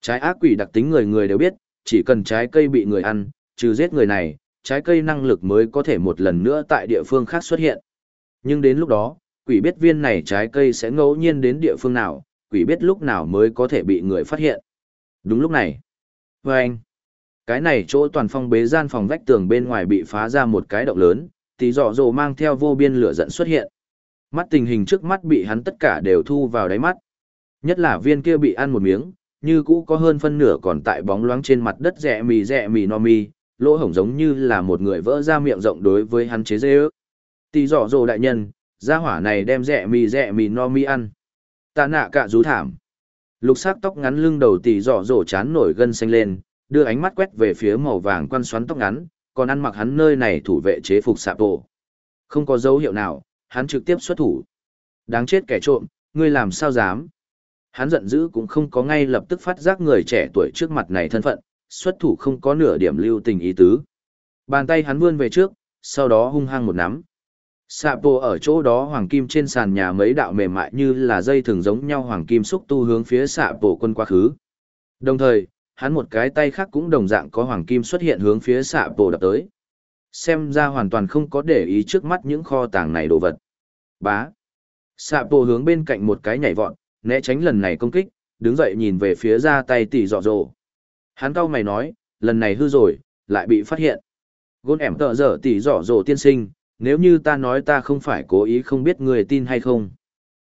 Trái ác quỷ đặc tính người người đều biết, chỉ cần trái cây bị người ăn, trừ giết người này, trái cây năng lực mới có thể một lần nữa tại địa phương khác xuất hiện. Nhưng đến lúc đó, quỷ biết viên này trái cây sẽ ngẫu nhiên đến địa phương nào, quỷ biết lúc nào mới có thể bị người phát hiện. Đúng lúc này. Và anh, cái này chỗ toàn phong bế gian phòng vách tường bên ngoài bị phá ra một cái động lớn, tí dọ dồ mang theo vô biên lửa giận xuất hiện. Mắt tình hình trước mắt bị hắn tất cả đều thu vào đáy mắt. Nhất là viên kia bị ăn một miếng, như cũ có hơn phân nửa còn tại bóng loáng trên mặt đất rẻ mì rẻ mì no mi, lỗ hổng giống như là một người vỡ ra miệng rộng đối với hắn chế dê ước. Tì dọ dồ đại nhân, gia hỏa này đem rẻ mì rẻ mì no mi ăn. Ta nạ cả rú thảm. Lục sắc tóc ngắn lưng đầu tì dọ dồ chán nổi gân xanh lên, đưa ánh mắt quét về phía màu vàng quan xoắn tóc ngắn, còn ăn mặc hắn nơi này thủ vệ chế phục sạp bộ. Không có dấu hiệu nào, hắn trực tiếp xuất thủ. Đáng chết kẻ trộm, ngươi làm sao dám? Hắn giận dữ cũng không có ngay lập tức phát giác người trẻ tuổi trước mặt này thân phận, xuất thủ không có nửa điểm lưu tình ý tứ. Bàn tay hắn vươn về trước, sau đó hung hăng một nắm. Sạp bộ ở chỗ đó hoàng kim trên sàn nhà mấy đạo mềm mại như là dây thường giống nhau hoàng kim xúc tu hướng phía sạp bộ quân quá khứ. Đồng thời, hắn một cái tay khác cũng đồng dạng có hoàng kim xuất hiện hướng phía sạp bộ đập tới. Xem ra hoàn toàn không có để ý trước mắt những kho tàng này đồ vật. Bá. xạ bộ hướng bên cạnh một cái nhảy vọt, né tránh lần này công kích, đứng dậy nhìn về phía ra tay tỷ dọ dồ. Hắn cau mày nói, lần này hư rồi, lại bị phát hiện. Gôn ẻm tợ dở tỷ dọ dồ tiên sinh, nếu như ta nói ta không phải cố ý không biết người tin hay không.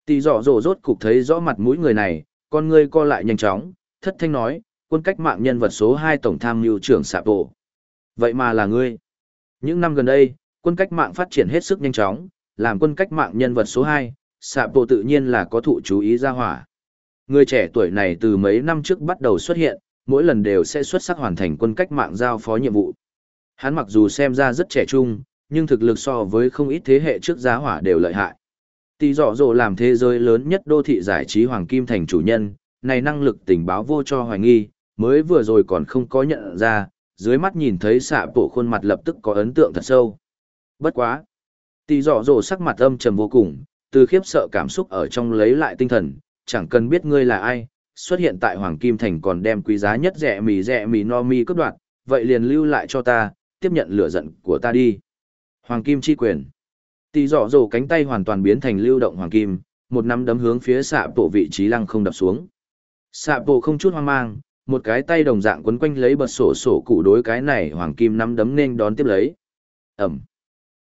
Tỷ dọ dồ rốt cục thấy rõ mặt mũi người này, con ngươi co lại nhanh chóng, thất thanh nói, quân cách mạng nhân vật số 2 tổng tham mưu trưởng xạ bộ. Vậy mà là ngươi. Những năm gần đây, quân cách mạng phát triển hết sức nhanh chóng, làm quân cách mạng nhân vật số 2, sạp bộ tự nhiên là có thụ chú ý ra hỏa. Người trẻ tuổi này từ mấy năm trước bắt đầu xuất hiện, mỗi lần đều sẽ xuất sắc hoàn thành quân cách mạng giao phó nhiệm vụ. Hắn mặc dù xem ra rất trẻ trung, nhưng thực lực so với không ít thế hệ trước giá hỏa đều lợi hại. Tỷ dọ dồ làm thế giới lớn nhất đô thị giải trí Hoàng Kim thành chủ nhân, này năng lực tình báo vô cho hoài nghi, mới vừa rồi còn không có nhận ra, dưới mắt nhìn thấy xạ bộ khuôn mặt lập tức có ấn tượng thật sâu. Bất quá. Tỷ dọ dồ sắc mặt âm trầm vô cùng, từ khiếp sợ cảm xúc ở trong lấy lại tinh thần, chẳng cần biết ngươi là ai, xuất hiện tại Hoàng Kim Thành còn đem quý giá nhất rẻ mì rẻ mì no mi cướp đoạt, vậy liền lưu lại cho ta, tiếp nhận lửa giận của ta đi. Hoàng Kim chi quyền. Tỷ dọ dồ cánh tay hoàn toàn biến thành lưu động Hoàng Kim, một nắm đấm hướng phía xạ bộ vị trí lăng không đập xuống. Xạ bộ không chút hoang mang, một cái tay đồng dạng quấn quanh lấy bật sổ sổ cụ đối cái này Hoàng Kim nắm đấm nên đón tiếp lấy. Ẩm.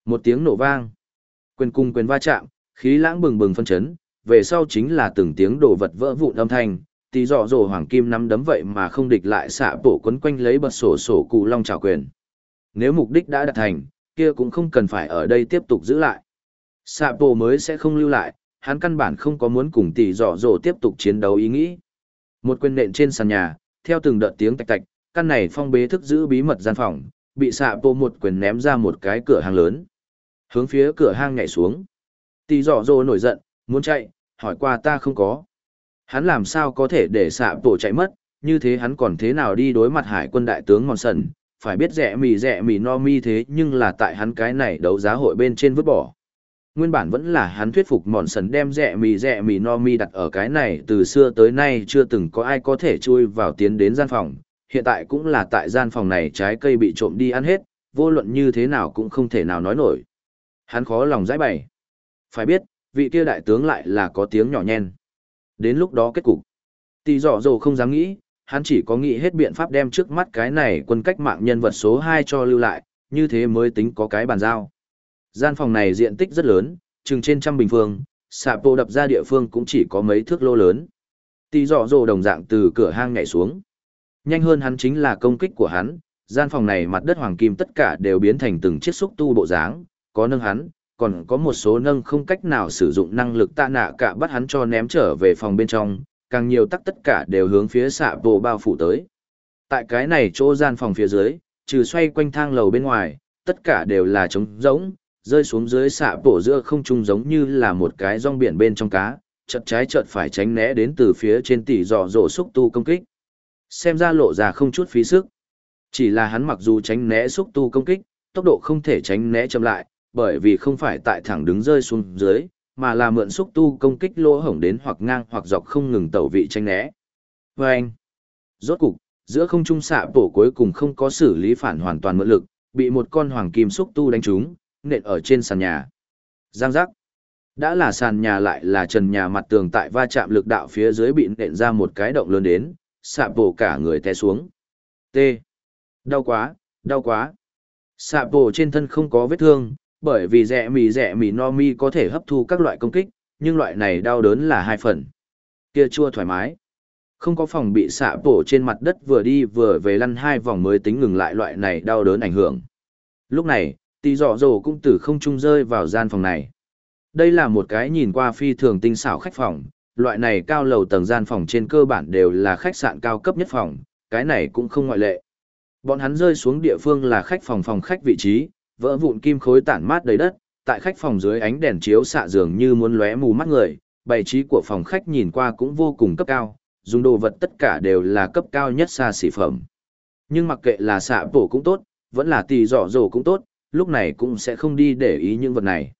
Một tiếng nổ vang. Quyền cung quyền va chạm, khí lãng bừng bừng phân chấn, về sau chính là từng tiếng đổ vật vỡ vụn âm thanh, tí dọ dồ hoàng kim nắm đấm vậy mà không địch lại xạ bổ quấn quanh lấy bật sổ sổ cụ long trào quyền. Nếu mục đích đã đạt thành, kia cũng không cần phải ở đây tiếp tục giữ lại. Xạ bổ mới sẽ không lưu lại, hắn căn bản không có muốn cùng tỷ dọ dồ tiếp tục chiến đấu ý nghĩ. Một quyền nện trên sàn nhà, theo từng đợt tiếng tạch tạch, căn này phong bế thức giữ bí mật gian phòng, bị xạ bộ một quyền ném ra một cái cửa hàng lớn. Hướng phía cửa hang nhảy xuống. Tì dọ dồ nổi giận, muốn chạy, hỏi qua ta không có. Hắn làm sao có thể để xạ bộ chạy mất, như thế hắn còn thế nào đi đối mặt hải quân đại tướng Mòn Sần, phải biết rẻ mì rẻ mì no mi thế nhưng là tại hắn cái này đấu giá hội bên trên vứt bỏ. Nguyên bản vẫn là hắn thuyết phục Mòn Sần đem rẻ mì rẻ mì no mi đặt ở cái này từ xưa tới nay chưa từng có ai có thể chui vào tiến đến gian phòng, hiện tại cũng là tại gian phòng này trái cây bị trộm đi ăn hết, vô luận như thế nào cũng không thể nào nói nổi. Hắn khó lòng giải bày. Phải biết, vị kia đại tướng lại là có tiếng nhỏ nhen. Đến lúc đó kết cục. tỳ dọ dồ không dám nghĩ, hắn chỉ có nghĩ hết biện pháp đem trước mắt cái này quân cách mạng nhân vật số hai cho lưu lại, như thế mới tính có cái bàn giao. Gian phòng này diện tích rất lớn, chừng trên trăm bình phương, xạ bộ đập ra địa phương cũng chỉ có mấy thước lô lớn. Tỷ dọ dồ đồng dạng từ cửa hang nhảy xuống. Nhanh hơn hắn chính là công kích của hắn, gian phòng này mặt đất hoàng kim tất cả đều biến thành từng chiếc xúc tu bộ dáng, có nâng hắn, còn có một số nâng không cách nào sử dụng năng lực tạ nạ cả bắt hắn cho ném trở về phòng bên trong, càng nhiều tắc tất cả đều hướng phía xạ bộ bao phủ tới. Tại cái này chỗ gian phòng phía dưới, Trừ xoay quanh thang lầu bên ngoài, tất cả đều là trống rỗng, rơi xuống dưới xạ bổ giữa không trung giống như là một cái rong biển bên trong cá, chợt trái chợt phải tránh né đến từ phía trên tỷ dọ dỗ xúc tu công kích. Xem ra lộ ra không chút phí sức. Chỉ là hắn mặc dù tránh né xúc tu công kích, tốc độ không thể tránh né chậm lại, bởi vì không phải tại thẳng đứng rơi xuống dưới, mà là mượn xúc tu công kích lỗ hổng đến hoặc ngang hoặc dọc không ngừng tẩu vị tránh né. Và anh, rốt cục, giữa không trung xạ bổ cuối cùng không có xử lý phản hoàn toàn mượn lực, bị một con hoàng kim xúc tu đánh trúng, nện ở trên sàn nhà. Giang giác. Đã là sàn nhà lại là trần nhà mặt tường tại va chạm lực đạo phía dưới bị nện ra một cái động lớn đến, xạ bổ cả người té xuống. T. Đau quá, đau quá. Xạ bổ trên thân không có vết thương, bởi vì rẻ mì rẻ mì no mi có thể hấp thu các loại công kích, nhưng loại này đau đớn là hai phần. Kia chua thoải mái. Không có phòng bị xạ bổ trên mặt đất vừa đi vừa về lăn hai vòng mới tính ngừng lại loại này đau đớn ảnh hưởng. Lúc này, tỷ dọ dồ cũng từ không trung rơi vào gian phòng này. Đây là một cái nhìn qua phi thường tinh xảo khách phòng, loại này cao lầu tầng gian phòng trên cơ bản đều là khách sạn cao cấp nhất phòng, cái này cũng không ngoại lệ. Bọn hắn rơi xuống địa phương là khách phòng phòng khách vị trí, vỡ vụn kim khối tản mát đầy đất, tại khách phòng dưới ánh đèn chiếu xạ dường như muốn lóe mù mắt người, bày trí của phòng khách nhìn qua cũng vô cùng cấp cao, dùng đồ vật tất cả đều là cấp cao nhất xa xỉ phẩm. Nhưng mặc kệ là xạ bổ cũng tốt, vẫn là tì dọ dồ cũng tốt, lúc này cũng sẽ không đi để ý những vật này.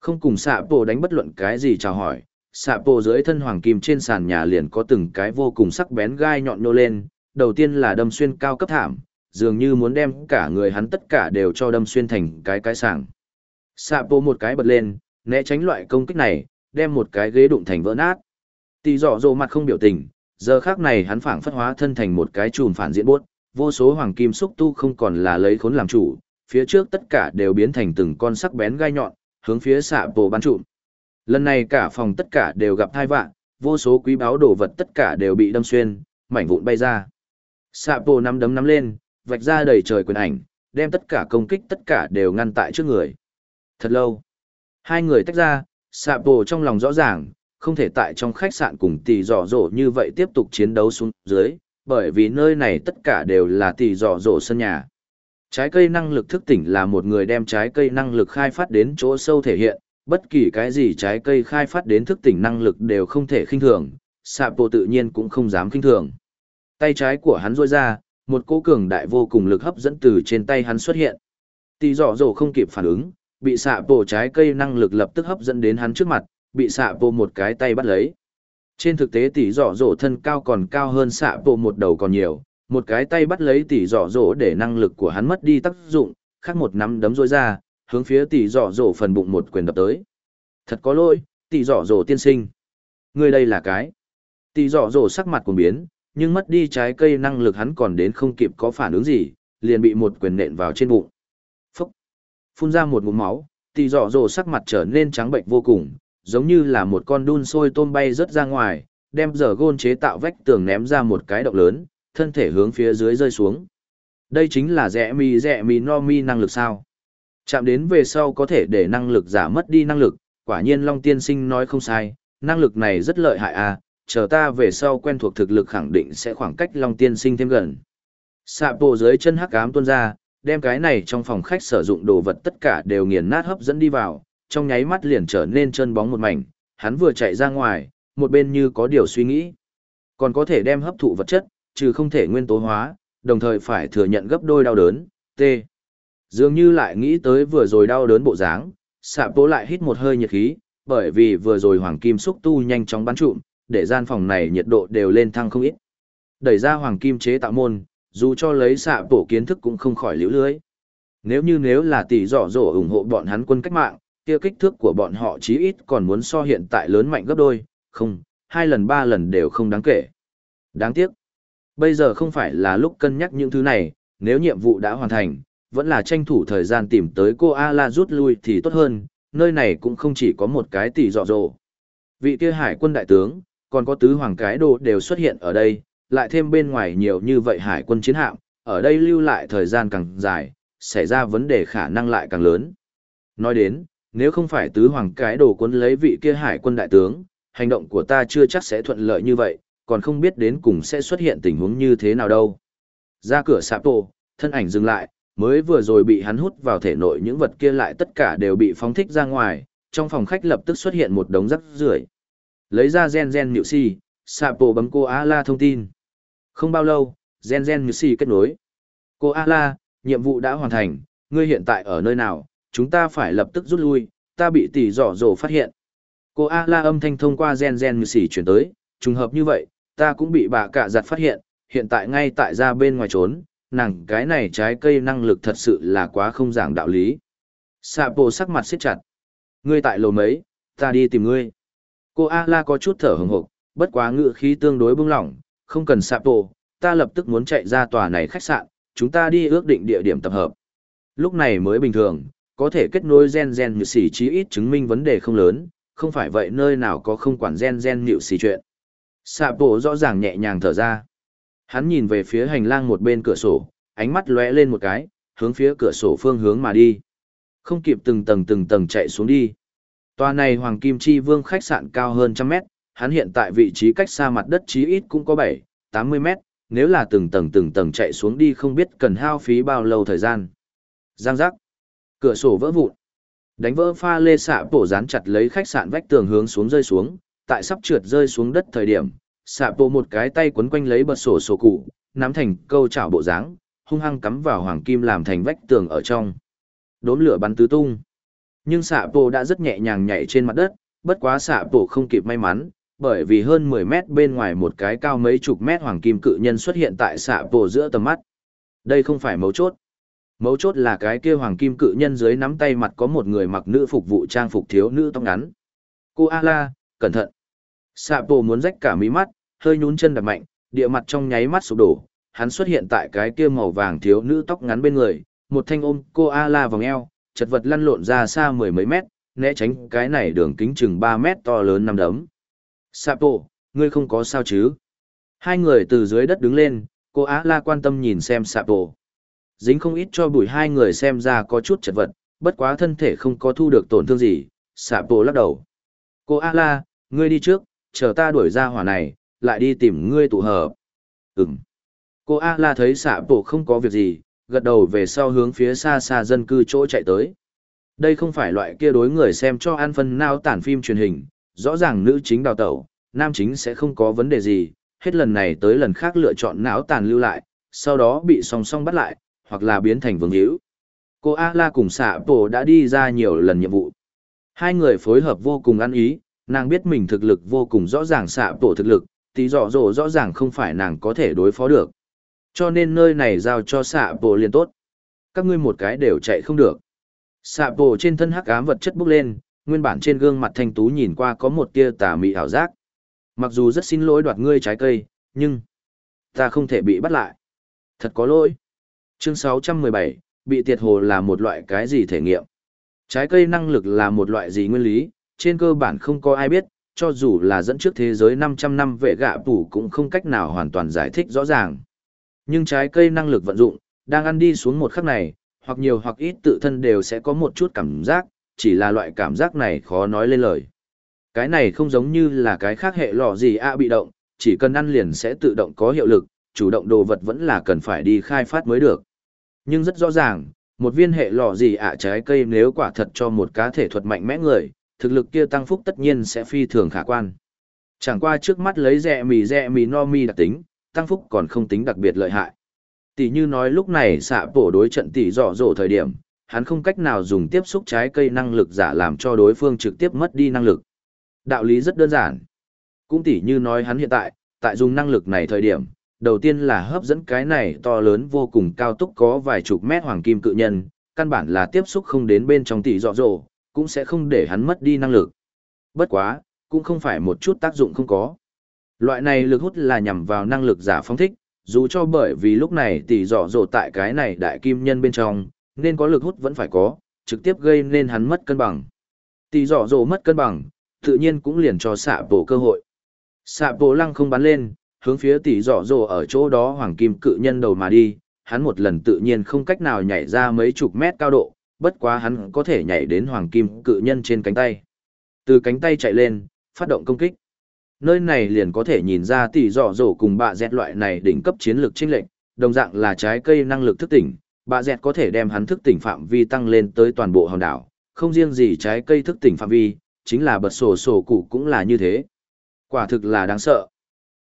Không cùng xạ bộ đánh bất luận cái gì chào hỏi, xạ bộ dưới thân hoàng kim trên sàn nhà liền có từng cái vô cùng sắc bén gai nhọn nô lên, đầu tiên là đâm xuyên cao cấp thảm, dường như muốn đem cả người hắn tất cả đều cho đâm xuyên thành cái cái sàng. Xạ bộ một cái bật lên, né tránh loại công kích này, đem một cái ghế đụng thành vỡ nát. Tì dọ dồ mặt không biểu tình, giờ khác này hắn phảng phất hóa thân thành một cái chùm phản diện bốt, vô số hoàng kim xúc tu không còn là lấy khốn làm chủ, phía trước tất cả đều biến thành từng con sắc bén gai nhọn, hướng phía xạ bộ bắn trụm. Lần này cả phòng tất cả đều gặp thai vạn, vô số quý báu đồ vật tất cả đều bị đâm xuyên, mảnh vụn bay ra. Xạ bộ nắm đấm nắm lên, vạch ra đầy trời quyền ảnh, đem tất cả công kích tất cả đều ngăn tại trước người. Thật lâu, hai người tách ra, xạ bộ trong lòng rõ ràng, không thể tại trong khách sạn cùng tỷ dò dỗ như vậy tiếp tục chiến đấu xuống dưới, bởi vì nơi này tất cả đều là tỷ dò dỗ sân nhà. Trái cây năng lực thức tỉnh là một người đem trái cây năng lực khai phát đến chỗ sâu thể hiện, bất kỳ cái gì trái cây khai phát đến thức tỉnh năng lực đều không thể khinh thường, sạp bộ tự nhiên cũng không dám khinh thường. Tay trái của hắn rôi ra, một cỗ cường đại vô cùng lực hấp dẫn từ trên tay hắn xuất hiện. Tỷ dọ dỗ không kịp phản ứng, bị sạp bộ trái cây năng lực lập tức hấp dẫn đến hắn trước mặt, bị sạp bộ một cái tay bắt lấy. Trên thực tế tỷ dọ dỗ thân cao còn cao hơn sạp bộ một đầu còn nhiều, một cái tay bắt lấy tỷ dọ dỗ để năng lực của hắn mất đi tác dụng, khác một nắm đấm rối ra, hướng phía tỷ dọ dỗ phần bụng một quyền đập tới. Thật có lỗi, tỷ dọ dỗ tiên sinh. Người đây là cái. Tỷ dọ dỗ sắc mặt của biến, nhưng mất đi trái cây năng lực hắn còn đến không kịp có phản ứng gì, liền bị một quyền nện vào trên bụng. Phúc! Phun ra một ngụm máu, tỷ dọ dỗ sắc mặt trở nên trắng bệnh vô cùng, giống như là một con đun sôi tôm bay rớt ra ngoài, đem giờ gôn chế tạo vách tường ném ra một cái động lớn, thân thể hướng phía dưới rơi xuống. Đây chính là rẽ mi rẽ mi no mi năng lực sao. Chạm đến về sau có thể để năng lực giả mất đi năng lực, quả nhiên Long Tiên Sinh nói không sai, năng lực này rất lợi hại à, chờ ta về sau quen thuộc thực lực khẳng định sẽ khoảng cách Long Tiên Sinh thêm gần. Sạ bộ dưới chân hắc ám tuôn ra, đem cái này trong phòng khách sử dụng đồ vật tất cả đều nghiền nát hấp dẫn đi vào, trong nháy mắt liền trở nên chân bóng một mảnh, hắn vừa chạy ra ngoài, một bên như có điều suy nghĩ. Còn có thể đem hấp thụ vật chất, trừ không thể nguyên tố hóa, đồng thời phải thừa nhận gấp đôi đau đớn, T. Dường như lại nghĩ tới vừa rồi đau đớn bộ dáng, sạp tố lại hít một hơi nhiệt khí, bởi vì vừa rồi hoàng kim xúc tu nhanh chóng bắn trụm, để gian phòng này nhiệt độ đều lên thăng không ít. Đẩy ra hoàng kim chế tạo môn, dù cho lấy sạp bổ kiến thức cũng không khỏi liễu lưới. Nếu như nếu là tỷ dọ dỗ ủng hộ bọn hắn quân cách mạng, kia kích thước của bọn họ chí ít còn muốn so hiện tại lớn mạnh gấp đôi, không, hai lần ba lần đều không đáng kể. Đáng tiếc. Bây giờ không phải là lúc cân nhắc những thứ này, nếu nhiệm vụ đã hoàn thành, vẫn là tranh thủ thời gian tìm tới cô A-la rút lui thì tốt hơn, nơi này cũng không chỉ có một cái tỷ dọ dồ. Vị kia hải quân đại tướng, còn có tứ hoàng cái đồ đều xuất hiện ở đây, lại thêm bên ngoài nhiều như vậy hải quân chiến hạm, ở đây lưu lại thời gian càng dài, xảy ra vấn đề khả năng lại càng lớn. Nói đến, nếu không phải tứ hoàng cái đồ quân lấy vị kia hải quân đại tướng, hành động của ta chưa chắc sẽ thuận lợi như vậy, còn không biết đến cùng sẽ xuất hiện tình huống như thế nào đâu. Ra cửa sạp tổ, thân ảnh dừng lại, mới vừa rồi bị hắn hút vào thể nội những vật kia lại tất cả đều bị phóng thích ra ngoài, trong phòng khách lập tức xuất hiện một đống rắc rưởi. Lấy ra gen gen nhự si, Sapo bấm cô A-la thông tin. Không bao lâu, gen gen nhự si kết nối. Cô A-la, nhiệm vụ đã hoàn thành, ngươi hiện tại ở nơi nào, chúng ta phải lập tức rút lui, ta bị tỷ dọ dồ phát hiện. Cô A-la âm thanh thông qua gen gen nhự si chuyển tới, trùng hợp như vậy, ta cũng bị bà cả giặt phát hiện, hiện tại ngay tại ra bên ngoài trốn, nàng cái này trái cây năng lực thật sự là quá không giảng đạo lý. Sapo sắc mặt siết chặt. Ngươi tại lầu mấy, ta đi tìm ngươi. Cô A-la có chút thở hồng hực, bất quá ngựa khí tương đối bưng lỏng, không cần Sapo, ta lập tức muốn chạy ra tòa này khách sạn, chúng ta đi ước định địa điểm tập hợp. Lúc này mới bình thường, có thể kết nối gen gen như xỉ chí ít chứng minh vấn đề không lớn, không phải vậy nơi nào có không quản gen gen nhịu xỉ chuyện. Sạ bộ rõ ràng nhẹ nhàng thở ra. Hắn nhìn về phía hành lang một bên cửa sổ, ánh mắt lóe lên một cái, hướng phía cửa sổ phương hướng mà đi. Không kịp từng tầng từng tầng chạy xuống đi. Tòa này Hoàng Kim Chi Vương khách sạn cao hơn trăm mét, hắn hiện tại vị trí cách xa mặt đất chí ít cũng có 7, 80 mét, nếu là từng tầng từng tầng chạy xuống đi không biết cần hao phí bao lâu thời gian. Giang giác. Cửa sổ vỡ vụn. Đánh vỡ pha lê xạ bổ dán chặt lấy khách sạn vách tường hướng xuống rơi xuống, tại sắp trượt rơi xuống đất thời điểm, xạ bộ một cái tay quấn quanh lấy bật sổ sổ cụ, nắm thành câu chảo bộ dáng, hung hăng cắm vào hoàng kim làm thành vách tường ở trong. Đốm lửa bắn tứ tung. Nhưng xạ bộ đã rất nhẹ nhàng nhảy trên mặt đất, bất quá xạ bộ không kịp may mắn, bởi vì hơn 10 mét bên ngoài một cái cao mấy chục mét hoàng kim cự nhân xuất hiện tại xạ bộ giữa tầm mắt. Đây không phải mấu chốt. Mấu chốt là cái kia hoàng kim cự nhân dưới nắm tay mặt có một người mặc nữ phục vụ trang phục thiếu nữ tóc ngắn. Cô A-la, cẩn thận. Sạ bộ muốn rách cả mí mắt, hơi nhún chân đập mạnh, địa mặt trong nháy mắt sụp đổ, hắn xuất hiện tại cái kia màu vàng thiếu nữ tóc ngắn bên người, một thanh ôm cô A-la vòng eo, chật vật lăn lộn ra xa mười mấy mét, né tránh cái này đường kính chừng 3 mét to lớn năm đấm. Sapo, ngươi không có sao chứ? Hai người từ dưới đất đứng lên, cô Á La quan tâm nhìn xem Sapo. Dính không ít cho bụi hai người xem ra có chút chật vật, bất quá thân thể không có thu được tổn thương gì, Sapo lắc đầu. Cô Á La, ngươi đi trước, chờ ta đuổi ra hỏa này, lại đi tìm ngươi tụ hợp. Ừm. Cô A La thấy xạ bộ không có việc gì, gật đầu về sau hướng phía xa xa dân cư chỗ chạy tới. Đây không phải loại kia đối người xem cho an phân nao tản phim truyền hình, rõ ràng nữ chính đào tẩu, nam chính sẽ không có vấn đề gì, hết lần này tới lần khác lựa chọn não tàn lưu lại, sau đó bị song song bắt lại, hoặc là biến thành vương hữu. Cô A La cùng xạ bộ đã đi ra nhiều lần nhiệm vụ. Hai người phối hợp vô cùng ăn ý, nàng biết mình thực lực vô cùng rõ ràng xạ tổ thực lực, tí dọ dỗ rõ ràng không phải nàng có thể đối phó được. Cho nên nơi này giao cho xạ bộ liền tốt. Các ngươi một cái đều chạy không được. Xạ bộ trên thân hắc ám vật chất bốc lên, nguyên bản trên gương mặt thanh tú nhìn qua có một tia tà mị ảo giác. Mặc dù rất xin lỗi đoạt ngươi trái cây, nhưng ta không thể bị bắt lại. Thật có lỗi. Chương 617, bị tiệt hồ là một loại cái gì thể nghiệm? Trái cây năng lực là một loại gì nguyên lý, trên cơ bản không có ai biết, cho dù là dẫn trước thế giới 500 năm vệ gạ phủ cũng không cách nào hoàn toàn giải thích rõ ràng. Nhưng trái cây năng lực vận dụng, đang ăn đi xuống một khắc này, hoặc nhiều hoặc ít tự thân đều sẽ có một chút cảm giác, chỉ là loại cảm giác này khó nói lên lời. Cái này không giống như là cái khác hệ lò gì a bị động, chỉ cần ăn liền sẽ tự động có hiệu lực, chủ động đồ vật vẫn là cần phải đi khai phát mới được. Nhưng rất rõ ràng, một viên hệ lò gì ạ trái cây nếu quả thật cho một cá thể thuật mạnh mẽ người, thực lực kia tăng phúc tất nhiên sẽ phi thường khả quan. Chẳng qua trước mắt lấy rẻ mì rẻ mì no mi đặc tính, tăng phúc còn không tính đặc biệt lợi hại. Tỷ như nói lúc này xạ bổ đối trận tỷ dọ dỗ thời điểm, hắn không cách nào dùng tiếp xúc trái cây năng lực giả làm cho đối phương trực tiếp mất đi năng lực. Đạo lý rất đơn giản. Cũng tỷ như nói hắn hiện tại, tại dùng năng lực này thời điểm, đầu tiên là hấp dẫn cái này to lớn vô cùng cao tốc có vài chục mét hoàng kim cự nhân, căn bản là tiếp xúc không đến bên trong tỷ dọ dỗ, cũng sẽ không để hắn mất đi năng lực. Bất quá, cũng không phải một chút tác dụng không có. Loại này lực hút là nhằm vào năng lực giả phóng thích, dù cho bởi vì lúc này tỷ dọ dỗ tại cái này đại kim nhân bên trong, nên có lực hút vẫn phải có, trực tiếp gây nên hắn mất cân bằng. Tỷ dọ dỗ mất cân bằng, tự nhiên cũng liền cho xạ bổ cơ hội. Xạ bổ lăng không bắn lên, hướng phía tỷ dọ dỗ ở chỗ đó hoàng kim cự nhân đầu mà đi, hắn một lần tự nhiên không cách nào nhảy ra mấy chục mét cao độ, bất quá hắn có thể nhảy đến hoàng kim cự nhân trên cánh tay. Từ cánh tay chạy lên, phát động công kích. Nơi này liền có thể nhìn ra tỷ dọ dỗ cùng bạ dẹt loại này đỉnh cấp chiến lược chênh lệnh, đồng dạng là trái cây năng lực thức tỉnh, bạ dẹt có thể đem hắn thức tỉnh phạm vi tăng lên tới toàn bộ hòn đảo, không riêng gì trái cây thức tỉnh phạm vi, chính là bật sổ sổ cụ cũng là như thế. Quả thực là đáng sợ.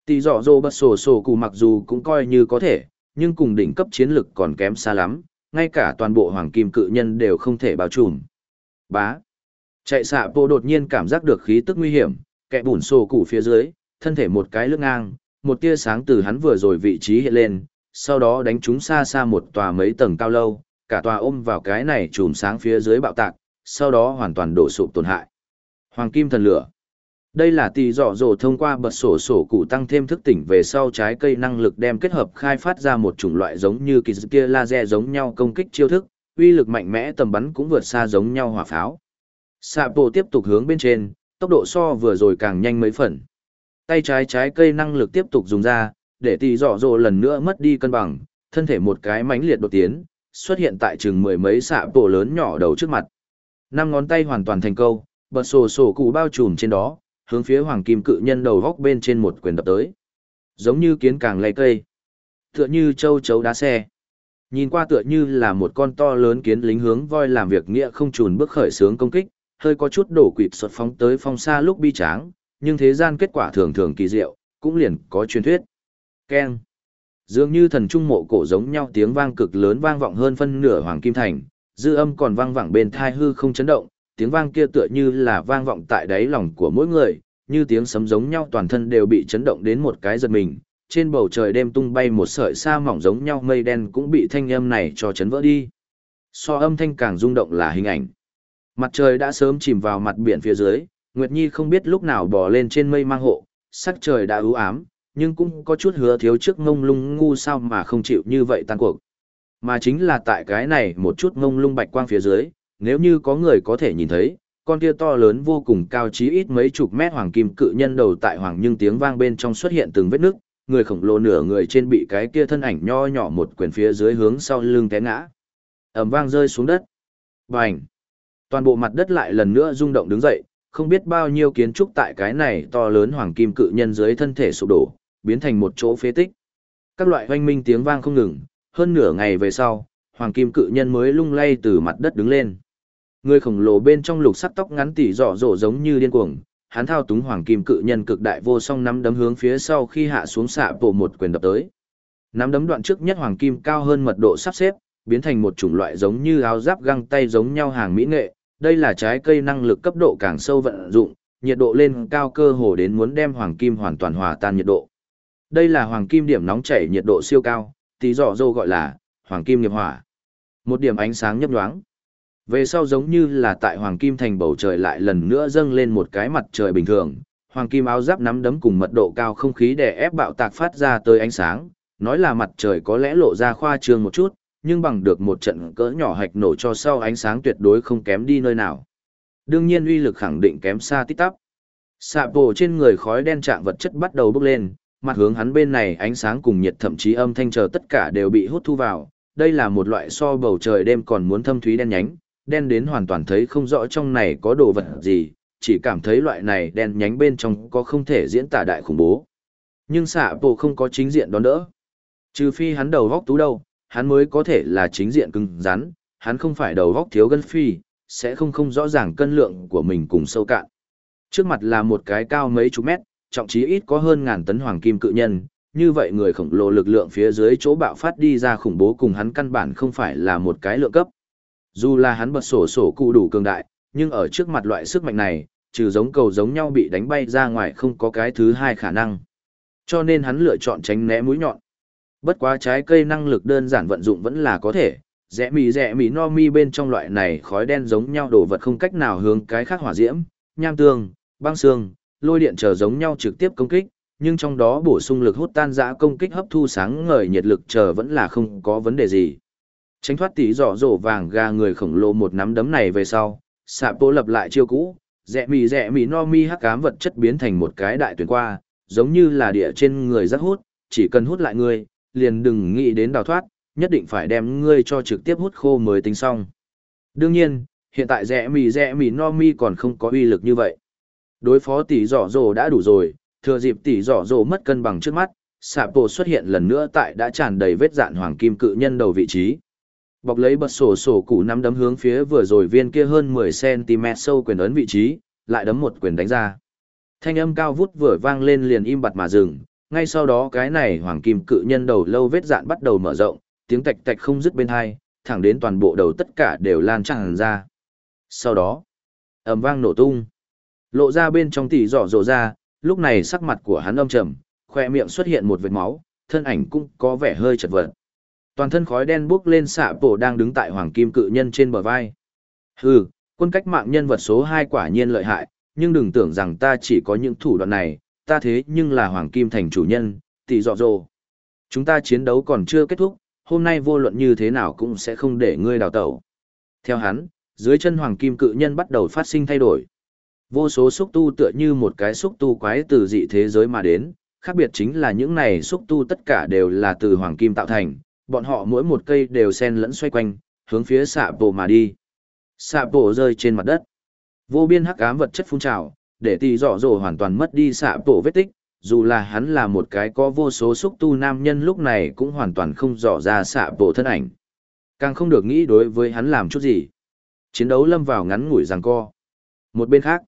Tỷ dọ dỗ bật sổ sổ cụ mặc dù cũng coi như có thể, nhưng cùng đỉnh cấp chiến lực còn kém xa lắm, ngay cả toàn bộ hoàng kim cự nhân đều không thể bao trùm. Bá. Chạy xạ bộ đột nhiên cảm giác được khí tức nguy hiểm, kẻ bùn sổ củ phía dưới, thân thể một cái lướt ngang, một tia sáng từ hắn vừa rồi vị trí hiện lên, sau đó đánh chúng xa xa một tòa mấy tầng cao lâu, cả tòa ôm vào cái này trùm sáng phía dưới bạo tạc, sau đó hoàn toàn đổ sụp tổn hại. Hoàng kim thần lửa. Đây là tỷ dọ dồ thông qua bật sổ sổ cụ tăng thêm thức tỉnh về sau trái cây năng lực đem kết hợp khai phát ra một chủng loại giống như kỳ kia laser giống nhau công kích chiêu thức, uy lực mạnh mẽ tầm bắn cũng vượt xa giống nhau hỏa pháo. Sạ bộ tiếp tục hướng bên trên, tốc độ so vừa rồi càng nhanh mấy phần. Tay trái trái cây năng lực tiếp tục dùng ra, để tỷ dọ dồ lần nữa mất đi cân bằng, thân thể một cái mãnh liệt đột tiến, xuất hiện tại chừng mười mấy xạ bộ lớn nhỏ đầu trước mặt. Năm ngón tay hoàn toàn thành câu, bật sổ sổ cụ bao trùm trên đó, hướng phía hoàng kim cự nhân đầu góc bên trên một quyền đập tới. Giống như kiến càng lay cây. Tựa như châu chấu đá xe. Nhìn qua tựa như là một con to lớn kiến lính hướng voi làm việc nghĩa không trùn bước khởi sướng công kích, hơi có chút đổ quỵt xuất phóng tới phong xa lúc bi tráng, nhưng thế gian kết quả thường thường kỳ diệu, cũng liền có truyền thuyết. Keng. Dường như thần trung mộ cổ giống nhau tiếng vang cực lớn vang vọng hơn phân nửa hoàng kim thành, dư âm còn vang vẳng bên thai hư không chấn động, tiếng vang kia tựa như là vang vọng tại đáy lòng của mỗi người, như tiếng sấm giống nhau toàn thân đều bị chấn động đến một cái giật mình. Trên bầu trời đêm tung bay một sợi sa mỏng giống nhau mây đen cũng bị thanh âm này cho chấn vỡ đi. So âm thanh càng rung động là hình ảnh. Mặt trời đã sớm chìm vào mặt biển phía dưới, Nguyệt Nhi không biết lúc nào bò lên trên mây mang hộ, sắc trời đã ưu ám, nhưng cũng có chút hứa thiếu trước ngông lung ngu sao mà không chịu như vậy tan cuộc. Mà chính là tại cái này một chút ngông lung bạch quang phía dưới, nếu như có người có thể nhìn thấy, con kia to lớn vô cùng cao chí ít mấy chục mét hoàng kim cự nhân đầu tại hoàng nhưng tiếng vang bên trong xuất hiện từng vết nước, người khổng lồ nửa người trên bị cái kia thân ảnh nho nhỏ một quyền phía dưới hướng sau lưng té ngã. ầm vang rơi xuống đất. Bành! Toàn bộ mặt đất lại lần nữa rung động đứng dậy, không biết bao nhiêu kiến trúc tại cái này to lớn hoàng kim cự nhân dưới thân thể sụp đổ, biến thành một chỗ phế tích. Các loại hoanh minh tiếng vang không ngừng, hơn nửa ngày về sau, hoàng kim cự nhân mới lung lay từ mặt đất đứng lên. Người khổng lồ bên trong lục sắc tóc ngắn tỉ rỏ rổ giống như điên cuồng, hắn thao túng hoàng kim cự nhân cực đại vô song nắm đấm hướng phía sau khi hạ xuống xạ bộ một quyền đập tới. Nắm đấm đoạn trước nhất hoàng kim cao hơn mật độ sắp xếp, biến thành một chủng loại giống như áo giáp găng tay giống nhau hàng mỹ nghệ, đây là trái cây năng lực cấp độ càng sâu vận dụng, nhiệt độ lên cao cơ hồ đến muốn đem hoàng kim hoàn toàn hòa tan nhiệt độ. Đây là hoàng kim điểm nóng chảy nhiệt độ siêu cao, tí dọ dô gọi là hoàng kim nghiệp hỏa. Một điểm ánh sáng nhấp nhoáng. Về sau giống như là tại hoàng kim thành bầu trời lại lần nữa dâng lên một cái mặt trời bình thường, hoàng kim áo giáp nắm đấm cùng mật độ cao không khí để ép bạo tạc phát ra tới ánh sáng, nói là mặt trời có lẽ lộ ra khoa trương một chút, nhưng bằng được một trận cỡ nhỏ hạch nổ cho sau ánh sáng tuyệt đối không kém đi nơi nào. Đương nhiên uy lực khẳng định kém xa tít tắp. Sạ bộ trên người khói đen trạng vật chất bắt đầu bốc lên, mặt hướng hắn bên này ánh sáng cùng nhiệt thậm chí âm thanh chờ tất cả đều bị hút thu vào. Đây là một loại so bầu trời đêm còn muốn thâm thúy đen nhánh, đen đến hoàn toàn thấy không rõ trong này có đồ vật gì, chỉ cảm thấy loại này đen nhánh bên trong có không thể diễn tả đại khủng bố. Nhưng xạ bộ không có chính diện đón đỡ. Trừ phi hắn đầu góc tú đâu, hắn mới có thể là chính diện cứng rắn, hắn không phải đầu góc thiếu gân phi, sẽ không không rõ ràng cân lượng của mình cùng sâu cạn. Trước mặt là một cái cao mấy chục mét, trọng chí ít có hơn ngàn tấn hoàng kim cự nhân, như vậy người khổng lồ lực lượng phía dưới chỗ bạo phát đi ra khủng bố cùng hắn căn bản không phải là một cái lượng cấp. Dù là hắn bật sổ sổ cụ đủ cường đại, nhưng ở trước mặt loại sức mạnh này, trừ giống cầu giống nhau bị đánh bay ra ngoài không có cái thứ hai khả năng. Cho nên hắn lựa chọn tránh né mũi nhọn. Bất quá trái cây năng lực đơn giản vận dụng vẫn là có thể, rẽ mì rẽ mì no mi bên trong loại này khói đen giống nhau đồ vật không cách nào hướng cái khác hỏa diễm, nham tương, băng xương, lôi điện chờ giống nhau trực tiếp công kích, nhưng trong đó bổ sung lực hút tan dã công kích hấp thu sáng ngời nhiệt lực chờ vẫn là không có vấn đề gì. Tránh thoát tí giỏ rổ vàng gà người khổng lồ một nắm đấm này về sau, xạ bố lập lại chiêu cũ, rẽ mì rẽ mì no mi hắc cám vật chất biến thành một cái đại tuyển qua, giống như là địa trên người rất hút, chỉ cần hút lại ngươi, liền đừng nghĩ đến đào thoát, nhất định phải đem ngươi cho trực tiếp hút khô mới tính xong. Đương nhiên, hiện tại rẽ mì rẽ mì no mi còn không có uy lực như vậy. Đối phó tỷ giỏ rổ đã đủ rồi, thừa dịp tỷ giỏ rổ mất cân bằng trước mắt, xạ bộ xuất hiện lần nữa tại đã tràn đầy vết dạn hoàng kim cự nhân đầu vị trí. Bọc lấy bật sổ sổ củ nắm đấm hướng phía vừa rồi viên kia hơn 10cm sâu quyền ấn vị trí, lại đấm một quyền đánh ra. Thanh âm cao vút vừa vang lên liền im bặt mà dừng, ngay sau đó cái này hoàng kim cự nhân đầu lâu vết dạn bắt đầu mở rộng, tiếng tạch tạch không dứt bên hai, thẳng đến toàn bộ đầu tất cả đều lan tràn ra. Sau đó, ầm vang nổ tung. Lộ ra bên trong tỉ giỏ rộ ra, lúc này sắc mặt của hắn âm trầm, khoe miệng xuất hiện một vệt máu, thân ảnh cũng có vẻ hơi chật vật. Toàn thân khói đen bốc lên xạ bổ đang đứng tại hoàng kim cự nhân trên bờ vai. Hừ, quân cách mạng nhân vật số 2 quả nhiên lợi hại, nhưng đừng tưởng rằng ta chỉ có những thủ đoạn này, ta thế nhưng là hoàng kim thành chủ nhân, tỷ dọ dồ. Chúng ta chiến đấu còn chưa kết thúc, hôm nay vô luận như thế nào cũng sẽ không để ngươi đào tẩu. Theo hắn, dưới chân hoàng kim cự nhân bắt đầu phát sinh thay đổi. Vô số xúc tu tựa như một cái xúc tu quái từ dị thế giới mà đến, khác biệt chính là những này xúc tu tất cả đều là từ hoàng kim tạo thành, bọn họ mỗi một cây đều xen lẫn xoay quanh, hướng phía xạ bộ mà đi. Xạ bộ rơi trên mặt đất. Vô biên hắc ám vật chất phun trào, để tỷ dọ dồ hoàn toàn mất đi xạ bộ vết tích, dù là hắn là một cái có vô số xúc tu nam nhân lúc này cũng hoàn toàn không dò ra xạ bộ thân ảnh. Càng không được nghĩ đối với hắn làm chút gì. Chiến đấu lâm vào ngắn ngủi giằng co. Một bên khác,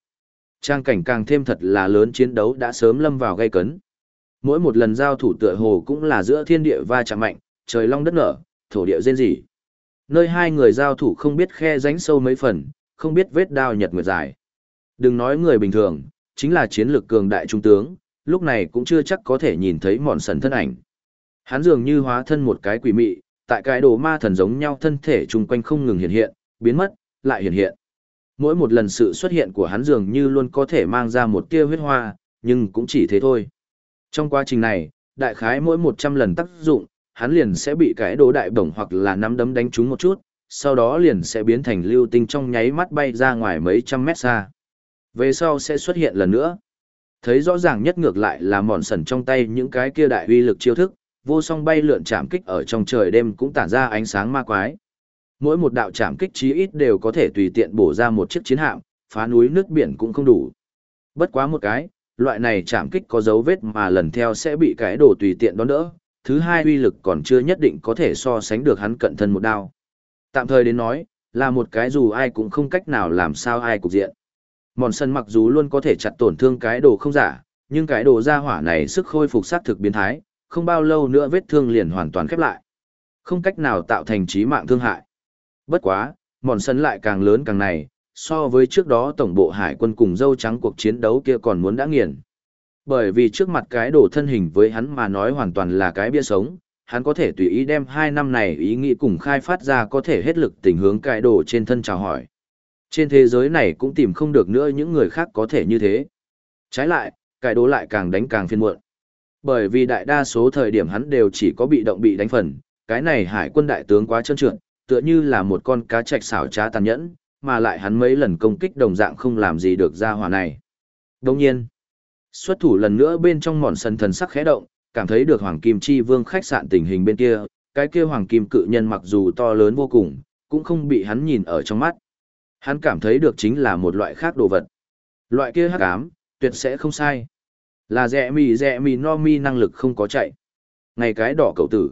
trang cảnh càng thêm thật là lớn chiến đấu đã sớm lâm vào gây cấn. Mỗi một lần giao thủ tựa hồ cũng là giữa thiên địa va chạm mạnh, trời long đất nở, thổ địa rên rỉ. Nơi hai người giao thủ không biết khe rãnh sâu mấy phần, không biết vết đao nhật nguyệt dài. Đừng nói người bình thường, chính là chiến lược cường đại trung tướng, lúc này cũng chưa chắc có thể nhìn thấy mòn sần thân ảnh. Hắn dường như hóa thân một cái quỷ mị, tại cái đồ ma thần giống nhau thân thể chung quanh không ngừng hiện hiện, biến mất, lại hiện hiện. Mỗi một lần sự xuất hiện của hắn dường như luôn có thể mang ra một tia huyết hoa, nhưng cũng chỉ thế thôi. Trong quá trình này, đại khái mỗi 100 lần tác dụng, hắn liền sẽ bị cái đồ đại bổng hoặc là nắm đấm đánh trúng một chút, sau đó liền sẽ biến thành lưu tinh trong nháy mắt bay ra ngoài mấy trăm mét xa. Về sau sẽ xuất hiện lần nữa. Thấy rõ ràng nhất ngược lại là mòn sần trong tay những cái kia đại uy lực chiêu thức, vô song bay lượn chạm kích ở trong trời đêm cũng tản ra ánh sáng ma quái. Mỗi một đạo chạm kích chí ít đều có thể tùy tiện bổ ra một chiếc chiến hạm, phá núi nước biển cũng không đủ. Bất quá một cái, loại này chạm kích có dấu vết mà lần theo sẽ bị cái đồ tùy tiện đón đỡ, thứ hai uy lực còn chưa nhất định có thể so sánh được hắn cận thân một đao. Tạm thời đến nói, là một cái dù ai cũng không cách nào làm sao ai cục diện. Mòn sân mặc dù luôn có thể chặt tổn thương cái đồ không giả, nhưng cái đồ ra hỏa này sức khôi phục sát thực biến thái, không bao lâu nữa vết thương liền hoàn toàn khép lại. Không cách nào tạo thành trí mạng thương hại. Bất quá, mòn sân lại càng lớn càng này, so với trước đó tổng bộ hải quân cùng dâu trắng cuộc chiến đấu kia còn muốn đã nghiền. Bởi vì trước mặt cái đồ thân hình với hắn mà nói hoàn toàn là cái bia sống, hắn có thể tùy ý đem hai năm này ý nghĩ cùng khai phát ra có thể hết lực tình hướng cái đồ trên thân chào hỏi. Trên thế giới này cũng tìm không được nữa những người khác có thể như thế. Trái lại, cái đồ lại càng đánh càng phiên muộn. Bởi vì đại đa số thời điểm hắn đều chỉ có bị động bị đánh phần, cái này hải quân đại tướng quá trơn trượt, tựa như là một con cá trạch xảo trá tàn nhẫn, mà lại hắn mấy lần công kích đồng dạng không làm gì được ra hỏa này. Đồng nhiên, xuất thủ lần nữa bên trong mòn sân thần sắc khẽ động, cảm thấy được Hoàng Kim Chi Vương khách sạn tình hình bên kia, cái kia Hoàng Kim cự nhân mặc dù to lớn vô cùng, cũng không bị hắn nhìn ở trong mắt. Hắn cảm thấy được chính là một loại khác đồ vật. Loại kia hắc ám, tuyệt sẽ không sai. Là rẻ mì rẻ mì no mi năng lực không có chạy. Ngày cái đỏ cậu tử.